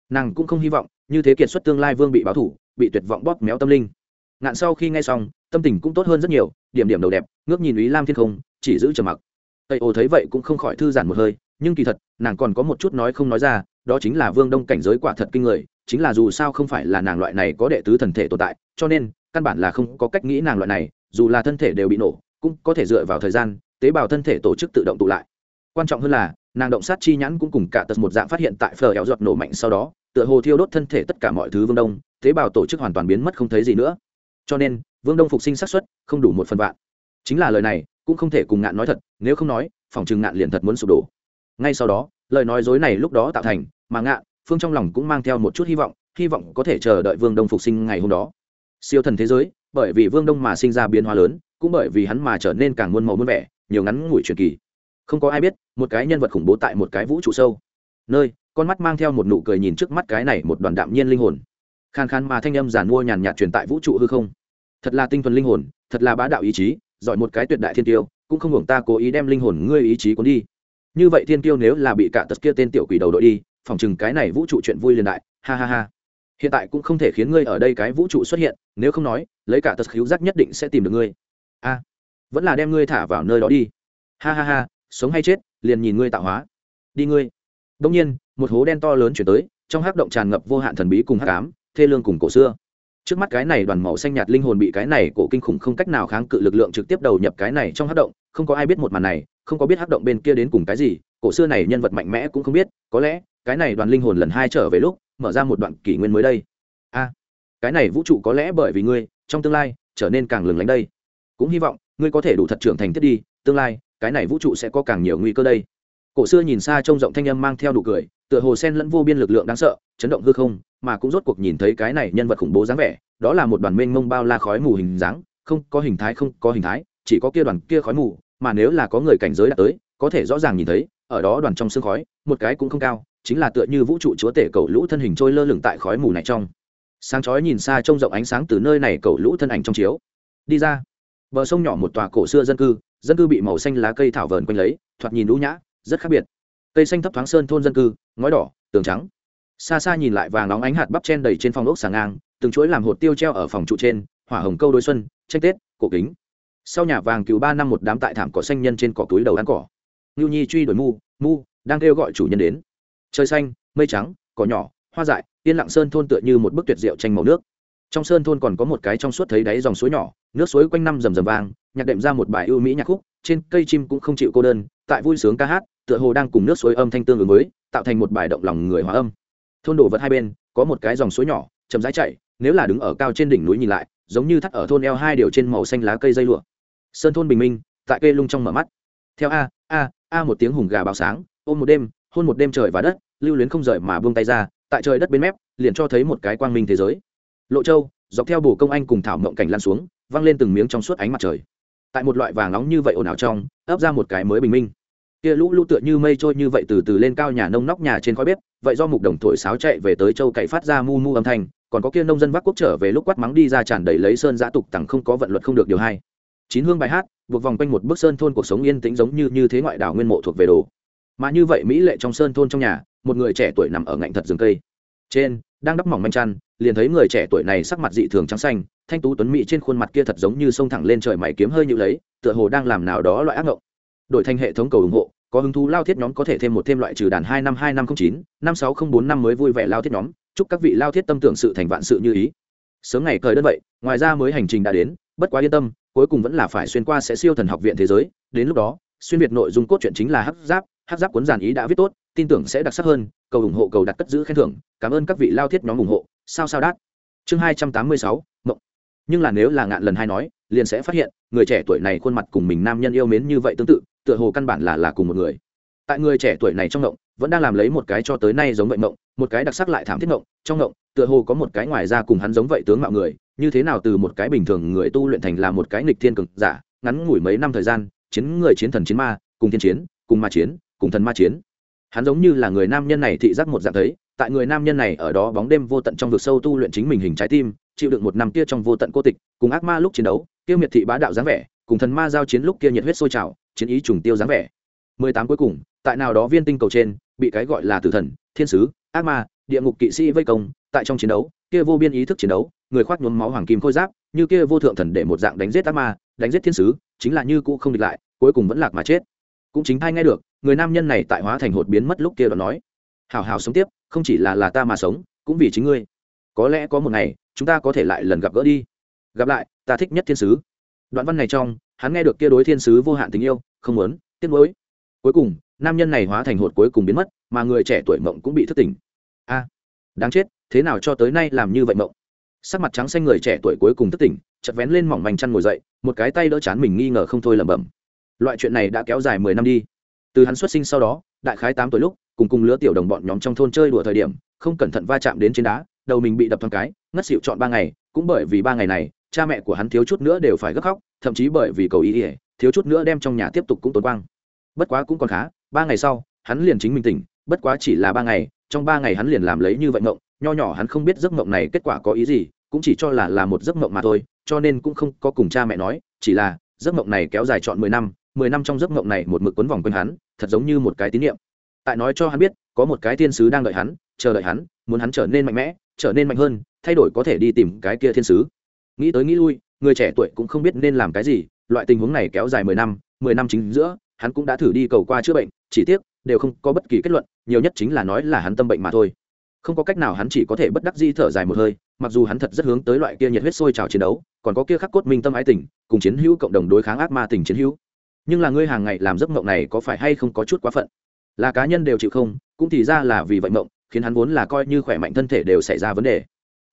nàng cũng không hy vọng như thế kiệt xuất tương lai vương bị báo thủ, bị tuyệt vọng bóp méo tâm linh ngạn sau khi nghe xong, tâm tình cũng tốt hơn rất nhiều, điểm điểm đầu đẹp, ngước nhìn ý lam thiên không, chỉ giữ trầm mặc. Tây ô thấy vậy cũng không khỏi thư giãn một hơi, nhưng kỳ thật, nàng còn có một chút nói không nói ra, đó chính là vương đông cảnh giới quả thật kinh người, chính là dù sao không phải là nàng loại này có đệ tứ thần thể tồn tại, cho nên, căn bản là không có cách nghĩ nàng loại này, dù là thân thể đều bị nổ, cũng có thể dựa vào thời gian, tế bào thân thể tổ chức tự động tụ lại. Quan trọng hơn là, nàng động sát chi nhãn cũng cùng cả tật một dạng phát hiện tại phở éo giọt nổ mạnh sau đó, tựa hồ thiêu đốt thân thể tất cả mọi thứ vương đông, tế bào tổ chức hoàn toàn biến mất không thấy gì nữa cho nên, vương đông phục sinh xác suất không đủ một phần vạn. Chính là lời này, cũng không thể cùng ngạn nói thật, nếu không nói, phòng chừng ngạn liền thật muốn sụp đổ. Ngay sau đó, lời nói dối này lúc đó tạo thành, mà ngạn, phương trong lòng cũng mang theo một chút hy vọng hy vọng có thể chờ đợi vương đông phục sinh ngày hôm đó. Siêu thần thế giới, bởi vì vương đông mà sinh ra biến hóa lớn, cũng bởi vì hắn mà trở nên càng muôn màu muôn vẻ, nhiều ngắn ngủi truyền kỳ. Không có ai biết, một cái nhân vật khủng bố tại một cái vũ trụ sâu. Nơi, con mắt mang theo một nụ cười nhìn trước mắt cái này một đoàn đạm nhiên linh hồn khan khan mà thanh âm giàn mua nhàn nhạt truyền tại vũ trụ hư không. Thật là tinh thuần linh hồn, thật là bá đạo ý chí, giỏi một cái tuyệt đại thiên tiêu, cũng không hưởng ta cố ý đem linh hồn ngươi ý chí cuốn đi. Như vậy thiên tiêu nếu là bị cả tật kia tên tiểu quỷ đầu đội đi, phòng chừng cái này vũ trụ chuyện vui liền đại, ha ha ha. Hiện tại cũng không thể khiến ngươi ở đây cái vũ trụ xuất hiện, nếu không nói, lấy cả tật khiếu giác nhất định sẽ tìm được ngươi. A, vẫn là đem ngươi thả vào nơi đó đi. Ha ha ha, sống hay chết, liền nhìn ngươi tạo hóa. Đi ngươi. Đông nhiên, một hố đen to lớn chuyển tới, trong hắc động tràn ngập vô hạn thần bí cùng hắc ám thê lương cùng cổ xưa. Trước mắt cái này đoàn màu xanh nhạt linh hồn bị cái này cổ kinh khủng không cách nào kháng cự lực lượng trực tiếp đầu nhập cái này trong hát động, không có ai biết một màn này, không có biết hát động bên kia đến cùng cái gì, cổ xưa này nhân vật mạnh mẽ cũng không biết, có lẽ, cái này đoàn linh hồn lần hai trở về lúc, mở ra một đoạn kỷ nguyên mới đây. A, cái này vũ trụ có lẽ bởi vì ngươi, trong tương lai, trở nên càng lừng lánh đây. Cũng hy vọng, ngươi có thể đủ thật trưởng thành thiết đi, tương lai, cái này vũ trụ sẽ có càng nhiều nguy cơ đây cổ xưa nhìn xa trông rộng thanh âm mang theo đủ cười, tựa hồ sen lẫn vô biên lực lượng đáng sợ, chấn động hư không, mà cũng rốt cuộc nhìn thấy cái này nhân vật khủng bố dáng vẻ, đó là một đoàn mênh mông bao la khói mù hình dáng, không có hình thái, không có hình thái, chỉ có kia đoàn kia khói mù, mà nếu là có người cảnh giới đã tới, có thể rõ ràng nhìn thấy, ở đó đoàn trong sương khói, một cái cũng không cao, chính là tựa như vũ trụ chúa tể cầu lũ thân hình trôi lơ lửng tại khói mù này trong. Sáng chói nhìn xa trông rộng ánh sáng từ nơi này cầu lũ thân ảnh trong chiếu. Đi ra. Bờ sông nhỏ một tòa cổ xưa dân cư dân cư bị màu xanh lá cây thảo vờn quanh lấy, thoạt nhìn lũ nhã rất khác biệt. Cây xanh thấp thoáng sơn thôn dân cư, ngói đỏ, tường trắng. Xa xa nhìn lại vàng nóng ánh hạt bắp chen đầy trên phòng ốc sàng ngang, từng chuỗi làm hột tiêu treo ở phòng trụ trên, hỏa hồng câu đôi xuân, tranh tết, cổ kính. Sau nhà vàng cứu ba năm một đám tại thảm cỏ xanh nhân trên cỏ túi đầu ăn cỏ. Ngưu nhi truy đuổi mu mu, đang kêu gọi chủ nhân đến. Trời xanh, mây trắng, cỏ nhỏ, hoa dại, yên lặng sơn thôn tựa như một bức tuyệt diệu tranh màu nước. Trong sơn thôn còn có một cái trong suốt thấy đáy dòng suối nhỏ, nước suối quanh năm rầm rầm vàng nhạc đệm ra một bài ưu mỹ nhạc khúc, trên cây chim cũng không chịu cô đơn, tại vui sướng ca hát tựa hồ đang cùng nước suối âm thanh tương ứng mới tạo thành một bài động lòng người hòa âm. Thôn đồ vật hai bên, có một cái dòng suối nhỏ, chậm rãi chạy, nếu là đứng ở cao trên đỉnh núi nhìn lại, giống như thắt ở thôn eo hai điều trên màu xanh lá cây dây lụa. Sơn thôn bình minh, tại cây lung trong mở mắt. Theo a a a một tiếng hùng gà báo sáng, ôm một đêm, hôn một đêm trời và đất, lưu luyến không rời mà buông tay ra, tại trời đất bên mép, liền cho thấy một cái quang minh thế giới. Lộ châu, dọc theo bồ công anh cùng thảo mộng cảnh lan xuống văng lên từng miếng trong suốt ánh mặt trời. Tại một loại vàng nóng như vậy ồn ào trong, ấp ra một cái mới bình minh kia lũ lũ tựa như mây trôi như vậy từ từ lên cao nhà nông nóc nhà trên khói bếp, vậy do mục đồng thổi sáo chạy về tới châu cậy phát ra mu mu âm thanh, còn có kia nông dân vác quốc trở về lúc quát mắng đi ra tràn đầy lấy sơn giã tục tặng không có vận luật không được điều hai. Chín hương bài hát, buộc vòng quanh một bức sơn thôn cuộc sống yên tĩnh giống như như thế ngoại đảo nguyên mộ thuộc về đồ. Mà như vậy mỹ lệ trong sơn thôn trong nhà, một người trẻ tuổi nằm ở ngạnh thật rừng cây. Trên, đang đắp mỏng manh chăn, liền thấy người trẻ tuổi này sắc mặt dị thường trắng xanh, thanh tú tuấn mỹ trên khuôn mặt kia thật giống như sông thẳng lên trời mày kiếm hơi như lấy, tựa hồ đang làm nào đó loại ác ngộng đổi thành hệ thống cầu ủng hộ, có hứng thú lao thiết nhóm có thể thêm một thêm loại trừ đàn hai năm hai năm không chín, năm sáu không bốn năm mới vui vẻ lao thiết nhóm. Chúc các vị lao thiết tâm tưởng sự thành vạn sự như ý. Sớm ngày cời đơn vậy, ngoài ra mới hành trình đã đến, bất quá yên tâm, cuối cùng vẫn là phải xuyên qua sẽ siêu thần học viện thế giới. Đến lúc đó, xuyên việt nội dung cốt truyện chính là hắc giáp hắc giáp cuốn giàn ý đã viết tốt, tin tưởng sẽ đặc sắc hơn, cầu ủng hộ cầu đặt cất giữ khen thưởng. Cảm ơn các vị lao thiết nhóm ủng hộ. Sao sao đát. Chương hai trăm tám mươi sáu, mộng nhưng là nếu là ngạn lần hai nói, liền sẽ phát hiện, người trẻ tuổi này khuôn mặt cùng mình nam nhân yêu mến như vậy tương tự, tựa hồ căn bản là là cùng một người. Tại người trẻ tuổi này trong ngộng, vẫn đang làm lấy một cái cho tới nay giống vậy ngộng, một cái đặc sắc lại thảm thiết ngộng, trong ngộng, tựa hồ có một cái ngoài ra cùng hắn giống vậy tướng mạo người, như thế nào từ một cái bình thường người tu luyện thành là một cái nghịch thiên cực giả, ngắn ngủi mấy năm thời gian, chiến người chiến thần chiến ma, cùng thiên chiến, cùng ma chiến, cùng thần ma chiến. Hắn giống như là người nam nhân này thị giác một dạng thấy tại người nam nhân này ở đó bóng đêm vô tận trong vực sâu tu luyện chính mình hình trái tim, chịu đựng một năm kia trong vô tận cô tịch, cùng ác ma lúc chiến đấu, tiêu miệt thị bá đạo dáng vẻ, cùng thần ma giao chiến lúc kia nhiệt huyết sôi trào, chiến ý trùng tiêu dáng vẻ. Mười tám cuối cùng, tại nào đó viên tinh cầu trên, bị cái gọi là tử thần, thiên sứ, ác ma, địa ngục kỵ sĩ vây công, tại trong chiến đấu, kia vô biên ý thức chiến đấu, người khoác nhuốm máu hoàng kim khôi giáp, như kia vô thượng thần để một dạng đánh giết ác ma, đánh giết thiên sứ, chính là như cũ không địch lại, cuối cùng vẫn lạc mà chết. Cũng chính thay nghe được, người nam nhân này tại hóa thành hột biến mất lúc kia đoạn nói hào hào sống tiếp, không chỉ là là ta mà sống, cũng vì chính ngươi. Có lẽ có một ngày, chúng ta có thể lại lần gặp gỡ đi. Gặp lại, ta thích nhất thiên sứ. Đoạn văn này trong, hắn nghe được kia đối thiên sứ vô hạn tình yêu, không muốn, tiếc nuối. Cuối cùng, nam nhân này hóa thành hột cuối cùng biến mất, mà người trẻ tuổi mộng cũng bị thất tỉnh. A, đáng chết, thế nào cho tới nay làm như vậy mộng? Sắc mặt trắng xanh người trẻ tuổi cuối cùng thất tỉnh chật vén lên mỏng manh chăn ngồi dậy, một cái tay đỡ chán mình nghi ngờ không thôi lẩm bẩm. Loại chuyện này đã kéo dài mười năm đi. Từ hắn xuất sinh sau đó, đại khái tám tuổi lúc cùng cùng lứa tiểu đồng bọn nhóm trong thôn chơi đùa thời điểm, không cẩn thận va chạm đến trên đá, đầu mình bị đập thoáng cái, ngất xịu chọn ba ngày, cũng bởi vì ba ngày này, cha mẹ của hắn thiếu chút nữa đều phải gấp khóc, thậm chí bởi vì cầu ý ỉa thiếu chút nữa đem trong nhà tiếp tục cũng tốn quang. Bất quá cũng còn khá, ba ngày sau, hắn liền chính mình tỉnh, bất quá chỉ là ba ngày, trong ba ngày hắn liền làm lấy như vậy ngộng nho nhỏ hắn không biết giấc ngộng này kết quả có ý gì, cũng chỉ cho là là một giấc ngộng mà thôi, cho nên cũng không có cùng cha mẹ nói, chỉ là giấc ngộng này kéo dài trọn mười năm mười năm trong giấc ngộng này một mực quấn vòng quanh hắn, thật giống như một cái tín niệm tại nói cho hắn biết, có một cái thiên sứ đang đợi hắn, chờ đợi hắn, muốn hắn trở nên mạnh mẽ, trở nên mạnh hơn, thay đổi có thể đi tìm cái kia thiên sứ. Nghĩ tới nghĩ lui, người trẻ tuổi cũng không biết nên làm cái gì, loại tình huống này kéo dài mười năm mười năm chính giữa, hắn cũng đã thử đi cầu qua chữa bệnh, chỉ tiếc, đều không có bất kỳ kết luận, nhiều nhất chính là nói là hắn tâm bệnh mà thôi. Không có cách nào hắn chỉ có thể bất đắc di thở dài một hơi, mặc dù hắn thật rất hướng tới loại kia nhiệt huyết sôi trào chiến đấu, còn có kia khắc cốt minh tâm ái tình, cùng chiến hữu cộng đồng đối kháng ác ma tình chiến hữu. Nhưng là ngươi hàng ngày làm giấc mộng này có phải hay không có chút quá phận? Là cá nhân đều chịu không, cũng thì ra là vì vậy mộng, khiến hắn vốn là coi như khỏe mạnh thân thể đều xảy ra vấn đề.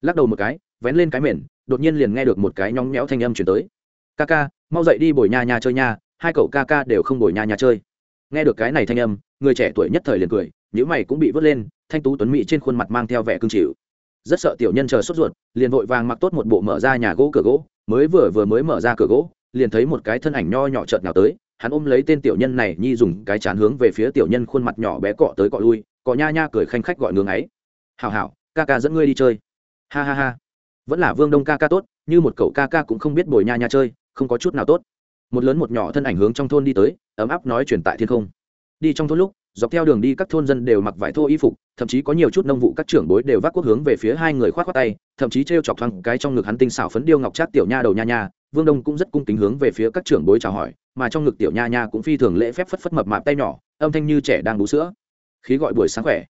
Lắc đầu một cái, vén lên cái mền, đột nhiên liền nghe được một cái nhóng méo thanh âm chuyển tới. Ca ca, mau dậy đi bồi nha nha chơi nha, hai cậu ca ca đều không bồi nha nha chơi. Nghe được cái này thanh âm, người trẻ tuổi nhất thời liền cười nhữ mày cũng bị vớt lên, thanh tú tuấn mỹ trên khuôn mặt mang theo vẻ cương chịu. Rất sợ tiểu nhân chờ sốt ruột, liền vội vàng mặc tốt một bộ mở ra nhà gỗ cửa gỗ, mới vừa vừa mới mở ra cửa gỗ, liền thấy một cái thân ảnh nho nhỏ chợt nào tới hắn ôm lấy tên tiểu nhân này, nhi dùng cái chán hướng về phía tiểu nhân khuôn mặt nhỏ bé cọ tới cọ lui, cọ nha nha cười khanh khách gọi ngưng ấy. Hảo hảo, ca ca dẫn ngươi đi chơi. Ha ha ha, vẫn là vương đông ca ca tốt, như một cậu ca ca cũng không biết bồi nha nha chơi, không có chút nào tốt. Một lớn một nhỏ thân ảnh hướng trong thôn đi tới, ấm áp nói truyền tại thiên không. Đi trong thôn lúc, dọc theo đường đi các thôn dân đều mặc vải thô y phục, thậm chí có nhiều chút nông vụ các trưởng bối đều vác quốc hướng về phía hai người khoát khoát tay, thậm chí t r e o chọc thoáng cái trong ngực hắn tinh xảo phấn điêu ngọc chát tiểu nha đầu nha nha vương đông cũng rất cung kính hướng về phía các trưởng bối chào hỏi, mà trong ngực tiểu nha nha cũng phi thường lễ phép phất phất mập mạp tay nhỏ, âm thanh như trẻ đang bú sữa. Khí gọi buổi sáng khỏe.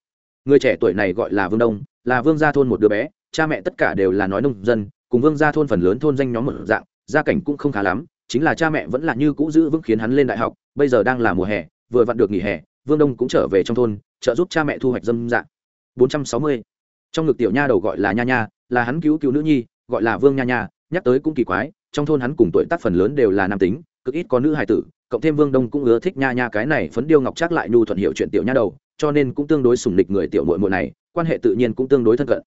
Người trẻ tuổi này gọi là vương đông, là vương gia thôn một đứa bé, cha mẹ tất cả đều là nói nông dân, cùng vương gia thôn phần lớn thôn danh nhóm một dạng, gia cảnh cũng không khá lắm, chính là cha mẹ vẫn là như cũ giữ vững khiến hắn lên đại học, bây giờ đang là mùa hè, vừa vặn được nghỉ hè, vương đông cũng trở về trong thôn, trợ giúp cha mẹ thu hoạch dâm dạng. Bốn trăm sáu mươi. Trong ngực tiểu nha đầu gọi là nha nha, là hắn cứu cứu nữ nhi, gọi là vương nha nha, nhắc tới cũng kỳ quái trong thôn hắn cùng tuổi tác phần lớn đều là nam tính, cực ít có nữ hài tử, cộng thêm vương đông cũng ưa thích nha nha cái này phấn điêu ngọc chắc lại nhu thuận hiệu chuyện tiểu nha đầu, cho nên cũng tương đối sủng lịch người tiểu muội muội này, quan hệ tự nhiên cũng tương đối thân cận.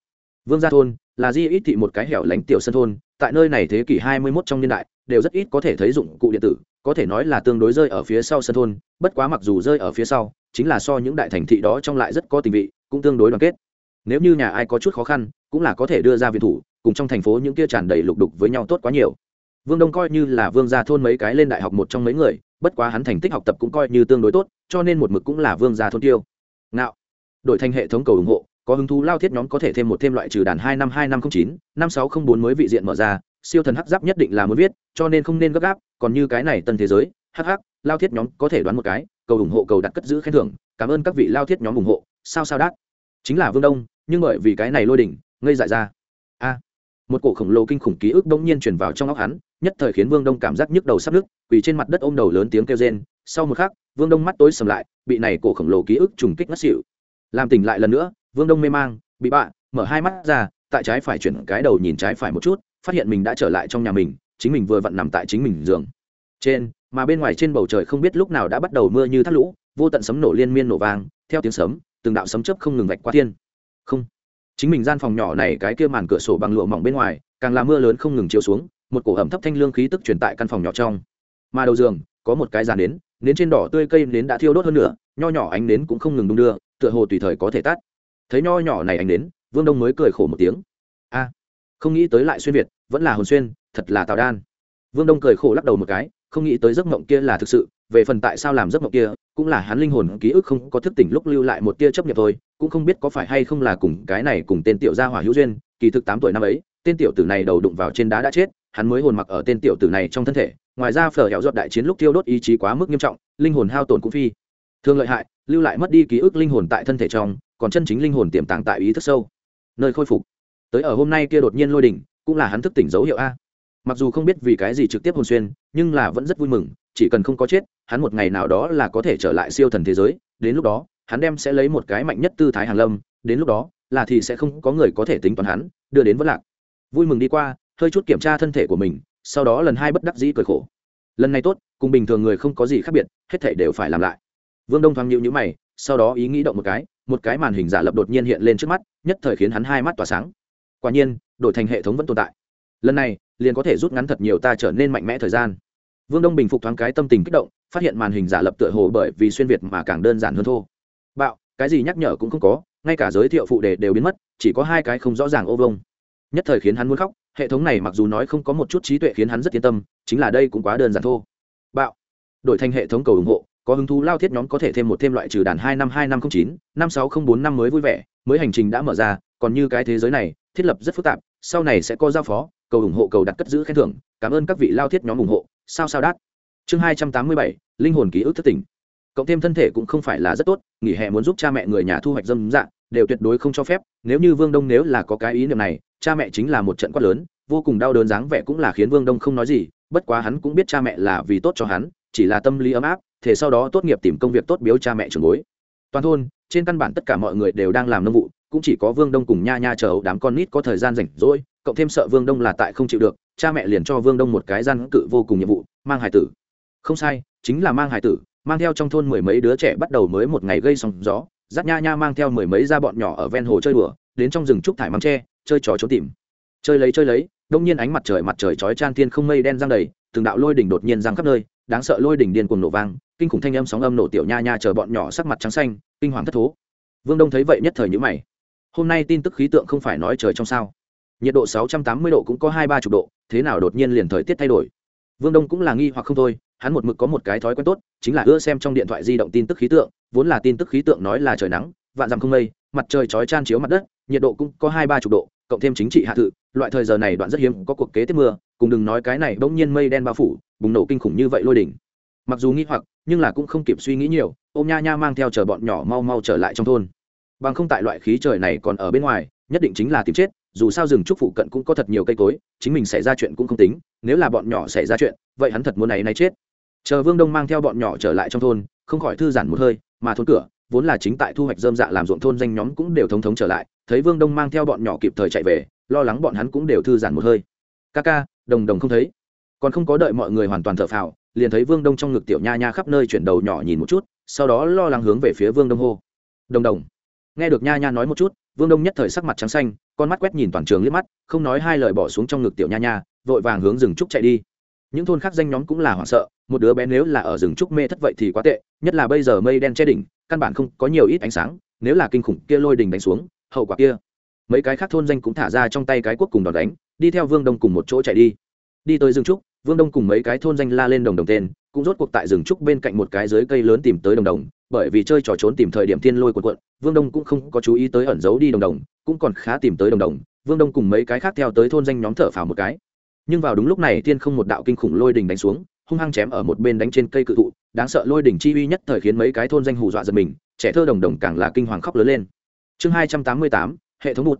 Vương gia thôn là di ít thị một cái hẻo lánh tiểu sân thôn, tại nơi này thế kỷ hai mươi 21 trong niên đại, đều rất ít có thể thấy dụng cụ điện tử, có thể nói là tương đối rơi ở phía sau sân thôn, bất quá mặc dù rơi ở phía sau, chính là so những đại thành thị đó trong lại rất có tình vị, cũng tương đối đoàn kết. Nếu như nhà ai có chút khó khăn, cũng là có thể đưa ra viện thủ, cùng trong thành phố những kia tràn đầy lục đục với nhau tốt quá nhiều vương đông coi như là vương gia thôn mấy cái lên đại học một trong mấy người bất quá hắn thành tích học tập cũng coi như tương đối tốt cho nên một mực cũng là vương gia thôn tiêu. Ngạo. Đổi thành hệ thống cầu ủng hộ có hứng thú lao thiết nhóm có thể thêm một thêm loại trừ đàn hai năm hai năm không chín năm sáu không bốn mới vị diện mở ra siêu thần hắc giáp nhất định là muốn viết cho nên không nên gấp gáp còn như cái này tân thế giới hắc hắc lao thiết nhóm có thể đoán một cái cầu ủng hộ cầu đặt cất giữ khen thưởng cảm ơn các vị lao thiết nhóm ủng hộ sao sao đắc, chính là vương đông nhưng bởi vì cái này lôi đỉnh ngây dại ra. A. Một cổ khổng lồ kinh khủng ký ức bỗng nhiên truyền vào trong óc hắn nhất thời khiến vương đông cảm giác nhức đầu sắp nứt, quỳ trên mặt đất ôm đầu lớn tiếng kêu rên. Sau một khắc, vương đông mắt tối sầm lại, bị này cổ khổng lồ ký ức trùng kích ngất xỉu. Làm tỉnh lại lần nữa, vương đông mê mang, bị bạ, mở hai mắt ra, tại trái phải chuyển cái đầu nhìn trái phải một chút, phát hiện mình đã trở lại trong nhà mình, chính mình vừa vặn nằm tại chính mình giường. Trên, mà bên ngoài trên bầu trời không biết lúc nào đã bắt đầu mưa như thác lũ, vô tận sấm nổ liên miên nổ vang, theo tiếng sấm, từng đạo sấm chớp không ngừng vạch qua thiên. Không, chính mình gian phòng nhỏ này cái kia màn cửa sổ bằng lụa mỏng bên ngoài, càng là mưa lớn không ngừng chiếu xuống một cổ ẩm thấp thanh lương khí tức truyền tại căn phòng nhỏ trong. Mà đầu giường, có một cái giàn nến nến trên đỏ tươi cây nến đã thiêu đốt hơn nữa nho nhỏ ánh nến cũng không ngừng đung đưa, tựa hồ tùy thời có thể tắt. Thấy nho nhỏ này ánh nến, vương đông mới cười khổ một tiếng. A, không nghĩ tới lại xuyên việt, vẫn là hồn xuyên, thật là tào đan. Vương đông cười khổ lắc đầu một cái, không nghĩ tới giấc mộng kia là thực sự, về phần tại sao làm giấc mộng kia, cũng là hắn linh hồn ký ức không có thức tỉnh lúc lưu lại một tia chấp nhận thôi, cũng không biết có phải hay không là cùng cái này cùng tên tiểu gia hỏa hữu duyên, kỳ thực tám tuổi năm ấy tên tiểu tử này đầu đụng vào trên đá đã chết, hắn mới hồn mặc ở tên tiểu tử này trong thân thể, ngoài ra phở hẹo giọt đại chiến lúc tiêu đốt ý chí quá mức nghiêm trọng, linh hồn hao tổn cũng phi thường lợi hại, lưu lại mất đi ký ức linh hồn tại thân thể trong, còn chân chính linh hồn tiềm tàng tại ý thức sâu. Nơi khôi phục. Tới ở hôm nay kia đột nhiên lôi đỉnh, cũng là hắn thức tỉnh dấu hiệu a. Mặc dù không biết vì cái gì trực tiếp hồn xuyên, nhưng là vẫn rất vui mừng, chỉ cần không có chết, hắn một ngày nào đó là có thể trở lại siêu thần thế giới, đến lúc đó, hắn đem sẽ lấy một cái mạnh nhất tư thái hàng lâm, đến lúc đó, là thì sẽ không có người có thể tính toán hắn, đưa đến vất lạc vui mừng đi qua, hơi chút kiểm tra thân thể của mình, sau đó lần hai bất đắc dĩ cười khổ. Lần này tốt, cùng bình thường người không có gì khác biệt, hết thể đều phải làm lại. Vương đông thoáng nhịu nhữ mày, sau đó ý nghĩ động một cái một cái màn hình giả lập đột nhiên hiện lên trước mắt, nhất thời khiến hắn hai mắt tỏa sáng. Quả nhiên, đổi thành hệ thống vẫn tồn tại. Lần này, liền có thể rút ngắn thật nhiều ta trở nên mạnh mẽ thời gian. Vương đông bình phục thoáng cái tâm tình kích động, phát hiện màn hình giả lập tựa hồ bởi vì xuyên việt mà càng đơn giản hơn thô. Bạo, cái gì nhắc nhở cũng không có, ngay cả giới thiệu phụ đề đều biến mất, chỉ có hai cái không rõ ràng ô vông nhất thời khiến hắn muốn khóc, hệ thống này mặc dù nói không có một chút trí tuệ khiến hắn rất yên tâm, chính là đây cũng quá đơn giản thô bạo. Đổi thành hệ thống cầu ủng hộ, có hứng thú lao thiết nhóm có thể thêm một thêm loại trừ đàn hai năm hai năm không chín, năm sáu không bốn năm mới vui vẻ, mới hành trình đã mở ra, còn như cái thế giới này, thiết lập rất phức tạp, sau này sẽ có giao phó, cầu ủng hộ, cầu đặt cất giữ khen thưởng, cảm ơn các vị lao thiết nhóm ủng hộ, sao sao đắt chương hai trăm tám mươi bảy, linh hồn ký ức thất tỉnh cộng thêm thân thể cũng không phải là rất tốt, nghỉ hè muốn giúp cha mẹ người nhà thu hoạch dâm dạng đều tuyệt đối không cho phép, nếu như vương đông nếu là có cái ý niệm này, cha mẹ chính là một trận quát lớn, vô cùng đau đớn dáng vẻ cũng là khiến vương đông không nói gì, bất quá hắn cũng biết cha mẹ là vì tốt cho hắn, chỉ là tâm lý ấm áp thể sau đó tốt nghiệp tìm công việc tốt biếu cha mẹ trường bối. Toàn thôn, trên căn bản tất cả mọi người đều đang làm nông vụ, cũng chỉ có vương đông cùng nha nha chờ đám con nít có thời gian rảnh rỗi, cộng thêm sợ vương đông là tại không chịu được, cha mẹ liền cho vương đông một cái gian cự vô cùng nhiệm vụ, mang hải tử. Không sai, chính là mang hải tử, mang theo trong thôn mười mấy đứa trẻ bắt đầu mới một ngày gây sóng gió dắt nha nha mang theo mười mấy da bọn nhỏ ở ven hồ chơi đùa, đến trong rừng trúc thải măng tre, chơi trò trốn tìm. Chơi lấy chơi lấy, đông nhiên ánh mặt trời mặt trời chói chan thiên không mây đen giang đầy, từng đạo lôi đỉnh đột nhiên giang khắp nơi, đáng sợ lôi đỉnh điên cuồng nổ vang, kinh khủng thanh âm sóng âm nổ tiểu nha nha chờ bọn nhỏ sắc mặt trắng xanh, kinh hoàng thất thố. Vương đông thấy vậy nhất thời nhữ mày. Hôm nay tin tức khí tượng không phải nói trời trong sao. Nhiệt độ 680 độ cũng có hai ba chục độ, thế nào đột nhiên liền thời tiết thay đổi? Vương đông cũng là nghi hoặc không thôi hắn một mực có một cái thói quen tốt, chính là ưa xem trong điện thoại di động tin tức khí tượng, vốn là tin tức khí tượng nói là trời nắng, vạn dặm không mây, mặt trời chói chan chiếu mặt đất, nhiệt độ cũng có hai ba chục độ, cộng thêm chính trị hạ thự, loại thời giờ này đoạn rất hiếm có cuộc kế tiếp mưa, cùng đừng nói cái này bỗng nhiên mây đen bao phủ, bùng nổ kinh khủng như vậy lôi đỉnh. Mặc dù nghi hoặc, nhưng là cũng không kịp suy nghĩ nhiều, ôm nha nha mang theo chờ bọn nhỏ mau mau trở lại trong thôn. Bằng không tại loại khí trời này còn ở bên ngoài, nhất định chính là tìm chết dù sao rừng trúc phụ cận cũng có thật nhiều cây cối, chính mình xảy ra chuyện cũng không tính, nếu là bọn nhỏ xảy ra chuyện, vậy hắn thật muốn này nay chết. Chờ vương đông mang theo bọn nhỏ trở lại trong thôn, không khỏi thư giãn một hơi, mà thôn cửa, vốn là chính tại thu hoạch dơm dạ làm ruộng thôn danh nhóm cũng đều thống thống trở lại, thấy vương đông mang theo bọn nhỏ kịp thời chạy về, lo lắng bọn hắn cũng đều thư giãn một hơi. Ca ca, đồng đồng không thấy. Còn không có đợi mọi người hoàn toàn thở phào, liền thấy vương đông trong ngực tiểu nha nha khắp nơi chuyển đầu nhỏ nhìn một chút, sau đó lo lắng hướng về phía vương đông hô. Đồng đồng. Nghe được nha nha nói một chút, vương đông nhất thời sắc mặt trắng xanh con mắt quét nhìn toàn trường liếc mắt, không nói hai lời bỏ xuống trong ngực tiểu nha nha, vội vàng hướng rừng trúc chạy đi. Những thôn khác danh nhóm cũng là hoảng sợ, một đứa bé nếu là ở rừng trúc mê thất vậy thì quá tệ, nhất là bây giờ mây đen che đỉnh, căn bản không có nhiều ít ánh sáng, nếu là kinh khủng kia lôi đình đánh xuống, hậu quả kia. Mấy cái khác thôn danh cũng thả ra trong tay cái quốc cùng đòn đánh, đi theo vương đông cùng một chỗ chạy đi. Đi tới rừng trúc, vương đông cùng mấy cái thôn danh la lên đồng đồng tên, cũng rốt cuộc tại rừng trúc bên cạnh một cái dưới cây lớn tìm tới đồng đồng bởi vì chơi trò trốn tìm thời điểm thiên lôi cuộn cuộn, vương đông cũng không có chú ý tới ẩn giấu đi đồng đồng, cũng còn khá tìm tới đồng đồng, vương đông cùng mấy cái khác theo tới thôn danh nhóm thở phào một cái. Nhưng vào đúng lúc này, thiên không một đạo kinh khủng lôi đình đánh xuống, hung hăng chém ở một bên đánh trên cây cự thụ, đáng sợ lôi đỉnh chi uy nhất thời khiến mấy cái thôn danh hù dọa giật mình, trẻ thơ đồng đồng càng là kinh hoàng khóc lớn lên. Chương hai trăm tám mươi tám, hệ thống một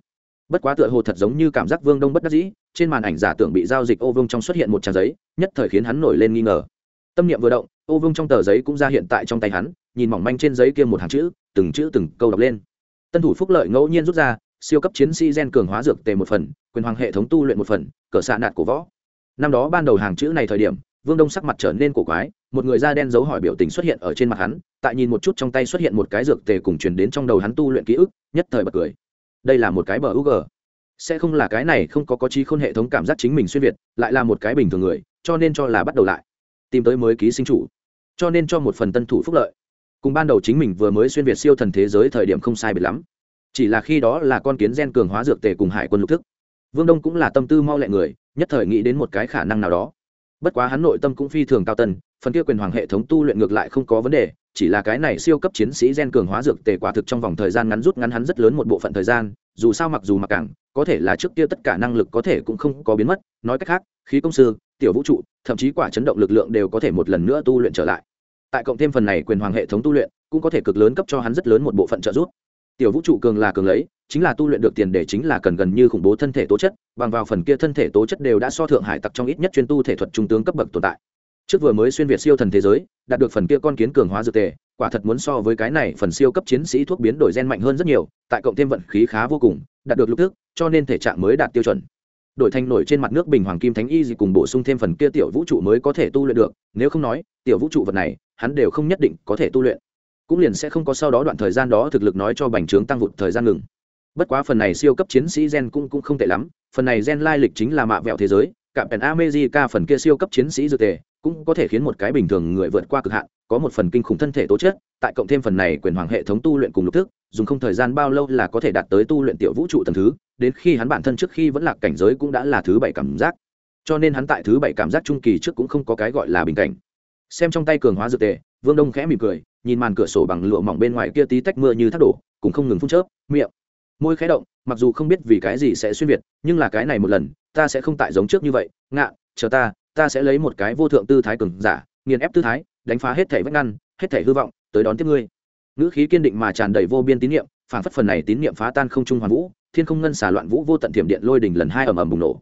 bất quá tựa hồ thật giống như cảm giác vương đông bất đắc dĩ, trên màn ảnh giả tưởng bị giao dịch ô vương trong xuất hiện một trang giấy, nhất thời khiến hắn nổi lên nghi ngờ tâm niệm vừa động, ô vương trong tờ giấy cũng ra hiện tại trong tay hắn, nhìn mỏng manh trên giấy kia một hàng chữ, từng chữ từng câu đọc lên. Tân thủ phúc lợi ngẫu nhiên rút ra, siêu cấp chiến sĩ gen cường hóa dược tề một phần, quyền hoàng hệ thống tu luyện một phần, cờ xạ nạt của võ. Năm đó ban đầu hàng chữ này thời điểm, vương đông sắc mặt trở nên cổ quái, một người da đen dấu hỏi biểu tình xuất hiện ở trên mặt hắn, tại nhìn một chút trong tay xuất hiện một cái dược tề cùng truyền đến trong đầu hắn tu luyện ký ức, nhất thời bật cười. Đây là một cái bờ ug sẽ không là cái này không có có trí khôn hệ thống cảm giác chính mình xuyên việt, lại là một cái bình thường người, cho nên cho là bắt đầu lại tìm tới mới ký sinh chủ. Cho nên cho một phần tân thủ phúc lợi. Cùng ban đầu chính mình vừa mới xuyên việt siêu thần thế giới thời điểm không sai biệt lắm. Chỉ là khi đó là con kiến gen cường hóa dược tề cùng hải quân lục thức. Vương đông cũng là tâm tư mau lẹ người, nhất thời nghĩ đến một cái khả năng nào đó. Bất quá hắn nội tâm cũng phi thường cao tân, phần kia quyền hoàng hệ thống tu luyện ngược lại không có vấn đề, chỉ là cái này siêu cấp chiến sĩ gen cường hóa dược tề quả thực trong vòng thời gian ngắn rút ngắn hắn rất lớn một bộ phận thời gian, dù sao mặc dù mặc càng, có thể là trước kia tất cả năng lực có thể cũng không có biến mất, nói cách khác, khí công sư tiểu vũ trụ, thậm chí quả chấn động lực lượng đều có thể một lần nữa tu luyện trở lại. Tại cộng thêm phần này quyền hoàng hệ thống tu luyện, cũng có thể cực lớn cấp cho hắn rất lớn một bộ phận trợ giúp. Tiểu vũ trụ cường là cường lấy, chính là tu luyện được tiền để chính là cần gần như khủng bố thân thể tố chất, bằng vào phần kia thân thể tố chất đều đã so thượng hải tặc trong ít nhất chuyên tu thể thuật trung tướng cấp bậc tồn tại. Trước vừa mới xuyên việt siêu thần thế giới, đạt được phần kia con kiến cường hóa dược tề, quả thật muốn so với cái này phần siêu cấp chiến sĩ thuốc biến đổi gen mạnh hơn rất nhiều, tại cộng thêm vận khí khá vô cùng, đạt được lục thức cho nên thể trạng mới đạt tiêu chuẩn đổi thành nổi trên mặt nước bình hoàng kim thánh y gì cùng bổ sung thêm phần kia tiểu vũ trụ mới có thể tu luyện được, nếu không nói, tiểu vũ trụ vật này, hắn đều không nhất định có thể tu luyện. Cũng liền sẽ không có sau đó đoạn thời gian đó thực lực nói cho bành trướng tăng vụt thời gian ngừng. Bất quá phần này siêu cấp chiến sĩ gen cũng cũng không tệ lắm, phần này gen lai lịch chính là mạ vẹo thế giới cạm pèn amejica phần kia siêu cấp chiến sĩ dược tề, cũng có thể khiến một cái bình thường người vượt qua cực hạn, có một phần kinh khủng thân thể tố chất, tại cộng thêm phần này quyền hoàng hệ thống tu luyện cùng lục thức, dùng không thời gian bao lâu là có thể đạt tới tu luyện tiểu vũ trụ tầng thứ, đến khi hắn bản thân trước khi vẫn là cảnh giới cũng đã là thứ bảy cảm giác. Cho nên hắn tại thứ bảy cảm giác trung kỳ trước cũng không có cái gọi là bình cảnh. Xem trong tay cường hóa dược tề, vương đông khẽ mỉm cười, nhìn màn cửa sổ bằng lụa mỏng bên ngoài kia tí tách mưa như thác đổ cũng không ngừng phun chớp, miệng. Môi khẽ động, mặc dù không biết vì cái gì sẽ xuyên việt, nhưng là cái này một lần ta sẽ không tại giống trước như vậy, ngạ, chờ ta ta sẽ lấy một cái vô thượng tư thái cường giả, nghiền ép tư thái, đánh phá hết thể vách ngăn, hết thể hư vọng, tới đón tiếp ngươi. Ngữ khí kiên định mà tràn đầy vô biên tín nhiệm phản phất phần này tín nhiệm phá tan không trung hoàn vũ, thiên không ngân xả loạn vũ vô tận thiểm điện lôi đỉnh lần hai ầm ầm bùng nổ.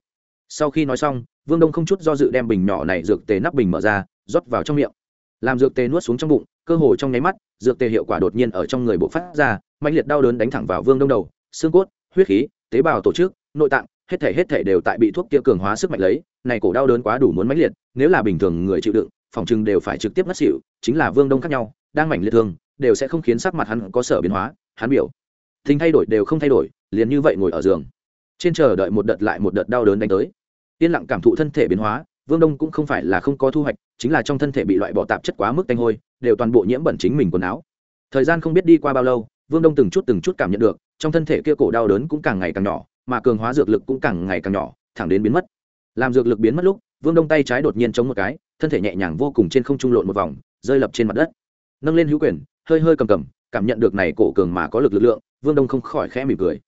Sau khi nói xong, vương đông không chút do dự đem bình nhỏ này dược tề nắp bình mở ra, rót vào trong miệng. Làm dược tề nuốt xuống trong bụng, cơ hồ trong nháy mắt, dược tề hiệu quả đột nhiên ở trong người bộ phát ra mạnh liệt đau đớn đánh thẳng vào vương đông đầu. Xương cốt, huyết khí, tế bào tổ chức, nội tạng hết thể hết thể đều tại bị thuốc kia cường hóa sức mạnh lấy, này cổ đau đớn quá đủ muốn mãnh liệt, nếu là bình thường người chịu đựng, phòng chừng đều phải trực tiếp ngất xỉu, chính là vương đông khác nhau, đang mảnh liệt thương, đều sẽ không khiến sắc mặt hắn có sở biến hóa, hắn biểu. Thình thay đổi đều không thay đổi, liền như vậy ngồi ở giường. Trên chờ đợi một đợt lại một đợt đau đớn đánh tới. Yên lặng cảm thụ thân thể biến hóa, vương đông cũng không phải là không có thu hoạch, chính là trong thân thể bị loại bỏ tạp chất quá mức tanh hôi, đều toàn bộ nhiễm bẩn chính mình quần áo. Thời gian không biết đi qua bao lâu, vương đông từng chút từng chút cảm nhận được, trong thân thể kia cổ đau đớn cũng càng ngày càng nhỏ mà cường hóa dược lực cũng càng ngày càng nhỏ, thẳng đến biến mất. Làm dược lực biến mất lúc, vương đông tay trái đột nhiên chống một cái, thân thể nhẹ nhàng vô cùng trên không trung lộn một vòng, rơi lập trên mặt đất. Nâng lên hữu quyền, hơi hơi cầm cầm, cảm nhận được này cổ cường mà có lực lực lượng, vương đông không khỏi khẽ mỉm cười.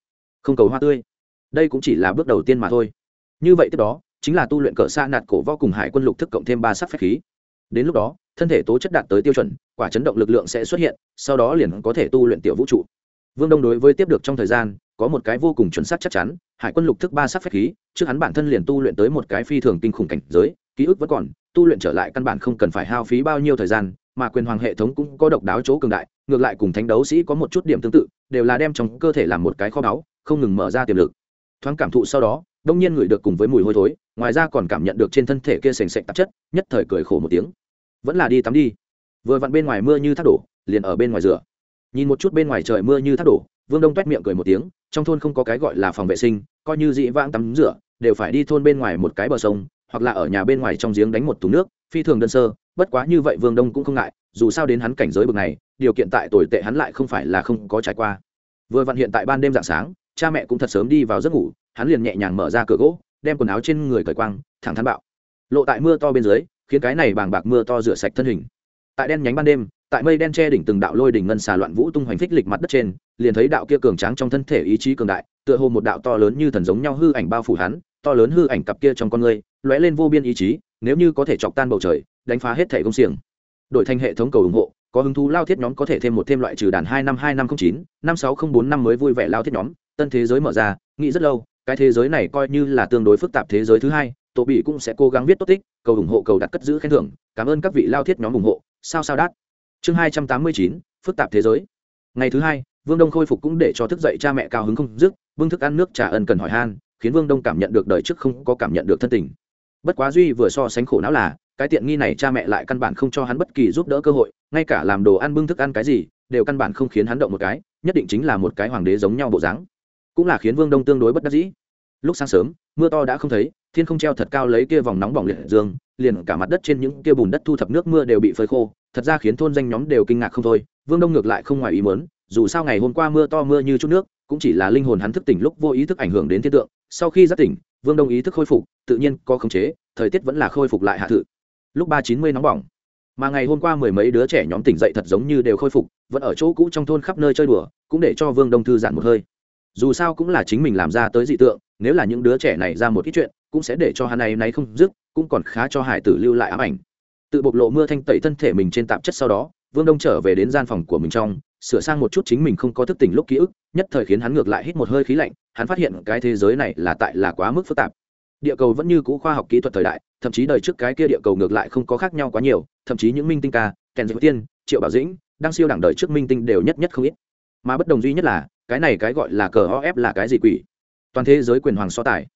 Không cầu hoa tươi. Đây cũng chỉ là bước đầu tiên mà thôi. Như vậy tiếp đó, chính là tu luyện cỡ xa nạt cổ võ cùng hải quân lục thức cộng thêm ba sắc phép khí. Đến lúc đó, thân thể tố chất đạt tới tiêu chuẩn, quả chấn động lực lượng sẽ xuất hiện, sau đó liền có thể tu luyện tiểu vũ trụ. Vương đông đối với tiếp được trong thời gian có một cái vô cùng chuẩn xác chắc chắn, hải quân lục thức ba sắc phép khí, trước hắn bản thân liền tu luyện tới một cái phi thường kinh khủng cảnh giới, ký ức vẫn còn, tu luyện trở lại căn bản không cần phải hao phí bao nhiêu thời gian, mà quyền hoàng hệ thống cũng có độc đáo chỗ cường đại, ngược lại cùng thánh đấu sĩ có một chút điểm tương tự, đều là đem trong cơ thể làm một cái kho báu, không ngừng mở ra tiềm lực. Thoáng cảm thụ sau đó, đông nhiên ngửi được cùng với mùi hôi thối, ngoài ra còn cảm nhận được trên thân thể kia sềnh sệch tạp chất, nhất thời cười khổ một tiếng. Vẫn là đi tắm đi. Vừa vặn bên ngoài mưa như thác đổ, liền ở bên ngoài rửa. Nhìn một chút bên ngoài trời mưa như thác đổ vương đông toét miệng cười một tiếng, trong thôn không có cái gọi là phòng vệ sinh, coi như dị vãng tắm rửa, đều phải đi thôn bên ngoài một cái bờ sông, hoặc là ở nhà bên ngoài trong giếng đánh một thùng nước, phi thường đơn sơ. Bất quá như vậy vương đông cũng không ngại, dù sao đến hắn cảnh giới bực này, điều kiện tại tồi tệ hắn lại không phải là không có trải qua. Vừa vặn hiện tại ban đêm dạng sáng, cha mẹ cũng thật sớm đi vào giấc ngủ, hắn liền nhẹ nhàng mở ra cửa gỗ, đem quần áo trên người cởi quang, thẳng thắn bạo. Lộ tại mưa to bên dưới, khiến cái này bàng bạc mưa to rửa sạch thân hình. Tại đen nhánh ban đêm tại mây đen che đỉnh từng đạo lôi đỉnh ngân xà loạn vũ tung hoành phích lịch mặt đất trên, liền thấy đạo kia cường tráng trong thân thể ý chí cường đại, tựa hồ một đạo to lớn như thần giống nhau hư ảnh bao phủ hắn, to lớn hư ảnh cặp kia trong con người lóe lên vô biên ý chí, nếu như có thể chọc tan bầu trời, đánh phá hết thể công xiềng. Đổi thành hệ thống cầu ủng hộ, có hứng thú lao thiết nhóm có thể thêm một thêm loại trừ đàn hai năm hai năm không chín, năm sáu không bốn năm mới vui vẻ lao thiết nhóm. Tân thế giới mở ra, nghĩ rất lâu, cái thế giới này coi như là tương đối phức tạp thế giới thứ hai tổ bị cũng sẽ cố gắng viết tốt tích, cầu ủng hộ cầu đặt cất giữ khen thưởng. Cảm ơn các vị lao thiết nhóm ủng hộ. Sao sao đắt chương hai trăm tám mươi chín, phức tạp thế giới. Ngày thứ hai, vương đông khôi phục cũng để cho thức dậy cha mẹ cao hứng không dứt vương thức ăn nước trả ân cần hỏi han, khiến vương đông cảm nhận được đời trước không có cảm nhận được thân tình. Bất quá duy vừa so sánh khổ não là, cái tiện nghi này cha mẹ lại căn bản không cho hắn bất kỳ giúp đỡ cơ hội, ngay cả làm đồ ăn bưng thức ăn cái gì, đều căn bản không khiến hắn động một cái, nhất định chính là một cái hoàng đế giống nhau bộ dáng. Cũng là khiến vương đông tương đối bất đắc dĩ. Lúc sáng sớm, mưa to đã không thấy, thiên không treo thật cao lấy kia vòng nóng bỏng liệt dương, liền cả mặt đất trên những kia bùn đất thu thập nước mưa đều bị phơi khô thật ra khiến thôn danh nhóm đều kinh ngạc không thôi, vương đông ngược lại không ngoài ý mớn dù sao ngày hôm qua mưa to mưa như chút nước, cũng chỉ là linh hồn hắn thức tỉnh lúc vô ý thức ảnh hưởng đến thiên tượng, sau khi giác tỉnh, vương đông ý thức khôi phục, tự nhiên có khống chế, thời tiết vẫn là khôi phục lại hạ thự. Lúc ba chín mươi nóng bỏng, mà ngày hôm qua mười mấy đứa trẻ nhóm tỉnh dậy thật giống như đều khôi phục, vẫn ở chỗ cũ trong thôn khắp nơi chơi đùa, cũng để cho vương đông thư giãn một hơi. Dù sao cũng là chính mình làm ra tới dị tượng, nếu là những đứa trẻ này ra một ít chuyện, cũng sẽ để cho hắn này nay không dứt, cũng còn khá cho hải tử lưu lại ám ảnh tự bộc lộ mưa thanh tẩy thân thể mình trên tạp chất sau đó, vương đông trở về đến gian phòng của mình trong, sửa sang một chút chính mình không có thức tỉnh lúc ký ức, nhất thời khiến hắn ngược lại hít một hơi khí lạnh, hắn phát hiện cái thế giới này là tại là quá mức phức tạp. Địa cầu vẫn như cũ khoa học kỹ thuật thời đại, thậm chí đời trước cái kia địa cầu ngược lại không có khác nhau quá nhiều, thậm chí những minh tinh ca kèn diệu tiên, triệu bảo dĩnh đang siêu đẳng đời trước minh tinh đều nhất nhất không ít. Mà bất đồng duy nhất là, cái này cái gọi là cờ o là cái gì quỷ? Toàn thế giới quyền hoàng so tài.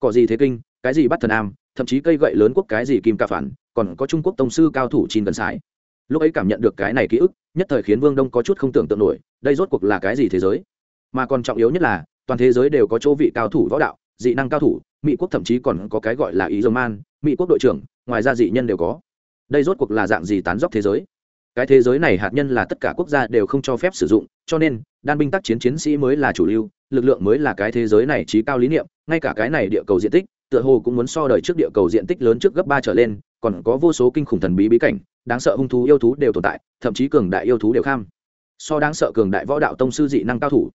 Có gì thế kinh, cái gì bắt thần am, thậm chí cây gậy lớn quốc cái gì kim ca phản còn có trung quốc tông sư cao thủ chín gần sải. Lúc ấy cảm nhận được cái này ký ức, nhất thời khiến vương đông có chút không tưởng tượng nổi, đây rốt cuộc là cái gì thế giới? Mà còn trọng yếu nhất là, toàn thế giới đều có chỗ vị cao thủ võ đạo, dị năng cao thủ, mỹ quốc thậm chí còn có cái gọi là ý dơ man, mỹ quốc đội trưởng, ngoài ra dị nhân đều có. Đây rốt cuộc là dạng gì tán dóc thế giới? Cái thế giới này hạt nhân là tất cả quốc gia đều không cho phép sử dụng, cho nên, đan binh tác chiến chiến sĩ mới là chủ lưu, lực lượng mới là cái thế giới này trí cao lý niệm, ngay cả cái này địa cầu diện tích, tựa hồ cũng muốn so đời trước địa cầu diện tích lớn trước gấp ba trở lên còn có vô số kinh khủng thần bí bí cảnh, đáng sợ hung thú yêu thú đều tồn tại, thậm chí cường đại yêu thú đều kham. So đáng sợ cường đại võ đạo tông sư dị năng cao thủ,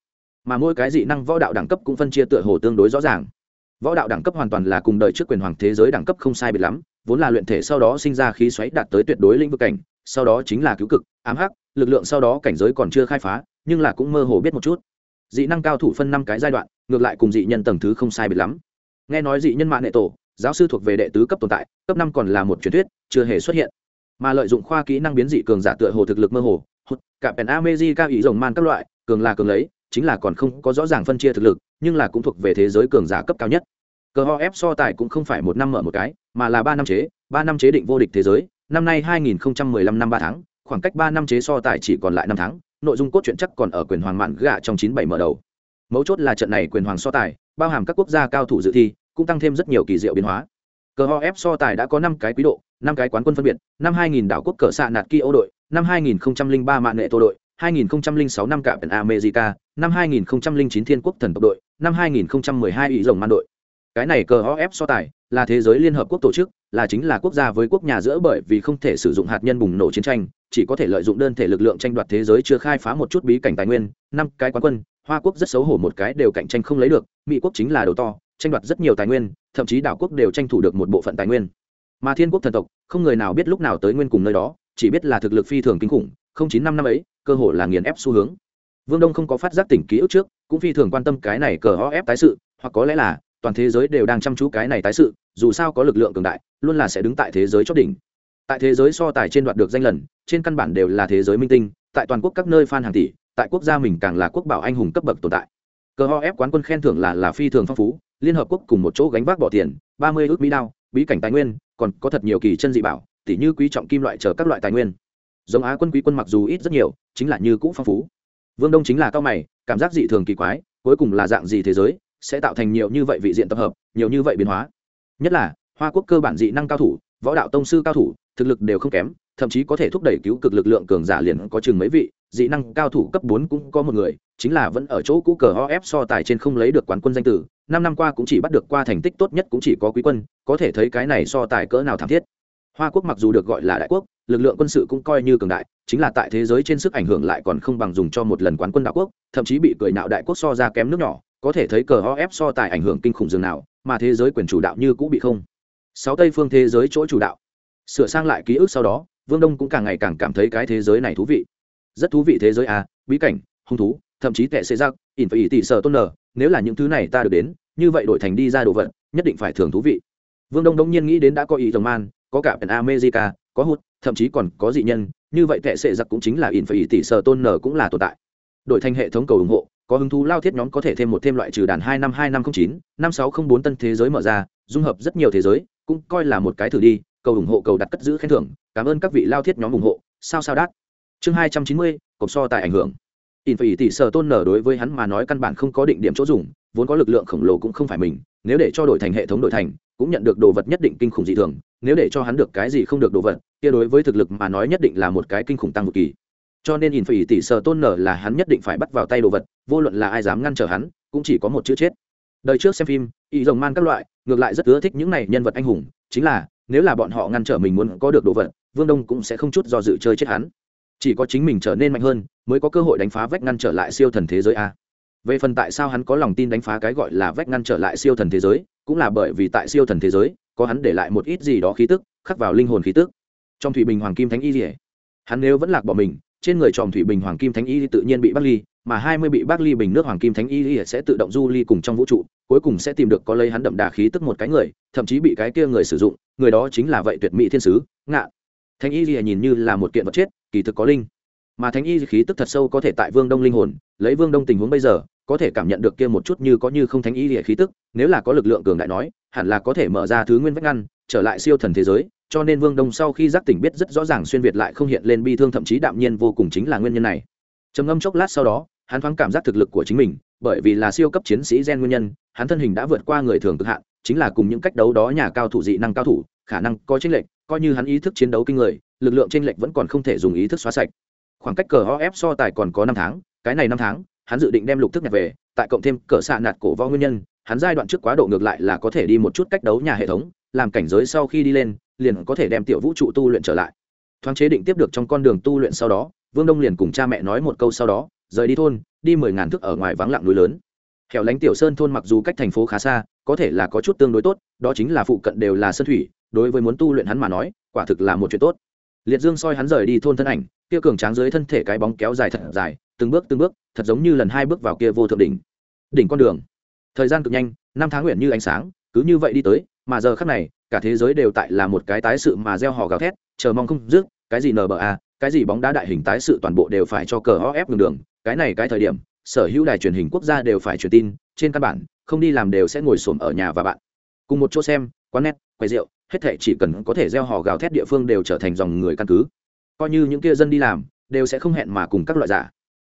mà mỗi cái dị năng võ đạo đẳng cấp cũng phân chia tựa hồ tương đối rõ ràng. Võ đạo đẳng cấp hoàn toàn là cùng đời trước quyền hoàng thế giới đẳng cấp không sai biệt lắm, vốn là luyện thể sau đó sinh ra khí xoáy đạt tới tuyệt đối lĩnh vực cảnh, sau đó chính là cứu cực, ám hắc, lực lượng sau đó cảnh giới còn chưa khai phá, nhưng là cũng mơ hồ biết một chút. Dị năng cao thủ phân năm cái giai đoạn, ngược lại cùng dị nhân tầng thứ không sai biệt lắm. Nghe nói dị nhân mạng nệ tổ giáo sư thuộc về đệ tứ cấp tồn tại, cấp năm còn là một truyền thuyết, chưa hề xuất hiện. Mà lợi dụng khoa kỹ năng biến dị cường giả tựa hồ thực lực mơ hồ, hụt, cả pèn amezi cao ý rồng man các loại, cường là cường lấy, chính là còn không có rõ ràng phân chia thực lực, nhưng là cũng thuộc về thế giới cường giả cấp cao nhất. Cờ ho ép so tài cũng không phải một năm mở một cái, mà là ba năm chế, ba năm chế định vô địch thế giới. Năm nay 2015 năm ba tháng, khoảng cách ba năm chế so tài chỉ còn lại năm tháng, nội dung cốt truyện chắc còn ở quyền hoàng mạn gạ trong chín bảy mở đầu. Mấu chốt là trận này quyền hoàng so tài, bao hàm các quốc gia cao thủ dự thi cũng tăng thêm rất nhiều kỳ diệu biến hóa cờ ho ép so tài đã có năm cái quý độ năm cái quán quân phân biệt năm 2000 đảo quốc cờ xạ nạt kia ô đội năm 2003 mạn nghệ tô đội 2006 năm cạm America, năm 2009 Thiên Quốc Thần tộc đội, năm 2012 ủy rồng man đội. Cái này cờ OF so tài, là thế giới liên hợp quốc tổ chức, là chính là quốc gia với quốc nhà giữa bởi vì không thể sử dụng hạt nhân bùng nổ chiến tranh, chỉ có thể lợi dụng đơn thể lực lượng tranh đoạt thế giới chưa khai phá một chút bí cảnh tài nguyên, năm cái quán quân, Hoa quốc rất xấu hổ một cái đều cạnh tranh không lấy được, Mỹ quốc chính là đầu to, tranh đoạt rất nhiều tài nguyên, thậm chí đảo quốc đều tranh thủ được một bộ phận tài nguyên. Mà Thiên Quốc thần tộc, không người nào biết lúc nào tới nguyên cùng nơi đó, chỉ biết là thực lực phi thường kinh khủng, không chín năm năm ấy, cơ hội là nghiền ép xu hướng. Vương đông không có phát giác tỉnh ký ức trước cũng phi thường quan tâm cái này cờ ho ép tái sự hoặc có lẽ là toàn thế giới đều đang chăm chú cái này tái sự dù sao có lực lượng cường đại luôn là sẽ đứng tại thế giới chót đỉnh. Tại thế giới so tài trên đoạt được danh lần trên căn bản đều là thế giới minh tinh tại toàn quốc các nơi fan hàng tỷ tại quốc gia mình càng là quốc bảo anh hùng cấp bậc tồn tại cờ ho ép quán quân khen thưởng là là phi thường phong phú, liên hợp quốc cùng một chỗ gánh vác bỏ tiền, ba mươi ước mỹ đao, bí cảnh tài nguyên, còn có thật nhiều kỳ chân dị bảo tỷ như quý trọng kim loại chờ các loại tài nguyên. Giống á quân quý quân mặc dù ít rất nhiều, chính là như cũ phong phú. Vương đông chính là cao mày, cảm giác dị thường kỳ quái, cuối cùng là dạng gì thế giới, sẽ tạo thành nhiều như vậy vị diện tập hợp, nhiều như vậy biến hóa. Nhất là, hoa quốc cơ bản dị năng cao thủ, võ đạo tông sư cao thủ, thực lực đều không kém thậm chí có thể thúc đẩy cứu cực lực lượng cường giả liền có chừng mấy vị, dị năng cao thủ cấp bốn cũng có một người, chính là vẫn ở chỗ cũ cờ ho ép so tài trên không lấy được quán quân danh tử, năm năm qua cũng chỉ bắt được qua thành tích tốt nhất cũng chỉ có quý quân, có thể thấy cái này so tài cỡ nào thảm thiết. Hoa quốc mặc dù được gọi là đại quốc, lực lượng quân sự cũng coi như cường đại, chính là tại thế giới trên sức ảnh hưởng lại còn không bằng dùng cho một lần quán quân đạo quốc, thậm chí bị cười nạo đại quốc so ra kém nước nhỏ, có thể thấy cờ ho ép so tài ảnh hưởng kinh khủng dường nào, mà thế giới quyền chủ đạo như cũng bị không. Sáu tây phương thế giới chỗ chủ đạo. Sửa sang lại ký ức sau đó vương đông cũng càng ngày càng cảm thấy cái thế giới này thú vị. Rất thú vị thế giới à bí cảnh, hung thú, thậm chí tệ xê giặc ỉn phải ỉ tỉ sợ tôn nở nếu là những thứ này ta được đến, như vậy đổi thành đi ra đồ vật, nhất định phải thường thú vị. Vương đông đông nhiên nghĩ đến đã có ý rồng man, có cả pèn america có hút, thậm chí còn có dị nhân, như vậy tệ sệ giặc cũng chính là ỉn phải tỷ sở tôn nở cũng là tồn tại. Đổi thành hệ thống cầu ủng hộ, có hứng thú lao thiết nhóm có thể thêm một thêm loại trừ đàn hai năm hai năm không chín, năm sáu không bốn tân thế giới mở ra, dung hợp rất nhiều thế giới, cũng coi là một cái thử đi cầu ủng hộ cầu đặt cất giữ khen thưởng, cảm ơn các vị lao thiết nhóm ủng hộ, sao sao đắt chương hai trăm chín mươi cộng so tại ảnh hưởng. In phải tỷ sở tôn nở đối với hắn mà nói căn bản không có định điểm chỗ dùng, vốn có lực lượng khổng lồ cũng không phải mình, nếu để cho đổi thành hệ thống đổi thành, cũng nhận được đồ vật nhất định kinh khủng dị thường, nếu để cho hắn được cái gì không được đồ vật, kia đối với thực lực mà nói nhất định là một cái kinh khủng tăng một kỳ. Cho nên in phải tỷ sở tôn nở là hắn nhất định phải bắt vào tay đồ vật, vô luận là ai dám ngăn trở hắn, cũng chỉ có một chữ chết. Đời trước xem phim, y rồng man các loại, ngược lại rất ưa thích những này nhân vật anh hùng, chính là nếu là bọn họ ngăn trở mình muốn có được đồ vật, vương đông cũng sẽ không chút do dự chơi chết hắn. Chỉ có chính mình trở nên mạnh hơn, mới có cơ hội đánh phá vách ngăn trở lại siêu thần thế giới a. Về phần tại sao hắn có lòng tin đánh phá cái gọi là vách ngăn trở lại siêu thần thế giới, cũng là bởi vì tại siêu thần thế giới, có hắn để lại một ít gì đó khí tức, khắc vào linh hồn khí tức. Trong thủy bình hoàng kim thánh y rỉa hắn nếu vẫn lạc bỏ mình, trên người tròm thủy bình hoàng kim thánh y tự nhiên bị bắt ly mà hai mươi bị bác ly bình nước hoàng kim thánh y sẽ tự động du ly cùng trong vũ trụ, cuối cùng sẽ tìm được có lấy hắn đậm đà khí tức một cái người, thậm chí bị cái kia người sử dụng, người đó chính là vậy tuyệt mỹ thiên sứ, ngạ. Thánh y nhìn như là một kiện vật chết, kỳ thực có linh. Mà thánh y khí tức thật sâu có thể tại vương đông linh hồn, lấy vương đông tình huống bây giờ, có thể cảm nhận được kia một chút như có như không thánh y khí tức, nếu là có lực lượng cường đại nói, hẳn là có thể mở ra thứ nguyên vách ngăn, trở lại siêu thần thế giới, cho nên vương đông sau khi giác tỉnh biết rất rõ ràng xuyên việt lại không hiện lên bi thương thậm chí đạm nhiên vô cùng chính là nguyên nhân này. Trầm ngâm chốc lát sau đó hắn thoáng cảm giác thực lực của chính mình, bởi vì là siêu cấp chiến sĩ gen nguyên nhân, hắn thân hình đã vượt qua người thường cực hạn, chính là cùng những cách đấu đó nhà cao thủ dị năng cao thủ, khả năng có tranh lệch, coi như hắn ý thức chiến đấu kinh người, lực lượng tranh lệch vẫn còn không thể dùng ý thức xóa sạch. Khoảng cách cờ ho ép so tài còn có năm tháng, cái này năm tháng, hắn dự định đem lục thức nhặt về, tại cộng thêm cờ xạ nạt cổ võ nguyên nhân, hắn giai đoạn trước quá độ ngược lại là có thể đi một chút cách đấu nhà hệ thống, làm cảnh giới sau khi đi lên, liền có thể đem tiểu vũ trụ tu luyện trở lại. Thoáng chế định tiếp được trong con đường tu luyện sau đó, vương đông liền cùng cha mẹ nói một câu sau đó rời đi thôn, đi mười ngàn thước ở ngoài vắng lặng núi lớn. Hẻo lánh tiểu sơn thôn mặc dù cách thành phố khá xa, có thể là có chút tương đối tốt, đó chính là phụ cận đều là sơn thủy, đối với muốn tu luyện hắn mà nói, quả thực là một chuyện tốt. Liệt dương soi hắn rời đi thôn thân ảnh, kia cường tráng dưới thân thể cái bóng kéo dài thật dài, từng bước từng bước, thật giống như lần hai bước vào kia vô thượng đỉnh. Đỉnh con đường. Thời gian cực nhanh, năm tháng nguyện như ánh sáng, cứ như vậy đi tới, mà giờ khắc này, cả thế giới đều tại là một cái tái sự mà gieo họ gào thét, chờ mong không dứt, cái gì nba cái gì bóng đá đại hình tái sự toàn bộ đều phải cho cờ off ngừng đường cái này cái thời điểm sở hữu đài truyền hình quốc gia đều phải truyền tin trên căn bản không đi làm đều sẽ ngồi xổm ở nhà và bạn. Cùng một chỗ xem quán net quầy rượu hết thệ chỉ cần có thể gieo hò gào thét địa phương đều trở thành dòng người căn cứ. Coi như những kia dân đi làm đều sẽ không hẹn mà cùng các loại giả.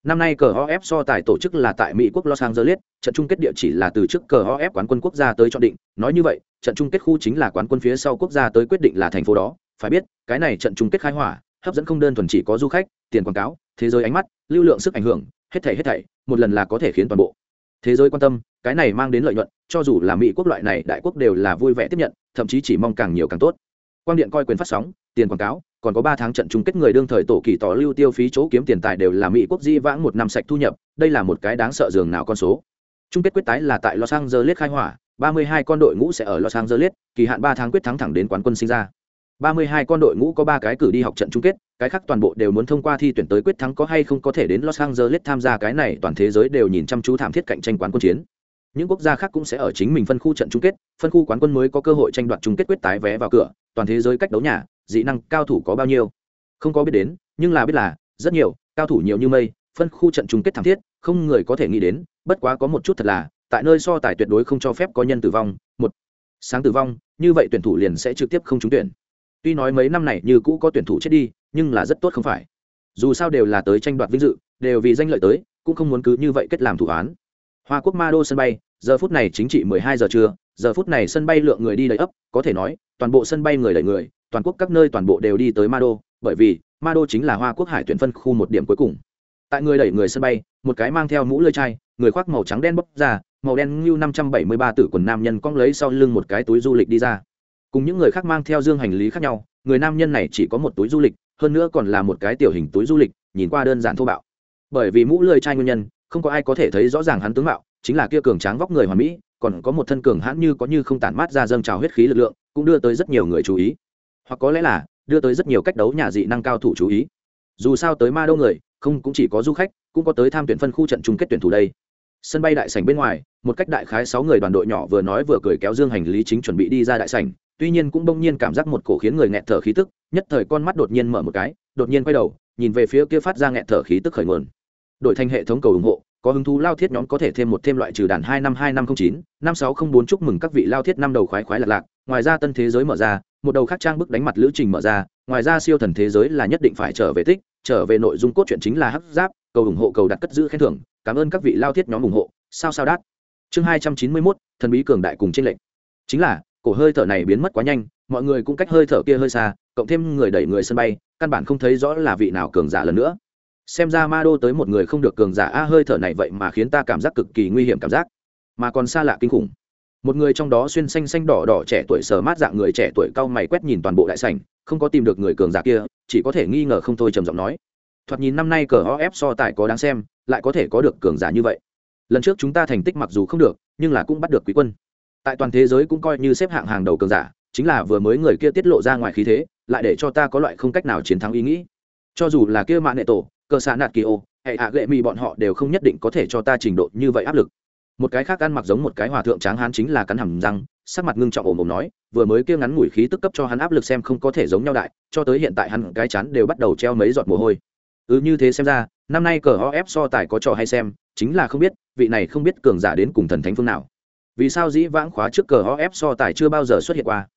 Năm nay cờ OF so tài tổ chức là tại Mỹ quốc Los Angeles, trận chung kết địa chỉ là từ trước cờ OF quán quân quốc gia tới chọn định, nói như vậy, trận chung kết khu chính là quán quân phía sau quốc gia tới quyết định là thành phố đó, phải biết, cái này trận chung kết khai hỏa, hấp dẫn không đơn thuần chỉ có du khách, tiền quảng cáo, thế giới ánh mắt, lưu lượng sức ảnh hưởng, hết thảy hết thảy, một lần là có thể khiến toàn bộ thế giới quan tâm, cái này mang đến lợi nhuận, cho dù là Mỹ quốc loại này đại quốc đều là vui vẻ tiếp nhận, thậm chí chỉ mong càng nhiều càng tốt. Quang điện coi quyền phát sóng, tiền quảng cáo, còn có ba tháng trận chung kết người đương thời tổ kỳ tỏ lưu tiêu phí chỗ kiếm tiền tài đều là mỹ quốc di vãng một năm sạch thu nhập đây là một cái đáng sợ dường nào con số chung kết quyết tái là tại los angeles khai hỏa 32 con đội ngũ sẽ ở los angeles kỳ hạn ba tháng quyết thắng thẳng đến quán quân sinh ra 32 con đội ngũ có ba cái cử đi học trận chung kết, cái khác toàn bộ đều muốn thông qua thi tuyển tới quyết thắng có hay không có thể đến los angeles tham gia cái này toàn thế giới đều nhìn chăm chú thảm thiết cạnh tranh quán quân chiến. Những quốc gia khác cũng sẽ ở chính mình phân khu trận chung kết, phân khu quán quân mới có cơ hội tranh đoạt chung kết quyết tái vé vào cửa, toàn thế giới cách đấu nhà, dị năng cao thủ có bao nhiêu? Không có biết đến, nhưng là biết là, rất nhiều, cao thủ nhiều như mây, phân khu trận chung kết thảm thiết, không người có thể nghĩ đến, bất quá có một chút thật là, tại nơi so tài tuyệt đối không cho phép có nhân tử vong, một, sáng tử vong, như vậy tuyển thủ liền sẽ trực tiếp không trúng tuyển tuy nói mấy năm này như cũ có tuyển thủ chết đi, nhưng là rất tốt không phải. Dù sao đều là tới tranh đoạt vinh dự, đều vì danh lợi tới, cũng không muốn cứ như vậy kết làm thủ án. Hoa quốc ma đô sân bay, giờ phút này chính trị 12 giờ trưa, giờ phút này sân bay lượng người đi đầy ấp, có thể nói, toàn bộ sân bay người đầy người, toàn quốc các nơi toàn bộ đều đi tới ma đô bởi vì ma đô chính là hoa quốc hải tuyển phân khu một điểm cuối cùng. Tại người đẩy người sân bay, một cái mang theo mũ lơi chai, người khoác màu trắng đen bốc ra, màu đen như năm trăm bảy mươi ba tử quần nam nhân cong lấy sau lưng một cái túi du lịch đi ra cùng những người khác mang theo dương hành lý khác nhau, người nam nhân này chỉ có một túi du lịch, hơn nữa còn là một cái tiểu hình túi du lịch, nhìn qua đơn giản thô bạo. Bởi vì mũ lơi chai nguyên nhân, không có ai có thể thấy rõ ràng hắn tướng mạo, chính là kia cường tráng vóc người hoàn mỹ, còn có một thân cường hãn như có như không tản mát ra dâng trào huyết khí lực lượng, cũng đưa tới rất nhiều người chú ý. Hoặc có lẽ là, đưa tới rất nhiều cách đấu nhà dị năng cao thủ chú ý. Dù sao tới ma đô người, không cũng chỉ có du khách, cũng có tới tham tuyển phân khu trận chung kết tuyển thủ đây. Sân bay đại sảnh bên ngoài, một cách đại khái sáu người đoàn đội nhỏ vừa nói vừa cười kéo dương hành lý chính chuẩn bị đi ra đại sảnh tuy nhiên cũng bỗng nhiên cảm giác một cổ khiến người nghẹt thở khí tức, nhất thời con mắt đột nhiên mở một cái, đột nhiên quay đầu, nhìn về phía kia phát ra nghẹt thở khí tức khởi nguồn. Đổi thành hệ thống cầu ủng hộ, có hứng thú lao thiết nhóm có thể thêm một thêm loại trừ đàn hai năm hai năm không chín, năm sáu không bốn chúc mừng các vị lao thiết năm đầu khoái khoái lạc lạc. Ngoài ra tân thế giới mở ra, một đầu khác trang bức đánh mặt lữ trình mở ra, ngoài ra siêu thần thế giới là nhất định phải trở về tích, trở về nội dung cốt truyện chính là hấp giáp, cầu ủng hộ, cầu đặt cất giữ khen thưởng, cảm ơn các vị lao thiết nhóm ủng hộ, sao sao đát. Chương hai trăm chín mươi mốt, thần bí cường đại cùng chiến lệnh chính là cổ hơi thở này biến mất quá nhanh, mọi người cũng cách hơi thở kia hơi xa, cộng thêm người đẩy người sân bay, căn bản không thấy rõ là vị nào cường giả lần nữa. Xem ra ma đô tới một người không được cường giả, a, hơi thở này vậy mà khiến ta cảm giác cực kỳ nguy hiểm cảm giác. Mà còn xa lạ kinh khủng. Một người trong đó xuyên xanh xanh đỏ đỏ trẻ tuổi sờ mát dạng người trẻ tuổi cau mày quét nhìn toàn bộ đại sảnh, không có tìm được người cường giả kia, chỉ có thể nghi ngờ không thôi trầm giọng nói. Thoạt nhìn năm nay cờ of so tài có đáng xem, lại có thể có được cường giả như vậy. Lần trước chúng ta thành tích mặc dù không được, nhưng là cũng bắt được quý quân tại toàn thế giới cũng coi như xếp hạng hàng đầu cường giả, chính là vừa mới người kia tiết lộ ra ngoài khí thế, lại để cho ta có loại không cách nào chiến thắng ý nghĩ. Cho dù là kia mạng nệ tổ, cơ xạ nạt kỳ ô, hệ hạ gệ mì bọn họ đều không nhất định có thể cho ta trình độ như vậy áp lực. Một cái khác ăn mặc giống một cái hòa thượng tráng hán chính là cắn hầm răng, sắc mặt ngưng trọng ồm ồm nói, vừa mới kia ngắn ngủi khí tức cấp cho hắn áp lực xem không có thể giống nhau đại, cho tới hiện tại hắn cái chán đều bắt đầu treo mấy giọt mồ hôi. Ừ như thế xem ra, năm nay cờ ho ép so tài có trò hay xem, chính là không biết, vị này không biết cường giả đến cùng thần thánh phương nào vì sao dĩ vãng khóa trước cờ ho ép so tài chưa bao giờ xuất hiện qua?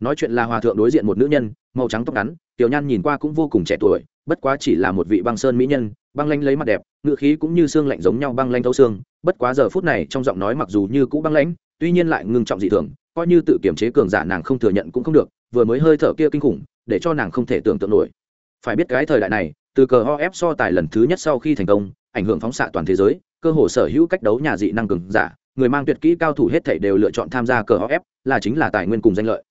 Nói chuyện là hòa thượng đối diện một nữ nhân, màu trắng tóc ngắn, tiểu nhan nhìn qua cũng vô cùng trẻ tuổi, bất quá chỉ là một vị băng sơn mỹ nhân, băng lanh lấy mặt đẹp, ngựa khí cũng như xương lạnh giống nhau băng lanh thấu xương, bất quá giờ phút này trong giọng nói mặc dù như cũ băng lãnh, tuy nhiên lại ngưng trọng dị thường, coi như tự kiểm chế cường giả nàng không thừa nhận cũng không được, vừa mới hơi thở kia kinh khủng, để cho nàng không thể tưởng tượng nổi. Phải biết cái thời đại này, từ cờ ho ép so tài lần thứ nhất sau khi thành công, ảnh hưởng phóng xạ toàn thế giới, cơ hồ sở hữu cách đấu nhà dị năng cường giả người mang tuyệt kỹ cao thủ hết thảy đều lựa chọn tham gia cờ OF, ép là chính là tài nguyên cùng danh lợi.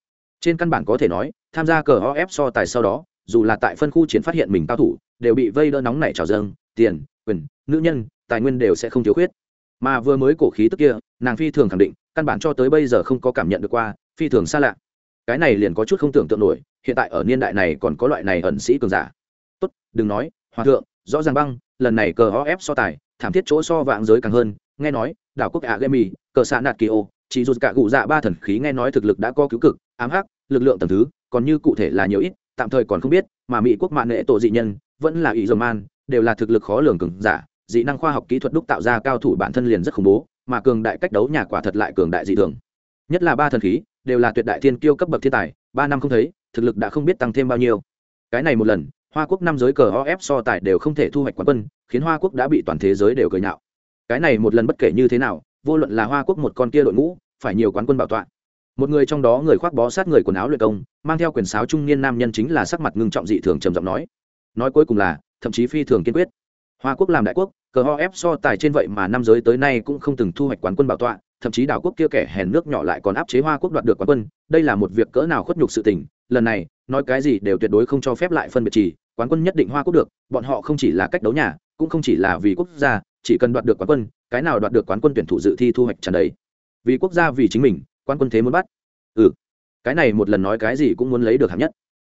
Trên căn bản có thể nói tham gia cờ OF ép so tài sau đó dù là tại phân khu chiến phát hiện mình cao thủ đều bị vây đỡ nóng nảy trào dâng tiền quyền nữ nhân tài nguyên đều sẽ không thiếu khuyết. Mà vừa mới cổ khí tức kia nàng phi thường khẳng định căn bản cho tới bây giờ không có cảm nhận được qua phi thường xa lạ. Cái này liền có chút không tưởng tượng nổi hiện tại ở niên đại này còn có loại này ẩn sĩ cường giả. Tốt đừng nói hòa thượng rõ ràng băng lần này cờ OF ép so tài thảm thiết chỗ so vạng giới càng hơn nghe nói đảo quốc Agemi, cờ xã nạt chỉ dù cả cụ dạ ba thần khí nghe nói thực lực đã có cứu cực ám hắc lực lượng tầng thứ còn như cụ thể là nhiều ít tạm thời còn không biết mà mỹ quốc mạng nệ tổ dị nhân vẫn là ý man đều là thực lực khó lường cường giả dị năng khoa học kỹ thuật đúc tạo ra cao thủ bản thân liền rất khủng bố mà cường đại cách đấu nhà quả thật lại cường đại dị thường. Nhất là ba thần khí đều là tuyệt đại thiên kiêu cấp bậc thiên tài ba năm không thấy thực lực đã không biết tăng thêm bao nhiêu. Cái này một lần hoa quốc năm giới cờ o so tài đều không thể thu hoạch quán quân khiến hoa quốc đã bị toàn thế giới đều cười nhạo cái này một lần bất kể như thế nào, vô luận là hoa quốc một con kia đội ngũ, phải nhiều quán quân bảo tọa. Một người trong đó người khoác bó sát người quần áo luyện công, mang theo quyền sáo trung niên nam nhân chính là sắc mặt ngưng trọng dị thường trầm giọng nói. Nói cuối cùng là, thậm chí phi thường kiên quyết. Hoa quốc làm đại quốc, cờ ho ép so tài trên vậy mà năm giới tới nay cũng không từng thu hoạch quán quân bảo tọa, thậm chí đảo quốc kia kẻ hèn nước nhỏ lại còn áp chế hoa quốc đoạt được quán quân, đây là một việc cỡ nào khuất nhục sự tình, lần này, nói cái gì đều tuyệt đối không cho phép lại phân biệt chỉ quán quân nhất định hoa quốc được, bọn họ không chỉ là cách đấu nhà cũng không chỉ là vì quốc gia, chỉ cần đoạt được quán quân, cái nào đoạt được quán quân tuyển thủ dự thi thu hoạch tràn đấy vì quốc gia, vì chính mình quan quân thế muốn bắt. Ừ. Cái này một lần nói cái gì cũng muốn lấy được hạng nhất.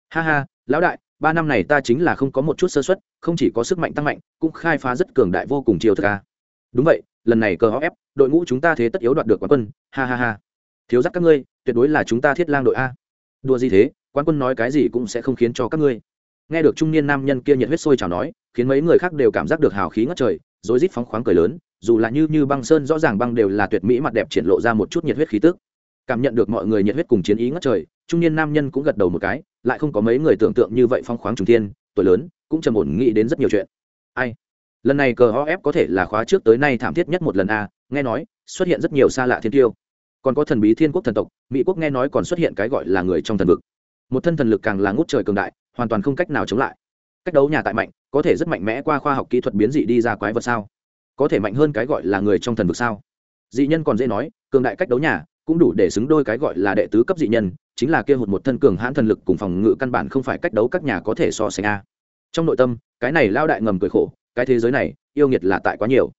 Ha ha, lão đại, ba năm này ta chính là không có một chút sơ xuất không chỉ có sức mạnh tăng mạnh, cũng khai phá rất cường đại vô cùng chiều thức ca đúng vậy, lần này cờ ép, đội ngũ chúng ta thế tất yếu đoạt được quán quân. Ha ha ha. Thiếu giác các ngươi, tuyệt đối là chúng ta thiết lang đội a. Đua gì thế, quán quân nói cái gì cũng sẽ không khiến cho các ngươi nghe được trung niên nam nhân kia nhiệt huyết sôi chào nói, khiến mấy người khác đều cảm giác được hào khí ngất trời, rối rít phóng khoáng cười lớn, dù là như như băng sơn rõ ràng băng đều là tuyệt mỹ mặt đẹp triển lộ ra một chút nhiệt huyết khí tức. Cảm nhận được mọi người nhiệt huyết cùng chiến ý ngất trời, trung niên nam nhân cũng gật đầu một cái, lại không có mấy người tưởng tượng như vậy phong khoáng trùng thiên, tuổi lớn, cũng trầm ổn nghĩ đến rất nhiều chuyện. Ai? Lần này cờ ho ép có thể là khóa trước tới nay thảm thiết nhất một lần a, nghe nói, xuất hiện rất nhiều xa lạ thiên tiêu. Còn có thần bí thiên quốc thần tộc, mỹ quốc nghe nói còn xuất hiện cái gọi là người trong thần vực. Một thân thần lực càng là ngút trời cường đại hoàn toàn không cách nào chống lại. Cách đấu nhà tại mạnh, có thể rất mạnh mẽ qua khoa học kỹ thuật biến dị đi ra quái vật sao? Có thể mạnh hơn cái gọi là người trong thần vực sao? Dị nhân còn dễ nói, cường đại cách đấu nhà, cũng đủ để xứng đôi cái gọi là đệ tứ cấp dị nhân, chính là kia hụt một thân cường hãn thần lực cùng phòng ngự căn bản không phải cách đấu các nhà có thể so sánh a. Trong nội tâm, cái này lao đại ngầm cười khổ, cái thế giới này, yêu nghiệt là tại quá nhiều.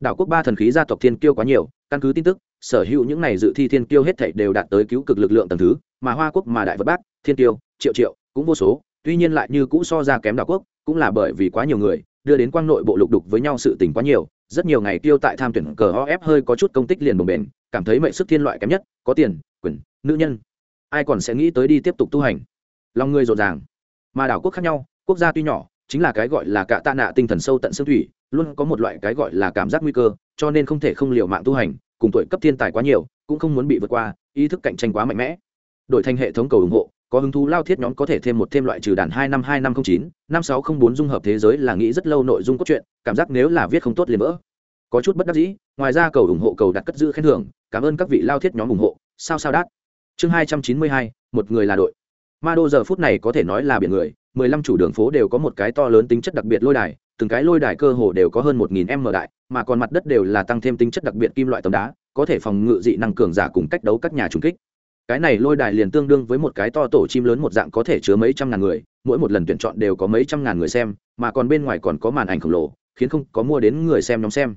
Đảo quốc ba thần khí gia tộc thiên kiêu quá nhiều, căn cứ tin tức, sở hữu những này dự thi thiên kiêu hết thảy đều đạt tới cứu cực lực lượng tầng thứ, mà hoa quốc mà đại vật bác, thiên kiêu, triệu triệu, cũng vô số tuy nhiên lại như cũ so ra kém đảo quốc, cũng là bởi vì quá nhiều người, đưa đến quang nội bộ lục đục với nhau sự tình quá nhiều, rất nhiều ngày tiêu tại tham tuyển cờ o ép hơi có chút công tích liền bồng bền cảm thấy mệnh sức thiên loại kém nhất, có tiền, quyền, nữ nhân. Ai còn sẽ nghĩ tới đi tiếp tục tu hành. Lòng người rộn ràng. Mà đảo quốc khác nhau, quốc gia tuy nhỏ, chính là cái gọi là cả tạ nạ tinh thần sâu tận xương thủy, luôn có một loại cái gọi là cảm giác nguy cơ, cho nên không thể không liều mạng tu hành, cùng tuổi cấp thiên tài quá nhiều, cũng không muốn bị vượt qua, ý thức cạnh tranh quá mạnh mẽ. Đổi thành hệ thống cầu ủng hộ có hứng thú lao thiết nhóm có thể thêm một thêm loại trừ đàn hai năm hai năm không chín, năm sáu không bốn dung hợp thế giới là nghĩ rất lâu nội dung cốt truyện, cảm giác nếu là viết không tốt liền vỡ. Có chút bất đắc dĩ, ngoài ra cầu ủng hộ cầu đặt cất giữ khen thưởng, cảm ơn các vị lao thiết nhóm ủng hộ, sao sao đát. Chương hai trăm chín mươi hai, một người là đội. Ma đô giờ phút này có thể nói là biển người, mười lăm chủ đường phố đều có một cái to lớn tính chất đặc biệt lôi đài, từng cái lôi đài cơ hồ đều có hơn một nghìn m đại, mà còn mặt đất đều là tăng thêm tính chất đặc biệt kim loại tấm đá, có thể phòng ngự dị năng cường giả cùng cách đấu các nhà trung kích cái này lôi đài liền tương đương với một cái to tổ chim lớn một dạng có thể chứa mấy trăm ngàn người, mỗi một lần tuyển chọn đều có mấy trăm ngàn người xem, mà còn bên ngoài còn có màn ảnh khổng lồ, khiến không có mua đến người xem nhóm xem.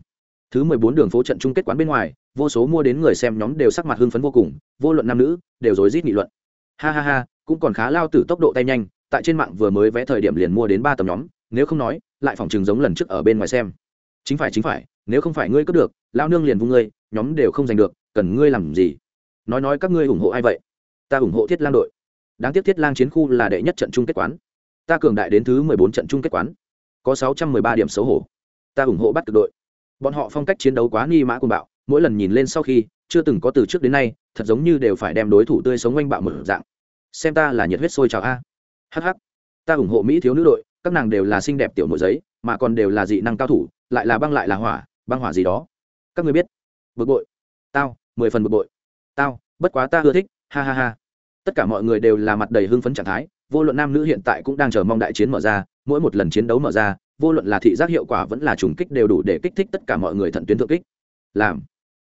Thứ mười bốn đường phố trận chung kết quán bên ngoài, vô số mua đến người xem nhóm đều sắc mặt hưng phấn vô cùng, vô luận nam nữ, đều rối rít nghị luận. Ha ha ha, cũng còn khá lao từ tốc độ tay nhanh, tại trên mạng vừa mới vẽ thời điểm liền mua đến ba tầm nhóm, nếu không nói, lại phòng chừng giống lần trước ở bên ngoài xem. Chính phải chính phải, nếu không phải ngươi cướp được, lao nương liền vung ngươi, nhóm đều không giành được, cần ngươi làm gì? Nói nói các ngươi ủng hộ ai vậy? Ta ủng hộ thiết lang đội. Đáng tiếc thiết lang chiến khu là đệ nhất trận chung kết quán. Ta cường đại đến thứ mười bốn trận chung kết quán. Có sáu trăm mười ba điểm xấu hổ. Ta ủng hộ bắt cực đội. Bọn họ phong cách chiến đấu quá nghi mã cuồng bạo, mỗi lần nhìn lên sau khi, chưa từng có từ trước đến nay, thật giống như đều phải đem đối thủ tươi sống oanh bạo mở dạng. Xem ta là nhiệt huyết sôi trào a. Hh ta ủng hộ mỹ thiếu nữ đội, các nàng đều là xinh đẹp tiểu nội giấy, mà còn đều là dị năng cao thủ, lại là băng lại là hỏa, băng hỏa gì đó. Các ngươi biết. Bực bội. Tao, mười phần bực bội tao, bất quá ta ưa thích, ha ha ha. Tất cả mọi người đều là mặt đầy hưng phấn trạng thái, vô luận nam nữ hiện tại cũng đang chờ mong đại chiến mở ra, mỗi một lần chiến đấu mở ra, vô luận là thị giác hiệu quả vẫn là trùng kích đều đủ để kích thích tất cả mọi người thận tuyến thượng kích. Làm.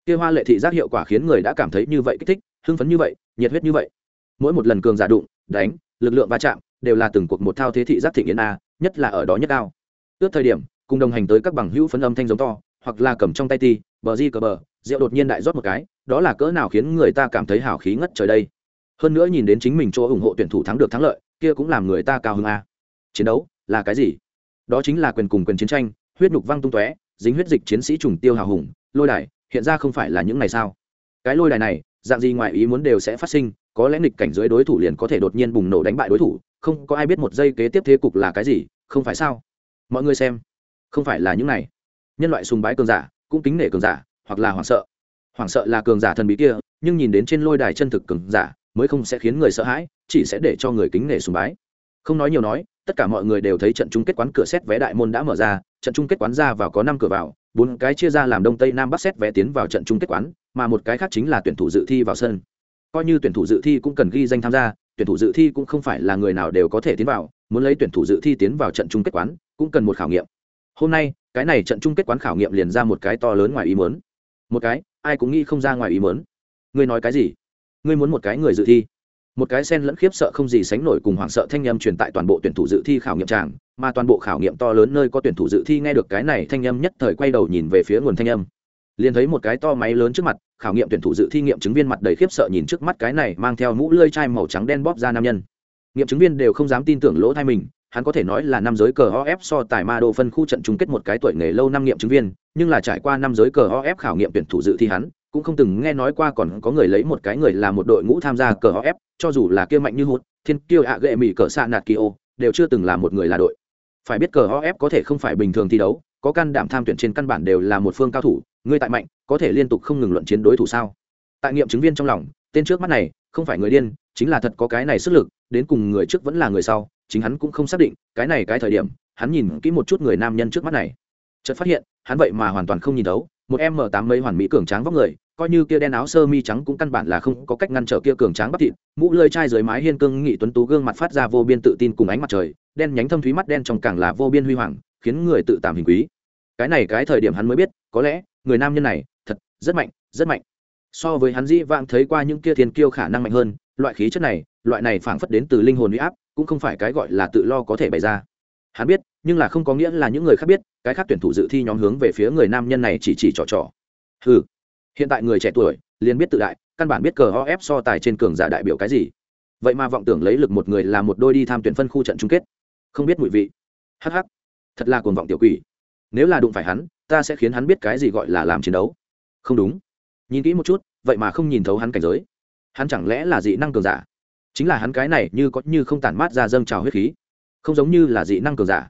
Kia hoa lệ thị giác hiệu quả khiến người đã cảm thấy như vậy kích thích, hưng phấn như vậy, nhiệt huyết như vậy. Mỗi một lần cường giả đụng, đánh, lực lượng va chạm, đều là từng cuộc một thao thế thị giác thị nghiến a, nhất là ở đó nhất cao ước thời điểm, cùng đồng hành tới các bằng hữu phấn âm thanh giống to, hoặc là cầm trong tay ti, bờ di cờ bờ rượu đột nhiên đại rót một cái, đó là cỡ nào khiến người ta cảm thấy hào khí ngất trời đây. Hơn nữa nhìn đến chính mình chỗ ủng hộ tuyển thủ thắng được thắng lợi, kia cũng làm người ta cao hơn a. Chiến đấu là cái gì? Đó chính là quyền cùng quyền chiến tranh, huyết nhục văng tung tóe, dính huyết dịch chiến sĩ trùng tiêu hào hùng, lôi đài, hiện ra không phải là những ngày sao cái lôi đài này, dạng gì ngoài ý muốn đều sẽ phát sinh, có lẽ nghịch cảnh dưới đối thủ liền có thể đột nhiên bùng nổ đánh bại đối thủ, không có ai biết một giây kế tiếp thế cục là cái gì, không phải sao? Mọi người xem, không phải là những này. Nhân loại sùng bái cường giả, cũng kính nể cường giả hoặc là hoảng sợ. Hoảng sợ là cường giả thần bí kia, nhưng nhìn đến trên lôi đài chân thực cường giả, mới không sẽ khiến người sợ hãi, chỉ sẽ để cho người kính nể sùng bái. Không nói nhiều nói, tất cả mọi người đều thấy trận chung kết quán cửa xét vé đại môn đã mở ra, trận chung kết quán ra vào có năm cửa vào, bốn cái chia ra làm đông tây nam bắc xét vé tiến vào trận chung kết quán, mà một cái khác chính là tuyển thủ dự thi vào sân. Coi như tuyển thủ dự thi cũng cần ghi danh tham gia, tuyển thủ dự thi cũng không phải là người nào đều có thể tiến vào, muốn lấy tuyển thủ dự thi tiến vào trận chung kết quán cũng cần một khảo nghiệm. Hôm nay, cái này trận chung kết quán khảo nghiệm liền ra một cái to lớn ngoài ý muốn một cái, ai cũng nghĩ không ra ngoài ý mớn ngươi nói cái gì? Ngươi muốn một cái người dự thi. Một cái sen lẫn khiếp sợ không gì sánh nổi cùng hoảng sợ thanh âm truyền tại toàn bộ tuyển thủ dự thi khảo nghiệm tràng, mà toàn bộ khảo nghiệm to lớn nơi có tuyển thủ dự thi nghe được cái này thanh âm nhất thời quay đầu nhìn về phía nguồn thanh âm. Liền thấy một cái to máy lớn trước mặt, khảo nghiệm tuyển thủ dự thi nghiệm chứng viên mặt đầy khiếp sợ nhìn trước mắt cái này mang theo mũ lơi chai màu trắng đen bóp ra nam nhân. Nghiệm chứng viên đều không dám tin tưởng lỗ thai mình hắn có thể nói là năm giới cờ OF so tài ma đô phân khu trận chung kết một cái tuổi nghề lâu năm nghiệm chứng viên, nhưng là trải qua năm giới cờ OF khảo nghiệm tuyển thủ dự thi hắn, cũng không từng nghe nói qua còn có người lấy một cái người là một đội ngũ tham gia cờ OF, cho dù là kia mạnh như hút, thiên kiêu ạ gệ mỉ cờ xạ nạt kỳ ô, đều chưa từng là một người là đội. Phải biết cờ OF có thể không phải bình thường thi đấu, có can đảm tham tuyển trên căn bản đều là một phương cao thủ, người tại mạnh, có thể liên tục không ngừng luận chiến đối thủ sao? Tại nghiệm chứng viên trong lòng, tên trước mắt này, không phải người điên, chính là thật có cái này sức lực, đến cùng người trước vẫn là người sau, chính hắn cũng không xác định, cái này cái thời điểm, hắn nhìn kỹ một chút người nam nhân trước mắt này. Chợt phát hiện, hắn vậy mà hoàn toàn không nhìn thấu, một em m tám mấy hoàn mỹ cường tráng vóc người, coi như kia đen áo sơ mi trắng cũng căn bản là không có cách ngăn trở kia cường tráng bắp thịt, mũ lơi chai dưới mái hiên cương nghị tuấn tú gương mặt phát ra vô biên tự tin cùng ánh mặt trời, đen nhánh thâm thúy mắt đen trong càng là vô biên huy hoàng, khiến người tự tạm hình quý. Cái này cái thời điểm hắn mới biết, có lẽ, người nam nhân này, thật, rất mạnh rất mạnh. So với hắn dĩ vãng thấy qua những kia thiên kiêu khả năng mạnh hơn, loại khí chất này, loại này phảng phất đến từ linh hồn huy áp cũng không phải cái gọi là tự lo có thể bày ra. Hắn biết, nhưng là không có nghĩa là những người khác biết, cái khác tuyển thủ dự thi nhóm hướng về phía người nam nhân này chỉ chỉ trò trò. Ừ hiện tại người trẻ tuổi liền biết tự đại, căn bản biết cờ ho ép so tài trên cường giả đại biểu cái gì. Vậy mà vọng tưởng lấy lực một người là một đôi đi tham tuyển phân khu trận chung kết. Không biết mùi vị. Hh thật là cuồng vọng tiểu quỷ. Nếu là đụng phải hắn, ta sẽ khiến hắn biết cái gì gọi là làm chiến đấu. Không đúng. Nhìn kỹ một chút, vậy mà không nhìn thấu hắn cảnh giới. Hắn chẳng lẽ là dị năng cường giả? Chính là hắn cái này như có như không tản mát ra dâng trào huyết khí, không giống như là dị năng cường giả.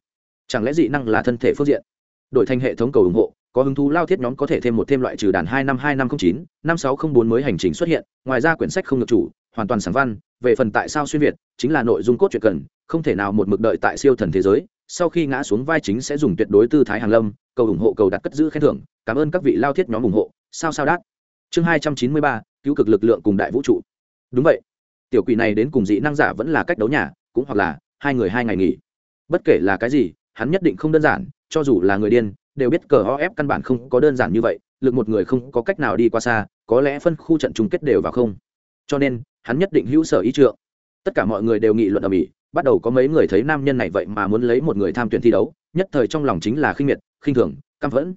Chẳng lẽ dị năng là thân thể phương diện? Đổi thành hệ thống cầu ủng hộ, có hứng thú lao thiết nhóm có thể thêm một thêm loại trừ đàn hai năm hai năm không chín, năm sáu không bốn mới hành trình xuất hiện, ngoài ra quyển sách không được chủ, hoàn toàn sáng văn, về phần tại sao xuyên việt, chính là nội dung cốt truyện cần, không thể nào một mực đợi tại siêu thần thế giới, sau khi ngã xuống vai chính sẽ dùng tuyệt đối tư thái hàng lâm, cầu ủng hộ, cầu đặt cất giữ khen thưởng, cảm ơn các vị lao thiết nhóm ủng hộ, sao sao đát. Chương hai trăm chín mươi ba, cứu cực lực lượng cùng đại vũ trụ. Đúng vậy tiểu quỷ này đến cùng dị năng giả vẫn là cách đấu nhà, cũng hoặc là hai người hai ngày nghỉ. Bất kể là cái gì, hắn nhất định không đơn giản, cho dù là người điên, đều biết cờ ho ép căn bản không có đơn giản như vậy, lực một người không có cách nào đi qua xa, có lẽ phân khu trận chung kết đều vào không. Cho nên, hắn nhất định hữu sở ý trượng. Tất cả mọi người đều nghị luận ở mỹ, bắt đầu có mấy người thấy nam nhân này vậy mà muốn lấy một người tham tuyển thi đấu, nhất thời trong lòng chính là khinh miệt, khinh thường, căm phẫn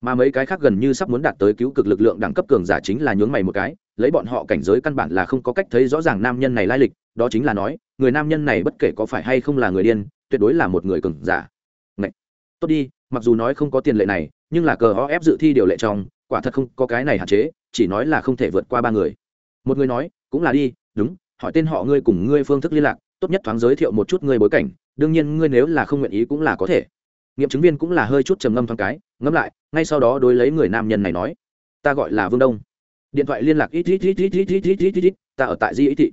mà mấy cái khác gần như sắp muốn đạt tới cứu cực lực lượng đẳng cấp cường giả chính là nhướng mày một cái, lấy bọn họ cảnh giới căn bản là không có cách thấy rõ ràng nam nhân này lai lịch, đó chính là nói, người nam nhân này bất kể có phải hay không là người điên, tuyệt đối là một người cường giả. Ngậy! tốt đi, mặc dù nói không có tiền lệ này, nhưng là cờ ho ép dự thi điều lệ trong, quả thật không có cái này hạn chế, chỉ nói là không thể vượt qua ba người. Một người nói, cũng là đi, đúng, hỏi tên họ ngươi cùng ngươi phương thức liên lạc, tốt nhất thoáng giới thiệu một chút ngươi bối cảnh, đương nhiên ngươi nếu là không nguyện ý cũng là có thể nghiệm chứng viên cũng là hơi chút trầm ngâm thoáng cái ngâm lại, ngay sau đó đối lấy người nam nhân này nói, ta gọi là vương đông. Điện thoại liên lạc ít ít ít ít ít ít ít ít ít ta ở tại di ý thị.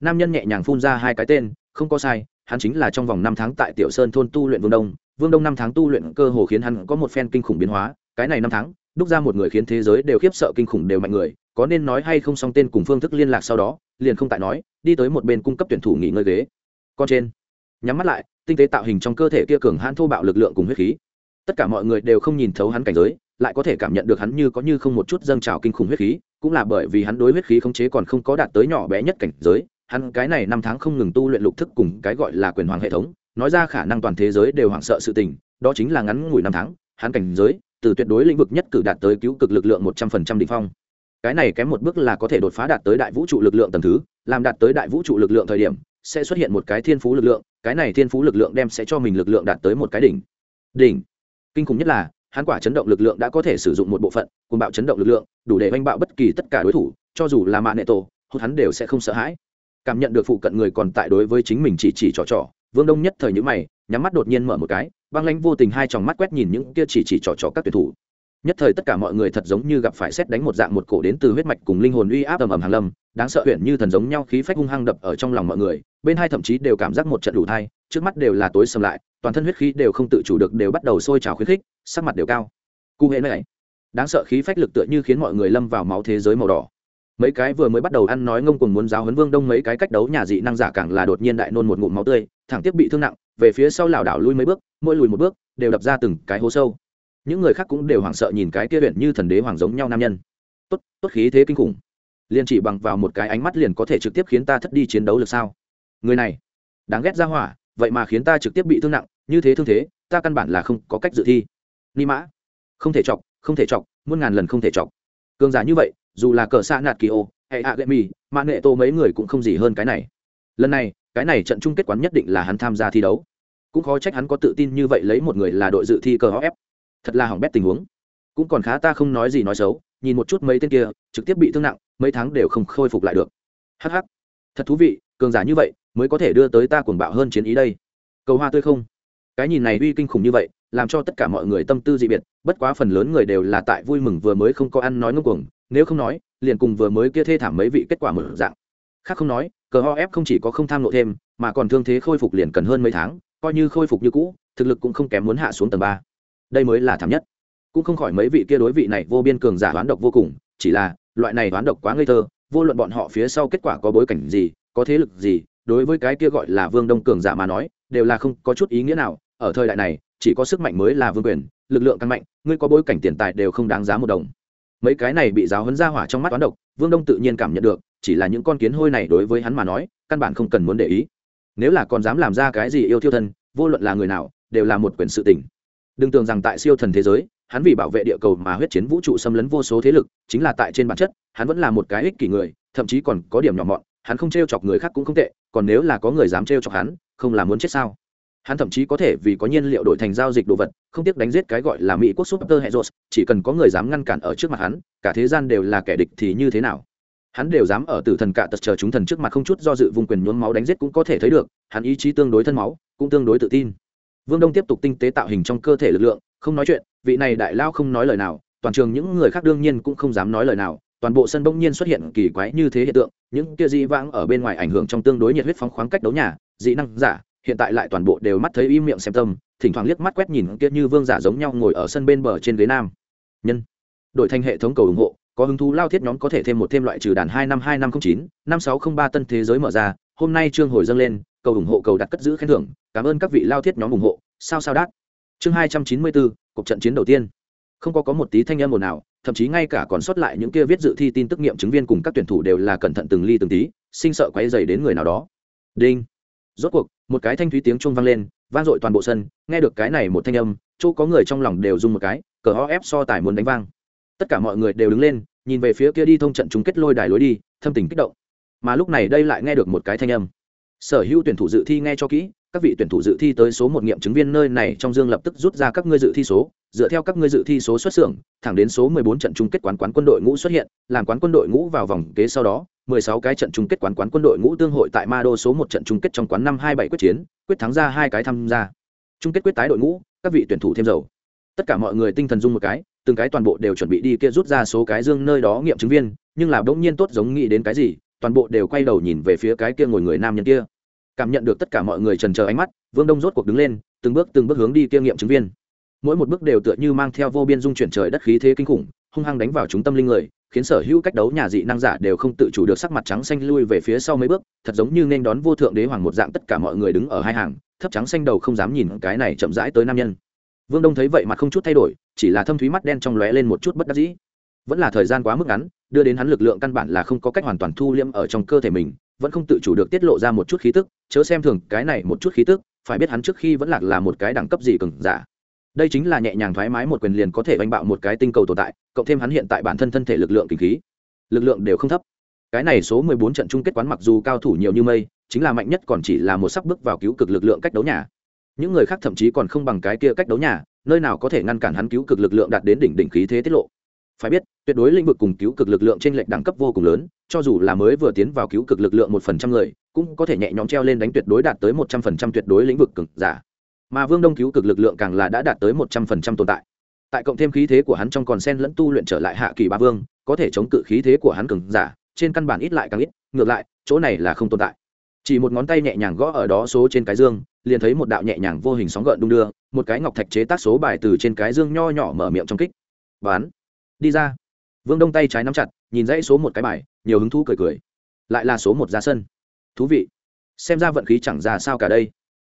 Nam nhân nhẹ nhàng phun ra hai cái tên, không có sai, hắn chính là trong vòng năm tháng tại tiểu sơn thôn tu luyện vương đông. Vương đông năm tháng tu luyện cơ hồ khiến hắn có một phen kinh khủng biến hóa, cái này năm tháng, đúc ra một người khiến thế giới đều khiếp sợ kinh khủng đều mạnh người, có nên nói hay không xong tên cùng phương thức liên lạc sau đó, liền không tại nói, đi tới một bên cung cấp tuyển thủ nghỉ ngơi ghế. Con trên, nhắm mắt lại tinh tế tạo hình trong cơ thể kia cường hãn thô bạo lực lượng cùng huyết khí. Tất cả mọi người đều không nhìn thấu hắn cảnh giới, lại có thể cảm nhận được hắn như có như không một chút dâng trào kinh khủng huyết khí, cũng là bởi vì hắn đối huyết khí khống chế còn không có đạt tới nhỏ bé nhất cảnh giới, hắn cái này năm tháng không ngừng tu luyện lục thức cùng cái gọi là quyền hoàng hệ thống, nói ra khả năng toàn thế giới đều hoảng sợ sự tình, đó chính là ngắn ngủi năm tháng, hắn cảnh giới, từ tuyệt đối lĩnh vực nhất cử đạt tới cứu cực lực lượng một trăm phần trăm đỉnh phong. Cái này kém một bước là có thể đột phá đạt tới đại vũ trụ lực lượng tầng thứ, làm đạt tới đại vũ trụ lực lượng thời điểm sẽ xuất hiện một cái thiên phú lực lượng, cái này thiên phú lực lượng đem sẽ cho mình lực lượng đạt tới một cái đỉnh. Đỉnh. Kinh khủng nhất là, hắn quả chấn động lực lượng đã có thể sử dụng một bộ phận cùng bạo chấn động lực lượng, đủ để oanh bạo bất kỳ tất cả đối thủ, cho dù là mạng nệ tổ hốt hắn đều sẽ không sợ hãi. Cảm nhận được phụ cận người còn tại đối với chính mình chỉ chỉ trò trò, vương đông nhất thời nhữ mày, nhắm mắt đột nhiên mở một cái, băng lãnh vô tình hai tròng mắt quét nhìn những kia chỉ chỉ trò trò các tuyển thủ nhất thời tất cả mọi người thật giống như gặp phải xét đánh một dạng một cổ đến từ huyết mạch cùng linh hồn uy áp ầm ầm hàng lâm, đáng sợ huyện như thần giống nhau khí phách hung hăng đập ở trong lòng mọi người, bên hai thậm chí đều cảm giác một trận đủ thai, trước mắt đều là tối sầm lại, toàn thân huyết khí đều không tự chủ được đều bắt đầu sôi trào khuyến khích, sắc mặt đều cao. Cụ hệ này, đáng sợ khí phách lực tựa như khiến mọi người lâm vào máu thế giới màu đỏ. Mấy cái vừa mới bắt đầu ăn nói ngông cuồng muốn giáo huấn vương đông mấy cái cách đấu nhà dị năng giả càng là đột nhiên đại nôn một ngụm máu tươi, thẳng tiếp bị thương nặng, về phía sau lảo đảo lui mấy bước, mỗi lùi một bước, đều đập ra từng cái hố sâu những người khác cũng đều hoảng sợ nhìn cái kia luyện như thần đế hoàng giống nhau nam nhân. Tốt tốt khí thế kinh khủng. Liền chỉ bằng vào một cái ánh mắt liền có thể trực tiếp khiến ta thất đi chiến đấu được sao? Người này, đáng ghét ra hỏa, vậy mà khiến ta trực tiếp bị thương nặng, như thế thương thế, ta căn bản là không có cách dự thi. Ni mã, không thể chọc, không thể chọc, muôn ngàn lần không thể chọc. Cường giả như vậy, dù là cờ xa nạt kỳ ô, hệ hạ gậy mì mà nghệ tô mấy người cũng không gì hơn cái này. Lần này, cái này trận chung kết quán nhất định là hắn tham gia thi đấu. Cũng khó trách hắn có tự tin như vậy lấy một người là đội dự thi cờ ép thật là hỏng bét tình huống. Cũng còn khá ta không nói gì nói xấu, nhìn một chút mấy tên kia, trực tiếp bị thương nặng, mấy tháng đều không khôi phục lại được. Hh thật thú vị, cường giả như vậy, mới có thể đưa tới ta cuồng bạo hơn chiến ý đây. Cầu hoa tươi không? Cái nhìn này uy kinh khủng như vậy, làm cho tất cả mọi người tâm tư dị biệt, bất quá phần lớn người đều là tại vui mừng vừa mới không có ăn nói ngông cuồng, nếu không nói, liền cùng vừa mới kia thê thảm mấy vị kết quả mở dạng. Khác không nói, cờ ho ép không chỉ có không tham nộ thêm, mà còn thương thế khôi phục liền cần hơn mấy tháng, coi như khôi phục như cũ, thực lực cũng không kém muốn hạ xuống tầng ba đây mới là thảm nhất. Cũng không khỏi mấy vị kia đối vị này vô biên cường giả đoán độc vô cùng, chỉ là, loại này đoán độc quá ngây thơ, vô luận bọn họ phía sau kết quả có bối cảnh gì, có thế lực gì, đối với cái kia gọi là vương đông cường giả mà nói, đều là không có chút ý nghĩa nào. Ở thời đại này, chỉ có sức mạnh mới là vương quyền, lực lượng càng mạnh, ngươi có bối cảnh tiền tài đều không đáng giá một đồng. Mấy cái này bị giáo hấn ra hỏa trong mắt toán độc, vương đông tự nhiên cảm nhận được, chỉ là những con kiến hôi này đối với hắn mà nói, căn bản không cần muốn để ý. Nếu là còn dám làm ra cái gì yêu thiêu thân, vô luận là người nào, đều là một quyền sự tình đừng tưởng rằng tại siêu thần thế giới, hắn vì bảo vệ địa cầu mà huyết chiến vũ trụ xâm lấn vô số thế lực, chính là tại trên bản chất, hắn vẫn là một cái ích kỷ người, thậm chí còn có điểm nhỏ mọn, hắn không t r e o chọc người khác cũng không tệ, còn nếu là có người dám t r e o chọc hắn, không là muốn chết sao? Hắn thậm chí có thể vì có nhiên liệu đổi thành giao dịch đồ vật, không tiếc đánh giết cái gọi là mỹ quốc super hệ rột chỉ cần có người dám ngăn cản ở trước mặt hắn, cả thế gian đều là kẻ địch thì như thế nào? Hắn đều dám ở tử thần cạ tật chờ chúng thần trước mặt không chút do dự vùng quyền nhuốm máu đánh giết cũng có thể thấy được, hắn ý chí tương đối thân máu, cũng tương đối tự tin vương đông tiếp tục tinh tế tạo hình trong cơ thể lực lượng, không nói chuyện, vị này đại lao không nói lời nào, toàn trường những người khác đương nhiên cũng không dám nói lời nào, toàn bộ sân bỗng nhiên xuất hiện kỳ quái như thế hiện tượng, những kia dị vãng ở bên ngoài ảnh hưởng trong tương đối nhiệt huyết phóng khoáng cách đấu nhà, dị năng giả, hiện tại lại toàn bộ đều mắt thấy im miệng xem tâm, thỉnh thoảng liếc mắt quét nhìn kia như vương giả giống nhau ngồi ở sân bên bờ trên ghế nam. Nhân, đổi thành hệ thống cầu ủng hộ, có hứng thú lao thiết nhóm có thể thêm một thêm loại trừ đàn hai năm hai năm không chín, năm sáu không ba tân thế giới mở ra, hôm nay trương hồi dâng lên cầu ủng hộ cầu đặt cất giữ khen thưởng, cảm ơn các vị lao thiết nhóm ủng hộ, sao sao đát. Chương hai trăm chín mươi bốn, cuộc trận chiến đầu tiên. Không có có một tí thanh âm ồn nào thậm chí ngay cả còn sót lại những kia viết dự thi tin tức nghiệm chứng viên cùng các tuyển thủ đều là cẩn thận từng ly từng tí, sinh sợ quấy dày đến người nào đó. Đinh. Rốt cuộc, một cái thanh thúy tiếng chuông vang lên, vang dội toàn bộ sân, nghe được cái này một thanh âm, chỗ có người trong lòng đều rung một cái, cờ ho ép so tài muốn đánh vang. Tất cả mọi người đều đứng lên, nhìn về phía kia đi thông trận chung kết lôi đài lối đi, thâm tình kích động. Mà lúc này đây lại nghe được một cái thanh âm sở hữu tuyển thủ dự thi nghe cho kỹ, các vị tuyển thủ dự thi tới số một nghiệm chứng viên nơi này trong dương lập tức rút ra các ngươi dự thi số, dựa theo các ngươi dự thi số xuất xưởng, thẳng đến số 14 trận chung kết quán quán quân đội ngũ xuất hiện, làm quán quân đội ngũ vào vòng kế sau đó 16 cái trận chung kết quán quán quân đội ngũ tương hội tại ma đô số một trận chung kết trong quán năm hai bảy quyết chiến, quyết thắng ra hai cái tham gia. Chung kết quyết tái đội ngũ, các vị tuyển thủ thêm dầu. Tất cả mọi người tinh thần dung một cái, từng cái toàn bộ đều chuẩn bị đi kia rút ra số cái dương nơi đó nghiệm chứng viên, nhưng là bỗng nhiên tốt giống nghĩ đến cái gì toàn bộ đều quay đầu nhìn về phía cái kia ngồi người nam nhân kia. Cảm nhận được tất cả mọi người trần chờ ánh mắt, vương đông rốt cuộc đứng lên, từng bước từng bước hướng đi kiêm nghiệm chứng viên. Mỗi một bước đều tựa như mang theo vô biên dung chuyển trời đất khí thế kinh khủng, hung hăng đánh vào chúng tâm linh người, khiến sở hữu cách đấu nhà dị năng giả đều không tự chủ được sắc mặt trắng xanh lui về phía sau mấy bước, thật giống như nên đón vô thượng đế hoàng một dạng tất cả mọi người đứng ở hai hàng, thấp trắng xanh đầu không dám nhìn cái này chậm rãi tới nam nhân. Vương đông thấy vậy mặt không chút thay đổi, chỉ là thâm thúy mắt đen trong lóe lên một chút bất đắc dĩ vẫn là thời gian quá mức ngắn, đưa đến hắn lực lượng căn bản là không có cách hoàn toàn thu liễm ở trong cơ thể mình, vẫn không tự chủ được tiết lộ ra một chút khí tức, chớ xem thường cái này một chút khí tức, phải biết hắn trước khi vẫn lạc là một cái đẳng cấp gì cừng giả. Đây chính là nhẹ nhàng thoải mái một quyền liền có thể oanh bạo một cái tinh cầu tồn tại, cộng thêm hắn hiện tại bản thân thân thể lực lượng kinh khí. Lực lượng đều không thấp. Cái này số mười bốn trận chung kết quán mặc dù cao thủ nhiều như mây, chính là mạnh nhất còn chỉ là một sắc bước vào cứu cực lực lượng cách đấu nhà. Những người khác thậm chí còn không bằng cái kia cách đấu nhà, nơi nào có thể ngăn cản hắn cứu cực lực lượng đạt đến đỉnh đỉnh khí thế tiết lộ phải biết, tuyệt đối lĩnh vực cùng cứu cực lực lượng trên lệnh đẳng cấp vô cùng lớn, cho dù là mới vừa tiến vào cứu cực lực lượng một phần trăm người, cũng có thể nhẹ nhõm treo lên đánh tuyệt đối đạt tới một trăm phần trăm tuyệt đối lĩnh vực cực giả. Mà vương đông cứu cực lực lượng càng là đã đạt tới một trăm phần trăm tồn tại. Tại cộng thêm khí thế của hắn trong còn sen lẫn tu luyện trở lại hạ kỳ ba vương, có thể chống cự khí thế của hắn cường giả, trên căn bản ít lại càng ít, ngược lại, chỗ này là không tồn tại. Chỉ một ngón tay nhẹ nhàng gõ ở đó số trên cái dương, liền thấy một đạo nhẹ nhàng vô hình sóng gợn đung đưa, một cái ngọc thạch chế tác số bài từ trên cái dương nho nhỏ mở miệng trong kích. Bán đi ra. Vương đông tay trái nắm chặt, nhìn dãy số một cái bài, nhiều hứng thú cười cười. Lại là số một ra sân. Thú vị. Xem ra vận khí chẳng ra sao cả đây.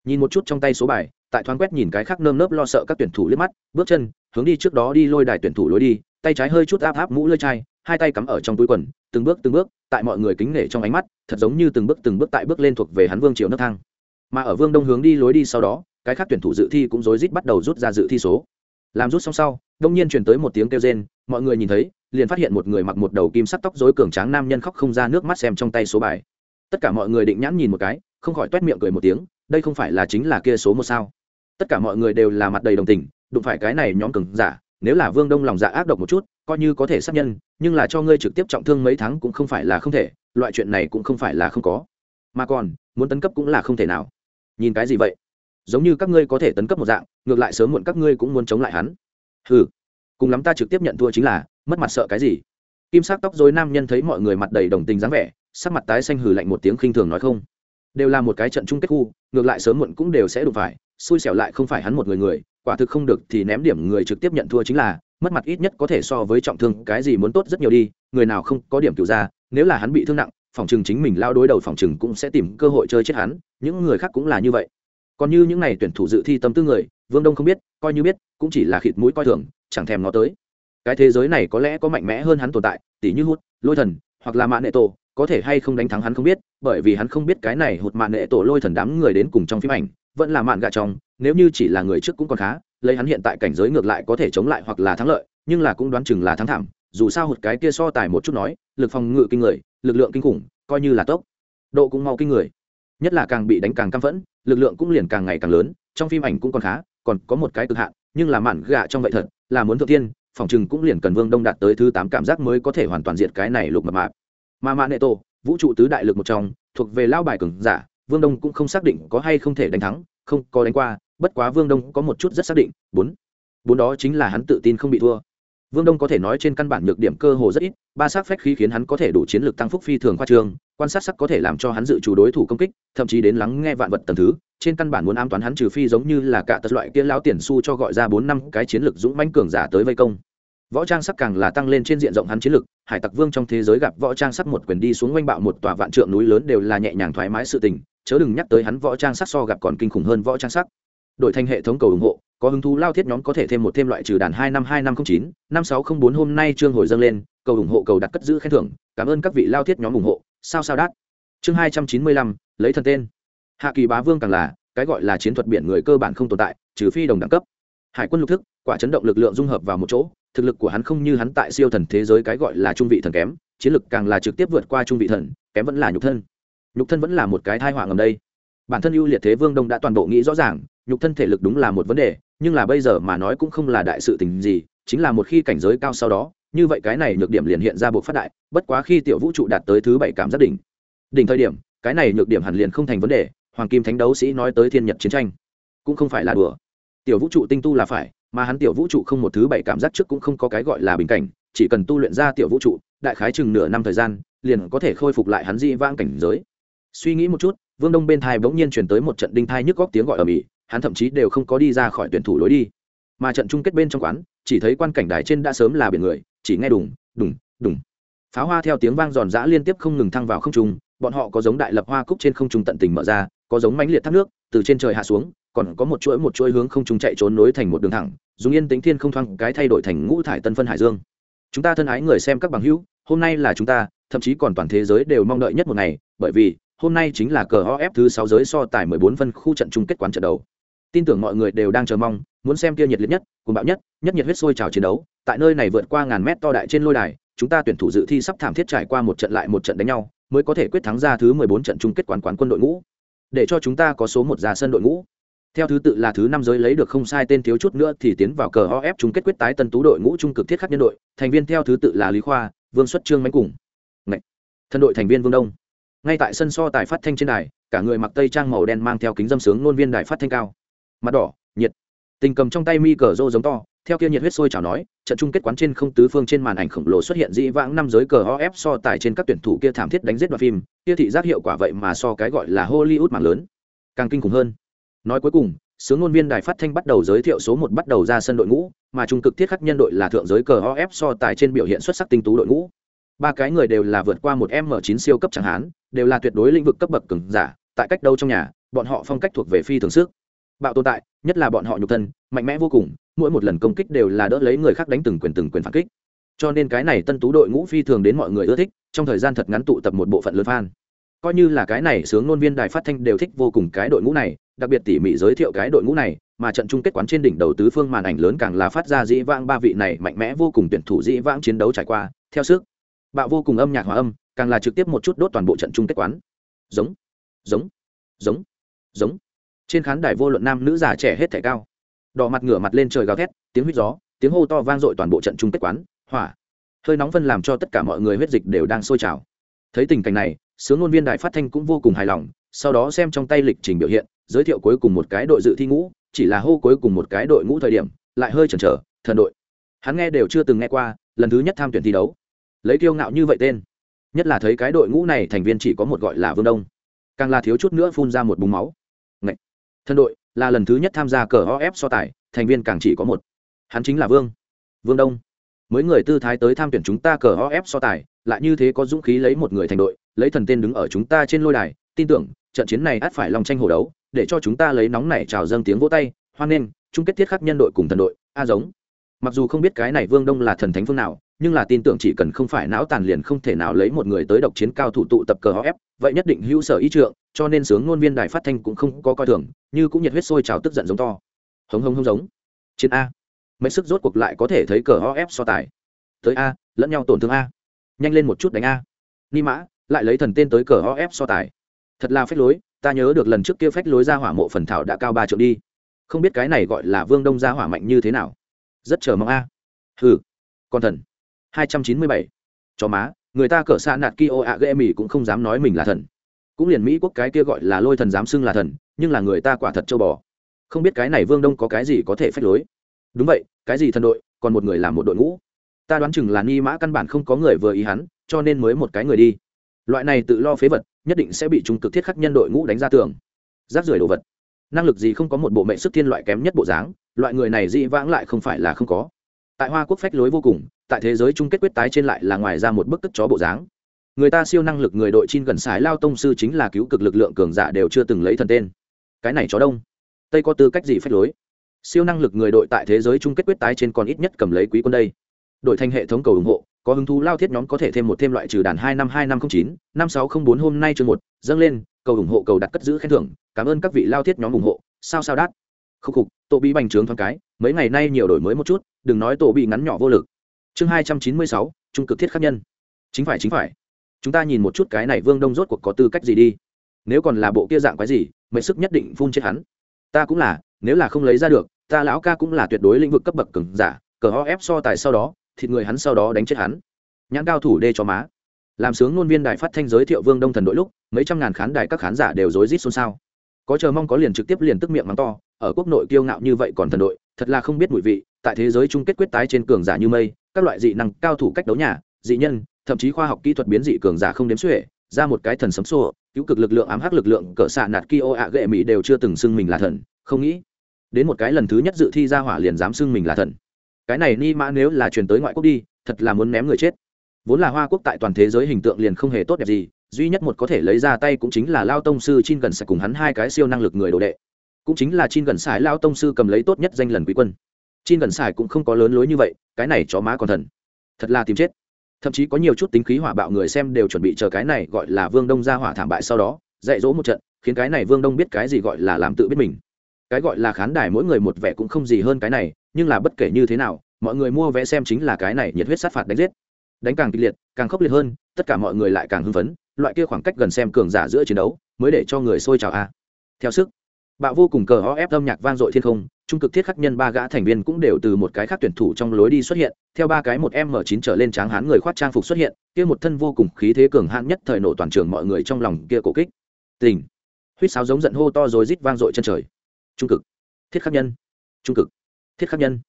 Nhìn một chút trong tay số bài, tại thoáng quét nhìn cái khác nơm nớp lo sợ các tuyển thủ liếc mắt, bước chân, hướng đi trước đó đi lôi đài tuyển thủ lối đi, tay trái hơi chút áp áp mũ lơi chai, hai tay cắm ở trong túi quần, từng bước từng bước, tại mọi người kính nể trong ánh mắt, thật giống như từng bước từng bước tại bước lên thuộc về hắn vương triều nấc thang. Mà ở vương đông hướng đi lối đi sau đó, cái khác tuyển thủ dự thi cũng rối rít bắt đầu rút ra dự thi số làm rút xong sau, đông nhiên truyền tới một tiếng kêu rên, mọi người nhìn thấy, liền phát hiện một người mặc một đầu kim sắt tóc rối cường tráng nam nhân khóc không ra nước mắt xem trong tay số bài. Tất cả mọi người định nhãn nhìn một cái, không khỏi toét miệng cười một tiếng, đây không phải là chính là kia số một sao? Tất cả mọi người đều là mặt đầy đồng tình, đụng phải cái này nhóm cường giả, nếu là vương đông lòng dạ ác độc một chút, coi như có thể sát nhân, nhưng là cho ngươi trực tiếp trọng thương mấy tháng cũng không phải là không thể, loại chuyện này cũng không phải là không có. Mà còn, muốn tấn cấp cũng là không thể nào. Nhìn cái gì vậy? Giống như các ngươi có thể tấn cấp một dạng, ngược lại sớm muộn các ngươi cũng muốn chống lại hắn. Ừ cùng lắm ta trực tiếp nhận thua chính là, mất mặt sợ cái gì? Kim sắc tóc dối nam nhân thấy mọi người mặt đầy đồng tình dáng vẻ, sắc mặt tái xanh hừ lạnh một tiếng khinh thường nói không. Đều là một cái trận chung kết khu, ngược lại sớm muộn cũng đều sẽ đụng phải, xui xẻo lại không phải hắn một người người, quả thực không được thì ném điểm người trực tiếp nhận thua chính là, mất mặt ít nhất có thể so với trọng thương, cái gì muốn tốt rất nhiều đi, người nào không có điểm cựu ra, nếu là hắn bị thương nặng, phòng chừng chính mình lao đối đầu phòng chừng cũng sẽ tìm cơ hội chơi chết hắn, những người khác cũng là như vậy còn như những n à y tuyển thủ dự thi tâm tư người, vương đông không biết, coi như biết, cũng chỉ là khịt mũi coi thường, chẳng thèm nó tới. Cái thế giới này có lẽ có mạnh mẽ hơn hắn tồn tại, tỉ như hút, lôi thần, hoặc là mạ nệ tổ, có thể hay không đánh thắng hắn không biết, bởi vì hắn không biết cái này hụt mạ nệ tổ lôi thần đám người đến cùng trong phim ảnh, vẫn là mạn gạ trong nếu như chỉ là người trước cũng còn khá, lấy hắn hiện tại cảnh giới ngược lại có thể chống lại hoặc là thắng lợi, nhưng là cũng đoán chừng là thắng thảm, dù sao hụt cái kia so tài một chút nói, lực phòng ngự kinh người, lực lượng kinh khủng, coi như là tốc độ cũng mau kinh người, nhất là càng bị đánh càng căm phẫn lực lượng cũng liền càng ngày càng lớn, trong phim ảnh cũng còn khá, còn có một cái cực hạn, nhưng là mạn gạ trong vậy thật, là muốn thượng tiên, phòng chừng cũng liền cần vương đông đạt tới thứ tám cảm giác mới có thể hoàn toàn diệt cái này lục mập mạp. Mà mạ nệ tổ, vũ trụ tứ đại lực một trong, thuộc về lao bài cường giả, vương đông cũng không xác định có hay không thể đánh thắng, không có đánh qua, bất quá vương đông có một chút rất xác định, bốn. Bốn đó chính là hắn tự tin không bị thua. Vương đông có thể nói trên căn bản nhược điểm cơ hồ rất ít, ba sắc phách khí khiến hắn có thể đủ chiến lược tăng phúc phi thường khoa trương quan sát sắc có thể làm cho hắn dự chủ đối thủ công kích, thậm chí đến lắng nghe vạn vật tầm thứ, trên căn bản muốn ám toán hắn trừ phi giống như là cả tật loại kia lao tiền su cho gọi ra bốn năm cái chiến lược dũng mãnh cường giả tới vây công. Võ trang sắc càng là tăng lên trên diện rộng hắn chiến lược, hải tặc vương trong thế giới gặp võ trang sắc một quyền đi xuống oanh bạo một tòa vạn trượng núi lớn đều là nhẹ nhàng thoải mái sự tình, chớ đừng nhắc tới hắn võ trang sắc so gặp còn kinh khủng hơn võ trang sắc. Đổi thành hệ thống cầu ủng hộ, có hứng thú lao thiết nhóm có thể thêm một thêm loại trừ đàn hai năm hai năm không chín, năm sáu không bốn hôm nay trương hồi dâng lên, cầu ủng hộ cầu đặt cất giữ khen thưởng, cảm ơn các vị lao thiết nhóm ủng hộ sao sao đát. Chương hai trăm chín mươi lăm, lấy thần tên. Hạ kỳ bá vương càng là, cái gọi là chiến thuật biển người cơ bản không tồn tại, trừ phi đồng đẳng cấp. Hải quân lục thức, quả chấn động lực lượng dung hợp vào một chỗ, thực lực của hắn không như hắn tại siêu thần thế giới cái gọi là trung vị thần kém, chiến lực càng là trực tiếp vượt qua trung vị thần, kém vẫn là nhục thân. Nhục thân vẫn là một cái thai họa ngầm đây. Bản thân ưu liệt thế vương đông đã toàn bộ nghĩ rõ ràng, nhục thân thể lực đúng là một vấn đề, nhưng là bây giờ mà nói cũng không là đại sự tình gì, chính là một khi cảnh giới cao sau đó như vậy cái này nhược điểm liền hiện ra buộc phát đại, bất quá khi tiểu vũ trụ đạt tới thứ bảy cảm giác đỉnh. Đỉnh thời điểm, cái này nhược điểm hẳn liền không thành vấn đề, hoàng kim thánh đấu sĩ nói tới thiên nhật chiến tranh, cũng không phải là đùa. Tiểu vũ trụ tinh tu là phải, mà hắn tiểu vũ trụ không một thứ bảy cảm giác trước cũng không có cái gọi là bình cảnh, chỉ cần tu luyện ra tiểu vũ trụ, đại khái chừng nửa năm thời gian, liền có thể khôi phục lại hắn di vãng cảnh giới. Suy nghĩ một chút, vương đông bên thai bỗng nhiên chuyển tới một trận đinh thai nhức góc tiếng gọi ở mỹ, hắn thậm chí đều không có đi ra khỏi tuyển thủ lối đi. Mà trận chung kết bên trong quán, chỉ thấy quan cảnh đài trên đã sớm là biển người chỉ nghe đùng đùng đùng. Pháo hoa theo tiếng vang giòn giã liên tiếp không ngừng thăng vào không trung, bọn họ có giống đại lập hoa cúc trên không trung tận tình mở ra, có giống mánh liệt thác nước, từ trên trời hạ xuống, còn có một chuỗi một chuỗi hướng không trung chạy trốn nối thành một đường thẳng, dùng yên tính thiên không thoáng cái thay đổi thành ngũ thải tân phân hải dương. Chúng ta thân ái người xem các bằng hữu, hôm nay là chúng ta, thậm chí còn toàn thế giới đều mong đợi nhất một ngày, bởi vì, hôm nay chính là cờ of thứ sáu giới so tài 14 phân khu trận chung kết quán trận đấu tin tưởng mọi người đều đang chờ mong, muốn xem kia nhiệt liệt nhất, cuồng bạo nhất nhất nhiệt huyết sôi trào chiến đấu tại nơi này vượt qua ngàn mét to đại trên lôi đài, chúng ta tuyển thủ dự thi sắp thảm thiết trải qua một trận lại một trận đánh nhau, mới có thể quyết thắng ra thứ 14 trận chung kết quán quán quân đội ngũ. Để cho chúng ta có số một ra sân đội ngũ. Theo thứ tự là thứ năm giới lấy được không sai tên thiếu chút nữa thì tiến vào cờ of chung kết quyết tái tân tú đội ngũ trung cực thiết khắc nhân đội, thành viên theo thứ tự là lý khoa, vương xuất trương mánh cùng. Ngậy. thân đội thành viên vương đông. Ngay tại sân so tài phát thanh trên đài, cả người mặc tây trang màu đen mang theo kính dâm sướng nôn viên đài phát thanh cao. Mặt đỏ, nhiệt. Tình cầm trong tay mi cờ rô giống to theo kia nhiệt huyết sôi trào nói trận chung kết quán trên không tứ phương trên màn ảnh khổng lồ xuất hiện dĩ vãng năm giới cờ of so tài trên các tuyển thủ kia thảm thiết đánh giết đoạn phim kia thị giác hiệu quả vậy mà so cái gọi là hollywood mạng lớn. Càng kinh khủng hơn. Nói cuối cùng sướng ngôn viên đài phát thanh bắt đầu giới thiệu số một bắt đầu ra sân đội ngũ mà trung cực thiết khắc nhân đội là thượng giới cờ of so tài trên biểu hiện xuất sắc tinh tú đội ngũ. Ba cái người đều là vượt qua một m 9 siêu cấp chẳng hạn, đều là tuyệt đối lĩnh vực cấp bậc cứng giả tại cách đâu trong nhà bọn họ phong cách thuộc về phi thường sức. Bạo tồn tại nhất là bọn họ nhục thân mạnh mẽ vô cùng mỗi một lần công kích đều là đỡ lấy người khác đánh từng quyền từng quyền phản kích. Cho nên cái này tân tú đội ngũ phi thường đến mọi người ưa thích, trong thời gian thật ngắn tụ tập một bộ phận lớn fan. Coi như là cái này sướng ngôn viên đài phát thanh đều thích vô cùng cái đội ngũ này, đặc biệt tỉ mỉ giới thiệu cái đội ngũ này, mà trận chung kết quán trên đỉnh đầu tứ phương màn ảnh lớn càng là phát ra dĩ vãng ba vị này mạnh mẽ vô cùng tuyển thủ dĩ vãng chiến đấu trải qua, theo sức, bạo vô cùng âm nhạc hòa âm, càng là trực tiếp một chút đốt toàn bộ trận chung kết quán. Giống giống giống giống. Trên khán đài vô luận nam nữ già trẻ hết thẻ cao đỏ mặt ngửa mặt lên trời gào thét, tiếng huýt gió, tiếng hô to vang dội toàn bộ trận chung kết quán, hỏa. Hơi nóng phân làm cho tất cả mọi người huyết dịch đều đang sôi trào. Thấy tình cảnh này, sướng ngôn viên đài phát thanh cũng vô cùng hài lòng, sau đó xem trong tay lịch trình biểu hiện, giới thiệu cuối cùng một cái đội dự thi ngũ, chỉ là hô cuối cùng một cái đội ngũ thời điểm, lại hơi chần chờ, thần đội. Hắn nghe đều chưa từng nghe qua, lần thứ nhất tham tuyển thi đấu. Lấy kiêu ngạo như vậy tên. Nhất là thấy cái đội ngũ này thành viên chỉ có một gọi là vương đông. Càng là thiếu chút nữa phun ra một búng máu. Ngậy! thần đội là lần thứ nhất tham gia cờ of so tài, thành viên càng chỉ có một. Hắn chính là vương. Vương đông. Mới người tư thái tới tham tuyển chúng ta cờ of so tài, lại như thế có dũng khí lấy một người thành đội, lấy thần tên đứng ở chúng ta trên lôi đài, tin tưởng, trận chiến này ắt phải lòng tranh hồ đấu, để cho chúng ta lấy nóng này trào dâng tiếng vỗ tay, hoan nghênh, chung kết thiết khắc nhân đội cùng thần đội, a giống mặc dù không biết cái này vương đông là thần thánh phương nào, nhưng là tin tưởng chỉ cần không phải não tàn liền không thể nào lấy một người tới độc chiến cao thủ tụ tập cờ họ ép, vậy nhất định hữu sở ý trượng, cho nên sướng ngôn viên đài phát thanh cũng không có coi thường, như cũng nhiệt huyết sôi trào tức giận giống to. Hống hống hống giống. Chiến a. Mấy sức rốt cuộc lại có thể thấy cờ họ ép so tài. Tới a, lẫn nhau tổn thương a. Nhanh lên một chút đánh a. Ni mã, lại lấy thần tên tới cờ họ ép so tài. Thật là phách lối, ta nhớ được lần trước kia phách lối ra hỏa mộ phần thảo đã cao ba triệu đi. Không biết cái này gọi là vương đông ra hỏa mạnh như thế nào rất chờ mong a. Hừ. Con thần. Hai trăm chín mươi bảy. Chó má, người ta cỡ xa nạt kia ạ ghê mì cũng không dám nói mình là thần. Cũng liền mỹ quốc cái kia gọi là lôi thần dám xưng là thần, nhưng là người ta quả thật châu bò. Không biết cái này vương đông có cái gì có thể phách lối. Đúng vậy, cái gì thần đội, còn một người làm một đội ngũ. Ta đoán chừng là ni mã căn bản không có người vừa ý hắn, cho nên mới một cái người đi. Loại này tự lo phế vật, nhất định sẽ bị trung cực thiết khắc nhân đội ngũ đánh ra tường. Rác rưởi đồ vật năng lực gì không có một bộ mệnh sức thiên loại kém nhất bộ dáng, loại người này dị vãng lại không phải là không có. Tại hoa quốc phách lối vô cùng, tại thế giới chung kết quyết tái trên lại là ngoài ra một bức tức chó bộ dáng. Người ta siêu năng lực người đội chin gần sái lao tông sư chính là cứu cực lực lượng cường giả đều chưa từng lấy thần tên. Cái này chó đông. Tây có tư cách gì phách lối? Siêu năng lực người đội tại thế giới chung kết quyết tái trên còn ít nhất cầm lấy quý quân đây. Đội thành hệ thống cầu ủng hộ, có hứng thú lao thiết nhóm có thể thêm một thêm loại trừ đàn hai năm hai năm không chín, năm sáu không bốn hôm nay chương một, dâng lên cầu ủng hộ cầu đặt cất giữ khen thưởng, cảm ơn các vị lao thiết nhóm ủng hộ, sao sao đát. Khúc khục, tổ bị bành trướng thoáng cái, mấy ngày nay nhiều đổi mới một chút, đừng nói tổ bị ngắn nhỏ vô lực. Chương hai trăm chín mươi sáu, trung cực thiết khắc nhân. Chính phải chính phải. Chúng ta nhìn một chút cái này vương đông rốt cuộc có tư cách gì đi. Nếu còn là bộ kia dạng quái gì mệnh sức nhất định phun chết hắn. Ta cũng là, nếu là không lấy ra được, ta lão ca cũng là tuyệt đối lĩnh vực cấp bậc cứng giả, cờ ho ép so tài sau đó, thịt người hắn sau đó đánh chết hắn. Nhãn cao thủ đê cho má làm sướng ngôn viên đài phát thanh giới thiệu vương đông thần đội lúc, mấy trăm ngàn khán đài các khán giả đều rối rít xôn xao. Có chờ mong có liền trực tiếp liền tức miệng mắng to, ở quốc nội kiêu ngạo như vậy còn thần đội, thật là không biết mùi vị, tại thế giới chung kết quyết tái trên cường giả như mây, các loại dị năng cao thủ cách đấu nhà, dị nhân, thậm chí khoa học kỹ thuật biến dị cường giả không đếm xuể, ra một cái thần sấm xô cứu cực lực lượng ám hắc lực lượng, cỡ xạ nạt kia ạ gệ mỹ đều chưa từng xưng mình là thần, không nghĩ, đến một cái lần thứ nhất dự thi ra hỏa liền dám xưng mình là thần. Cái này ni mã nếu là truyền tới ngoại quốc đi, thật là muốn ném người chết vốn là hoa quốc tại toàn thế giới hình tượng liền không hề tốt đẹp gì, duy nhất một có thể lấy ra tay cũng chính là lao tông sư chin gần sải cùng hắn hai cái siêu năng lực người đồ đệ. Cũng chính là chin gần sải lao tông sư cầm lấy tốt nhất danh lần quý quân. Chin gần sải cũng không có lớn lối như vậy, cái này chó má còn thần. Thật là tìm chết. Thậm chí có nhiều chút tính khí hỏa bạo người xem đều chuẩn bị chờ cái này gọi là vương đông ra hỏa thảm bại sau đó, dạy dỗ một trận, khiến cái này vương đông biết cái gì gọi là làm tự biết mình. Cái gọi là khán đài mỗi người một vẻ cũng không gì hơn cái này, nhưng là bất kể như thế nào, mọi người mua vé xem chính là cái này nhiệt huyết sát phạt đánh giết đánh càng kịch liệt, càng khốc liệt hơn, tất cả mọi người lại càng hưng phấn, loại kia khoảng cách gần xem cường giả giữa chiến đấu, mới để cho người sôi trào a. Theo sức, bạo vô cùng cờ ho ép âm nhạc vang dội thiên không, trung cực thiết khắc nhân ba gã thành viên cũng đều từ một cái khác tuyển thủ trong lối đi xuất hiện, theo ba cái một m chín trở lên tráng hán người khoác trang phục xuất hiện, kia một thân vô cùng khí thế cường hãn nhất thời nổ toàn trường mọi người trong lòng kia cổ kích. Tình. Huýt sáo giống giận hô to rồi rít vang dội chân trời. Trung cực. Thiết khắc nhân. Trung cực. Thiết khắc nhân.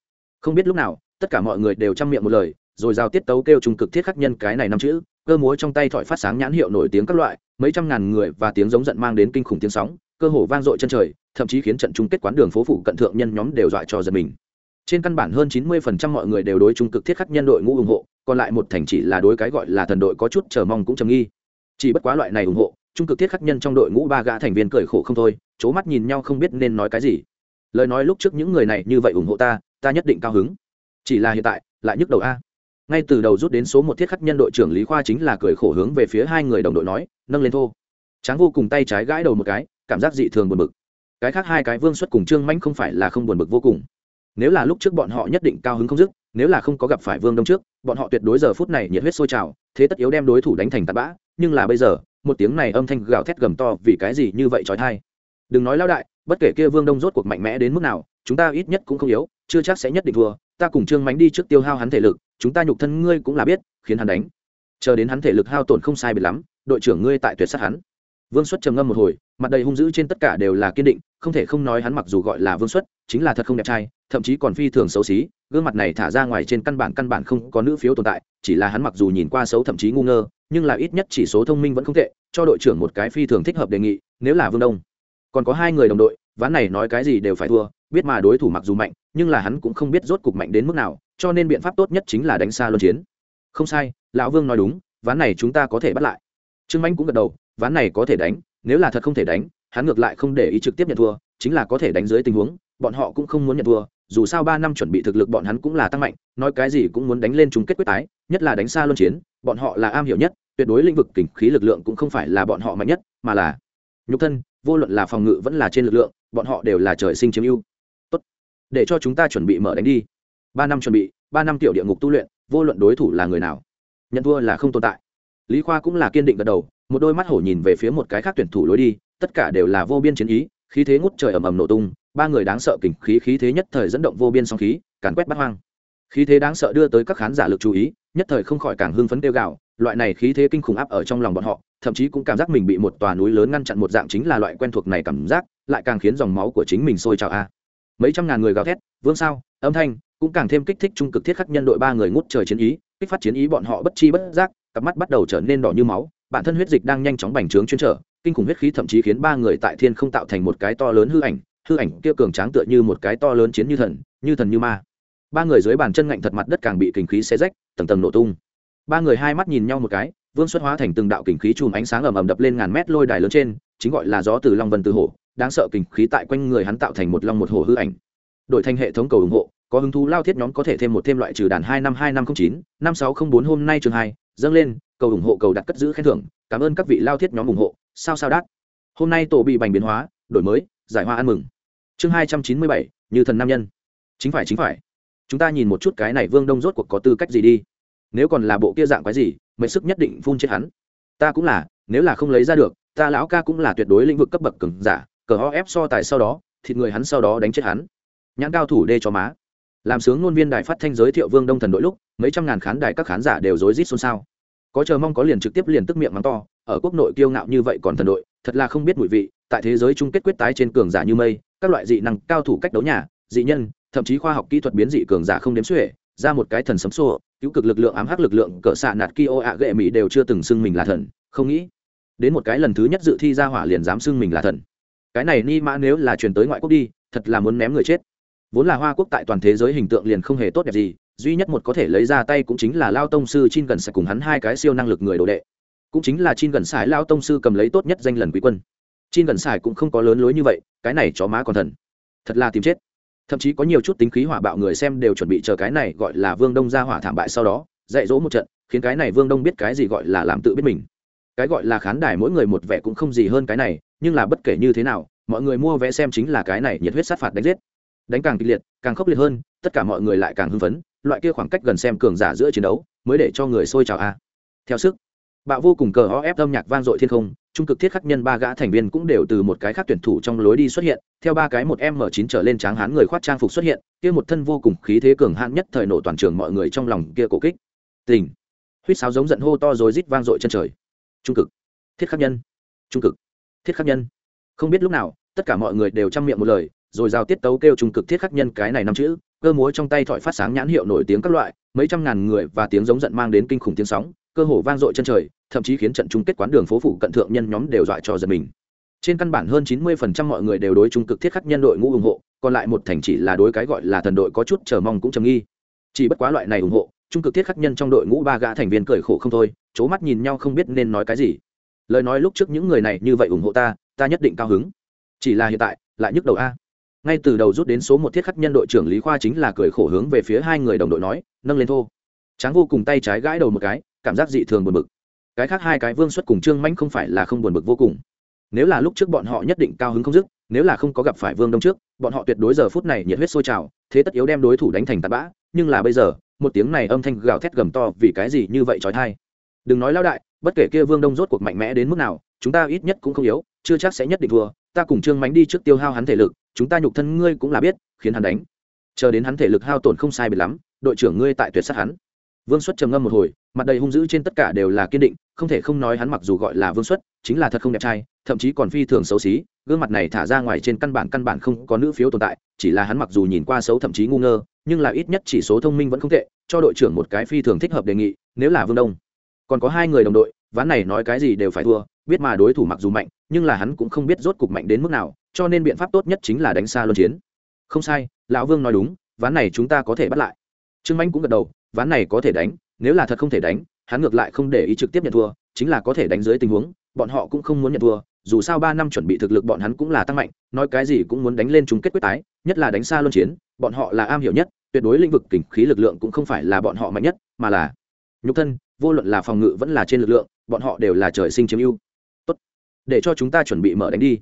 Không biết lúc nào, tất cả mọi người đều chăm miệng một lời rồi giao tiết tấu kêu trung cực thiết khắc nhân cái này năm chữ, cơ múa trong tay thỏi phát sáng nhãn hiệu nổi tiếng các loại, mấy trăm ngàn người và tiếng giống giận mang đến kinh khủng tiếng sóng, cơ hồ vang dội chân trời, thậm chí khiến trận chung kết quán đường phố phủ cận thượng nhân nhóm đều dọa cho giật mình. Trên căn bản hơn chín mươi phần trăm mọi người đều đối trung cực thiết khắc nhân đội ngũ ủng hộ, còn lại một thành chỉ là đối cái gọi là thần đội có chút chờ mong cũng trầm nghi. Chỉ bất quá loại này ủng hộ, trung cực thiết khắc nhân trong đội ngũ ba gã thành viên cười khổ không thôi, c mắt nhìn nhau không biết nên nói cái gì. Lời nói lúc trước những người này như vậy ủng hộ ta ta nhất định cao hứng. Chỉ là hiện tại, lại nhức đầu a ngay từ đầu rút đến số một thiết khắc nhân đội trưởng lý khoa chính là cười khổ hướng về phía hai người đồng đội nói, nâng lên thô. Tráng vô cùng tay trái gãi đầu một cái, cảm giác dị thường buồn bực. Cái khác hai cái vương xuất cùng trương mãnh không phải là không buồn bực vô cùng. Nếu là lúc trước bọn họ nhất định cao hứng không dứt, nếu là không có gặp phải vương đông trước, bọn họ tuyệt đối giờ phút này nhiệt huyết sôi trào, thế tất yếu đem đối thủ đánh thành tạt bã. Nhưng là bây giờ, một tiếng này âm thanh gào thét gầm to vì cái gì như vậy trói thai đừng nói lao đại, bất kể kia vương đông rốt cuộc mạnh mẽ đến mức nào, chúng ta ít nhất cũng không yếu, chưa chắc sẽ nhất định thua, ta cùng trương mánh đi trước tiêu hao hắn thể lực chúng ta nhục thân ngươi cũng là biết, khiến hắn đánh. Chờ đến hắn thể lực hao tổn không sai biệt lắm, đội trưởng ngươi tại tuyệt sát hắn. Vương xuất trầm ngâm một hồi, mặt đầy hung dữ trên tất cả đều là kiên định, không thể không nói hắn mặc dù gọi là vương xuất, chính là thật không đẹp trai, thậm chí còn phi thường xấu xí, gương mặt này thả ra ngoài trên căn bản căn bản không có nữ phiếu tồn tại, chỉ là hắn mặc dù nhìn qua xấu thậm chí ngu ngơ, nhưng là ít nhất chỉ số thông minh vẫn không tệ, cho đội trưởng một cái phi thường thích hợp đề nghị, nếu là vương đông. Còn có hai người đồng đội, ván này nói cái gì đều phải thua biết mà đối thủ mặc dù mạnh, nhưng là hắn cũng không biết rốt cục mạnh đến mức nào, cho nên biện pháp tốt nhất chính là đánh xa luân chiến. Không sai, lão vương nói đúng, ván này chúng ta có thể bắt lại. Trương mãnh cũng gật đầu, ván này có thể đánh, nếu là thật không thể đánh, hắn ngược lại không để ý trực tiếp nhận thua, chính là có thể đánh dưới tình huống, bọn họ cũng không muốn nhận thua, dù sao ba năm chuẩn bị thực lực bọn hắn cũng là tăng mạnh, nói cái gì cũng muốn đánh lên chung kết quyết tái, nhất là đánh xa luân chiến, bọn họ là am hiểu nhất, tuyệt đối lĩnh vực kình khí lực lượng cũng không phải là bọn họ mạnh nhất, mà là nhục thân, vô luận là phòng ngự vẫn là trên lực lượng, bọn họ đều là trời sinh chiếm ưu để cho chúng ta chuẩn bị mở đánh đi. Ba năm chuẩn bị, ba năm tiểu địa ngục tu luyện, vô luận đối thủ là người nào, nhận thua là không tồn tại. Lý khoa cũng là kiên định gật đầu, một đôi mắt hổ nhìn về phía một cái khác tuyển thủ lối đi, tất cả đều là vô biên chiến ý, khí thế ngút trời ầm ầm nổ tung, ba người đáng sợ kình khí khí thế nhất thời dẫn động vô biên song khí, càn quét bắt hoang. Khí thế đáng sợ đưa tới các khán giả lực chú ý, nhất thời không khỏi càng hưng phấn tiêu gạo loại này khí thế kinh khủng áp ở trong lòng bọn họ, thậm chí cũng cảm giác mình bị một tòa núi lớn ngăn chặn một dạng chính là loại quen thuộc này cảm giác, lại càng khiến dòng máu của chính mình sôi trào a mấy trăm ngàn người gào thét, vương sao, âm thanh, cũng càng thêm kích thích trung cực thiết khắc nhân đội ba người ngút trời chiến ý, kích phát chiến ý bọn họ bất chi bất giác, cặp mắt bắt đầu trở nên đỏ như máu, bản thân huyết dịch đang nhanh chóng bành trướng chuyên trở, kinh khủng huyết khí thậm chí khiến ba người tại thiên không tạo thành một cái to lớn hư ảnh hư ảnh kia cường tráng tựa như một cái to lớn chiến như thần như thần như ma. Ba người dưới bàn chân ngạnh thật mặt đất càng bị kinh khí xé rách, tầng tầng nổ tung. Ba người hai mắt nhìn nhau một cái, vương xuất hóa thành từng đạo kinh khí chùm ánh sáng ầm ầm đập lên ngàn mét lôi đài lớn trên, chính gọi là gió từ long vân từ hổ đáng sợ kình khí tại quanh người hắn tạo thành một long một hồ hư ảnh. Đổi thành hệ thống cầu ủng hộ, có hứng thú lao thiết nhóm có thể thêm một thêm loại trừ đàn hai năm hai năm không chín, năm sáu không bốn hôm nay trường hai, dâng lên, cầu ủng hộ cầu đặt cất giữ khen thưởng, cảm ơn các vị lao thiết nhóm ủng hộ, sao sao đắt hôm nay tổ bị bành biến hóa, đổi mới, giải hoa ăn mừng. Chương hai trăm chín mươi bảy, như thần nam nhân. Chính phải chính phải. Chúng ta nhìn một chút cái này vương đông rốt cuộc có tư cách gì đi. Nếu còn là bộ kia dạng cái gì mấy sức nhất định phun chết hắn. Ta cũng là, nếu là không lấy ra được, ta lão ca cũng là tuyệt đối lĩnh vực cấp bậc cứng giả cờ ho ép so tài sau đó, thịt người hắn sau đó đánh chết hắn. Nhãn cao thủ đê cho má. Làm sướng ngôn viên đài phát thanh giới thiệu vương đông thần đội lúc, mấy trăm ngàn khán đài các khán giả đều rối rít xôn xao. Có chờ mong có liền trực tiếp liền tức miệng mắng to, ở quốc nội kiêu ngạo như vậy còn thần đội, thật là không biết mùi vị, tại thế giới chung kết quyết tái trên cường giả như mây, các loại dị năng cao thủ cách đấu nhà, dị nhân, thậm chí khoa học kỹ thuật biến dị cường giả không đếm xuể, ra một cái thần sấm xô, cứu cực lực lượng ám hắc lực lượng, cỡ xạ nạt kio ạ gệ mỹ đều chưa từng xưng mình là thần, không nghĩ, đến một cái lần thứ nhất dự thi ra hỏa liền dám xưng mình là thần cái này ni mã nếu là truyền tới ngoại quốc đi, thật là muốn ném người chết. Vốn là hoa quốc tại toàn thế giới hình tượng liền không hề tốt đẹp gì, duy nhất một có thể lấy ra tay cũng chính là lao tông sư chin gần sải cùng hắn hai cái siêu năng lực người đồ đệ. Cũng chính là chin gần sải lao tông sư cầm lấy tốt nhất danh lần quý quân. Chin gần sải cũng không có lớn lối như vậy, cái này chó má còn thần. Thật là tìm chết. Thậm chí có nhiều chút tính khí hỏa bạo người xem đều chuẩn bị chờ cái này gọi là vương đông ra hỏa thảm bại sau đó, dạy dỗ một trận, khiến cái này vương đông biết cái gì gọi là làm tự biết mình. Cái gọi là khán đài mỗi người một vẻ cũng không gì hơn cái này nhưng là bất kể như thế nào, mọi người mua vé xem chính là cái này nhiệt huyết sát phạt đánh giết. Đánh càng kịch liệt, càng khốc liệt hơn, tất cả mọi người lại càng hưng phấn, loại kia khoảng cách gần xem cường giả giữa chiến đấu, mới để cho người sôi trào a. Theo sức, bạo vô cùng cờ o ép âm nhạc vang dội thiên không, trung cực thiết khắc nhân ba gã thành viên cũng đều từ một cái khác tuyển thủ trong lối đi xuất hiện, theo ba cái một m chín trở lên tráng hán người khoát trang phục xuất hiện, kia một thân vô cùng khí thế cường hãn nhất thời nổ toàn trường mọi người trong lòng kia cổ kích. Tình. Huýt sáo giống giận hô to rồi rít vang dội chân trời. Trung cực. Thiết khắc nhân. Trung cực thiết khắc nhân. Không biết lúc nào, tất cả mọi người đều chăm miệng một lời, rồi giao tiết tấu kêu trung cực thiết khắc nhân cái này năm chữ, cơ múa trong tay thỏi phát sáng nhãn hiệu nổi tiếng các loại, mấy trăm ngàn người và tiếng giống giận mang đến kinh khủng tiếng sóng, cơ hồ vang dội chân trời, thậm chí khiến trận chung kết quán đường phố phủ cận thượng nhân nhóm đều dọa cho giật mình. Trên căn bản hơn chín mươi phần trăm mọi người đều đối trung cực thiết khắc nhân đội ngũ ủng hộ, còn lại một thành chỉ là đối cái gọi là thần đội có chút chờ mong cũng trầm nghi. Chỉ bất quá loại này ủng hộ, trung cực thiết khắc nhân trong đội ngũ ba gã thành viên cười khổ không thôi c mắt nhìn nhau không biết nên nói cái gì lời nói lúc trước những người này như vậy ủng hộ ta ta nhất định cao hứng. Chỉ là hiện tại, lại nhức đầu a. Ngay từ đầu rút đến số một thiết khắc nhân đội trưởng lý khoa chính là cười khổ hướng về phía hai người đồng đội nói, nâng lên thô. Tráng vô cùng tay trái gãi đầu một cái, cảm giác dị thường buồn bực. Cái khác hai cái vương xuất cùng trương mãnh không phải là không buồn bực vô cùng. Nếu là lúc trước bọn họ nhất định cao hứng không dứt, nếu là không có gặp phải vương đông trước, bọn họ tuyệt đối giờ phút này nhiệt huyết sôi trào, thế tất yếu đem đối thủ đánh thành tạt bã. Nhưng là bây giờ, một tiếng này âm thanh gào thét gầm to vì cái gì như vậy trói thai. Đừng nói lao đại bất kể kia vương đông rốt cuộc mạnh mẽ đến mức nào, chúng ta ít nhất cũng không yếu, chưa chắc sẽ nhất định thua. Ta cùng trương mánh đi trước tiêu hao hắn thể lực, chúng ta nhục thân ngươi cũng là biết, khiến hắn đánh. Chờ đến hắn thể lực hao tổn không sai biệt lắm, đội trưởng ngươi tại tuyệt sát hắn. Vương xuất trầm ngâm một hồi, mặt đầy hung dữ trên tất cả đều là kiên định, không thể không nói hắn mặc dù gọi là vương xuất, chính là thật không đẹp trai, thậm chí còn phi thường xấu xí, gương mặt này thả ra ngoài trên căn bản căn bản không có nữ phiếu tồn tại, chỉ là hắn mặc dù nhìn qua xấu thậm chí ngu ngơ, nhưng là ít nhất chỉ số thông minh vẫn không tệ, cho đội trưởng một cái phi thường thích hợp đề nghị, nếu là vương đông còn có hai người đồng đội, ván này nói cái gì đều phải thua, biết mà đối thủ mặc dù mạnh, nhưng là hắn cũng không biết rốt cục mạnh đến mức nào, cho nên biện pháp tốt nhất chính là đánh xa luân chiến. Không sai, lão vương nói đúng, ván này chúng ta có thể bắt lại. Trương manh cũng gật đầu, ván này có thể đánh, nếu là thật không thể đánh, hắn ngược lại không để ý trực tiếp nhận thua, chính là có thể đánh dưới tình huống, bọn họ cũng không muốn nhận thua, dù sao ba năm chuẩn bị thực lực bọn hắn cũng là tăng mạnh, nói cái gì cũng muốn đánh lên chung kết quyết tái, nhất là đánh xa luân chiến, bọn họ là am hiểu nhất, tuyệt đối lĩnh vực kình khí lực lượng cũng không phải là bọn họ mạnh nhất, mà là nhục thân vô luận là phòng ngự vẫn là trên lực lượng, bọn họ đều là trời sinh chiếm ưu. Tốt. Để cho chúng ta chuẩn bị mở đánh đi.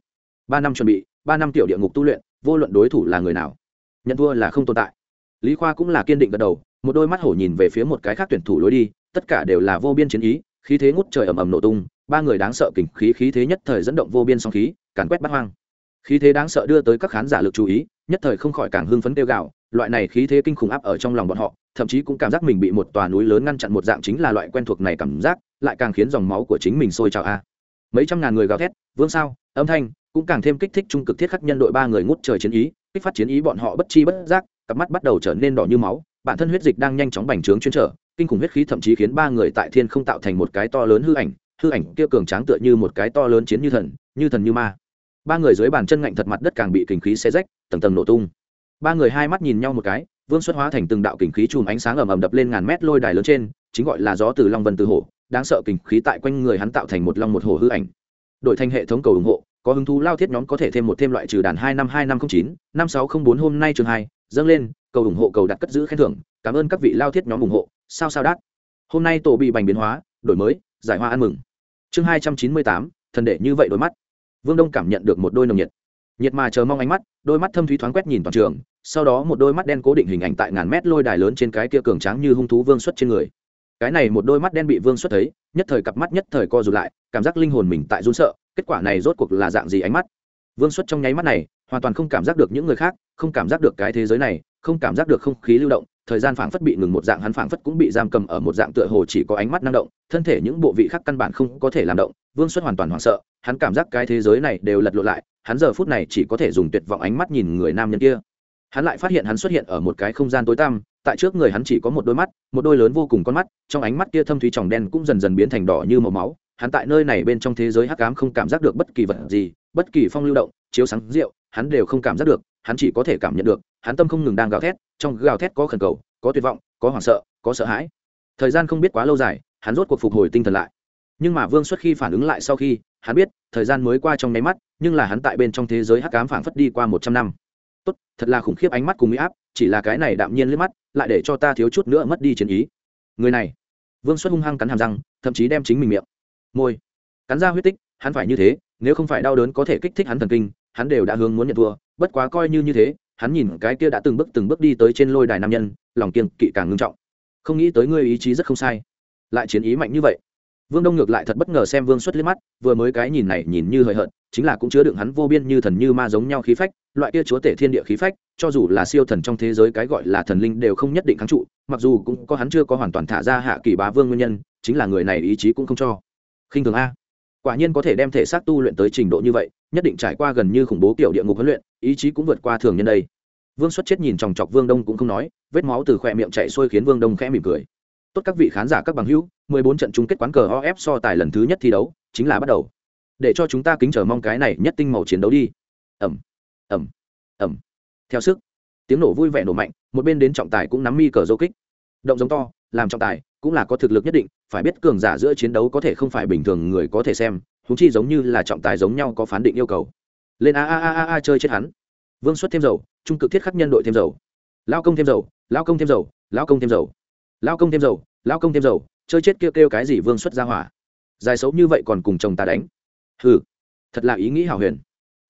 Ba năm chuẩn bị, ba năm tiểu địa ngục tu luyện, vô luận đối thủ là người nào, nhận thua là không tồn tại. Lý khoa cũng là kiên định gật đầu, một đôi mắt hổ nhìn về phía một cái khác tuyển thủ lối đi, tất cả đều là vô biên chiến ý, khí thế ngút trời ầm ầm nổ tung, ba người đáng sợ kình khí khí thế nhất thời dẫn động vô biên song khí, càn quét bắt hoang. Khí thế đáng sợ đưa tới các khán giả lực chú ý, nhất thời không khỏi càng hưng phấn tiêu gạo loại này khí thế kinh khủng áp ở trong lòng bọn họ thậm chí cũng cảm giác mình bị một tòa núi lớn ngăn chặn một dạng chính là loại quen thuộc này cảm giác, lại càng khiến dòng máu của chính mình sôi trào a. Mấy trăm ngàn người gào thét, vương sao, âm thanh, cũng càng thêm kích thích trung cực thiết khắc nhân đội ba người ngút trời chiến ý, kích phát chiến ý bọn họ bất chi bất giác, cặp mắt bắt đầu trở nên đỏ như máu, bản thân huyết dịch đang nhanh chóng bành trướng chuyên trở, kinh khủng huyết khí thậm chí khiến ba người tại thiên không tạo thành một cái to lớn hư ảnh hư ảnh kia cường tráng tựa như một cái to lớn chiến như thần như thần như ma. Ba người dưới bàn chân ngạnh thật mặt đất càng bị kinh khí xé rách, tầng tầng nổ tung ba người hai mắt nhìn nhau một cái, vương xuất hóa thành từng đạo kình khí chùm ánh sáng ầm ầm đập lên ngàn mét lôi đài lớn trên, chính gọi là gió từ long vân từ hổ. Đáng sợ kình khí tại quanh người hắn tạo thành một long một hổ hư ảnh. Đội thành hệ thống cầu ủng hộ, có hứng thú lao thiết nhóm có thể thêm một thêm loại trừ đàn hai năm hai năm không chín, năm sáu không bốn hôm nay trường hai, dâng lên, cầu ủng hộ, cầu đặt cất giữ khen thưởng, cảm ơn các vị lao thiết nhóm ủng hộ, sao sao đắt hôm nay tổ bị bành biến hóa, đổi mới, giải hoa ăn mừng. Chương hai trăm chín mươi tám, thần đệ như vậy đôi mắt. Vương đông cảm nhận được một đôi nồng nhiệt. Nhiệt mà chờ mong ánh mắt, đôi mắt thâm thúy thoáng quét nhìn toàn trường sau đó một đôi mắt đen cố định hình ảnh tại ngàn mét lôi đài lớn trên cái kia cường tráng như hung thú vương xuất trên người. Cái này một đôi mắt đen bị vương xuất thấy, nhất thời cặp mắt nhất thời co rụt lại, cảm giác linh hồn mình tại run sợ, kết quả này rốt cuộc là dạng gì ánh mắt? Vương xuất trong nháy mắt này, hoàn toàn không cảm giác được những người khác, không cảm giác được cái thế giới này, không cảm giác được không khí lưu động, thời gian phảng phất bị ngừng một dạng, hắn phảng phất cũng bị giam cầm ở một dạng tựa hồ chỉ có ánh mắt năng động, thân thể những bộ vị khác căn bản không có thể làm động, vương xuất hoàn toàn hoảng sợ, hắn cảm giác cái thế giới này đều lật lộ lại, hắn giờ phút này chỉ có thể dùng tuyệt vọng ánh mắt nhìn người nam nhân kia hắn lại phát hiện hắn xuất hiện ở một cái không gian tối tăm, tại trước người hắn chỉ có một đôi mắt, một đôi lớn vô cùng con mắt, trong ánh mắt kia thâm thúy tròng đen cũng dần dần biến thành đỏ như màu máu. Hắn tại nơi này bên trong thế giới hắc ám không cảm giác được bất kỳ vật gì, bất kỳ phong lưu động, chiếu sáng rượu, hắn đều không cảm giác được, hắn chỉ có thể cảm nhận được, hắn tâm không ngừng đang gào thét, trong gào thét có khẩn cầu, có tuyệt vọng, có hoảng sợ, có sợ hãi. Thời gian không biết quá lâu dài, hắn rốt cuộc phục hồi tinh thần lại. Nhưng mà vương xuất khi phản ứng lại sau khi, hắn biết, thời gian mới qua trong nháy mắt, nhưng là hắn tại bên trong thế giới hắc ám phảng phất đi qua một trăm năm tốt, thật là khủng khiếp ánh mắt cùng mỹ áp, chỉ là cái này đạm nhiên liếc mắt, lại để cho ta thiếu chút nữa mất đi chiến ý. Người này. Vương xuất hung hăng cắn hàm răng, thậm chí đem chính mình miệng. Môi. Cắn ra huyết tích, hắn phải như thế, nếu không phải đau đớn có thể kích thích hắn thần kinh, hắn đều đã hướng muốn nhận thua, bất quá coi như như thế, hắn nhìn cái kia đã từng bước từng bước đi tới trên lôi đài nam nhân, lòng kiên kỵ càng ngưng trọng. Không nghĩ tới ngươi ý chí rất không sai. Lại chiến ý mạnh như vậy vương đông ngược lại thật bất ngờ xem vương xuất liếc mắt, vừa mới cái nhìn này nhìn như hời hợt, chính là cũng chứa đựng hắn vô biên như thần như ma giống nhau khí phách, loại kia chúa tể thiên địa khí phách, cho dù là siêu thần trong thế giới cái gọi là thần linh đều không nhất định kháng trụ, mặc dù cũng có hắn chưa có hoàn toàn thả ra hạ kỳ bá vương nguyên nhân, chính là người này ý chí cũng không cho. Khinh thường a. Quả nhiên có thể đem thể xác tu luyện tới trình độ như vậy, nhất định trải qua gần như khủng bố kiểu địa ngục huấn luyện, ý chí cũng vượt qua thường nhân đây. Vương xuất chết nhìn chòng chọc vương đông cũng không nói, vết máu từ khỏe miệng chạy xuôi khiến vương đông khẽ mỉm cười tốt các vị khán giả các bằng hữu 14 trận chung kết quán cờ OF so tài lần thứ nhất thi đấu, chính là bắt đầu. Để cho chúng ta kính chờ mong cái này nhất tinh màu chiến đấu đi. Ẩm ẩm ẩm. Theo sức, tiếng nổ vui vẻ nổ mạnh, một bên đến trọng tài cũng nắm mi cờ dâu kích. Động giống to, làm trọng tài, cũng là có thực lực nhất định, phải biết cường giả giữa chiến đấu có thể không phải bình thường người có thể xem chúng chi giống như là trọng tài giống nhau có phán định yêu cầu. Lên a a a a a chơi chết hắn. Vương xuất thêm dầu, trung cực thiết khắc nhân đội thêm dầu. Lao công thêm dầu, lao công thêm dầu, lao công thêm dầu. Lao công thêm dầu lão công thêm dầu, chơi chết kêu kêu cái gì vương xuất ra hỏa. Dài xấu như vậy còn cùng chồng ta đánh. Hừ, thật là ý nghĩ hào huyền.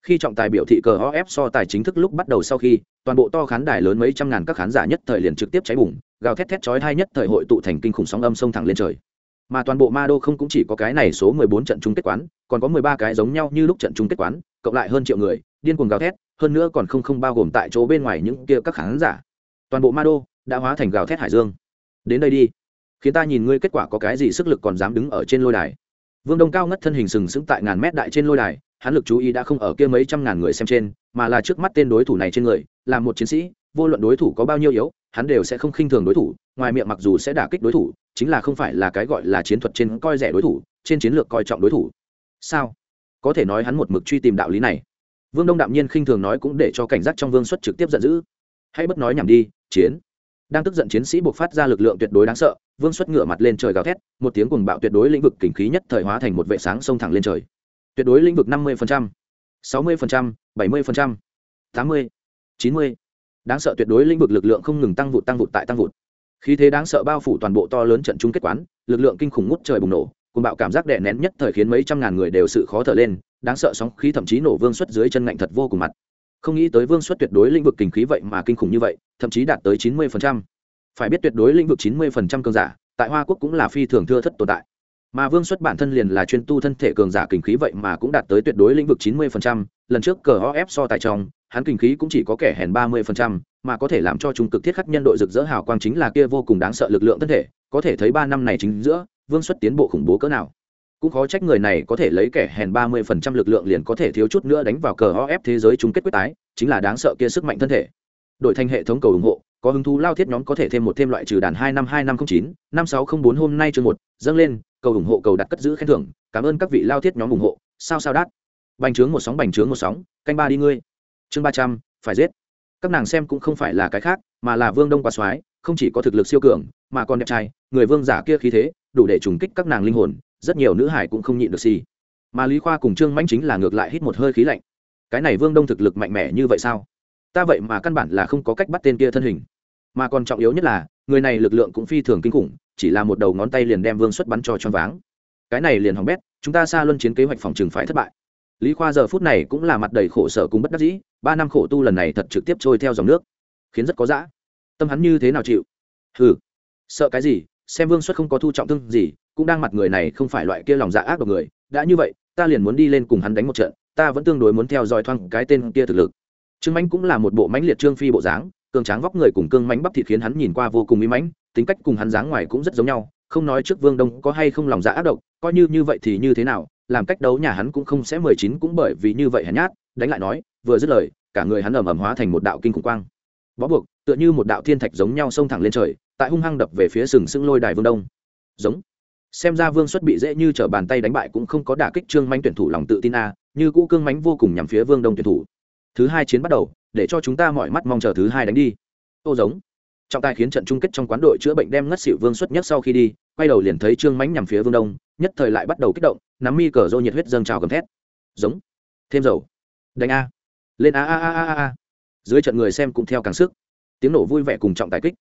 Khi trọng tài biểu thị cờ ép so tài chính thức lúc bắt đầu sau khi, toàn bộ to khán đài lớn mấy trăm ngàn các khán giả nhất thời liền trực tiếp cháy bùng, gào thét thét chói hai nhất thời hội tụ thành kinh khủng sóng âm sông thẳng lên trời. Mà toàn bộ ma đô không cũng chỉ có cái này số 14 trận chung kết quán, còn có 13 cái giống nhau như lúc trận chung kết quán, cộng lại hơn triệu người, điên cuồng gào thét, hơn nữa còn không không bao gồm tại chỗ bên ngoài những kia các khán giả. Toàn bộ ma đô đã hóa thành gào thét hải dương. Đến đây đi khiến ta nhìn ngươi kết quả có cái gì sức lực còn dám đứng ở trên lôi đài. Vương đông cao ngất thân hình sừng sững tại ngàn mét đại trên lôi đài, hắn lực chú ý đã không ở kia mấy trăm ngàn người xem trên, mà là trước mắt tên đối thủ này trên người, là một chiến sĩ, vô luận đối thủ có bao nhiêu yếu, hắn đều sẽ không khinh thường đối thủ, ngoài miệng mặc dù sẽ đả kích đối thủ, chính là không phải là cái gọi là chiến thuật trên coi rẻ đối thủ, trên chiến lược coi trọng đối thủ. Sao? Có thể nói hắn một mực truy tìm đạo lý này. Vương đông đạm nhiên khinh thường nói cũng để cho cảnh giác trong vương xuất trực tiếp giận dữ. Hãy bất nói nhảm đi, chiến đang tức giận chiến sĩ buộc phát ra lực lượng tuyệt đối đáng sợ, vương xuất ngửa mặt lên trời gào thét, một tiếng cuồng bạo tuyệt đối lĩnh vực kình khí nhất thời hóa thành một vệ sáng sông thẳng lên trời. Tuyệt đối lĩnh vực năm mươi sáu mươi bảy mươi tám mươi, chín mươi. Đáng sợ tuyệt đối lĩnh vực lực lượng không ngừng tăng vụt tăng vụt tại tăng vụt. Khí thế đáng sợ bao phủ toàn bộ to lớn trận chung kết quán, lực lượng kinh khủng ngút trời bùng nổ cùng bạo cảm giác đè nén nhất thời khiến mấy trăm ngàn người đều sự khó thở lên, đáng sợ sóng khí thậm chí nổ vương xuất dưới chân ngạnh thật vô cùng mặt không nghĩ tới vương xuất tuyệt đối lĩnh vực kinh khí vậy mà kinh khủng như vậy, thậm chí đạt tới chín mươi phải biết tuyệt đối lĩnh vực chín mươi cường giả, tại hoa quốc cũng là phi thường thưa thất tồn tại. Mà vương xuất bản thân liền là chuyên tu thân thể cường giả kinh khí vậy mà cũng đạt tới tuyệt đối lĩnh vực chín mươi lần trước cờ ho ép so tại trong, hắn kinh khí cũng chỉ có kẻ hèn ba mươi mà có thể làm cho trung cực thiết khắc nhân đội rực rỡ hào quang chính là kia vô cùng đáng sợ lực lượng thân thể. Có thể thấy ba năm này chính giữa, vương xuất tiến bộ khủng bố cỡ nào cũng khó trách người này có thể lấy kẻ hèn ba mươi phần trăm lực lượng liền có thể thiếu chút nữa đánh vào cờ ho ép thế giới chung kết quyết tái, chính là đáng sợ kia sức mạnh thân thể. Đội thành hệ thống cầu ủng hộ, có hứng thú lao thiết nhóm có thể thêm một thêm loại trừ đàn hai năm hai năm không chín, năm sáu không bốn hôm nay chương một, dâng lên, cầu ủng hộ, cầu đặt cất giữ khen thưởng, cảm ơn các vị lao thiết nhóm ủng hộ, sao sao đát. Bành trướng một sóng, bành trướng một sóng, canh ba đi ngươi. Chương ba trăm, phải giết. Các nàng xem cũng không phải là cái khác, mà là vương đông quá soái, không chỉ có thực lực siêu cường, mà còn đẹp trai, người vương giả kia khí thế, đủ để trùng kích các nàng linh hồn rất nhiều nữ hải cũng không nhịn được gì mà lý khoa cùng trương mãnh chính là ngược lại hít một hơi khí lạnh. Cái này vương đông thực lực mạnh mẽ như vậy sao? Ta vậy mà căn bản là không có cách bắt tên kia thân hình. Mà còn trọng yếu nhất là, người này lực lượng cũng phi thường kinh khủng, chỉ là một đầu ngón tay liền đem vương xuất bắn cho choáng váng. Cái này liền hỏng bét, chúng ta xa luân chiến kế hoạch phòng trừng phải thất bại. Lý khoa giờ phút này cũng là mặt đầy khổ sở cùng bất đắc dĩ, ba năm khổ tu lần này thật trực tiếp trôi theo dòng nước. Khiến rất có dã. Tâm hắn như thế nào chịu? Ừ sợ cái gì? Xem vương xuất không có thu trọng thương gì cũng đang mặt người này không phải loại kia lòng dạ ác độc người, đã như vậy, ta liền muốn đi lên cùng hắn đánh một trận, ta vẫn tương đối muốn theo dõi thoáng cái tên kia thực lực. Trương mãnh cũng là một bộ mãnh liệt trương phi bộ dáng, cường tráng vóc người cùng cương mãnh bắp thịt khiến hắn nhìn qua vô cùng mỹ mãnh, tính cách cùng hắn dáng ngoài cũng rất giống nhau, không nói trước vương đông có hay không lòng dạ ác độc, coi như như vậy thì như thế nào, làm cách đấu nhà hắn cũng không sẽ mười chín cũng bởi vì như vậy hắn nhát, đánh lại nói, vừa dứt lời, cả người hắn ầm ầm hóa thành một đạo kinh khủng quang. Bó buộc, tựa như một đạo thiên thạch giống nhau xông thẳng lên trời, tại hung hăng đập về phía sừng sững lôi đài vương đông. Giống xem ra vương xuất bị dễ như t bàn tay đánh bại cũng không có đả kích trương mánh tuyển thủ lòng tự tin a, như cũ cương mánh vô cùng nhằm phía vương đông tuyển thủ. Thứ hai chiến bắt đầu, để cho chúng ta mọi mắt mong chờ thứ hai đánh đi. Ô giống. Trọng tài khiến trận chung kết trong quán đội chữa bệnh đem ngất xỉu vương xuất nhất sau khi đi, quay đầu liền thấy trương mánh nhằm phía vương đông, nhất thời lại bắt đầu kích động, nắm mi cờ rô nhiệt huyết dâng trào gầm thét. Giống. Thêm dầu. Đánh a. Lên a a a a a dưới trận người xem cũng theo càng sức. Tiếng nổ vui vẻ cùng trọng tài kích.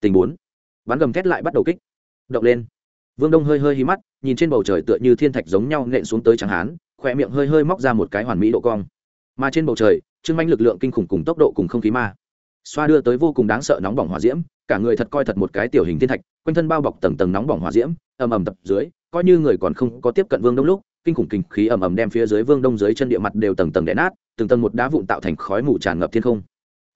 Tình bốn. Bắn gầm thét lại bắt đầu kích. Động lên vương đông hơi hơi hí mắt, nhìn trên bầu trời tựa như thiên thạch giống nhau nện xuống tới trắng hán, khỏe miệng hơi hơi móc ra một cái hoàn mỹ độ cong. Mà trên bầu trời trưng manh lực lượng kinh khủng cùng tốc độ cùng không khí ma. Xoa đưa tới vô cùng đáng sợ nóng bỏng hỏa diễm, cả người thật coi thật một cái tiểu hình thiên thạch, quanh thân bao bọc tầng tầng nóng bỏng hỏa diễm, ầm ầm tập dưới, coi như người còn không có tiếp cận vương đông lúc, kinh khủng kinh khí ầm ầm đem phía dưới vương đông dưới chân địa mặt đều tầng tầng đè nát, từng tầng một đá vụn tạo thành khói mù tràn ngập thiên không.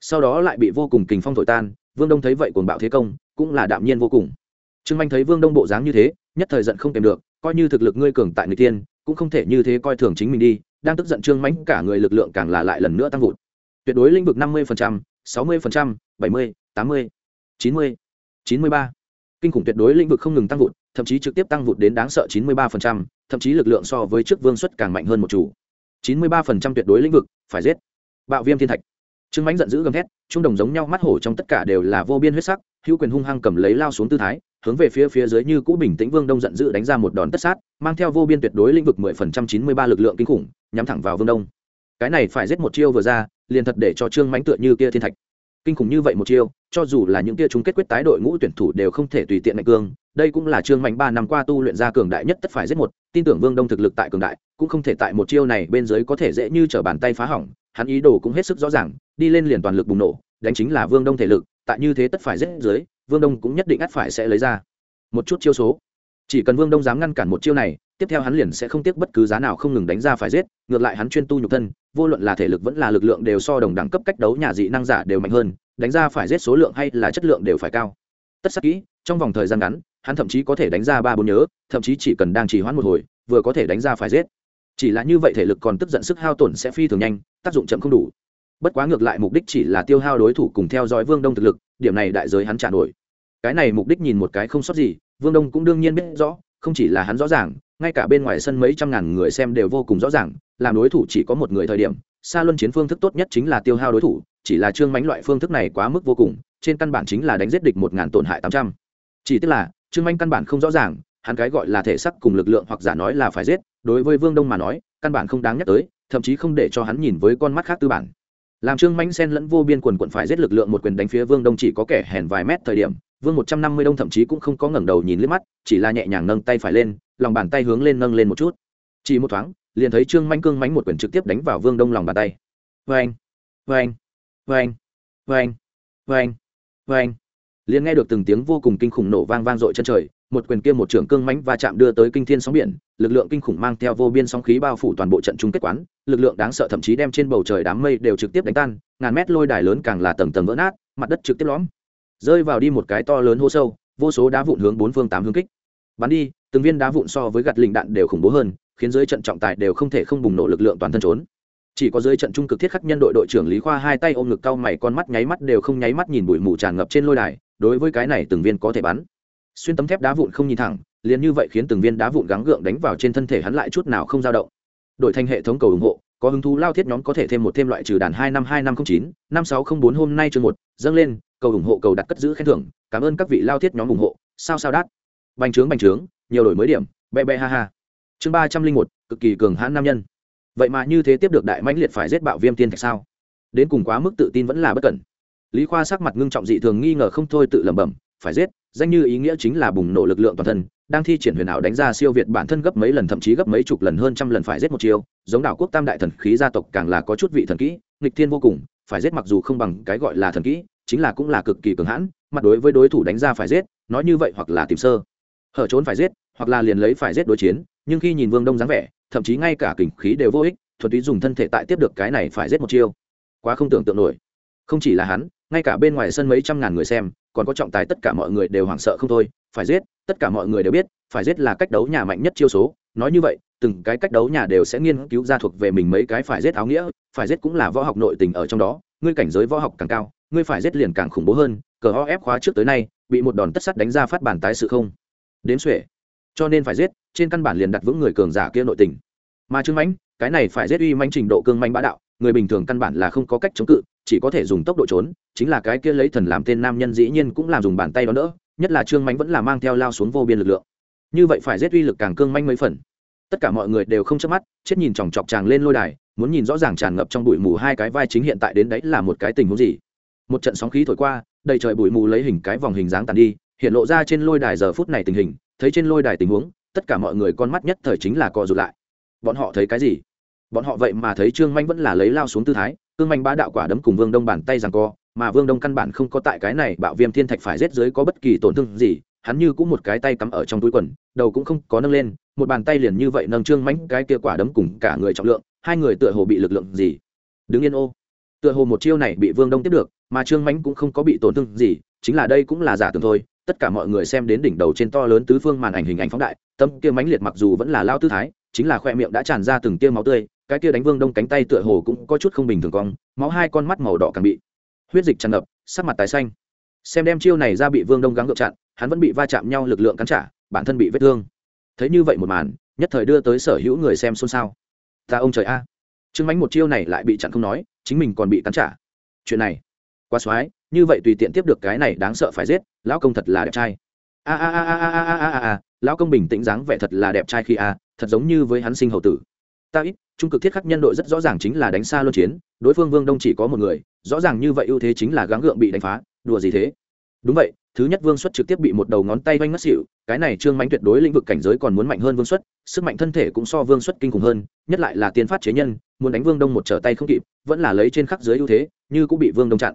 Sau đó lại bị vô cùng kình phong thổi tan, vương đông thấy vậy cuồng bạo thế công, cũng là đạm nhiên vô cùng trương manh thấy vương đông bộ dáng như thế, nhất thời giận không kèm được, coi như thực lực ngươi cường tại người tiên, cũng không thể như thế coi thường chính mình đi, đang tức giận trương mãnh cả người lực lượng càng là lại lần nữa tăng vụt. Tuyệt đối lĩnh vực năm mươi sáu mươi bảy mươi, tám mươi, chín mươi chín mươi ba. Kinh khủng tuyệt đối lĩnh vực không ngừng tăng vụt, thậm chí trực tiếp tăng vụt đến đáng sợ chín mươi ba thậm chí lực lượng so với trước vương xuất càng mạnh hơn một chủ. chín mươi ba tuyệt đối lĩnh vực, phải giết. Bạo viêm thiên thạch. Trương mãnh giận dữ gầm thét, trung đồng giống nhau mắt hổ trong tất cả đều là vô biên huyết sắc hữu quyền hung hăng cầm lấy lao xuống tư thái, hướng về phía phía dưới như cũ bình tĩnh vương đông giận dữ đánh ra một đòn tất sát, mang theo vô biên tuyệt đối lĩnh vực mười phần trăm chín mươi ba lực lượng kinh khủng, nhắm thẳng vào vương đông. Cái này phải giết một chiêu vừa ra, liền thật để cho trương mánh tựa như kia thiên thạch. Kinh khủng như vậy một chiêu, cho dù là những kia chung kết quyết tái đội ngũ tuyển thủ đều không thể tùy tiện mạnh cương, đây cũng là trương mạnh ba năm qua tu luyện ra cường đại nhất tất phải giết một, tin tưởng vương đông thực lực tại cường đại, cũng không thể tại một chiêu này bên dưới có thể dễ như t bàn tay phá hỏng, hắn ý đồ cũng hết sức rõ ràng, đi lên liền toàn lực bùng nổ, đánh chính là vương đông thể lực tại như thế tất phải giết dưới, vương đông cũng nhất định ắt phải sẽ lấy ra. Một chút chiêu số. Chỉ cần vương đông dám ngăn cản một chiêu này, tiếp theo hắn liền sẽ không tiếc bất cứ giá nào không ngừng đánh ra phải giết, ngược lại hắn chuyên tu nhục thân, vô luận là thể lực vẫn là lực lượng đều so đồng đẳng cấp cách đấu nhà dị năng giả đều mạnh hơn, đánh ra phải giết số lượng hay là chất lượng đều phải cao. Tất sắc kỹ, trong vòng thời gian ngắn, hắn thậm chí có thể đánh ra ba bốn nhớ, thậm chí chỉ cần đang trì hoãn một hồi, vừa có thể đánh ra phải giết. Chỉ là như vậy thể lực còn tức giận sức hao tổn sẽ phi thường nhanh, tác dụng chậm không đủ bất quá ngược lại mục đích chỉ là tiêu hao đối thủ cùng theo dõi vương đông thực lực, điểm này đại giới hắn trả nổi. Cái này mục đích nhìn một cái không sót gì, vương đông cũng đương nhiên biết rõ, không chỉ là hắn rõ ràng, ngay cả bên ngoài sân mấy trăm ngàn người xem đều vô cùng rõ ràng, làm đối thủ chỉ có một người thời điểm xa luân chiến phương thức tốt nhất chính là tiêu hao đối thủ, chỉ là trương mánh loại phương thức này quá mức vô cùng, trên căn bản chính là đánh giết địch một ngàn tổn hại tám trăm. Chỉ tức là, trương mánh căn bản không rõ ràng, hắn cái gọi là thể sắc cùng lực lượng hoặc giả nói là phải giết, đối với vương đông mà nói, căn bản không đáng nhắc tới, thậm chí không để cho hắn nhìn với con mắt khác tư bản làm trương mãnh sen lẫn vô biên quần quận phải giết lực lượng một quyền đánh phía vương đông chỉ có kẻ hèn vài mét thời điểm, vương một trăm năm mươi đông thậm chí cũng không có ngẩng đầu nhìn liếc mắt, chỉ là nhẹ nhàng nâng tay phải lên, lòng bàn tay hướng lên nâng lên một chút. Chỉ một thoáng, liền thấy trương mãnh cương mãnh một quyền trực tiếp đánh vào vương đông lòng bàn tay. Vê anh vê anh vê anh vê anh vê anh vê anh liền nghe được từng tiếng vô cùng kinh khủng nổ vang vang dội chân trời một quyền kia một trưởng cương mãnh va chạm đưa tới kinh thiên sóng biển, lực lượng kinh khủng mang theo vô biên sóng khí bao phủ toàn bộ trận chung kết quán, lực lượng đáng sợ thậm chí đem trên bầu trời đám mây đều trực tiếp đánh tan, ngàn mét lôi đài lớn càng là tầng tầng vỡ nát, mặt đất trực tiếp lõm. Rơi vào đi một cái to lớn hô sâu, vô số đá vụn hướng bốn phương tám hướng kích. Bắn đi, từng viên đá vụn so với gạt lình đạn đều khủng bố hơn, khiến dưới trận trọng tài đều không thể không bùng nổ lực lượng toàn thân trốn. Chỉ có dưới trận trung cực thiết khắc nhân đội đội trưởng lý khoa hai tay ôm ngực cau mày, con mắt nháy mắt đều không nháy mắt nhìn bụi mù tràn ngập trên lôi đài, đối với cái này từng viên có thể bắn xuyên tấm thép đá vụn không nhìn thẳng, liền như vậy khiến từng viên đá vụn gắng gượng đánh vào trên thân thể hắn lại chút nào không dao động. Đổi thành hệ thống cầu ủng hộ, có hứng thú lao thiết nhóm có thể thêm một thêm loại trừ đàn hai năm hai năm không chín, năm sáu không bốn hôm nay chương một, dâng lên, cầu ủng hộ cầu đặt cất giữ khen thưởng, cảm ơn các vị lao thiết nhóm ủng hộ, sao sao đắt bành trướng bành trướng, nhiều đổi mới điểm be be ha ha. Chương ba trăm linh một, cực kỳ cường hãn nam nhân. Vậy mà như thế tiếp được đại mãnh liệt phải giết bạo viêm tiên thạch sao? Đến cùng quá mức tự tin vẫn là bất cẩn. Lý khoa sắc mặt ngưng trọng dị thường nghi ngờ không thôi tự lẩm bẩm, phải giết danh như ý nghĩa chính là bùng nổ lực lượng toàn thân, đang thi triển huyền ảo đánh ra siêu việt bản thân gấp mấy lần, thậm chí gấp mấy chục lần, hơn trăm lần phải giết một chiêu. Giống đảo quốc tam đại thần khí gia tộc càng là có chút vị thần kỹ, nghịch thiên vô cùng, phải giết mặc dù không bằng cái gọi là thần kỹ, chính là cũng là cực kỳ cường hãn, mặt đối với đối thủ đánh ra phải giết, nói như vậy hoặc là tìm sơ. Hở trốn phải giết, hoặc là liền lấy phải giết đối chiến, nhưng khi nhìn vương đông dáng vẻ, thậm chí ngay cả kình khí đều vô ích, thuần túy dùng thân thể tại tiếp được cái này phải giết một chiêu. Quá không tưởng tượng nổi. Không chỉ là hắn, ngay cả bên ngoài sân mấy trăm ngàn người xem còn có trọng tài tất cả mọi người đều hoảng sợ không thôi, phải giết, tất cả mọi người đều biết, phải giết là cách đấu nhà mạnh nhất chiêu số. Nói như vậy, từng cái cách đấu nhà đều sẽ nghiên cứu ra thuộc về mình mấy cái phải giết áo nghĩa, phải giết cũng là võ học nội tình ở trong đó. Ngươi cảnh giới võ học càng cao, ngươi phải giết liền càng khủng bố hơn. Cờ ho ép khóa trước tới nay, bị một đòn tất sắt đánh ra phát bản tái sự không? Đến xuể. Cho nên phải giết, trên căn bản liền đặt vững người cường giả kia nội tình. Mà trương mãnh, cái này phải giết uy manh trình độ cương manh bá đạo người bình thường căn bản là không có cách chống cự, chỉ có thể dùng tốc độ trốn, chính là cái kia lấy thần làm tên nam nhân dĩ nhiên cũng làm dùng bàn tay đó nữa, nhất là trương mánh vẫn là mang theo lao xuống vô biên lực lượng. Như vậy phải giết uy lực càng cương manh mấy phần. Tất cả mọi người đều không chớp mắt, chết nhìn chòng chọc chàng lên lôi đài, muốn nhìn rõ ràng tràn ngập trong bụi mù hai cái vai chính hiện tại đến đấy là một cái tình huống gì. Một trận sóng khí thổi qua, đầy trời bụi mù lấy hình cái vòng hình dáng tàn đi, hiện lộ ra trên lôi đài giờ phút này tình hình, thấy trên lôi đài tình huống, tất cả mọi người con mắt nhất thời chính là co rụt lại. Bọn họ thấy cái gì? Bọn họ vậy mà thấy trương manh vẫn là lấy lao xuống tư thái, cương manh bá đạo quả đấm cùng vương đông bàn tay rằng co, mà vương đông căn bản không có tại cái này bạo viêm thiên thạch phải rết dưới có bất kỳ tổn thương gì, hắn như cũng một cái tay cắm ở trong túi quần, đầu cũng không có nâng lên, một bàn tay liền như vậy nâng trương mánh cái kia quả đấm cùng cả người trọng lượng, hai người tựa hồ bị lực lượng gì. Đứng yên ô. Tựa hồ một chiêu này bị vương đông tiếp được, mà trương mánh cũng không có bị tổn thương gì, chính là đây cũng là giả tưởng thôi, tất cả mọi người xem đến đỉnh đầu trên to lớn tứ phương màn ảnh hình ảnh phóng đại, tâm kia mánh liệt mặc dù vẫn là lao tư thái, chính là khoe miệng đã tràn ra từng tia máu tươi cái kia đánh vương đông cánh tay tựa hồ cũng có chút không bình thường cong, máu hai con mắt màu đỏ càng bị. Huyết dịch tràn ngập, sắc mặt tái xanh. Xem đem chiêu này ra bị vương đông gắng gượng chặn, hắn vẫn bị va chạm nhau lực lượng cắn trả, bản thân bị vết thương. Thấy như vậy một màn, nhất thời đưa tới sở hữu người xem xôn xao. Ta ông trời a. Chứng mánh một chiêu này lại bị chặn không nói, chính mình còn bị cắn trả. Chuyện này, quá soái như vậy tùy tiện tiếp được cái này đáng sợ phải giết, lão công thật là đẹp trai. A a a a a a a a a lão công bình tĩnh dáng vẻ thật là đẹp trai khi a, thật giống như với hắn sinh hậu tử. Ta ít trung cực thiết khắc nhân đội rất rõ ràng chính là đánh xa luân chiến, đối phương vương đông chỉ có một người, rõ ràng như vậy ưu thế chính là gắng gượng bị đánh phá, đùa gì thế? Đúng vậy, thứ nhất vương xuất trực tiếp bị một đầu ngón tay vanh mất xịu cái này trương mánh tuyệt đối lĩnh vực cảnh giới còn muốn mạnh hơn vương xuất, sức mạnh thân thể cũng so vương xuất kinh khủng hơn, nhất lại là tiên phát chế nhân, muốn đánh vương đông một trở tay không kịp, vẫn là lấy trên khắc dưới ưu thế, như cũng bị vương đông chặn.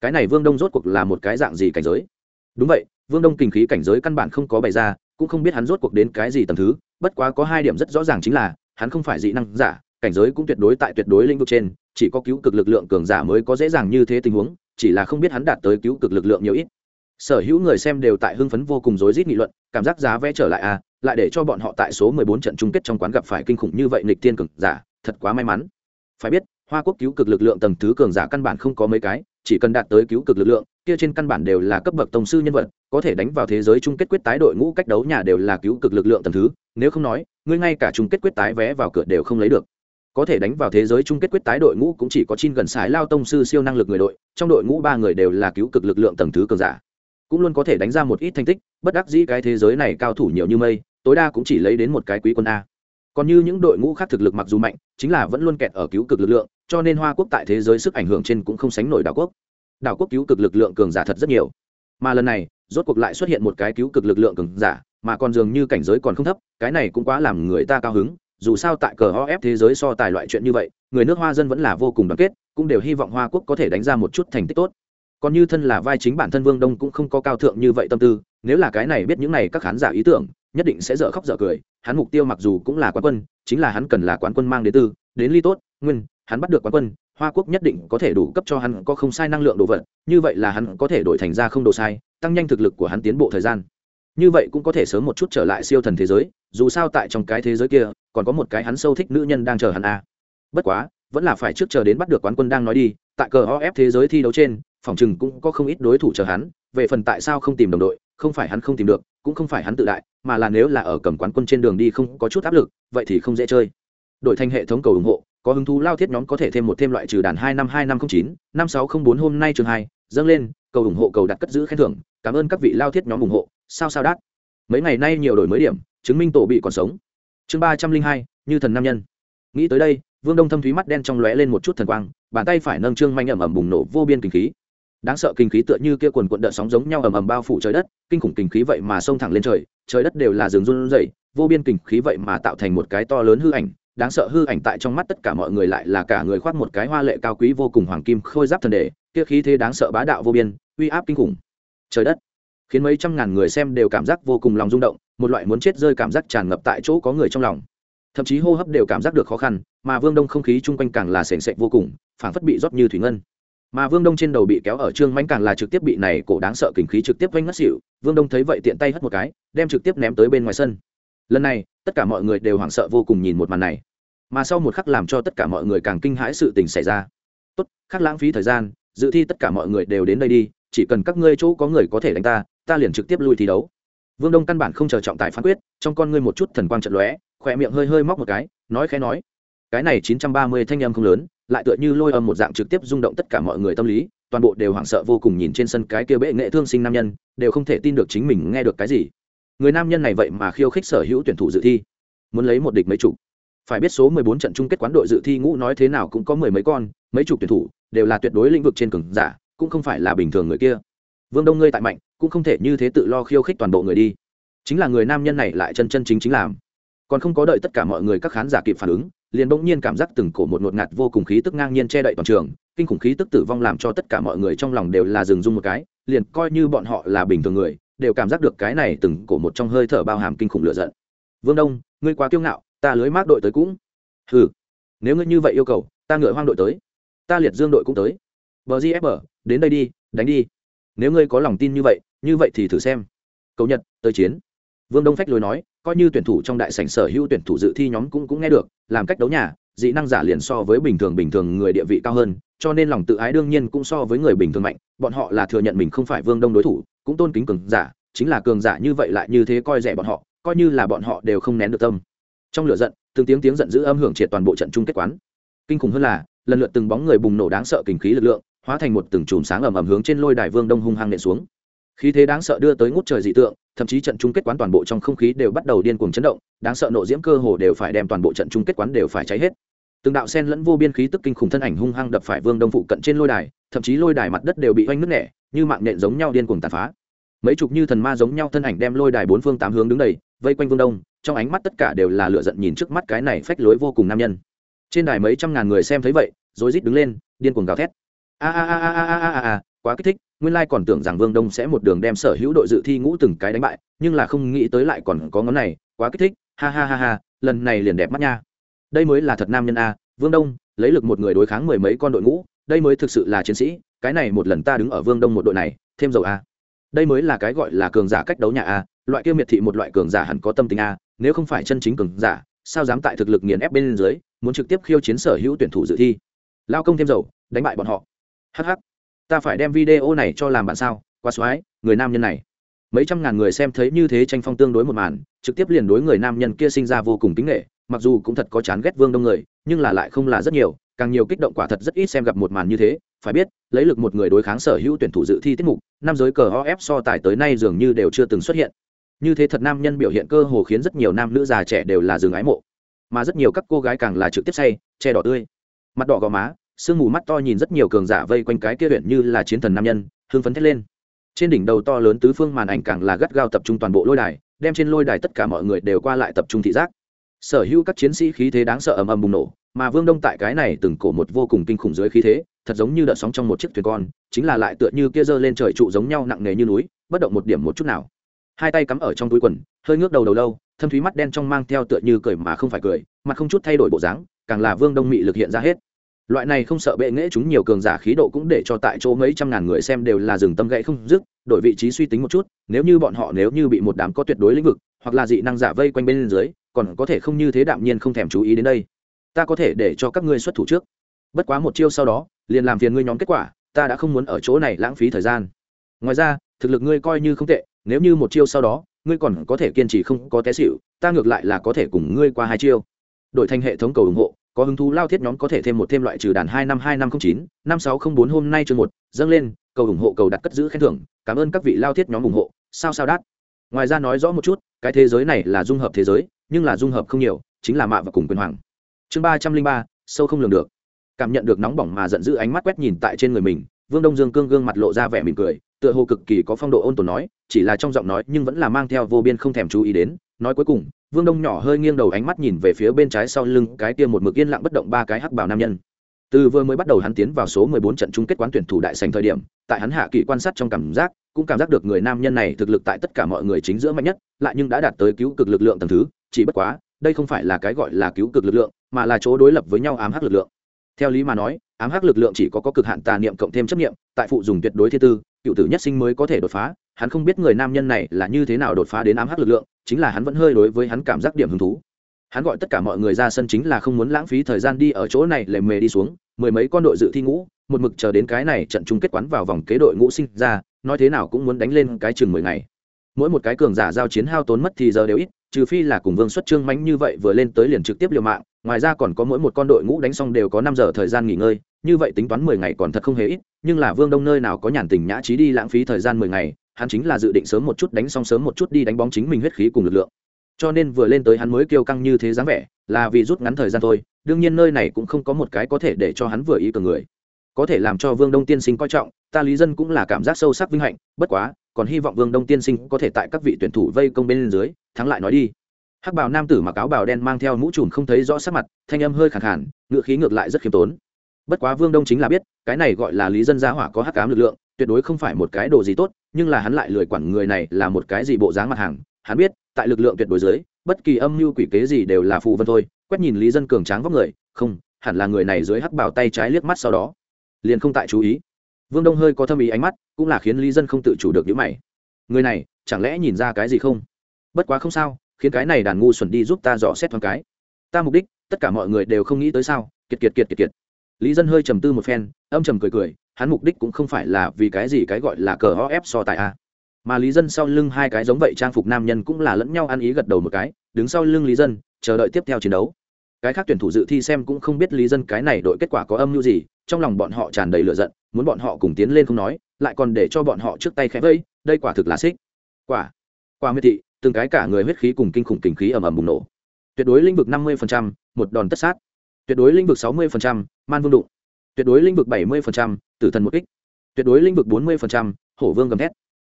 Cái này vương đông rốt cuộc là một cái dạng gì cảnh giới? Đúng vậy, vương đông kinh khí cảnh giới căn bản không có bày ra, cũng không biết hắn rốt cuộc đến cái gì tầm thứ, bất quá có hai điểm rất rõ ràng chính là, hắn không phải dị năng giả cảnh giới cũng tuyệt đối tại tuyệt đối lĩnh vực trên, chỉ có cứu cực lực lượng cường giả mới có dễ dàng như thế tình huống, chỉ là không biết hắn đạt tới cứu cực lực lượng nhiều ít. Sở hữu người xem đều tại hưng phấn vô cùng rối rít nghị luận, cảm giác giá vé trở lại à lại để cho bọn họ tại số 14 trận chung kết trong quán gặp phải kinh khủng như vậy nghịch tiên cường giả, thật quá may mắn. Phải biết, hoa quốc cứu cực lực lượng tầng thứ cường giả căn bản không có mấy cái, chỉ cần đạt tới cứu cực lực lượng, kia trên căn bản đều là cấp bậc tổng sư nhân vật, có thể đánh vào thế giới chung kết quyết tái đội ngũ cách đấu nhà đều là cứu cực lực lượng tầng thứ, nếu không nói, ngươi ngay cả chung kết quyết tái vé vào cửa đều không lấy được có thể đánh vào thế giới chung kết quyết tái đội ngũ cũng chỉ có chin gần sái lao tông sư siêu năng lực người đội, trong đội ngũ ba người đều là cứu cực lực lượng tầng thứ cường giả. Cũng luôn có thể đánh ra một ít thành tích, bất đắc dĩ cái thế giới này cao thủ nhiều như mây, tối đa cũng chỉ lấy đến một cái quý quân a. Còn như những đội ngũ khác thực lực mặc dù mạnh, chính là vẫn luôn kẹt ở cứu cực lực lượng, cho nên hoa quốc tại thế giới sức ảnh hưởng trên cũng không sánh nổi đảo quốc. Đảo quốc cứu cực lực lượng cường giả thật rất nhiều. Mà lần này, rốt cuộc lại xuất hiện một cái cứu cực lực lượng cường giả, mà còn dường như cảnh giới còn không thấp, cái này cũng quá làm người ta cao hứng dù sao tại cờ ho ép thế giới so tài loại chuyện như vậy, người nước hoa dân vẫn là vô cùng đoàn kết, cũng đều hy vọng hoa quốc có thể đánh ra một chút thành tích tốt. Còn như thân là vai chính bản thân vương đông cũng không có cao thượng như vậy tâm tư, nếu là cái này biết những này các khán giả ý tưởng, nhất định sẽ dở khóc dở cười, hắn mục tiêu mặc dù cũng là quán quân, chính là hắn cần là quán quân mang đến tư, đến ly tốt, nguyên, hắn bắt được quán quân, hoa quốc nhất định có thể đủ cấp cho hắn có không sai năng lượng đồ vật, như vậy là hắn có thể đổi thành ra không đồ sai, tăng nhanh thực lực của hắn tiến bộ thời gian. Như vậy cũng có thể sớm một chút trở lại siêu thần thế giới dù sao tại trong cái thế giới kia, còn có một cái hắn sâu thích nữ nhân đang chờ hắn a à. bất quá, vẫn là phải trước chờ đến bắt được quán quân đang nói đi, tại cờ o ép thế giới thi đấu trên, phòng chừng cũng có không ít đối thủ chờ hắn, về phần tại sao không tìm đồng đội, không phải hắn không tìm được, cũng không phải hắn tự đại, mà là nếu là ở cầm quán quân trên đường đi không có chút áp lực, vậy thì không dễ chơi đổi thành hệ thống cầu ủng hộ, có hứng thú lao thiết nhóm có thể thêm một thêm loại trừ đàn hai năm hai năm không chín, năm sáu không bốn hôm nay trường hai, dâng lên, cầu ủng hộ cầu đặt cất giữ khen thưởng, cảm ơn các vị lao thiết nhóm ủng hộ, sao sao đắt mấy ngày nay nhiều đổi mới điểm chứng minh tổ bị còn sống. Chương ba trăm linh hai, như thần nam nhân. Nghĩ tới đây, vương đông thâm thúy mắt đen trong lóe lên một chút thần quang, bàn tay phải nâng trương manh ẩm ẩm bùng nổ vô biên kinh khí. Đáng sợ kinh khí tựa như kia quần quận đợt sóng giống nhau ầm ầm bao phủ trời đất, kinh khủng kinh khí vậy mà xông thẳng lên trời trời đất đều là rừng run rẩy, vô biên kinh khí vậy mà tạo thành một cái to lớn hư ảnh, đáng sợ hư ảnh tại trong mắt tất cả mọi người lại là cả người khoác một cái hoa lệ cao quý vô cùng hoàng kim khôi giáp thần đề, kia khí thế đáng sợ bá đạo vô biên, uy áp kinh khủng. Trời đất, khiến mấy trăm ngàn người xem đều cảm giác vô cùng lòng rung động một loại muốn chết rơi cảm giác tràn ngập tại chỗ có người trong lòng. Thậm chí hô hấp đều cảm giác được khó khăn, mà vương đông không khí chung quanh càng là sền sệt vô cùng, phảng phất bị rót như thủy ngân. Mà vương đông trên đầu bị kéo ở trương manh càng là trực tiếp bị này cổ đáng sợ kinh khí trực tiếp vanh ngất xỉu, vương đông thấy vậy tiện tay hất một cái, đem trực tiếp ném tới bên ngoài sân. Lần này, tất cả mọi người đều hoảng sợ vô cùng nhìn một màn này. Mà sau một khắc làm cho tất cả mọi người càng kinh hãi sự tình xảy ra. Tốt khắc lãng phí thời gian, dự thi tất cả mọi người đều đến đây đi, chỉ cần các ngươi chỗ có người có thể đánh ta ta liền trực tiếp lui thi đấu vương đông căn bản không chờ trọng tài phán quyết, trong con ngươi một chút thần quang trận lóe khỏe miệng hơi hơi móc một cái, nói khẽ nói. Cái này chín trăm ba mươi thanh âm không lớn, lại tựa như lôi âm một dạng trực tiếp rung động tất cả mọi người tâm lý, toàn bộ đều hoảng sợ vô cùng nhìn trên sân cái kia bệ nghệ thương sinh nam nhân, đều không thể tin được chính mình nghe được cái gì. Người nam nhân này vậy mà khiêu khích sở hữu tuyển thủ dự thi. Muốn lấy một địch mấy chục. Phải biết số mười bốn trận chung kết quán đội dự thi ngũ nói thế nào cũng có mười mấy con, mấy chục tuyển thủ, đều là tuyệt đối lĩnh vực trên cường giả, cũng không phải là bình thường người kia. Vương đông ngươi tại mạnh cũng không thể như thế tự lo khiêu khích toàn bộ người đi. Chính là người nam nhân này lại chân chân chính chính làm. Còn không có đợi tất cả mọi người các khán giả kịp phản ứng, liền bỗng nhiên cảm giác từng cổ một ngột ngạt vô cùng khí tức ngang nhiên che đậy toàn trường, kinh khủng khí tức tử vong làm cho tất cả mọi người trong lòng đều là dừng dung một cái, liền coi như bọn họ là bình thường người, đều cảm giác được cái này từng cổ một trong hơi thở bao hàm kinh khủng lửa giận. Vương đông, ngươi quá kiêu ngạo, ta lưới mát đội tới cũng. Ừ nếu ngươi như vậy yêu cầu, ta ngựa hoang đội tới. Ta liệt dương đội cũng tới. Bờ gfb đến đây đi, đánh đi. Nếu ngươi có lòng tin như vậy như vậy thì thử xem. Cầu nhật, tới chiến. Vương đông phách lối nói, coi như tuyển thủ trong đại sảnh sở hữu tuyển thủ dự thi nhóm cũng cũng nghe được, làm cách đấu nhà, dị năng giả liền so với bình thường bình thường người địa vị cao hơn, cho nên lòng tự ái đương nhiên cũng so với người bình thường mạnh, bọn họ là thừa nhận mình không phải vương đông đối thủ, cũng tôn kính cường giả, chính là cường giả như vậy lại như thế coi rẻ bọn họ, coi như là bọn họ đều không nén được tâm. Trong lửa giận, từng tiếng tiếng giận dữ âm hưởng triệt toàn bộ trận chung kết quán. Kinh khủng hơn là, lần lượt từng bóng người bùng nổ đáng sợ kinh khí lực lượng, hóa thành một từng chùm sáng ầm ầm hướng trên lôi đài vương đông hung hăng nện xuống khí thế đáng sợ đưa tới ngút trời dị tượng, thậm chí trận chung kết quán toàn bộ trong không khí đều bắt đầu điên cuồng chấn động, đáng sợ nộ diễm cơ hồ đều phải đem toàn bộ trận chung kết quán đều phải cháy hết. Từng đạo sen lẫn vô biên khí tức kinh khủng thân ảnh hung hăng đập phải vương đông phụ cận trên lôi đài, thậm chí lôi đài mặt đất đều bị oanh nứt nẻ, như mạng nện giống nhau điên cuồng tàn phá. Mấy chục như thần ma giống nhau thân ảnh đem lôi đài bốn phương tám hướng đứng đầy, vây quanh vương đông, trong ánh mắt tất cả đều là lựa giận nhìn trước mắt cái này phách lối vô cùng nam nhân. Trên đài mấy trăm ngàn người xem thấy vậy, rối rít đứng lên, điên cuồng gào thét. A a a a a a a, quá kích thích nguyên lai còn tưởng rằng vương đông sẽ một đường đem sở hữu đội dự thi ngũ từng cái đánh bại, nhưng là không nghĩ tới lại còn có ngón này, quá kích thích, ha ha ha ha, lần này liền đẹp mắt nha. Đây mới là thật nam nhân a, vương đông, lấy lực một người đối kháng mười mấy con đội ngũ, đây mới thực sự là chiến sĩ, cái này một lần ta đứng ở vương đông một đội này, thêm dầu a. Đây mới là cái gọi là cường giả cách đấu nhà a, loại kia miệt thị một loại cường giả hẳn có tâm tình a, nếu không phải chân chính cường giả, sao dám tại thực lực nghiền ép bên dưới, muốn trực tiếp khiêu chiến sở hữu tuyển thủ dự thi. Lao công thêm dầu, đánh bại bọn họ. Hh ta phải đem video này cho làm bạn sao? Quá soái người nam nhân này. Mấy trăm ngàn người xem thấy như thế tranh phong tương đối một màn, trực tiếp liền đối người nam nhân kia sinh ra vô cùng kính nghệ mặc dù cũng thật có chán ghét vương đông người, nhưng là lại không là rất nhiều, càng nhiều kích động quả thật rất ít xem gặp một màn như thế, phải biết, lấy lực một người đối kháng sở hữu tuyển thủ dự thi tiết mục, nam giới cờ ho ép so tài tới nay dường như đều chưa từng xuất hiện. Như thế thật nam nhân biểu hiện cơ hồ khiến rất nhiều nam nữ già trẻ đều là dừng ái mộ. Mà rất nhiều các cô gái càng là trực tiếp say, che đỏ tươi. Mặt đỏ gò má sương mù mắt to nhìn rất nhiều cường giả vây quanh cái kia huyện như là chiến thần nam nhân, hưng phấn thét lên. Trên đỉnh đầu to lớn tứ phương màn ảnh càng là gắt gao tập trung toàn bộ lôi đài, đem trên lôi đài tất cả mọi người đều qua lại tập trung thị giác. Sở hữu các chiến sĩ khí thế đáng sợ ầm ầm bùng nổ, mà vương đông tại cái này từng cổ một vô cùng kinh khủng dưới khí thế, thật giống như đợt sóng trong một chiếc thuyền con, chính là lại tựa như kia giơ lên trời trụ giống nhau nặng nề như núi, bất động một điểm một chút nào. Hai tay cắm ở trong túi quần, hơi ngước đầu đầu lâu, thâm thúy mắt đen trong mang theo tựa như cười mà không phải cười mặt không chút thay đổi bộ dáng, càng là vương đông mị lực hiện ra hết loại này không sợ bệ nghễ chúng nhiều cường giả khí độ cũng để cho tại chỗ mấy trăm ngàn người xem đều là dừng tâm gãy không dứt, đổi vị trí suy tính một chút, nếu như bọn họ nếu như bị một đám có tuyệt đối lĩnh vực, hoặc là dị năng giả vây quanh bên dưới, còn có thể không như thế đạm nhiên không thèm chú ý đến đây. Ta có thể để cho các ngươi xuất thủ trước. Bất quá một chiêu sau đó, liền làm phiền ngươi nhóm kết quả, ta đã không muốn ở chỗ này lãng phí thời gian. Ngoài ra, thực lực ngươi coi như không tệ, nếu như một chiêu sau đó, ngươi còn có thể kiên trì không có té xịu ta ngược lại là có thể cùng ngươi qua hai chiêu. Đổi thành hệ thống cầu ủng hộ có hứng thú lao thiết nhóm có thể thêm một thêm loại trừ đàn hai năm hai năm không chín, năm sáu không bốn hôm nay chương một, dâng lên, cầu ủng hộ, cầu đặt cất giữ khen thưởng, cảm ơn các vị lao thiết nhóm ủng hộ, sao sao đắt ngoài ra nói rõ một chút, cái thế giới này là dung hợp thế giới, nhưng là dung hợp không nhiều, chính là mạ và cùng quyền hoàng. Chương ba trăm linh ba, sâu không lường được. Cảm nhận được nóng bỏng mà giận dữ ánh mắt quét nhìn tại trên người mình, vương đông dương cương gương mặt lộ ra vẻ mỉm cười, tựa hồ cực kỳ có phong độ ôn tồn nói, chỉ là trong giọng nói nhưng vẫn là mang theo vô biên không thèm chú ý đến nói cuối cùng, vương đông nhỏ hơi nghiêng đầu ánh mắt nhìn về phía bên trái sau lưng cái kia một mực yên lặng bất động ba cái hắc bảo nam nhân. Từ vừa mới bắt đầu hắn tiến vào số 14 trận chung kết quán tuyển thủ đại sành thời điểm, tại hắn hạ kỳ quan sát trong cảm giác, cũng cảm giác được người nam nhân này thực lực tại tất cả mọi người chính giữa mạnh nhất, lại nhưng đã đạt tới cứu cực lực lượng tầng thứ, chỉ bất quá, đây không phải là cái gọi là cứu cực lực lượng, mà là chỗ đối lập với nhau ám hắc lực lượng. Theo lý mà nói, ám hắc lực lượng chỉ có có cực hạn tà niệm cộng thêm chấp niệm, tại phụ dùng tuyệt đối thiên tư, cựu tử nhất sinh mới có thể đột phá, hắn không biết người nam nhân này là như thế nào đột phá đến ám hắc lực lượng chính là hắn vẫn hơi đối với hắn cảm giác điểm hứng thú. Hắn gọi tất cả mọi người ra sân chính là không muốn lãng phí thời gian đi ở chỗ này lề mề đi xuống, mười mấy con đội dự thi ngũ, một mực chờ đến cái này trận chung kết quán vào vòng kế đội ngũ sinh ra, nói thế nào cũng muốn đánh lên cái chừng mười ngày. Mỗi một cái cường giả giao chiến hao tốn mất thì giờ đều ít, trừ phi là cùng vương xuất trương mánh như vậy vừa lên tới liền trực tiếp liều mạng, ngoài ra còn có mỗi một con đội ngũ đánh xong đều có năm giờ thời gian nghỉ ngơi, như vậy tính toán mười ngày còn thật không hề ít, nhưng là vương đông nơi nào có nhàn tình nhã trí đi lãng phí thời gian mười ngày hắn chính là dự định sớm một chút đánh xong sớm một chút đi đánh bóng chính mình huyết khí cùng lực lượng. Cho nên vừa lên tới hắn mới kêu căng như thế dáng vẻ là vì rút ngắn thời gian thôi đương nhiên nơi này cũng không có một cái có thể để cho hắn vừa ý cường người. Có thể làm cho vương đông tiên sinh coi trọng ta lý dân cũng là cảm giác sâu sắc vinh hạnh bất quá còn hy vọng vương đông tiên sinh có thể tại các vị tuyển thủ vây công bên dưới thắng lại nói đi. Hắc bào nam tử mặc áo bào đen mang theo mũ trùm không thấy rõ sắc mặt thanh âm hơi khẳng khàn, ngựa khí ngược lại rất khiêm tốn. Bất quá vương đông chính là biết cái này gọi là lý dân gia hỏa có hắc ám lực lượng tuyệt đối không phải một cái đồ gì tốt, nhưng là hắn lại lười quản người này là một cái gì bộ dáng mặt hàng. Hắn biết, tại lực lượng tuyệt đối dưới, bất kỳ âm mưu quỷ kế gì đều là phù vân thôi. Quét nhìn lý dân cường tráng vóc người, không, hẳn là người này dưới hắc bảo tay trái liếc mắt sau đó, liền không tại chú ý. Vương đông hơi có thâm ý ánh mắt, cũng là khiến lý dân không tự chủ được những mày. Người này, chẳng lẽ nhìn ra cái gì không? Bất quá không sao, khiến cái này đàn ngu xuẩn đi giúp ta dò xét thoáng cái. Ta mục đích, tất cả mọi người đều không nghĩ tới sao? Kiệt kiệt kiệt kiệt kiệt lý dân hơi trầm tư một phen, âm trầm cười cười, hắn mục đích cũng không phải là vì cái gì cái gọi là cờ ho ép so tài a. Mà lý dân sau lưng hai cái giống vậy trang phục nam nhân cũng là lẫn nhau ăn ý gật đầu một cái, đứng sau lưng lý dân, chờ đợi tiếp theo chiến đấu. Cái khác tuyển thủ dự thi xem cũng không biết lý dân cái này đội kết quả có âm mưu gì, trong lòng bọn họ tràn đầy lửa giận, muốn bọn họ cùng tiến lên không nói, lại còn để cho bọn họ trước tay khẽ vây, đây quả thực là xích. Quả quả miệt thị, từng cái cả người huyết khí cùng kinh khủng kinh khí ầm ầm bùng nổ. Tuyệt đối lĩnh vực năm mươi một đòn tất sát. Tuyệt đối lĩnh vực sáu mươi man vương đụng. Tuyệt đối lĩnh vực bảy mươi tử thần một kích. Tuyệt đối lĩnh vực bốn mươi hổ vương gầm thét.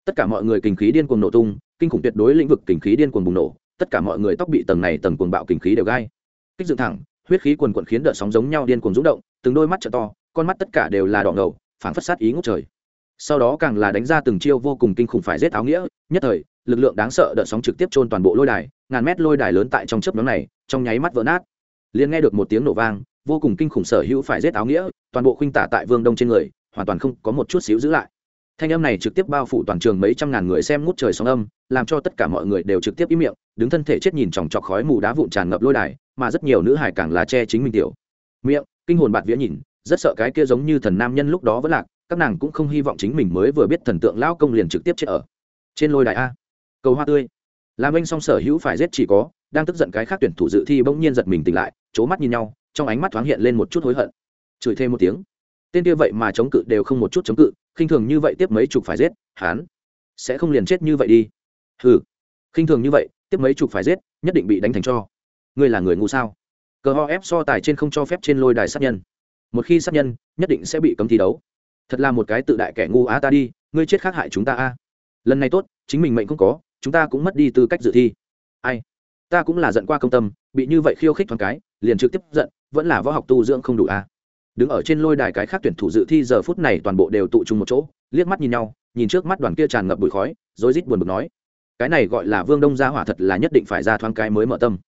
Tất cả mọi người kinh khí điên cuồng nổ tung, kinh khủng tuyệt đối lĩnh vực kinh khí điên cuồng bùng nổ. Tất cả mọi người tóc bị tầng này tầng cuồng bạo kinh khí đều gai. Kích dựng thẳng, huyết khí quần quận khiến đợt sóng giống nhau điên cuồng rúng động, từng đôi mắt trợ to, con mắt tất cả đều là đỏ ngầu phản phất sát ý ngốc trời. Sau đó càng là đánh ra từng chiêu vô cùng kinh khủng phải giết áo nghĩa, nhất thời, lực lượng đáng sợ đợt sóng trực tiếp trôn toàn bộ lôi đài, ngàn mét lôi đài lớn tại trong chớp nhóm này, trong nháy mắt vỡ nát. Liền nghe được một tiếng nổ vang vô cùng kinh khủng sở hữu phải giết áo nghĩa, toàn bộ khuynh tả tại vương đông trên người, hoàn toàn không có một chút xíu giữ lại. Thanh âm này trực tiếp bao phủ toàn trường mấy trăm ngàn người xem ngút trời sóng âm, làm cho tất cả mọi người đều trực tiếp im miệng, đứng thân thể chết nhìn chòng chọc khói mù đá vụn tràn ngập lôi đài, mà rất nhiều nữ hải càng là che chính mình tiểu. Miệng, kinh hồn bạt vía nhìn, rất sợ cái kia giống như thần nam nhân lúc đó vẫn lạc, các nàng cũng không hy vọng chính mình mới vừa biết thần tượng lão công liền trực tiếp chết ở trên lôi đài a. Cầu hoa tươi. Làm anh song sở hữu phải giết chỉ có, đang tức giận cái khác tuyển thủ dự thi bỗng nhiên giật mình tỉnh lại c mắt nhìn nhau trong ánh mắt thoáng hiện lên một chút hối hận. Chửi thêm một tiếng. Tên kia vậy mà chống cự đều không một chút chống cự, khinh thường như vậy tiếp mấy chục phải giết hán sẽ không liền chết như vậy đi. Hừ, khinh thường như vậy, tiếp mấy chục phải giết, nhất định bị đánh thành cho. Ngươi là người ngu sao? Cờ ho ép so tài trên không cho phép trên lôi đài sát nhân. Một khi sát nhân, nhất định sẽ bị cấm thi đấu. Thật là một cái tự đại kẻ ngu á ta đi, ngươi chết khác hại chúng ta a. Lần này tốt, chính mình mệnh không có, chúng ta cũng mất đi tư cách dự thi. Ai? Ta cũng là giận qua công tâm, bị như vậy khiêu khích thoáng cái, liền trực tiếp giận, vẫn là võ học tu dưỡng không đủ a đứng ở trên lôi đài cái khác tuyển thủ dự thi giờ phút này toàn bộ đều tụ trung một chỗ, liếc mắt nhìn nhau, nhìn trước mắt đoàn kia tràn ngập bụi khói, rối rít buồn bực nói, cái này gọi là vương đông gia hỏa thật là nhất định phải ra thoáng cái mới mở tâm.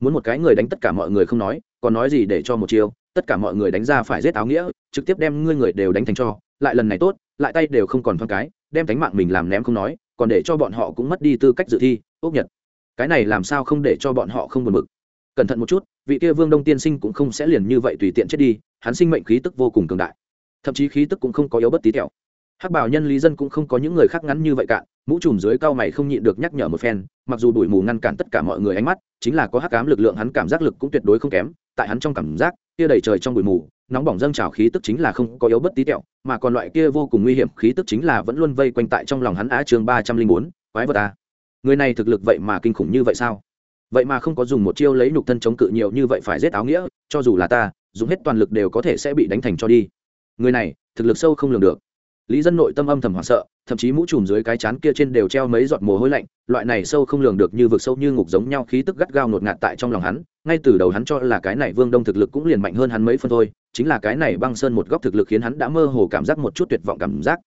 Muốn một cái người đánh tất cả mọi người không nói, còn nói gì để cho một chiêu, tất cả mọi người đánh ra phải giết áo nghĩa, trực tiếp đem ngươi người đều đánh thành cho, lại lần này tốt, lại tay đều không còn thoáng cái, đem cánh mạng mình làm ném không nói, còn để cho bọn họ cũng mất đi tư cách dự thi ốc nhật cái này làm sao không để cho bọn họ không buồn bực cẩn thận một chút, vị kia vương đông tiên sinh cũng không sẽ liền như vậy tùy tiện chết đi, hắn sinh mệnh khí tức vô cùng cường đại. Thậm chí khí tức cũng không có yếu bất tí tẹo. Hắc bảo nhân lý dân cũng không có những người khác ngắn như vậy cả, mũ trùm dưới cao mày không nhịn được nhắc nhở một phen, mặc dù đuổi mù ngăn cản tất cả mọi người ánh mắt, chính là có hắc ám lực lượng hắn cảm giác lực cũng tuyệt đối không kém, tại hắn trong cảm giác, kia đầy trời trong bụi mù, nóng bỏng dâng trào khí tức chính là không có yếu bất tí tẹo, mà còn loại kia vô cùng nguy hiểm khí tức chính là vẫn luôn vây quanh tại trong lòng hắn á chương ba trăm linh bốn, quái vật à! Người này thực lực vậy mà kinh khủng như vậy sao? Vậy mà không có dùng một chiêu lấy nhục thân chống cự nhiều như vậy phải giết áo nghĩa, cho dù là ta, dùng hết toàn lực đều có thể sẽ bị đánh thành cho đi. Người này, thực lực sâu không lường được. Lý dân nội tâm âm thầm hoảng sợ, thậm chí mũ trùm dưới cái chán kia trên đều treo mấy giọt mồ hôi lạnh, loại này sâu không lường được như vực sâu như ngục giống nhau khí tức gắt gao ngột ngạt tại trong lòng hắn, ngay từ đầu hắn cho là cái này vương đông thực lực cũng liền mạnh hơn hắn mấy phân thôi, chính là cái này băng sơn một góc thực lực khiến hắn đã mơ hồ cảm giác một chút tuyệt vọng cảm giác.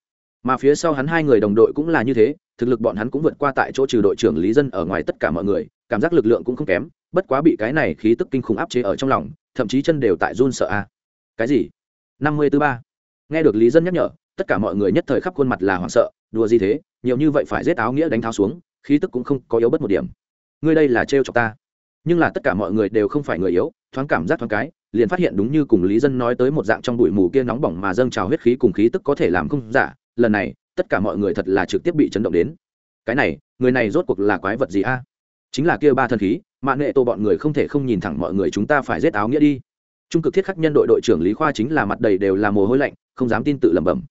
Mà phía sau hắn hai người đồng đội cũng là như thế thực lực bọn hắn cũng vượt qua tại chỗ trừ đội trưởng lý dân ở ngoài tất cả mọi người, cảm giác lực lượng cũng không kém, bất quá bị cái này khí tức kinh khủng áp chế ở trong lòng, thậm chí chân đều tại run sợ a. Cái gì? Năm mươi tư ba. Nghe được lý dân nhắc nhở, tất cả mọi người nhất thời khắp khuôn mặt là hoảng sợ, đùa gì thế, nhiều như vậy phải rết áo nghĩa đánh tháo xuống, khí tức cũng không có yếu bất một điểm. Ngươi đây là trêu chọc ta. Nhưng là tất cả mọi người đều không phải người yếu, thoáng cảm giác thoáng cái, liền phát hiện đúng như cùng lý dân nói tới một dạng trong bụi mù kia nóng bỏng mà dâng trào huyết khí cùng khí tức có thể làm không giả, lần này tất cả mọi người thật là trực tiếp bị chấn động đến. Cái này, người này rốt cuộc là quái vật gì a? Chính là kia ba thần khí mạng nghệ tô bọn người không thể không nhìn thẳng mọi người chúng ta phải giết áo nghĩa đi. Trung cực thiết khắc nhân đội đội trưởng lý khoa chính là mặt đầy đều là mồ hôi lạnh, không dám tin tự lẩm bẩm.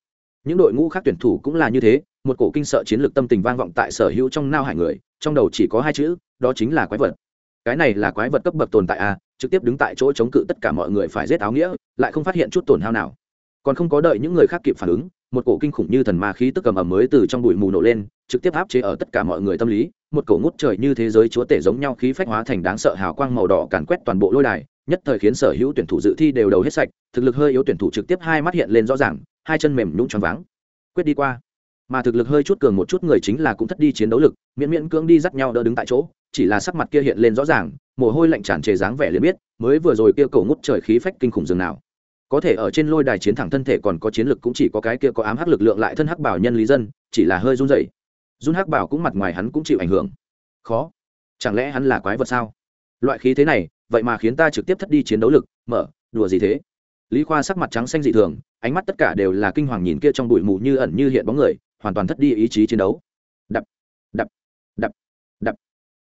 Những đội ngũ khác tuyển thủ cũng là như thế, một cổ kinh sợ chiến lược tâm tình vang vọng tại sở hữu trong nao hải người, trong đầu chỉ có hai chữ, đó chính là quái vật. Cái này là quái vật cấp bậc tồn tại a, trực tiếp đứng tại chỗ chống cự tất cả mọi người phải giết áo nghĩa, lại không phát hiện chút tổn hao nào. Còn không có đợi những người khác kịp phản ứng một cổ kinh khủng như thần ma khí tức cầm ẩm mới từ trong bụi mù nổ lên, trực tiếp áp chế ở tất cả mọi người tâm lý, một cổ ngút trời như thế giới chúa tể giống nhau khí phách hóa thành đáng sợ hào quang màu đỏ càn quét toàn bộ lôi đài, nhất thời khiến sở hữu tuyển thủ dự thi đều đầu hết sạch, thực lực hơi yếu tuyển thủ trực tiếp hai mắt hiện lên rõ ràng, hai chân mềm nhũng choáng váng. Quyết đi qua. Mà thực lực hơi chút cường một chút người chính là cũng thất đi chiến đấu lực, miễn miễn cưỡng đi dắt nhau đỡ đứng tại chỗ, chỉ là sắc mặt kia hiện lên rõ ràng, mồ hôi lạnh tràn trề dáng vẻ liền biết, mới vừa rồi kia cổ ngút trời khí phách kinh khủng dường nào có thể ở trên lôi đài chiến thẳng thân thể còn có chiến lực cũng chỉ có cái kia có ám hắc lực lượng lại thân hắc bảo nhân lý dân, chỉ là hơi run rẩy. Run hắc bảo cũng mặt ngoài hắn cũng chịu ảnh hưởng. Khó. Chẳng lẽ hắn là quái vật sao? Loại khí thế này, vậy mà khiến ta trực tiếp thất đi chiến đấu lực, mở, đùa gì thế? Lý khoa sắc mặt trắng xanh dị thường, ánh mắt tất cả đều là kinh hoàng nhìn kia trong bụi mù như ẩn như hiện bóng người, hoàn toàn thất đi ý chí chiến đấu. Đập đập đập đập.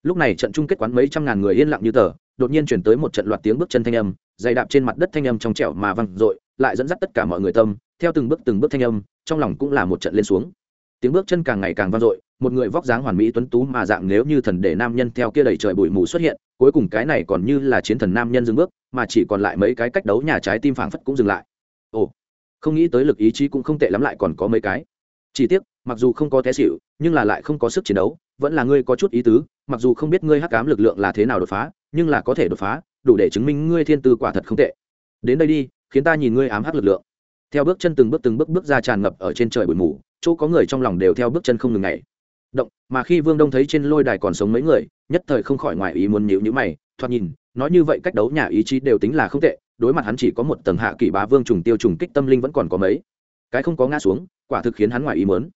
Lúc này trận chung kết quán mấy trăm ngàn người yên lặng như tờ đột nhiên chuyển tới một trận loạt tiếng bước chân thanh âm, dày đạp trên mặt đất thanh âm trong trẻo mà văng r lại dẫn dắt tất cả mọi người tâm, theo từng bước từng bước thanh âm, trong lòng cũng là một trận lên xuống. Tiếng bước chân càng ngày càng vang dội, một người vóc dáng hoàn mỹ tuấn tú mà dạng nếu như thần để nam nhân theo kia đầy trời bụi mù xuất hiện, cuối cùng cái này còn như là chiến thần nam nhân dừng bước, mà chỉ còn lại mấy cái cách đấu nhà trái tim phảng phất cũng dừng lại. Ồ, không nghĩ tới lực ý chí cũng không tệ lắm lại còn có mấy cái. Chỉ tiếc, mặc dù không có té xịu nhưng là lại không có sức chiến đấu, vẫn là ngươi có chút ý tứ, mặc dù không biết ngươi hắc cám lực lượng là thế nào đột phá nhưng là có thể đột phá, đủ để chứng minh ngươi thiên tư quả thật không tệ. Đến đây đi, khiến ta nhìn ngươi ám hắc lực lượng. Theo bước chân từng bước từng bước bước ra tràn ngập ở trên trời bụi mù, chỗ có người trong lòng đều theo bước chân không ngừng ngày động, mà khi vương đông thấy trên lôi đài còn sống mấy người, nhất thời không khỏi ngoài ý muốn nhịu nhữ mày, thoạt nhìn, nói như vậy cách đấu nhà ý chí đều tính là không tệ, đối mặt hắn chỉ có một tầng hạ kỷ bá vương trùng tiêu trùng kích tâm linh vẫn còn có mấy. Cái không có ngã xuống, quả thực khiến hắn ngoài ý muốn.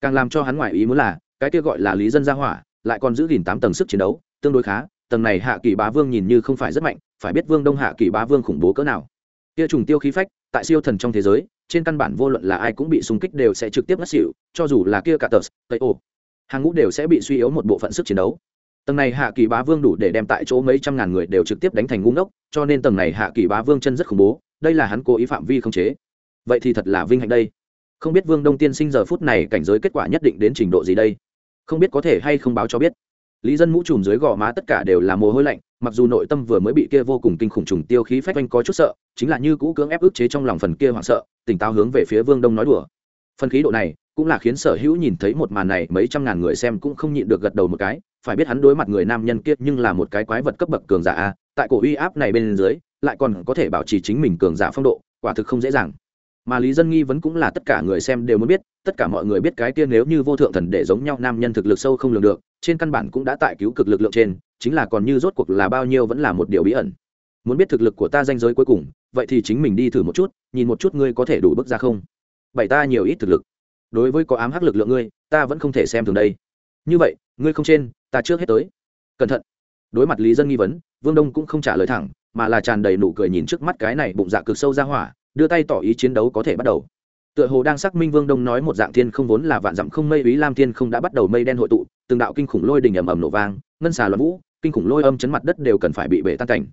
Càng làm cho hắn ngoài ý muốn là, cái kia gọi là lý dân gia hỏa, lại còn giữ gìn tám tầng sức chiến đấu, tương đối khá tầng này hạ kỳ bá vương nhìn như không phải rất mạnh, phải biết vương đông hạ kỳ bá vương khủng bố cỡ nào. Kia trùng tiêu khí phách, tại siêu thần trong thế giới, trên căn bản vô luận là ai cũng bị xung kích đều sẽ trực tiếp ngất xỉu, cho dù là kia cả tờ tây ô, hàng ngũ đều sẽ bị suy yếu một bộ phận sức chiến đấu. Tầng này hạ kỳ bá vương đủ để đem tại chỗ mấy trăm ngàn người đều trực tiếp đánh thành ngu ngốc, cho nên tầng này hạ kỳ bá vương chân rất khủng bố, đây là hắn cố ý phạm vi không chế. Vậy thì thật là vinh hạnh đây. Không biết vương đông tiên sinh giờ phút này cảnh giới kết quả nhất định đến trình độ gì đây? Không biết có thể hay không báo cho biết lý dân mũ trùm dưới gò má tất cả đều là mồ hôi lạnh, mặc dù nội tâm vừa mới bị kia vô cùng kinh khủng trùng tiêu khí phách oanh có chút sợ, chính là như cũ cưỡng ép ức chế trong lòng phần kia hoảng sợ, tỉnh táo hướng về phía vương đông nói đùa. Phần khí độ này cũng là khiến sở hữu nhìn thấy một màn này mấy trăm ngàn người xem cũng không nhịn được gật đầu một cái, phải biết hắn đối mặt người nam nhân kia nhưng là một cái quái vật cấp bậc cường giả a, tại cổ uy áp này bên dưới, lại còn có thể bảo trì chính mình cường giả phong độ, quả thực không dễ dàng mà lý dân nghi vấn cũng là tất cả người xem đều muốn biết, tất cả mọi người biết cái kia nếu như vô thượng thần để giống nhau nam nhân thực lực sâu không lường được, trên căn bản cũng đã tại cứu cực lực lượng trên, chính là còn như rốt cuộc là bao nhiêu vẫn là một điều bí ẩn. Muốn biết thực lực của ta danh giới cuối cùng, vậy thì chính mình đi thử một chút, nhìn một chút ngươi có thể đủ bước ra không? Bảy ta nhiều ít thực lực. Đối với có ám hắc lực lượng ngươi, ta vẫn không thể xem thường đây. Như vậy, ngươi không trên, ta trước hết tới. Cẩn thận. Đối mặt lý dân nghi vấn, vương đông cũng không trả lời thẳng, mà là tràn đầy nụ cười nhìn trước mắt cái này bụng dạ cực sâu ra hỏa đưa tay tỏ ý chiến đấu có thể bắt đầu. Tựa hồ đang xác minh vương đông nói một dạng thiên không vốn là vạn dặm không mây ý lam thiên không đã bắt đầu mây đen hội tụ, từng đạo kinh khủng lôi đình ầm ầm nổ vang, ngân xà loạn vũ, kinh khủng lôi âm chấn mặt đất đều cần phải bị bể tan cảnh.